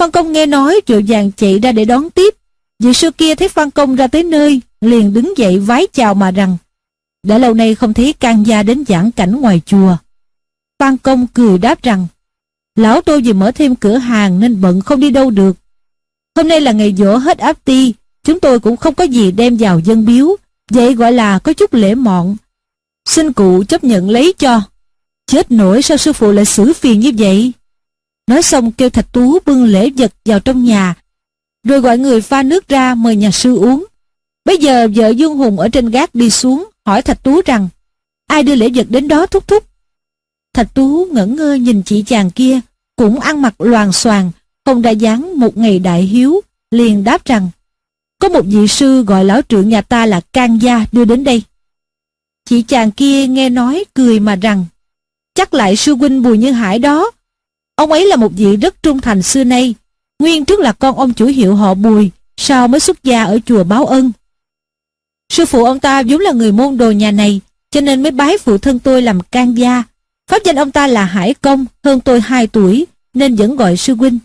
Phan Công nghe nói rồi vàng chạy ra để đón tiếp. Vị sư kia thấy Phan Công ra tới nơi, liền đứng dậy vái chào mà rằng, đã lâu nay không thấy can gia đến giảng cảnh ngoài chùa. Phan Công cười đáp rằng, lão tôi vừa mở thêm cửa hàng nên bận không đi đâu được. Hôm nay là ngày dỗ hết áp ti, chúng tôi cũng không có gì đem vào dân biếu, Vậy gọi là có chút lễ mọn. Xin cụ chấp nhận lấy cho. Chết nổi sao sư phụ lại xử phiền như vậy? Nói xong kêu Thạch Tú bưng lễ vật vào trong nhà, rồi gọi người pha nước ra mời nhà sư uống. Bây giờ vợ Dương Hùng ở trên gác đi xuống, hỏi Thạch Tú rằng, ai đưa lễ vật đến đó thúc thúc? Thạch Tú ngẩn ngơ nhìn chị chàng kia, cũng ăn mặc loàn xoàn, không đã dáng một ngày đại hiếu, liền đáp rằng, có một vị sư gọi lão trưởng nhà ta là Can Gia đưa đến đây. Chị chàng kia nghe nói cười mà rằng, chắc lại sư huynh Bùi Như Hải đó. Ông ấy là một vị rất trung thành xưa nay, nguyên trước là con ông chủ hiệu họ Bùi, sau mới xuất gia ở chùa Báo Ân. Sư phụ ông ta vốn là người môn đồ nhà này, cho nên mới bái phụ thân tôi làm can gia. Pháp danh ông ta là Hải Công, hơn tôi 2 tuổi, nên vẫn gọi sư huynh.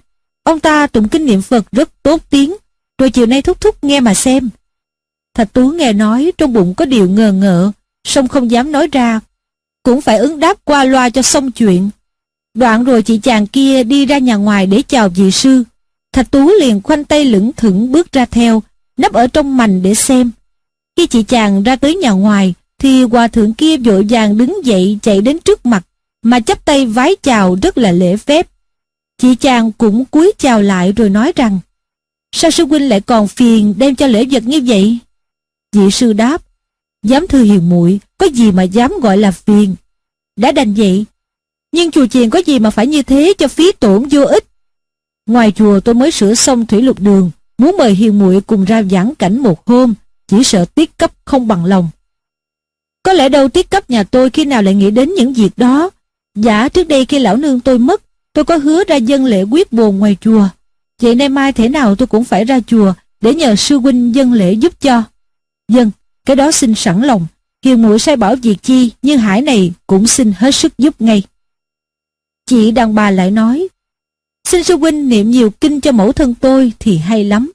Ông ta tụng kinh niệm Phật rất tốt tiếng, rồi chiều nay thúc thúc nghe mà xem. Thạch Tú nghe nói trong bụng có điều ngờ ngợ, song không dám nói ra, cũng phải ứng đáp qua loa cho xong chuyện. Đoạn rồi chị chàng kia đi ra nhà ngoài để chào vị sư. Thạch Tú liền khoanh tay lững thững bước ra theo, nấp ở trong mành để xem. Khi chị chàng ra tới nhà ngoài, thì hòa thượng kia vội vàng đứng dậy chạy đến trước mặt, mà chắp tay vái chào rất là lễ phép. Chị chàng cũng cúi chào lại rồi nói rằng, Sao sư huynh lại còn phiền đem cho lễ vật như vậy? Vị sư đáp, dám thư hiền muội có gì mà dám gọi là phiền. Đã đành vậy, Nhưng chùa chiền có gì mà phải như thế cho phí tổn vô ích. Ngoài chùa tôi mới sửa xong thủy lục đường, muốn mời hiền muội cùng ra giảng cảnh một hôm, chỉ sợ tiết cấp không bằng lòng. Có lẽ đâu tiết cấp nhà tôi khi nào lại nghĩ đến những việc đó. Giả trước đây khi lão nương tôi mất, tôi có hứa ra dân lễ quyết bồn ngoài chùa. Vậy nay mai thế nào tôi cũng phải ra chùa để nhờ sư huynh dân lễ giúp cho. Dân, cái đó xin sẵn lòng. Hiền muội sai bảo việc chi, nhưng hải này cũng xin hết sức giúp ngay. Chị đàn bà lại nói, xin sư huynh niệm nhiều kinh cho mẫu thân tôi thì hay lắm.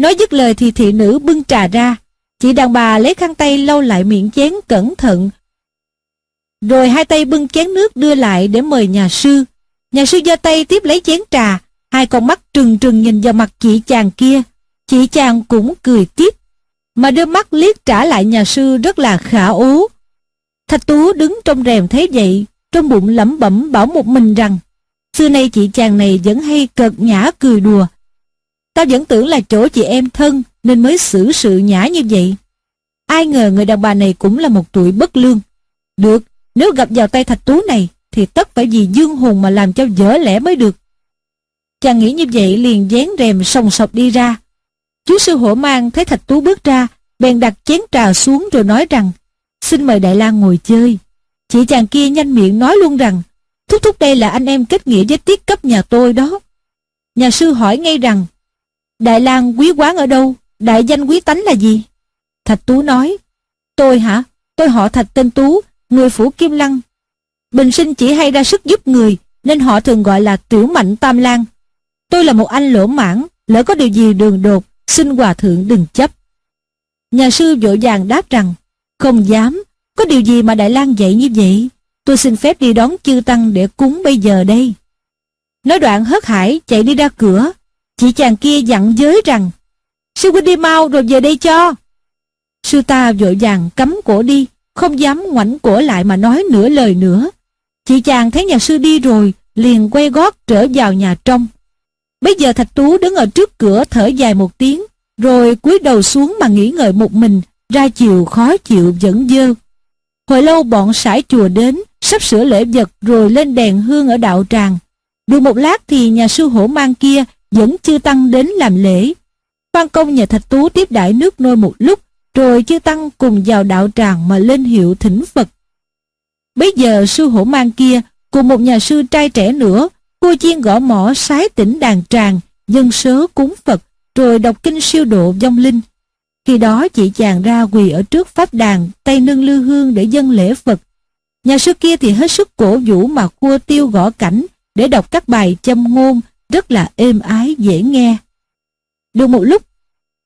Nói dứt lời thì thị nữ bưng trà ra, chị đàn bà lấy khăn tay lau lại miệng chén cẩn thận. Rồi hai tay bưng chén nước đưa lại để mời nhà sư. Nhà sư giơ tay tiếp lấy chén trà, hai con mắt trừng trừng nhìn vào mặt chị chàng kia. Chị chàng cũng cười tiếp, mà đưa mắt liếc trả lại nhà sư rất là khả ố. Thạch Tú đứng trong rèm thấy vậy, trong bụng lẩm bẩm bảo một mình rằng xưa nay chị chàng này vẫn hay cợt nhã cười đùa. Tao vẫn tưởng là chỗ chị em thân nên mới xử sự nhã như vậy. Ai ngờ người đàn bà này cũng là một tuổi bất lương. Được, nếu gặp vào tay thạch tú này thì tất phải vì dương hùng mà làm cho dở lẽ mới được. Chàng nghĩ như vậy liền dán rèm sòng sọc đi ra. Chú sư hổ mang thấy thạch tú bước ra, bèn đặt chén trà xuống rồi nói rằng xin mời Đại lang ngồi chơi. Chị chàng kia nhanh miệng nói luôn rằng Thúc thúc đây là anh em kết nghĩa với tiết cấp nhà tôi đó. Nhà sư hỏi ngay rằng Đại lang quý quán ở đâu? Đại danh quý tánh là gì? Thạch Tú nói Tôi hả? Tôi họ Thạch tên Tú, người phủ Kim Lăng. Bình sinh chỉ hay ra sức giúp người nên họ thường gọi là tiểu mạnh tam lang. Tôi là một anh lỗ mãn, lỡ có điều gì đường đột, xin hòa thượng đừng chấp. Nhà sư vội vàng đáp rằng không dám, có điều gì mà Đại lang dạy như vậy? Tôi xin phép đi đón chư tăng để cúng bây giờ đây. Nói đoạn hớt hải chạy đi ra cửa. Chị chàng kia dặn giới rằng Sư huynh đi mau rồi về đây cho. Sư ta vội vàng cấm cổ đi, không dám ngoảnh cổ lại mà nói nửa lời nữa. Chị chàng thấy nhà sư đi rồi, liền quay gót trở vào nhà trong. Bây giờ Thạch Tú đứng ở trước cửa thở dài một tiếng, rồi cúi đầu xuống mà nghĩ ngợi một mình, ra chiều khó chịu vẫn dơ. Hồi lâu bọn sải chùa đến, sắp sửa lễ vật rồi lên đèn hương ở đạo tràng. Được một lát thì nhà sư hổ mang kia dẫn chư tăng đến làm lễ. Phan công nhà thạch tú tiếp đãi nước nôi một lúc, rồi chư tăng cùng vào đạo tràng mà lên hiệu thỉnh Phật. Bây giờ sư hổ mang kia cùng một nhà sư trai trẻ nữa, cô chiên gõ mỏ sái tỉnh đàn tràng, dân sớ cúng Phật, rồi đọc kinh siêu độ vong linh. Khi đó chị chàng ra quỳ ở trước pháp đàn, tay nâng lư hương để dân lễ Phật. Nhà sư kia thì hết sức cổ vũ mà khua tiêu gõ cảnh để đọc các bài châm ngôn rất là êm ái dễ nghe. Được một lúc,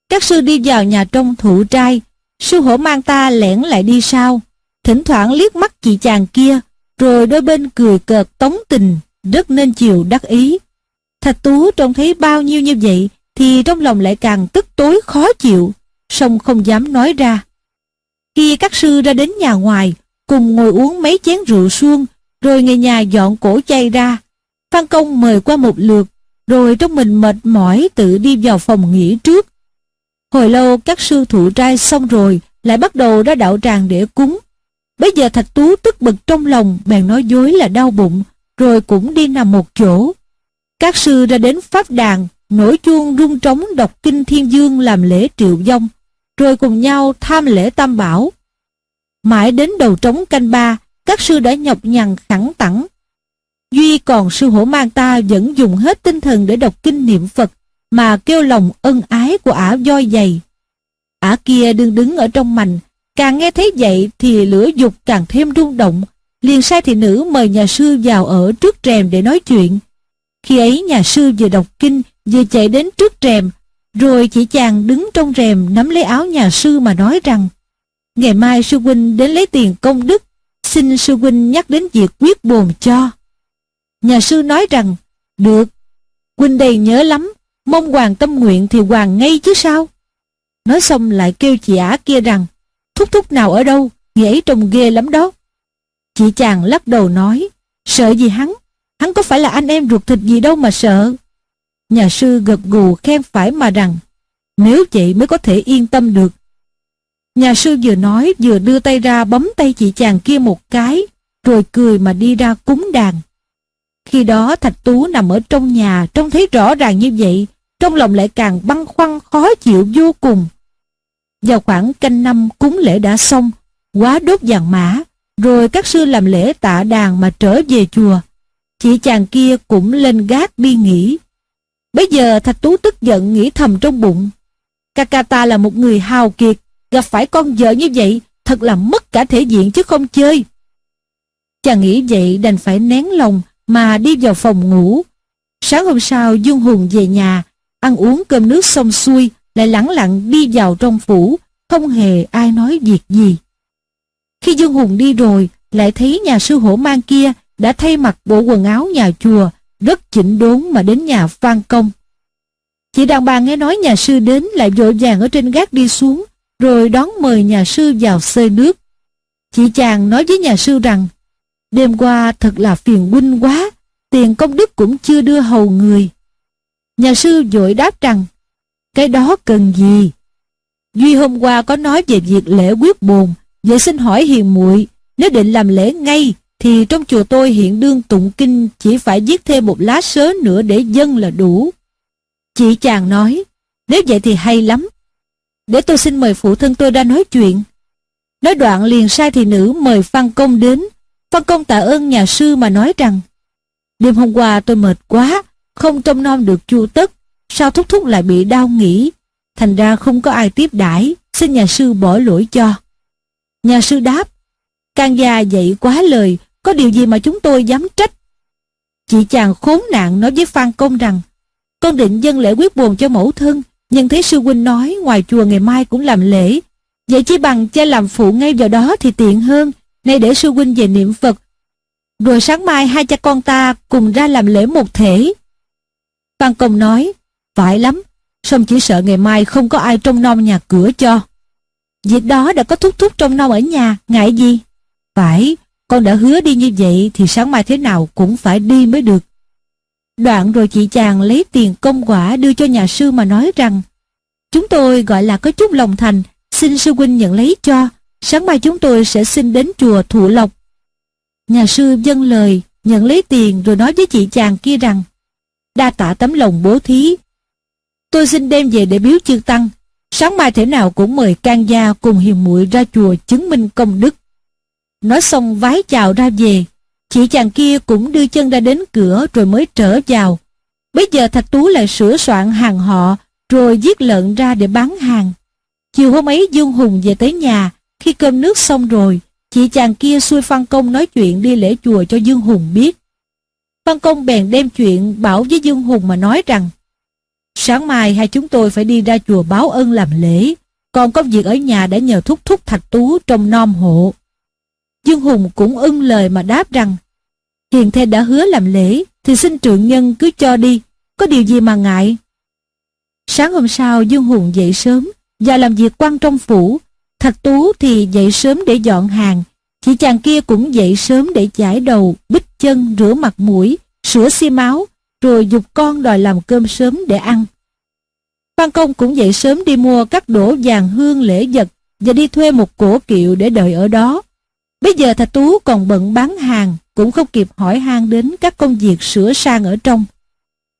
các sư đi vào nhà trong thụ trai, sư hổ mang ta lẻn lại đi sau, thỉnh thoảng liếc mắt chị chàng kia, rồi đôi bên cười cợt tống tình, rất nên chiều đắc ý. Thạch Tú trông thấy bao nhiêu như vậy, thì trong lòng lại càng tức tối khó chịu, song không dám nói ra. Khi các sư ra đến nhà ngoài, cùng ngồi uống mấy chén rượu suông, rồi người nhà dọn cổ chay ra. Phan Công mời qua một lượt, rồi trong mình mệt mỏi tự đi vào phòng nghỉ trước. Hồi lâu các sư thụ trai xong rồi, lại bắt đầu ra đạo tràng để cúng. Bây giờ Thạch Tú tức bực trong lòng, bèn nói dối là đau bụng, rồi cũng đi nằm một chỗ. Các sư ra đến pháp đàn, nổi chuông rung trống đọc kinh thiên dương làm lễ triệu vong, rồi cùng nhau tham lễ tam bảo. Mãi đến đầu trống canh ba, các sư đã nhọc nhằn khẳng tẳng. Duy còn sư hổ mang ta vẫn dùng hết tinh thần để đọc kinh niệm Phật, mà kêu lòng ân ái của ả voi dày. Ả kia đương đứng ở trong mành, càng nghe thấy vậy thì lửa dục càng thêm rung động, liền sai thị nữ mời nhà sư vào ở trước rèm để nói chuyện. Khi ấy nhà sư vừa đọc kinh vừa chạy đến trước rèm, rồi chị chàng đứng trong rèm nắm lấy áo nhà sư mà nói rằng Ngày mai sư huynh đến lấy tiền công đức, xin sư huynh nhắc đến việc quyết bồn cho. Nhà sư nói rằng, được, huynh đây nhớ lắm, mong hoàng tâm nguyện thì hoàng ngay chứ sao. Nói xong lại kêu chị ả kia rằng, thúc thúc nào ở đâu, nghĩ ấy trông ghê lắm đó. Chị chàng lắc đầu nói, sợ gì hắn, hắn có phải là anh em ruột thịt gì đâu mà sợ. Nhà sư gật gù khen phải mà rằng, nếu vậy mới có thể yên tâm được. Nhà sư vừa nói vừa đưa tay ra bấm tay chị chàng kia một cái, rồi cười mà đi ra cúng đàn. Khi đó Thạch Tú nằm ở trong nhà trông thấy rõ ràng như vậy, trong lòng lại càng băn khoăn khó chịu vô cùng. Vào khoảng canh năm cúng lễ đã xong, quá đốt vàng mã, rồi các sư làm lễ tạ đàn mà trở về chùa. Chị chàng kia cũng lên gác bi nghỉ. Bây giờ Thạch Tú tức giận nghĩ thầm trong bụng. Kakata là một người hào kiệt, gặp phải con vợ như vậy, thật là mất cả thể diện chứ không chơi. Chàng nghĩ vậy đành phải nén lòng mà đi vào phòng ngủ. Sáng hôm sau Dương Hùng về nhà, ăn uống cơm nước xong xuôi, lại lẳng lặng đi vào trong phủ, không hề ai nói việc gì. Khi Dương Hùng đi rồi, lại thấy nhà sư hổ mang kia đã thay mặc bộ quần áo nhà chùa, rất chỉnh đốn mà đến nhà Phan Công. Chị đàn bà nghe nói nhà sư đến lại vội vàng ở trên gác đi xuống, rồi đón mời nhà sư vào xơi nước. Chị chàng nói với nhà sư rằng, đêm qua thật là phiền huynh quá, tiền công đức cũng chưa đưa hầu người. Nhà sư vội đáp rằng, cái đó cần gì? Duy hôm qua có nói về việc lễ quyết bồn, vậy xin hỏi hiền muội nếu định làm lễ ngay thì trong chùa tôi hiện đương tụng kinh chỉ phải viết thêm một lá sớ nữa để dân là đủ. Chị chàng nói, nếu vậy thì hay lắm. Để tôi xin mời phụ thân tôi ra nói chuyện. Nói đoạn liền sai thì nữ mời Phan Công đến. Phan Công tạ ơn nhà sư mà nói rằng, đêm hôm qua tôi mệt quá, không trông nom được chu tất, sao thúc thúc lại bị đau nghỉ, thành ra không có ai tiếp đãi, xin nhà sư bỏ lỗi cho. Nhà sư đáp, can gia dạy quá lời, có điều gì mà chúng tôi dám trách. Chị chàng khốn nạn nói với Phan Công rằng, con định dân lễ quyết buồn cho mẫu thân, nhưng thấy sư huynh nói ngoài chùa ngày mai cũng làm lễ. Vậy chỉ bằng cha làm phụ ngay vào đó thì tiện hơn, nay để sư huynh về niệm Phật. Rồi sáng mai hai cha con ta cùng ra làm lễ một thể. Phan Công nói, phải lắm, song chỉ sợ ngày mai không có ai trông nom nhà cửa cho. Việc đó đã có thúc thúc trông nom ở nhà, ngại gì? Phải, con đã hứa đi như vậy thì sáng mai thế nào cũng phải đi mới được. Đoạn rồi chị chàng lấy tiền công quả đưa cho nhà sư mà nói rằng Chúng tôi gọi là có chút lòng thành, xin sư huynh nhận lấy cho, sáng mai chúng tôi sẽ xin đến chùa Thụ Lộc. Nhà sư dâng lời, nhận lấy tiền rồi nói với chị chàng kia rằng Đa tạ tấm lòng bố thí. Tôi xin đem về để biếu chư tăng, sáng mai thế nào cũng mời can gia cùng hiền muội ra chùa chứng minh công đức. Nói xong vái chào ra về, chị chàng kia cũng đưa chân ra đến cửa rồi mới trở vào. Bây giờ Thạch Tú lại sửa soạn hàng họ, rồi giết lợn ra để bán hàng. Chiều hôm ấy Dương Hùng về tới nhà, khi cơm nước xong rồi, chị chàng kia xui Phan Công nói chuyện đi lễ chùa cho Dương Hùng biết. Phan Công bèn đem chuyện bảo với Dương Hùng mà nói rằng Sáng mai hai chúng tôi phải đi ra chùa báo ân làm lễ, còn công việc ở nhà đã nhờ thúc thúc Thạch Tú trong nom hộ. Dương Hùng cũng ưng lời mà đáp rằng Hiền thê đã hứa làm lễ Thì xin trượng nhân cứ cho đi Có điều gì mà ngại Sáng hôm sau Dương Hùng dậy sớm Và làm việc quan trong phủ Thạch Tú thì dậy sớm để dọn hàng. Chị chàng kia cũng dậy sớm để chải đầu Bích chân, rửa mặt mũi Sửa xi máu Rồi dục con đòi làm cơm sớm để ăn. Phan Công cũng dậy sớm đi mua các đổ vàng hương lễ vật Và đi thuê một cổ kiệu để đợi ở đó. Bây giờ Thạch Tú còn bận bán hàng, cũng không kịp hỏi han đến các công việc sửa sang ở trong.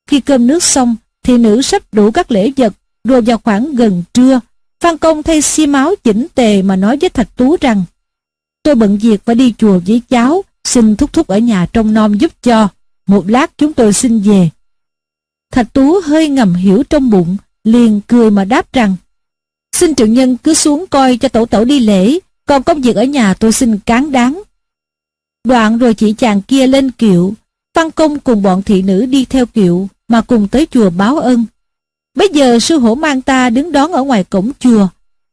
Khi cơm nước xong, thì nữ sắp đủ các lễ vật, rồi vào khoảng gần trưa, Phan Công thay xi máu chỉnh tề mà nói với Thạch Tú rằng Tôi bận việc phải đi chùa với cháu, xin thúc thúc ở nhà trông nom giúp cho, một lát chúng tôi xin về. Thạch Tú hơi ngầm hiểu trong bụng, liền cười mà đáp rằng Xin trưởng nhân cứ xuống coi cho tổ tổ đi lễ, còn công việc ở nhà tôi xin cán đáng. Đoạn rồi chị chàng kia lên kiệu, Phan Công cùng bọn thị nữ đi theo kiệu mà cùng tới chùa báo ân. Bây giờ sư hổ mang ta đứng đón ở ngoài cổng chùa.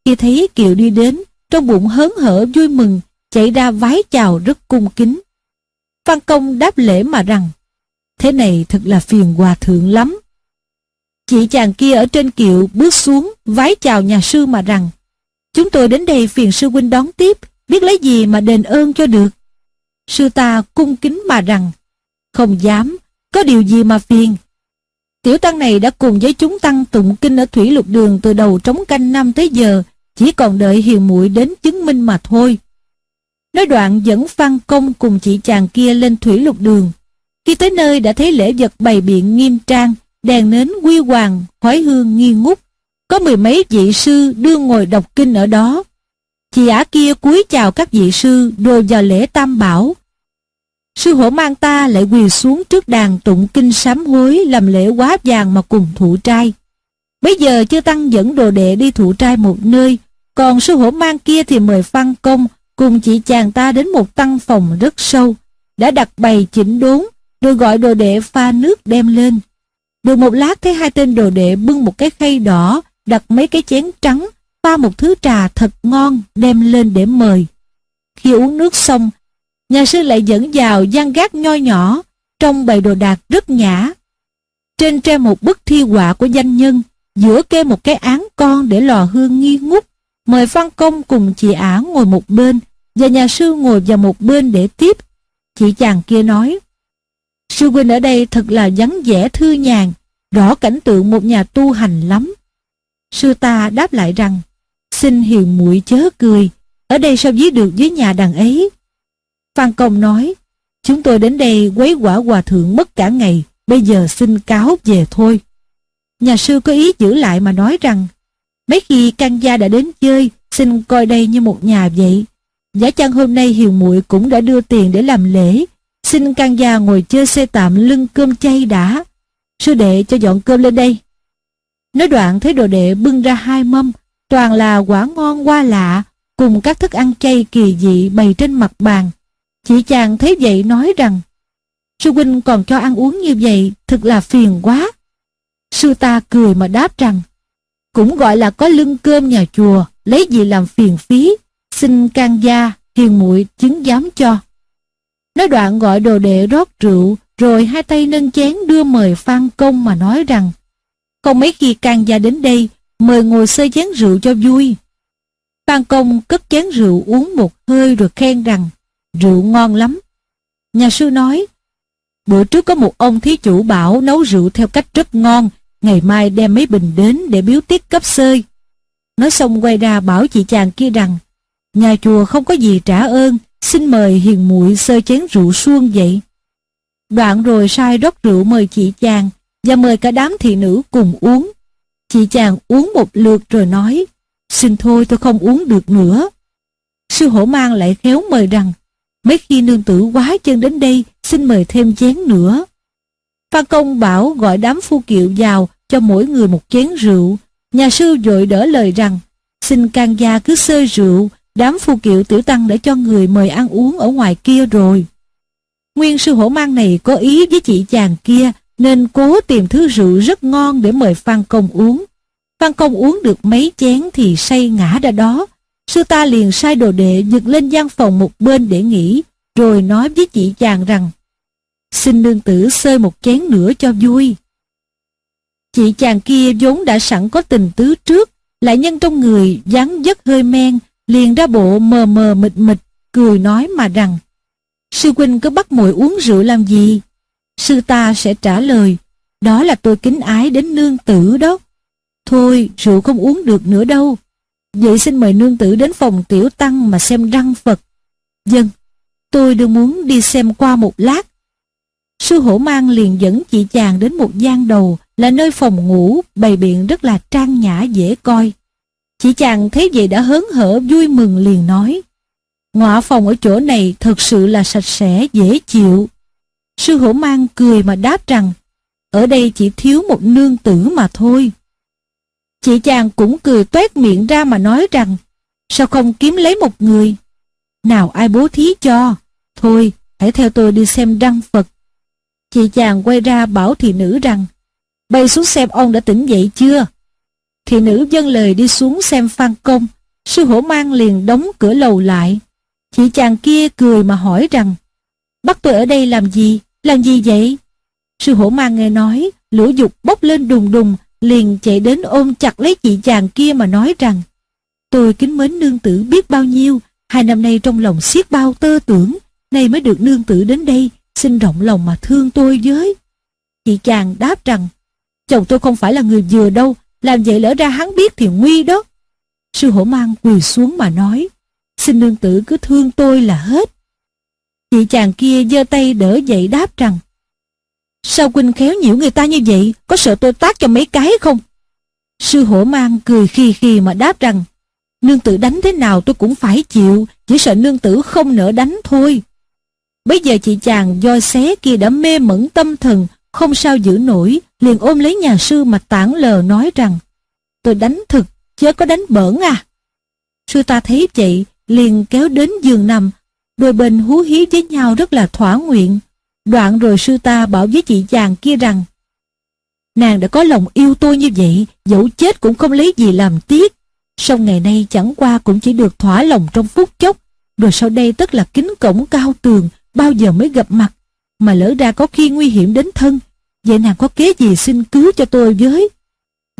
Khi thấy kiệu đi đến, trong bụng hớn hở vui mừng, chạy ra vái chào rất cung kính. phan Công đáp lễ mà rằng, thế này thật là phiền hòa thượng lắm. Chị chàng kia ở trên kiệu bước xuống, vái chào nhà sư mà rằng, Chúng tôi đến đây phiền sư huynh đón tiếp, biết lấy gì mà đền ơn cho được. Sư ta cung kính mà rằng, không dám, có điều gì mà phiền. Tiểu tăng này đã cùng với chúng tăng tụng kinh ở thủy lục đường từ đầu trống canh năm tới giờ, chỉ còn đợi hiền muội đến chứng minh mà thôi. Nói đoạn dẫn Phan Công cùng chị chàng kia lên thủy lục đường. Khi tới nơi đã thấy lễ vật bày biện nghiêm trang, đèn nến quy hoàng, khói hương nghi ngút. Có mười mấy vị sư đương ngồi đọc kinh ở đó. Chị ả kia cúi chào các vị sư rồi vào lễ tam bảo. Sư hổ mang ta lại quỳ xuống trước đàn tụng kinh sám hối làm lễ quá vàng mà cùng thụ trai. Bây giờ chưa tăng dẫn đồ đệ đi thụ trai một nơi, còn sư hổ mang kia thì mời phan công cùng chị chàng ta đến một tăng phòng rất sâu, đã đặt bày chỉnh đốn, rồi gọi đồ đệ pha nước đem lên. Được một lát thấy hai tên đồ đệ bưng một cái khay đỏ, đặt mấy cái chén trắng, pha một thứ trà thật ngon đem lên để mời. Khi uống nước xong, nhà sư lại dẫn vào gian gác nho nhỏ, trong bày đồ đạc rất nhã. Trên tre một bức thi họa của danh nhân, giữa kê một cái án con để lò hương nghi ngút, mời Văn Công cùng chị ả ngồi một bên, và nhà sư ngồi vào một bên để tiếp. Chị chàng kia nói, Sư huynh ở đây thật là vắng vẻ thư nhàn, rõ cảnh tượng một nhà tu hành lắm. Sư ta đáp lại rằng, xin hiền muội chớ cười, ở đây sao dí được với nhà đàn ấy. Phan Công nói, chúng tôi đến đây quấy quả hòa thượng mất cả ngày, bây giờ xin cáo về thôi. Nhà sư có ý giữ lại mà nói rằng, mấy khi căn gia đã đến chơi, xin coi đây như một nhà vậy. Giả chăng hôm nay hiền muội cũng đã đưa tiền để làm lễ, xin căn gia ngồi chơi xe tạm lưng cơm chay đã. Sư đệ cho dọn cơm lên đây. Nói đoạn thấy đồ đệ bưng ra hai mâm, toàn là quả ngon qua lạ, cùng các thức ăn chay kỳ dị bày trên mặt bàn. Chị chàng thấy vậy nói rằng, sư huynh còn cho ăn uống như vậy, thật là phiền quá. Sư ta cười mà đáp rằng, cũng gọi là có lưng cơm nhà chùa, lấy gì làm phiền phí, xin can gia, hiền muội chứng giám cho. Nói đoạn gọi đồ đệ rót rượu, rồi hai tay nâng chén đưa mời Phan Công mà nói rằng, không mấy khi can gia đến đây, mời ngồi xơi chén rượu cho vui. Phan Công cất chén rượu uống một hơi rồi khen rằng, rượu ngon lắm. Nhà sư nói, bữa trước có một ông thí chủ bảo nấu rượu theo cách rất ngon, ngày mai đem mấy bình đến để biếu tiết cấp sơi. Nói xong quay ra bảo chị chàng kia rằng, nhà chùa không có gì trả ơn, xin mời hiền muội sơ chén rượu suông vậy. Đoạn rồi sai rót rượu mời chị chàng và mời cả đám thị nữ cùng uống. Chị chàng uống một lượt rồi nói, xin thôi tôi không uống được nữa. Sư hổ mang lại khéo mời rằng, mấy khi nương tử quá chân đến đây, xin mời thêm chén nữa. Phan công bảo gọi đám phu kiệu vào cho mỗi người một chén rượu. Nhà sư vội đỡ lời rằng, xin can gia cứ sơi rượu, đám phu kiệu tiểu tăng đã cho người mời ăn uống ở ngoài kia rồi. Nguyên sư hổ mang này có ý với chị chàng kia nên cố tìm thứ rượu rất ngon để mời Phan Công uống. Phan Công uống được mấy chén thì say ngã ra đó. Sư ta liền sai đồ đệ dựng lên gian phòng một bên để nghỉ, rồi nói với chị chàng rằng xin nương tử sơi một chén nữa cho vui. Chị chàng kia vốn đã sẵn có tình tứ trước, lại nhân trong người dáng dấp hơi men, liền ra bộ mờ mờ mịt mịt, cười nói mà rằng Sư huynh cứ bắt muội uống rượu làm gì? Sư ta sẽ trả lời, đó là tôi kính ái đến nương tử đó. Thôi, rượu không uống được nữa đâu. Vậy xin mời nương tử đến phòng tiểu tăng mà xem răng Phật. Dân, tôi đương muốn đi xem qua một lát. Sư hổ mang liền dẫn chị chàng đến một gian đầu là nơi phòng ngủ bày biện rất là trang nhã dễ coi. Chị chàng thấy vậy đã hớn hở vui mừng liền nói Ngọa phòng ở chỗ này thật sự là sạch sẽ, dễ chịu. Sư hổ mang cười mà đáp rằng, ở đây chỉ thiếu một nương tử mà thôi. Chị chàng cũng cười toét miệng ra mà nói rằng, sao không kiếm lấy một người? Nào ai bố thí cho? Thôi, hãy theo tôi đi xem răng Phật. Chị chàng quay ra bảo thị nữ rằng, bay xuống xem ông đã tỉnh dậy chưa? Thị nữ dâng lời đi xuống xem phan công, sư hổ mang liền đóng cửa lầu lại. Chị chàng kia cười mà hỏi rằng, bắt tôi ở đây làm gì, làm gì vậy? Sư hổ mang nghe nói, lửa dục bốc lên đùng đùng, liền chạy đến ôm chặt lấy chị chàng kia mà nói rằng, tôi kính mến nương tử biết bao nhiêu, hai năm nay trong lòng xiết bao tơ tưởng, nay mới được nương tử đến đây, xin rộng lòng mà thương tôi với. Chị chàng đáp rằng, chồng tôi không phải là người vừa đâu, làm vậy lỡ ra hắn biết thì nguy đó. Sư hổ mang quỳ xuống mà nói, xin nương tử cứ thương tôi là hết. Chị chàng kia giơ tay đỡ dậy đáp rằng, Sao Quynh khéo nhiễu người ta như vậy, có sợ tôi tác cho mấy cái không? Sư hổ mang cười khi khi mà đáp rằng, Nương tử đánh thế nào tôi cũng phải chịu, chỉ sợ nương tử không nỡ đánh thôi. Bây giờ chị chàng do xé kia đã mê mẩn tâm thần, không sao giữ nổi, liền ôm lấy nhà sư mà tản lờ nói rằng, tôi đánh thực, chứ có đánh bỡn à. Sư ta thấy vậy, liền kéo đến giường nằm, đôi bên hú hí với nhau rất là thỏa nguyện. Đoạn rồi sư ta bảo với chị chàng kia rằng, nàng đã có lòng yêu tôi như vậy, dẫu chết cũng không lấy gì làm tiếc. Song ngày nay chẳng qua cũng chỉ được thỏa lòng trong phút chốc, rồi sau đây tất là kính cổng cao tường, bao giờ mới gặp mặt, mà lỡ ra có khi nguy hiểm đến thân, vậy nàng có kế gì xin cứu cho tôi với?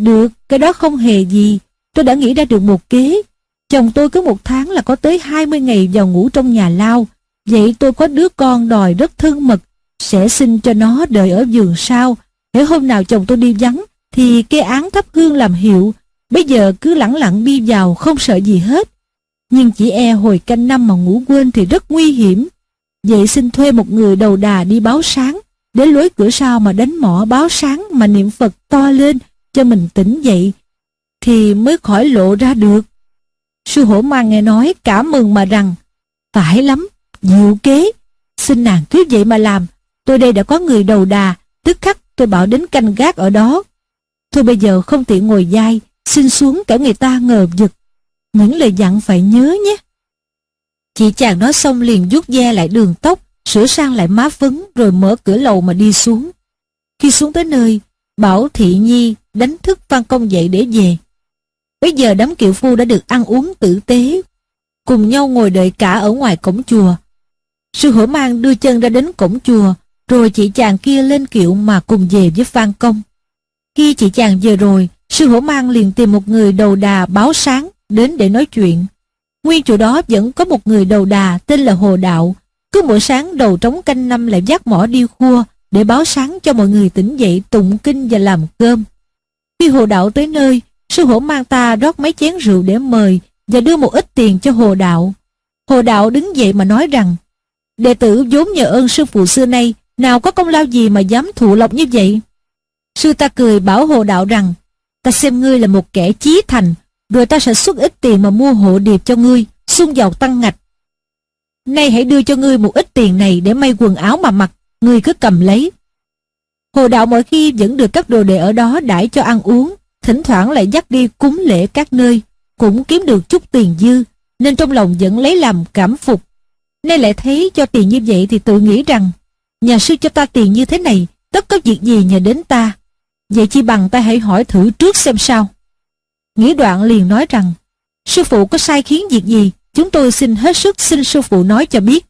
Được, cái đó không hề gì, tôi đã nghĩ ra được một kế. Chồng tôi cứ một tháng là có tới 20 ngày vào ngủ trong nhà lao, vậy tôi có đứa con đòi rất thân mật, sẽ xin cho nó đợi ở giường sau. Nếu hôm nào chồng tôi đi vắng, thì cái án thắp hương làm hiệu, bây giờ cứ lẳng lặng đi vào không sợ gì hết. Nhưng chỉ e hồi canh năm mà ngủ quên thì rất nguy hiểm. Vậy xin thuê một người đầu đà đi báo sáng, đến lối cửa sau mà đánh mỏ báo sáng mà niệm Phật to lên cho mình tỉnh dậy, thì mới khỏi lộ ra được. Sư hổ mang nghe nói cả mừng mà rằng, phải lắm, diệu kế, xin nàng cứ vậy mà làm, tôi đây đã có người đầu đà, tức khắc tôi bảo đến canh gác ở đó. Thôi bây giờ không tiện ngồi dai, xin xuống cả người ta ngờ giật. Những lời dặn phải nhớ nhé. Chị chàng nói xong liền rút ve lại đường tóc, sửa sang lại má phấn rồi mở cửa lầu mà đi xuống. Khi xuống tới nơi, Bảo Thị Nhi đánh thức Phan Công dậy để về. Bây giờ đám kiệu phu đã được ăn uống tử tế, cùng nhau ngồi đợi cả ở ngoài cổng chùa. Sư hổ mang đưa chân ra đến cổng chùa, rồi chị chàng kia lên kiệu mà cùng về với Phan Công. Khi chị chàng về rồi, sư hổ mang liền tìm một người đầu đà báo sáng đến để nói chuyện. Nguyên chỗ đó vẫn có một người đầu đà tên là Hồ Đạo, cứ mỗi sáng đầu trống canh năm lại dắt mỏ đi khua để báo sáng cho mọi người tỉnh dậy tụng kinh và làm cơm. Khi Hồ Đạo tới nơi, sư hổ mang ta rót mấy chén rượu để mời và đưa một ít tiền cho Hồ Đạo. Hồ Đạo đứng dậy mà nói rằng, đệ tử vốn nhờ ơn sư phụ xưa nay, nào có công lao gì mà dám thụ lộc như vậy? Sư ta cười bảo Hồ Đạo rằng, ta xem ngươi là một kẻ chí thành, rồi ta sẽ xuất ít tiền mà mua hộ điệp cho ngươi, xung giàu tăng ngạch. Nay hãy đưa cho ngươi một ít tiền này để may quần áo mà mặc, ngươi cứ cầm lấy. Hồ đạo mỗi khi vẫn được các đồ đệ ở đó đãi cho ăn uống, thỉnh thoảng lại dắt đi cúng lễ các nơi, cũng kiếm được chút tiền dư, nên trong lòng vẫn lấy làm cảm phục. Nay lại thấy cho tiền như vậy thì tự nghĩ rằng, nhà sư cho ta tiền như thế này, tất có việc gì nhờ đến ta. Vậy chi bằng ta hãy hỏi thử trước xem sao. Nghĩ đoạn liền nói rằng, sư phụ có sai khiến việc gì, chúng tôi xin hết sức xin sư phụ nói cho biết.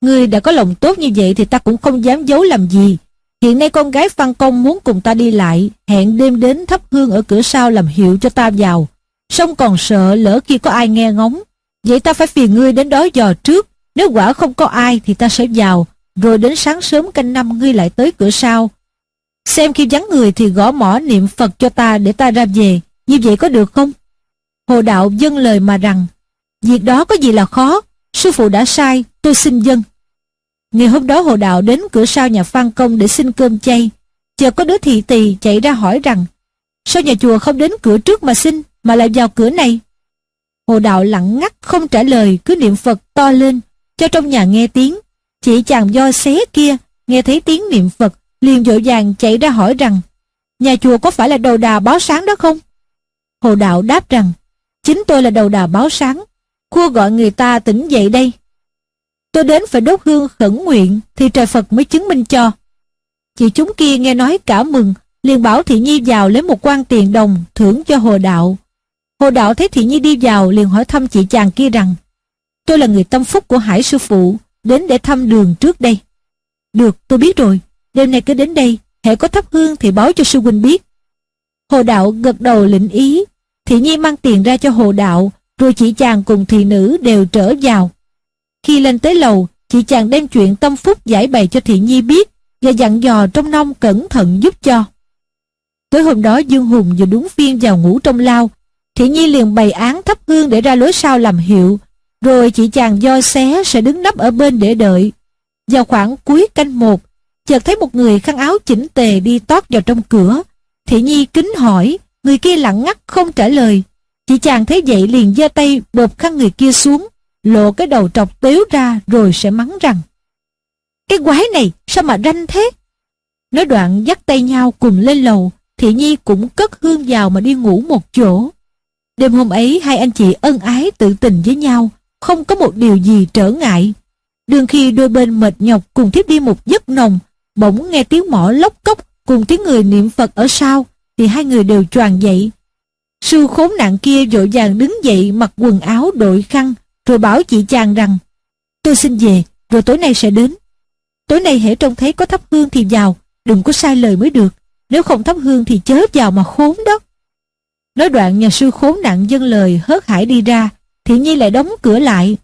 Ngươi đã có lòng tốt như vậy thì ta cũng không dám giấu làm gì. Hiện nay con gái Phan Công muốn cùng ta đi lại, hẹn đêm đến thắp hương ở cửa sau làm hiệu cho ta vào. Xong còn sợ lỡ kia có ai nghe ngóng. Vậy ta phải phiền ngươi đến đó dò trước, nếu quả không có ai thì ta sẽ vào, rồi đến sáng sớm canh năm ngươi lại tới cửa sau. Xem khi vắng người thì gõ mỏ niệm Phật cho ta để ta ra về, như vậy có được không? Hồ đạo dâng lời mà rằng, việc đó có gì là khó, sư phụ đã sai, tôi xin dân. Ngày hôm đó hồ đạo đến cửa sau nhà Phan Công để xin cơm chay, chờ có đứa thị tỳ chạy ra hỏi rằng, sao nhà chùa không đến cửa trước mà xin, mà lại vào cửa này? Hồ đạo lặng ngắt không trả lời, cứ niệm Phật to lên, cho trong nhà nghe tiếng. Chị chàng do xé kia, nghe thấy tiếng niệm Phật, liền vội vàng chạy ra hỏi rằng, nhà chùa có phải là đầu đà báo sáng đó không? Hồ Đạo đáp rằng, chính tôi là đầu đà báo sáng, khua gọi người ta tỉnh dậy đây. Tôi đến phải đốt hương khẩn nguyện thì trời Phật mới chứng minh cho. Chị chúng kia nghe nói cả mừng, liền bảo Thị Nhi vào lấy một quan tiền đồng thưởng cho Hồ Đạo. Hồ Đạo thấy Thị Nhi đi vào liền hỏi thăm chị chàng kia rằng Tôi là người tâm phúc của Hải Sư Phụ, đến để thăm đường trước đây. Được, tôi biết rồi, đêm nay cứ đến đây, hệ có thắp hương thì báo cho sư huynh biết. Hồ Đạo gật đầu lĩnh ý, Thị Nhi mang tiền ra cho hồ đạo, rồi chị chàng cùng thị nữ đều trở vào. Khi lên tới lầu, chị chàng đem chuyện tâm phúc giải bày cho Thị Nhi biết và dặn dò trong nông cẩn thận giúp cho. Tối hôm đó Dương Hùng vừa đúng phiên vào ngủ trong lao, Thị Nhi liền bày án thắp hương để ra lối sau làm hiệu, rồi chị chàng do xé sẽ đứng nấp ở bên để đợi. Vào khoảng cuối canh một, chợt thấy một người khăn áo chỉnh tề đi tót vào trong cửa. Thị Nhi kính hỏi, người kia lặng ngắt không trả lời. Chị chàng thấy vậy liền giơ tay bột khăn người kia xuống, lộ cái đầu trọc tếu ra rồi sẽ mắng rằng Cái quái này sao mà ranh thế? Nói đoạn dắt tay nhau cùng lên lầu, Thị Nhi cũng cất hương vào mà đi ngủ một chỗ. Đêm hôm ấy hai anh chị ân ái tự tình với nhau, không có một điều gì trở ngại. Đương khi đôi bên mệt nhọc cùng thiếp đi một giấc nồng, bỗng nghe tiếng mỏ lóc cốc cùng tiếng người niệm Phật ở sau, thì hai người đều choàng dậy. Sư khốn nạn kia vội vàng đứng dậy mặc quần áo đội khăn, rồi bảo chị chàng rằng, tôi xin về, rồi tối nay sẽ đến. Tối nay hễ trông thấy có thắp hương thì vào, đừng có sai lời mới được, nếu không thắp hương thì chớ vào mà khốn đó. Nói đoạn nhà sư khốn nạn dân lời hớt hải đi ra, Thị Nhi lại đóng cửa lại.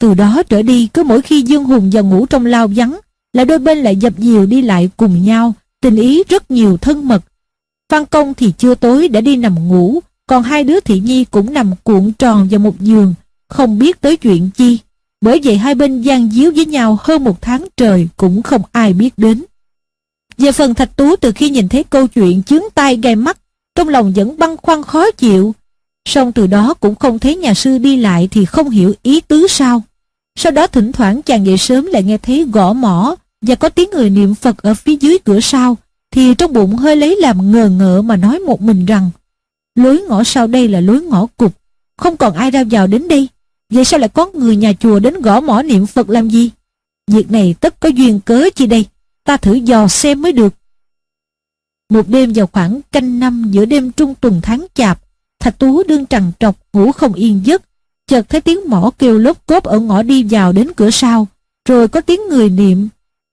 Từ đó trở đi, cứ mỗi khi Dương Hùng vào ngủ trong lao vắng, là đôi bên lại dập dìu đi lại cùng nhau, tình ý rất nhiều thân mật. Phan Công thì chưa tối đã đi nằm ngủ, còn hai đứa Thị Nhi cũng nằm cuộn tròn vào một giường, không biết tới chuyện chi. Bởi vậy hai bên gian díu với nhau hơn một tháng trời cũng không ai biết đến. Về phần Thạch Tú từ khi nhìn thấy câu chuyện chướng tai gai mắt, trong lòng vẫn băn khoăn khó chịu. Song từ đó cũng không thấy nhà sư đi lại thì không hiểu ý tứ sao. Sau đó thỉnh thoảng chàng dậy sớm lại nghe thấy gõ mỏ và có tiếng người niệm Phật ở phía dưới cửa sau, thì trong bụng hơi lấy làm ngờ ngợ mà nói một mình rằng lối ngõ sau đây là lối ngõ cục, không còn ai ra vào đến đây. Vậy sao lại có người nhà chùa đến gõ mỏ niệm Phật làm gì? Việc này tất có duyên cớ chi đây, ta thử dò xem mới được. Một đêm vào khoảng canh năm giữa đêm trung tuần tháng chạp, Thạch Tú đương trằn trọc ngủ không yên giấc, chợt thấy tiếng mỏ kêu lốp cốp ở ngõ đi vào đến cửa sau, rồi có tiếng người niệm,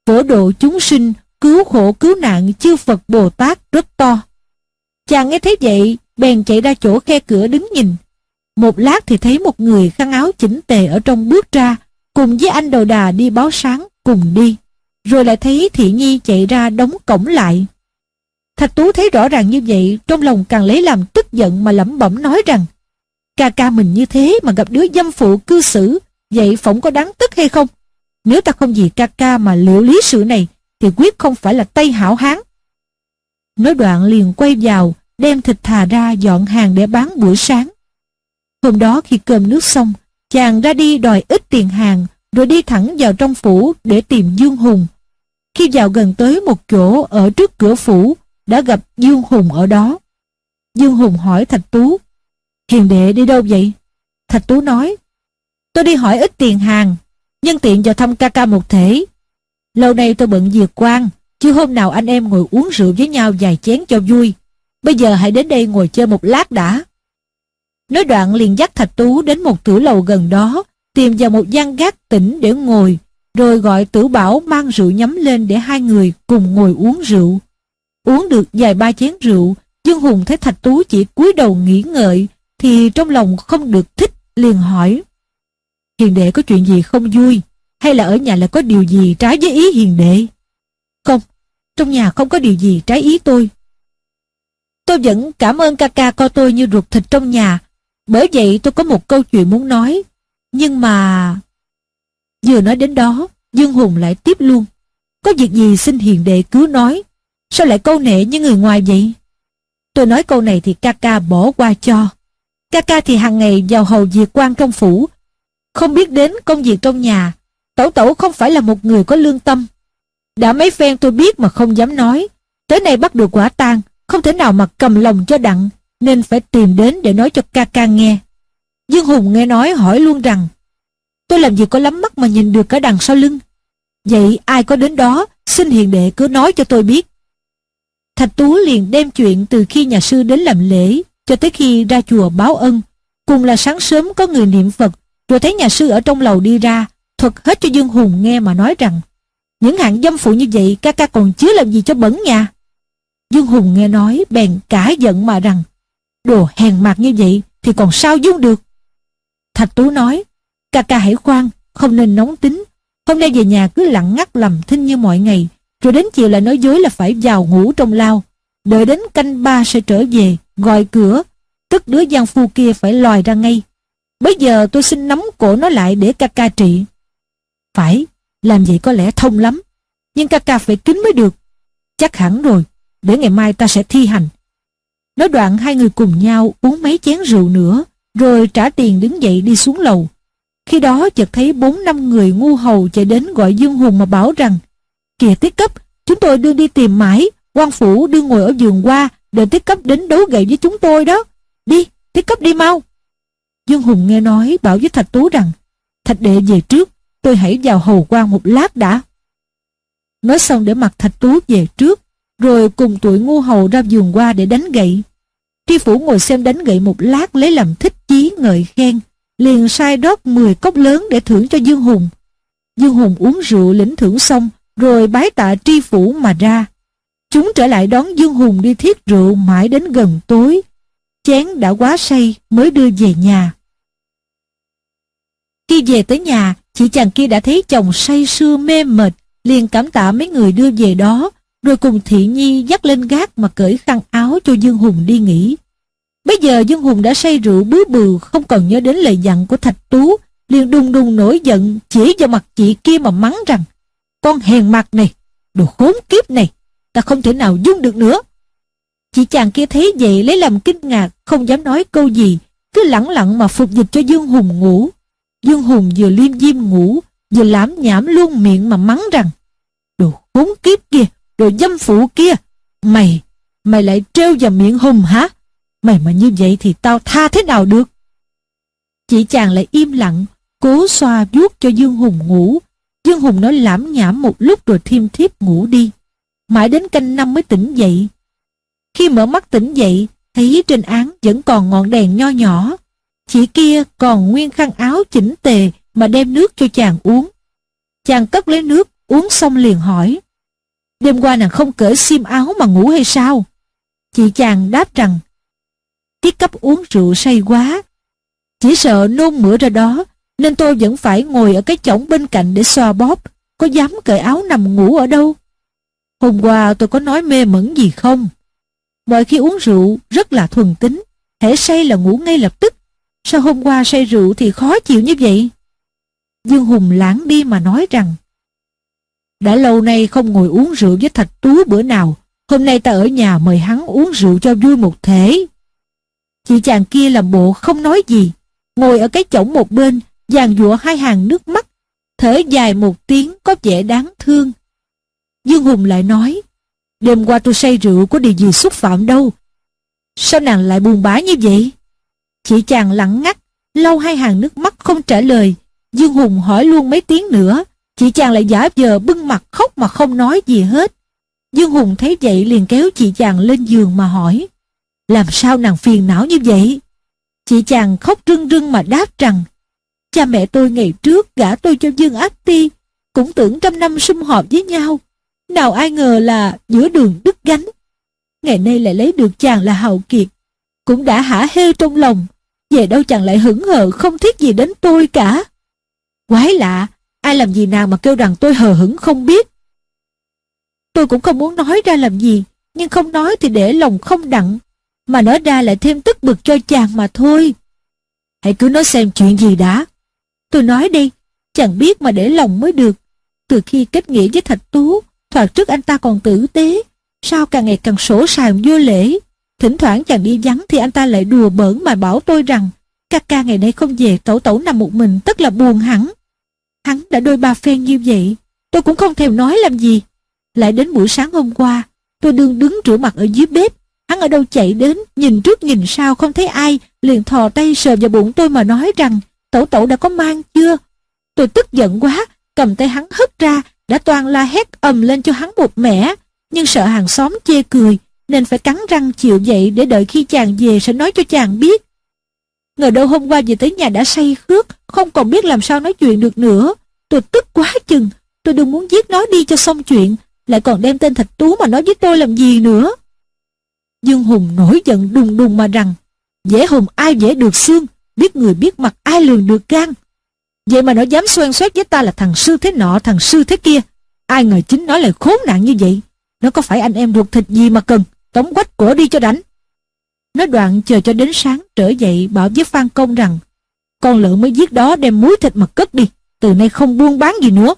phổ độ chúng sinh, cứu khổ cứu nạn chư Phật Bồ Tát rất to. Chàng nghe thấy vậy, bèn chạy ra chỗ khe cửa đứng nhìn. Một lát thì thấy một người khăn áo chỉnh tề ở trong bước ra, cùng với anh đầu đà đi báo sáng, cùng đi. Rồi lại thấy Thị Nhi chạy ra đóng cổng lại. Thạch Tú thấy rõ ràng như vậy, trong lòng càng lấy làm tức giận mà lẩm bẩm nói rằng ca ca mình như thế mà gặp đứa dâm phụ cư xử, vậy phỏng có đáng tức hay không? Nếu ta không vì ca ca mà liệu lý sự này, thì quyết không phải là Tây Hảo Hán. Nói đoạn liền quay vào, đem thịt thà ra dọn hàng để bán buổi sáng. Hôm đó khi cơm nước xong, chàng ra đi đòi ít tiền hàng, rồi đi thẳng vào trong phủ để tìm Dương Hùng. Khi vào gần tới một chỗ ở trước cửa phủ, đã gặp Dương Hùng ở đó. Dương Hùng hỏi Thạch Tú, Hiền đệ đi đâu vậy? Thạch Tú nói, tôi đi hỏi ít tiền hàng, nhân tiện vào thăm ca ca một thể. Lâu nay tôi bận việc quan, chứ hôm nào anh em ngồi uống rượu với nhau vài chén cho vui. Bây giờ hãy đến đây ngồi chơi một lát đã. Nói đoạn liền dắt Thạch Tú đến một tử lầu gần đó, tìm vào một gian gác tỉnh để ngồi, rồi gọi tử bảo mang rượu nhắm lên để hai người cùng ngồi uống rượu. Uống được vài ba chén rượu, Dương Hùng thấy Thạch Tú chỉ cúi đầu nghĩ ngợi, thì trong lòng không được thích, liền hỏi. Hiền đệ có chuyện gì không vui, hay là ở nhà lại có điều gì trái với ý hiền đệ? Không, trong nhà không có điều gì trái ý tôi. Tôi vẫn cảm ơn ca ca coi tôi như ruột thịt trong nhà, bởi vậy tôi có một câu chuyện muốn nói. Nhưng mà... Vừa nói đến đó, Dương Hùng lại tiếp luôn. Có việc gì xin hiền đệ cứ nói, Sao lại câu nệ như người ngoài vậy? Tôi nói câu này thì ca ca bỏ qua cho. Ca ca thì hàng ngày vào hầu việc quan trong phủ. Không biết đến công việc trong nhà. Tẩu tẩu không phải là một người có lương tâm. Đã mấy phen tôi biết mà không dám nói. Tới nay bắt được quả tang, không thể nào mà cầm lòng cho đặng, nên phải tìm đến để nói cho ca ca nghe. Dương Hùng nghe nói hỏi luôn rằng, tôi làm gì có lắm mắt mà nhìn được cả đằng sau lưng. Vậy ai có đến đó, xin hiền đệ cứ nói cho tôi biết. Thạch Tú liền đem chuyện từ khi nhà sư đến làm lễ cho tới khi ra chùa báo ân. Cùng là sáng sớm có người niệm Phật, rồi thấy nhà sư ở trong lầu đi ra, thuật hết cho Dương Hùng nghe mà nói rằng những hạng dâm phụ như vậy ca ca còn chứa làm gì cho bẩn nhà. Dương Hùng nghe nói bèn cả giận mà rằng đồ hèn mạt như vậy thì còn sao dung được. Thạch Tú nói ca ca hãy khoan, không nên nóng tính. Hôm nay về nhà cứ lặng ngắt lầm thinh như mọi ngày, rồi đến chiều lại nói dối là phải vào ngủ trong lao. Đợi đến canh ba sẽ trở về, gọi cửa. tức đứa giang phu kia phải lòi ra ngay. Bây giờ tôi xin nắm cổ nó lại để ca ca trị. Phải, làm vậy có lẽ thông lắm. Nhưng ca ca phải kính mới được. Chắc hẳn rồi, để ngày mai ta sẽ thi hành. Nói đoạn hai người cùng nhau uống mấy chén rượu nữa, rồi trả tiền đứng dậy đi xuống lầu. Khi đó chợt thấy bốn năm người ngu hầu chạy đến gọi Dương Hùng mà bảo rằng Kìa tiết cấp, chúng tôi đưa đi tìm mãi, quan phủ đưa ngồi ở giường qua, đợi tiết cấp đến đấu gậy với chúng tôi đó. Đi, tiết cấp đi mau. Dương Hùng nghe nói bảo với Thạch Tú rằng Thạch đệ về trước, tôi hãy vào hầu quan một lát đã. Nói xong để mặc Thạch Tú về trước, rồi cùng tuổi ngu hầu ra giường qua để đánh gậy. Tri phủ ngồi xem đánh gậy một lát lấy làm thích chí ngợi khen, liền sai rót 10 cốc lớn để thưởng cho Dương Hùng. Dương Hùng uống rượu lĩnh thưởng xong, rồi bái tạ tri phủ mà ra. Chúng trở lại đón Dương Hùng đi thiết rượu mãi đến gần tối. Chén đã quá say mới đưa về nhà. Khi về tới nhà, chị chàng kia đã thấy chồng say sưa mê mệt, liền cảm tạ mấy người đưa về đó, rồi cùng Thị Nhi dắt lên gác mà cởi khăn áo cho Dương Hùng đi nghỉ. Bây giờ Dương Hùng đã say rượu bứ bừ không còn nhớ đến lời dặn của Thạch Tú, liền đùng đùng nổi giận chỉ vào mặt chị kia mà mắng rằng con hèn mặt này, đồ khốn kiếp này, ta không thể nào dung được nữa. Chị chàng kia thấy vậy lấy làm kinh ngạc, không dám nói câu gì, cứ lẳng lặng mà phục dịch cho Dương Hùng ngủ. Dương Hùng vừa liêm diêm ngủ, vừa lãm nhảm luôn miệng mà mắng rằng Đồ khốn kiếp kia, đồ dâm phụ kia, mày, mày lại trêu vào miệng Hùng hả? Mày mà như vậy thì tao tha thế nào được? Chị chàng lại im lặng, cố xoa vuốt cho Dương Hùng ngủ. Dương Hùng nói lãm nhảm một lúc rồi thiêm thiếp ngủ đi. Mãi đến canh năm mới tỉnh dậy. Khi mở mắt tỉnh dậy, thấy trên án vẫn còn ngọn đèn nho nhỏ. Chị kia còn nguyên khăn áo chỉnh tề mà đem nước cho chàng uống. Chàng cất lấy nước, uống xong liền hỏi. Đêm qua nàng không cởi xiêm áo mà ngủ hay sao? Chị chàng đáp rằng, tiết cấp uống rượu say quá. Chỉ sợ nôn mửa ra đó, nên tôi vẫn phải ngồi ở cái chõng bên cạnh để xoa bóp, có dám cởi áo nằm ngủ ở đâu. Hôm qua tôi có nói mê mẩn gì không? Mọi khi uống rượu rất là thuần tính, hễ say là ngủ ngay lập tức. Sao hôm qua say rượu thì khó chịu như vậy? Dương Hùng lãng đi mà nói rằng Đã lâu nay không ngồi uống rượu với Thạch Tú bữa nào Hôm nay ta ở nhà mời hắn uống rượu cho vui một thể Chị chàng kia làm bộ không nói gì Ngồi ở cái chổng một bên Giàn dụa hai hàng nước mắt, Thở dài một tiếng có vẻ đáng thương. Dương Hùng lại nói, Đêm qua tôi say rượu có điều gì xúc phạm đâu. Sao nàng lại buồn bã như vậy? Chị chàng lặng ngắt, Lau hai hàng nước mắt không trả lời. Dương Hùng hỏi luôn mấy tiếng nữa Chị chàng lại giả vờ bưng mặt khóc mà không nói gì hết. Dương Hùng thấy vậy liền kéo chị chàng lên giường mà hỏi, Làm sao nàng phiền não như vậy? Chị chàng khóc rưng rưng mà đáp rằng Cha mẹ tôi ngày trước gả tôi cho Dương Ác Ti, Cũng tưởng trăm năm sum họp với nhau. Nào ai ngờ là giữa đường đứt gánh. Ngày nay lại lấy được chàng là hào kiệt, Cũng đã hả hê trong lòng. Về đâu chàng lại hững hờ không thiết gì đến tôi cả. Quái lạ, Ai làm gì nào mà kêu rằng tôi hờ hững không biết. Tôi cũng không muốn nói ra làm gì, Nhưng không nói thì để lòng không đặng, Mà nói ra lại thêm tức bực cho chàng mà thôi. Hãy cứ nói xem chuyện gì đã. Tôi nói đi, chẳng biết mà để lòng mới được. Từ khi kết nghĩa với Thạch Tú, Thoạt trước anh ta còn tử tế, Sao càng ngày càng sổ sàng vô lễ. Thỉnh thoảng chàng đi vắng Thì anh ta lại đùa bỡn mà bảo tôi rằng, ca ca ngày nay không về, tẩu tẩu nằm một mình Tức là buồn hẳn. Hắn đã đôi ba phen như vậy, Tôi cũng không thèm nói làm gì. Lại đến buổi sáng hôm qua, Tôi đương đứng rửa mặt ở dưới bếp. Hắn ở đâu chạy đến, Nhìn trước nhìn sau không thấy ai, Liền thò tay sờ vào bụng tôi mà nói rằng Tẩu tẩu đã có mang chưa? Tôi tức giận quá, Cầm tay hắn hất ra, Đã toàn la hét ầm lên cho hắn một mẻ. Nhưng sợ hàng xóm chê cười, Nên phải cắn răng chịu vậy Để đợi khi chàng về sẽ nói cho chàng biết. Ngờ đâu hôm qua về tới nhà đã say khước, Không còn biết làm sao nói chuyện được nữa. Tôi tức quá chừng, Tôi đừng muốn giết nó đi cho xong chuyện, Lại còn đem tên Thạch Tú mà nói với tôi làm gì nữa. Dương Hùng nổi giận đùng đùng mà rằng, Dễ hùng ai dễ được xương Biết người biết mặt ai lường được gan? Vậy mà nó dám xoan xoét với ta là thằng sư thế nọ Thằng sư thế kia. Ai ngờ chính nó lại khốn nạn như vậy. Nó có phải anh em ruột thịt gì mà cần Tống quách cổ đi cho đánh? Nó đoạn chờ cho đến sáng trở dậy bảo với Phan Công rằng Con lợn mới giết đó đem muối thịt mà cất đi, từ nay không buôn bán gì nữa.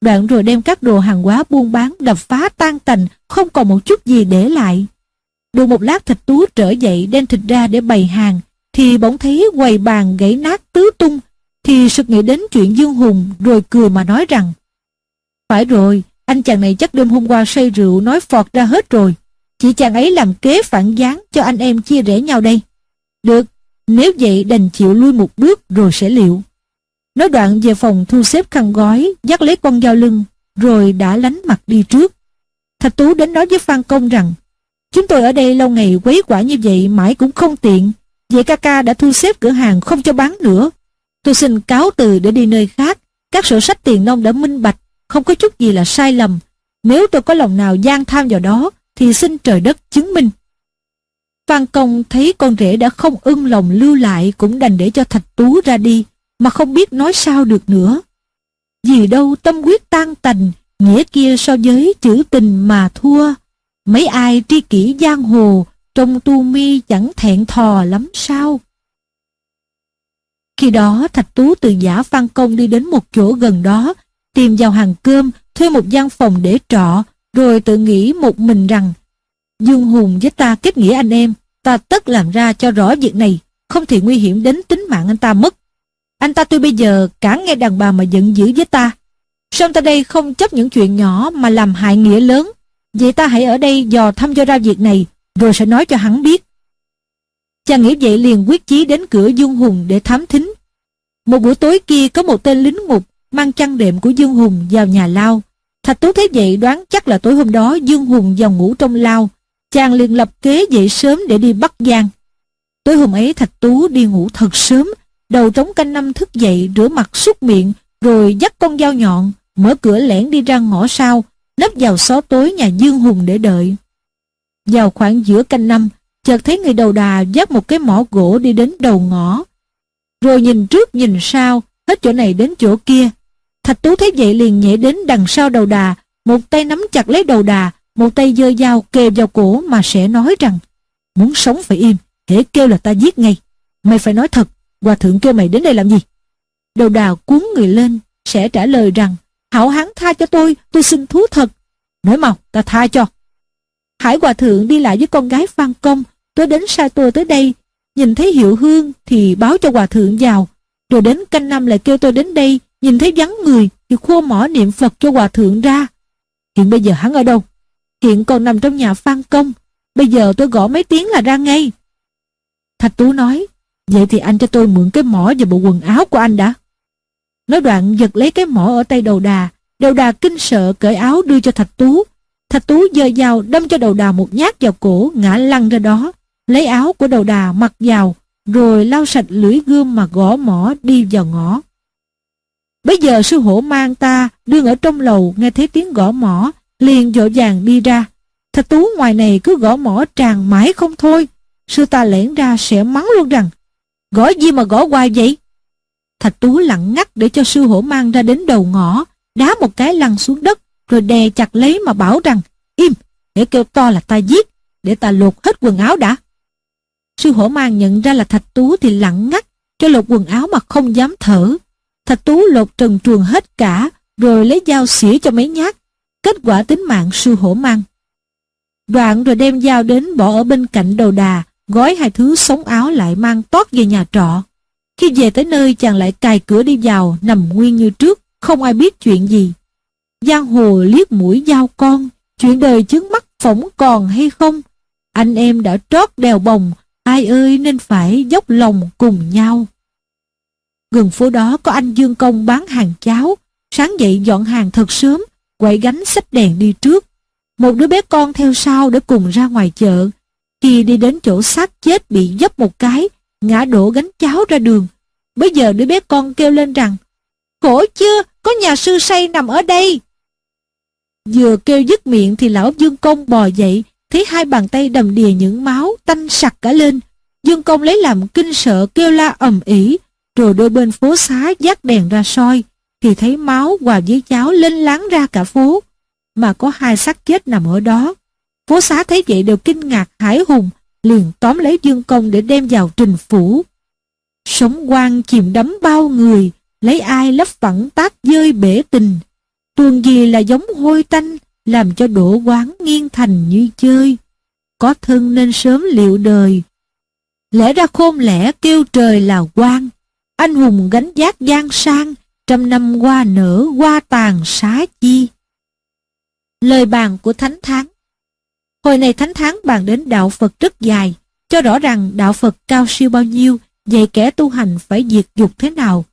Đoạn rồi đem các đồ hàng hóa buôn bán đập phá tan tành, không còn một chút gì để lại. Được một lát thịt tú trở dậy đem thịt ra để bày hàng, thì bỗng thấy quầy bàn gãy nát tứ tung, thì sực nghĩ đến chuyện Dương Hùng rồi cười mà nói rằng Phải rồi, anh chàng này chắc đêm hôm qua say rượu nói phọt ra hết rồi. Chỉ chàng ấy làm kế phản gián cho anh em chia rẽ nhau đây. Được, nếu vậy đành chịu lui một bước rồi sẽ liệu. Nói đoạn về phòng thu xếp khăn gói, dắt lấy con dao lưng, rồi đã lánh mặt đi trước. Thạch Tú đến nói với Phan Công rằng, chúng tôi ở đây lâu ngày quấy quả như vậy mãi cũng không tiện, vậy ca ca đã thu xếp cửa hàng không cho bán nữa. Tôi xin cáo từ để đi nơi khác, các sổ sách tiền nông đã minh bạch, không có chút gì là sai lầm. Nếu tôi có lòng nào gian tham vào đó, thì xin trời đất chứng minh. Phan Công thấy con rể đã không ưng lòng lưu lại cũng đành để cho Thạch Tú ra đi, mà không biết nói sao được nữa. Vì đâu tâm quyết tan tành, nghĩa kia so với chữ tình mà thua. Mấy ai tri kỷ giang hồ, trong tu mi chẳng thẹn thò lắm sao? Khi đó Thạch Tú từ giả Phan Công đi đến một chỗ gần đó, tìm vào hàng cơm, thuê một gian phòng để trọ, rồi tự nghĩ một mình rằng Dương Hùng với ta kết nghĩa anh em, ta tất làm ra cho rõ việc này, không thì nguy hiểm đến tính mạng anh ta mất. Anh ta tôi bây giờ cả nghe đàn bà mà giận dữ với ta. Xong ta đây không chấp những chuyện nhỏ mà làm hại nghĩa lớn. Vậy ta hãy ở đây dò thăm cho ra việc này, rồi sẽ nói cho hắn biết. Chàng nghĩ vậy liền quyết chí đến cửa Dương Hùng để thám thính. Một buổi tối kia có một tên lính ngục mang chăn đệm của Dương Hùng vào nhà lao. Thạch Tú thấy vậy đoán chắc là tối hôm đó Dương Hùng vào ngủ trong lao. Chàng liền lập kế dậy sớm để đi bắt Giang. Tối hôm ấy Thạch Tú đi ngủ thật sớm, đầu trống canh năm thức dậy rửa mặt súc miệng, rồi dắt con dao nhọn, mở cửa lẻn đi ra ngõ sau, nấp vào xó tối nhà Dương Hùng để đợi. Vào khoảng giữa canh năm, chợt thấy người đầu đà dắt một cái mỏ gỗ đi đến đầu ngõ. Rồi nhìn trước nhìn sau, hết chỗ này đến chỗ kia. Thạch Tú thấy vậy liền nhảy đến đằng sau đầu đà, một tay nắm chặt lấy đầu đà, một tay giơ dao kề vào cổ mà sẽ nói rằng Muốn sống phải im, hễ kêu là ta giết ngay. Mày phải nói thật, hòa thượng kêu mày đến đây làm gì? Đầu đà cuốn người lên, sẽ trả lời rằng Hảo hán tha cho tôi, tôi xin thú thật. Nói mau, ta tha cho. Hải hòa thượng đi lại với con gái Phan Công, tôi đến sai tôi tới đây, nhìn thấy hiệu hương thì báo cho hòa thượng vào, rồi đến canh năm lại kêu tôi đến đây, nhìn thấy vắng người thì khua mỏ niệm Phật cho hòa thượng ra. Hiện bây giờ hắn ở đâu? Hiện còn nằm trong nhà Phan Công, bây giờ tôi gõ mấy tiếng là ra ngay. Thạch Tú nói, vậy thì anh cho tôi mượn cái mỏ và bộ quần áo của anh đã. Nói đoạn giật lấy cái mỏ ở tay đầu đà, đầu đà kinh sợ cởi áo đưa cho Thạch Tú. Thạch Tú giơ dao đâm cho đầu đà một nhát vào cổ, ngã lăn ra đó, lấy áo của đầu đà mặc vào, rồi lau sạch lưỡi gươm mà gõ mỏ đi vào ngõ. Bây giờ sư hổ mang ta đương ở trong lầu nghe thấy tiếng gõ mỏ, liền dội vàng đi ra. Thạch Tú ngoài này cứ gõ mỏ tràn mãi không thôi. Sư ta lẻn ra sẽ mắng luôn rằng, gõ gì mà gõ hoài vậy? Thạch Tú lặng ngắt để cho sư hổ mang ra đến đầu ngõ, đá một cái lăn xuống đất, rồi đè chặt lấy mà bảo rằng, im, để kêu to là ta giết, để ta lột hết quần áo đã. Sư hổ mang nhận ra là Thạch Tú thì lặng ngắt, cho lột quần áo mà không dám thở. Thạch Tú lột trần truồng hết cả, rồi lấy dao xỉa cho mấy nhát, kết quả tính mạng sư hổ mang. Đoạn rồi đem dao đến bỏ ở bên cạnh đầu đà, gói hai thứ sống áo lại mang tót về nhà trọ. Khi về tới nơi chàng lại cài cửa đi vào, nằm nguyên như trước, không ai biết chuyện gì. Giang hồ liếc mũi dao con, chuyện đời trước mắt phỏng còn hay không? Anh em đã trót đèo bồng, ai ơi nên phải dốc lòng cùng nhau. Gần phố đó có anh Dương Công bán hàng cháo, sáng dậy dọn hàng thật sớm, quậy gánh xách đèn đi trước. Một đứa bé con theo sau để cùng ra ngoài chợ. Khi đi đến chỗ xác chết bị dấp một cái, ngã đổ gánh cháo ra đường. Bây giờ đứa bé con kêu lên rằng, khổ chưa, có nhà sư say nằm ở đây. Vừa kêu dứt miệng thì lão Dương Công bò dậy, thấy hai bàn tay đầm đìa những máu, tanh sặc cả lên. Dương Công lấy làm kinh sợ kêu la ầm ĩ, rồi đôi bên phố xá dắt đèn ra soi, thì thấy máu hòa với cháo lên láng ra cả phố, mà có hai xác chết nằm ở đó. Phố xá thấy vậy đều kinh ngạc hải hùng, liền tóm lấy Dương Công để đem vào trình phủ. Sống quan chìm đắm bao người, lấy ai lấp phẳng tác dơi bể tình. Tuồng gì là giống hôi tanh, làm cho đổ quán nghiêng thành như chơi. Có thân nên sớm liệu đời. Lẽ ra khôn lẽ kêu trời là quan, anh hùng gánh giác gian sang, trăm năm qua nở qua tàn xá chi. Lời bàn của Thánh Thắng Hồi này Thánh Thắng bàn đến đạo Phật rất dài, cho rõ rằng đạo Phật cao siêu bao nhiêu, dạy kẻ tu hành phải diệt dục thế nào,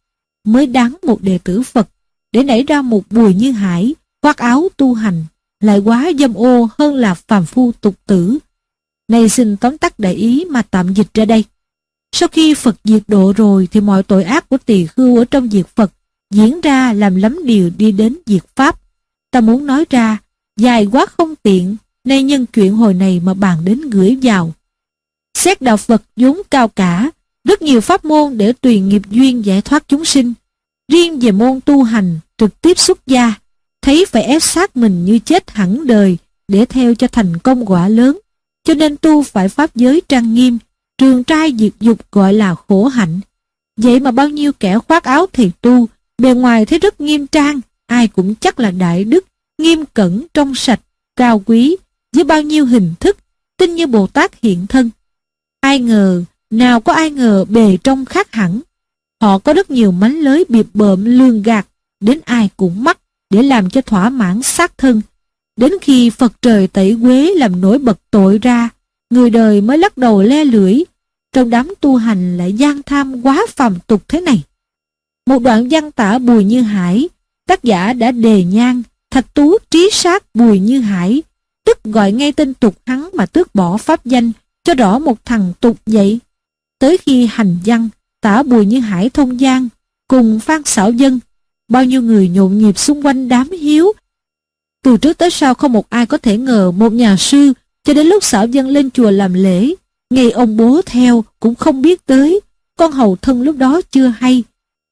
mới đáng một đệ tử Phật, để nảy ra một bùi như hải, khoác áo tu hành, lại quá dâm ô hơn là phàm phu tục tử. Này xin tóm tắt đại ý mà tạm dịch ra đây. Sau khi Phật diệt độ rồi thì mọi tội ác của tỳ khưu ở trong diệt Phật diễn ra làm lắm điều đi đến diệt Pháp. Ta muốn nói ra, dài quá không tiện, nay nhân chuyện hồi này mà bàn đến gửi vào. Xét đạo Phật vốn cao cả, rất nhiều pháp môn để tùy nghiệp duyên giải thoát chúng sinh. Riêng về môn tu hành, trực tiếp xuất gia, thấy phải ép sát mình như chết hẳn đời để theo cho thành công quả lớn. Cho nên tu phải pháp giới trang nghiêm, trường trai diệt dục gọi là khổ hạnh. Vậy mà bao nhiêu kẻ khoác áo thì tu, bề ngoài thấy rất nghiêm trang, ai cũng chắc là đại đức, nghiêm cẩn, trong sạch, cao quý, với bao nhiêu hình thức, tin như Bồ Tát hiện thân. Ai ngờ, nào có ai ngờ bề trong khác hẳn. Họ có rất nhiều mánh lới biệp bợm lương gạt, đến ai cũng mắc để làm cho thỏa mãn xác thân. Đến khi Phật trời tẩy quế làm nổi bật tội ra, người đời mới lắc đầu le lưỡi, trong đám tu hành lại gian tham quá phàm tục thế này. Một đoạn văn tả Bùi Như Hải, tác giả đã đề nhang thạch tú trí sát Bùi Như Hải, tức gọi ngay tên tục hắn mà tước bỏ pháp danh, cho rõ một thằng tục vậy. Tới khi hành văn, tả Bùi Như Hải thông giang, cùng Phan Xảo Dân, bao nhiêu người nhộn nhịp xung quanh đám hiếu. Từ trước tới sau không một ai có thể ngờ một nhà sư, cho đến lúc Xảo Dân lên chùa làm lễ, ngày ông bố theo cũng không biết tới, con hầu thân lúc đó chưa hay.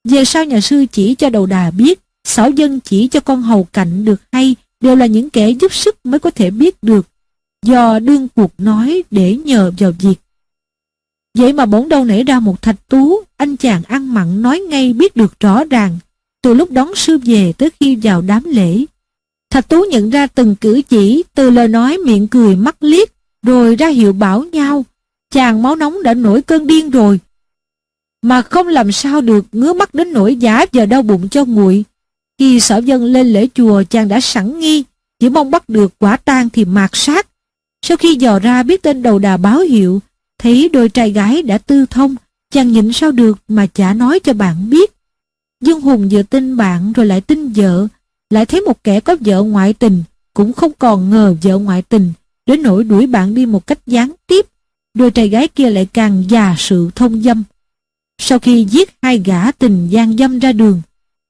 Về sau nhà sư chỉ cho đầu đà biết, Xảo Dân chỉ cho con hầu cạnh được hay, đều là những kẻ giúp sức mới có thể biết được, do đương cuộc nói để nhờ vào việc. Vậy mà bỗng đâu nảy ra một thạch tú, anh chàng ăn mặn nói ngay biết được rõ ràng, từ lúc đón sư về tới khi vào đám lễ. Thạch tú nhận ra từng cử chỉ, từ lời nói miệng cười mắt liếc, rồi ra hiệu bảo nhau. Chàng máu nóng đã nổi cơn điên rồi. Mà không làm sao được ngứa mắt đến nỗi giả giờ đau bụng cho nguội. Khi sở dân lên lễ chùa chàng đã sẵn nghi, chỉ mong bắt được quả tang thì mạt sát. Sau khi dò ra biết tên đầu đà báo hiệu, thấy đôi trai gái đã tư thông, chàng nhịn sao được mà chả nói cho bạn biết. Dương Hùng vừa tin bạn rồi lại tin vợ, lại thấy một kẻ có vợ ngoại tình, cũng không còn ngờ vợ ngoại tình, đến nỗi đuổi bạn đi một cách gián tiếp. Đôi trai gái kia lại càng già sự thông dâm. Sau khi giết hai gã tình gian dâm ra đường,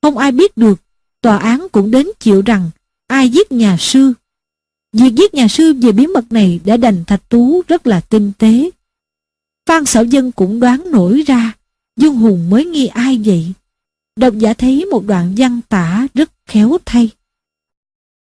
không ai biết được, tòa án cũng đến chịu rằng ai giết nhà sư. Việc giết nhà sư về bí mật này đã đành thạch tú rất là tinh tế. Phan Sở Dân cũng đoán nổi ra, Dương Hùng mới nghi ai vậy. Độc giả thấy một đoạn văn tả rất khéo thay.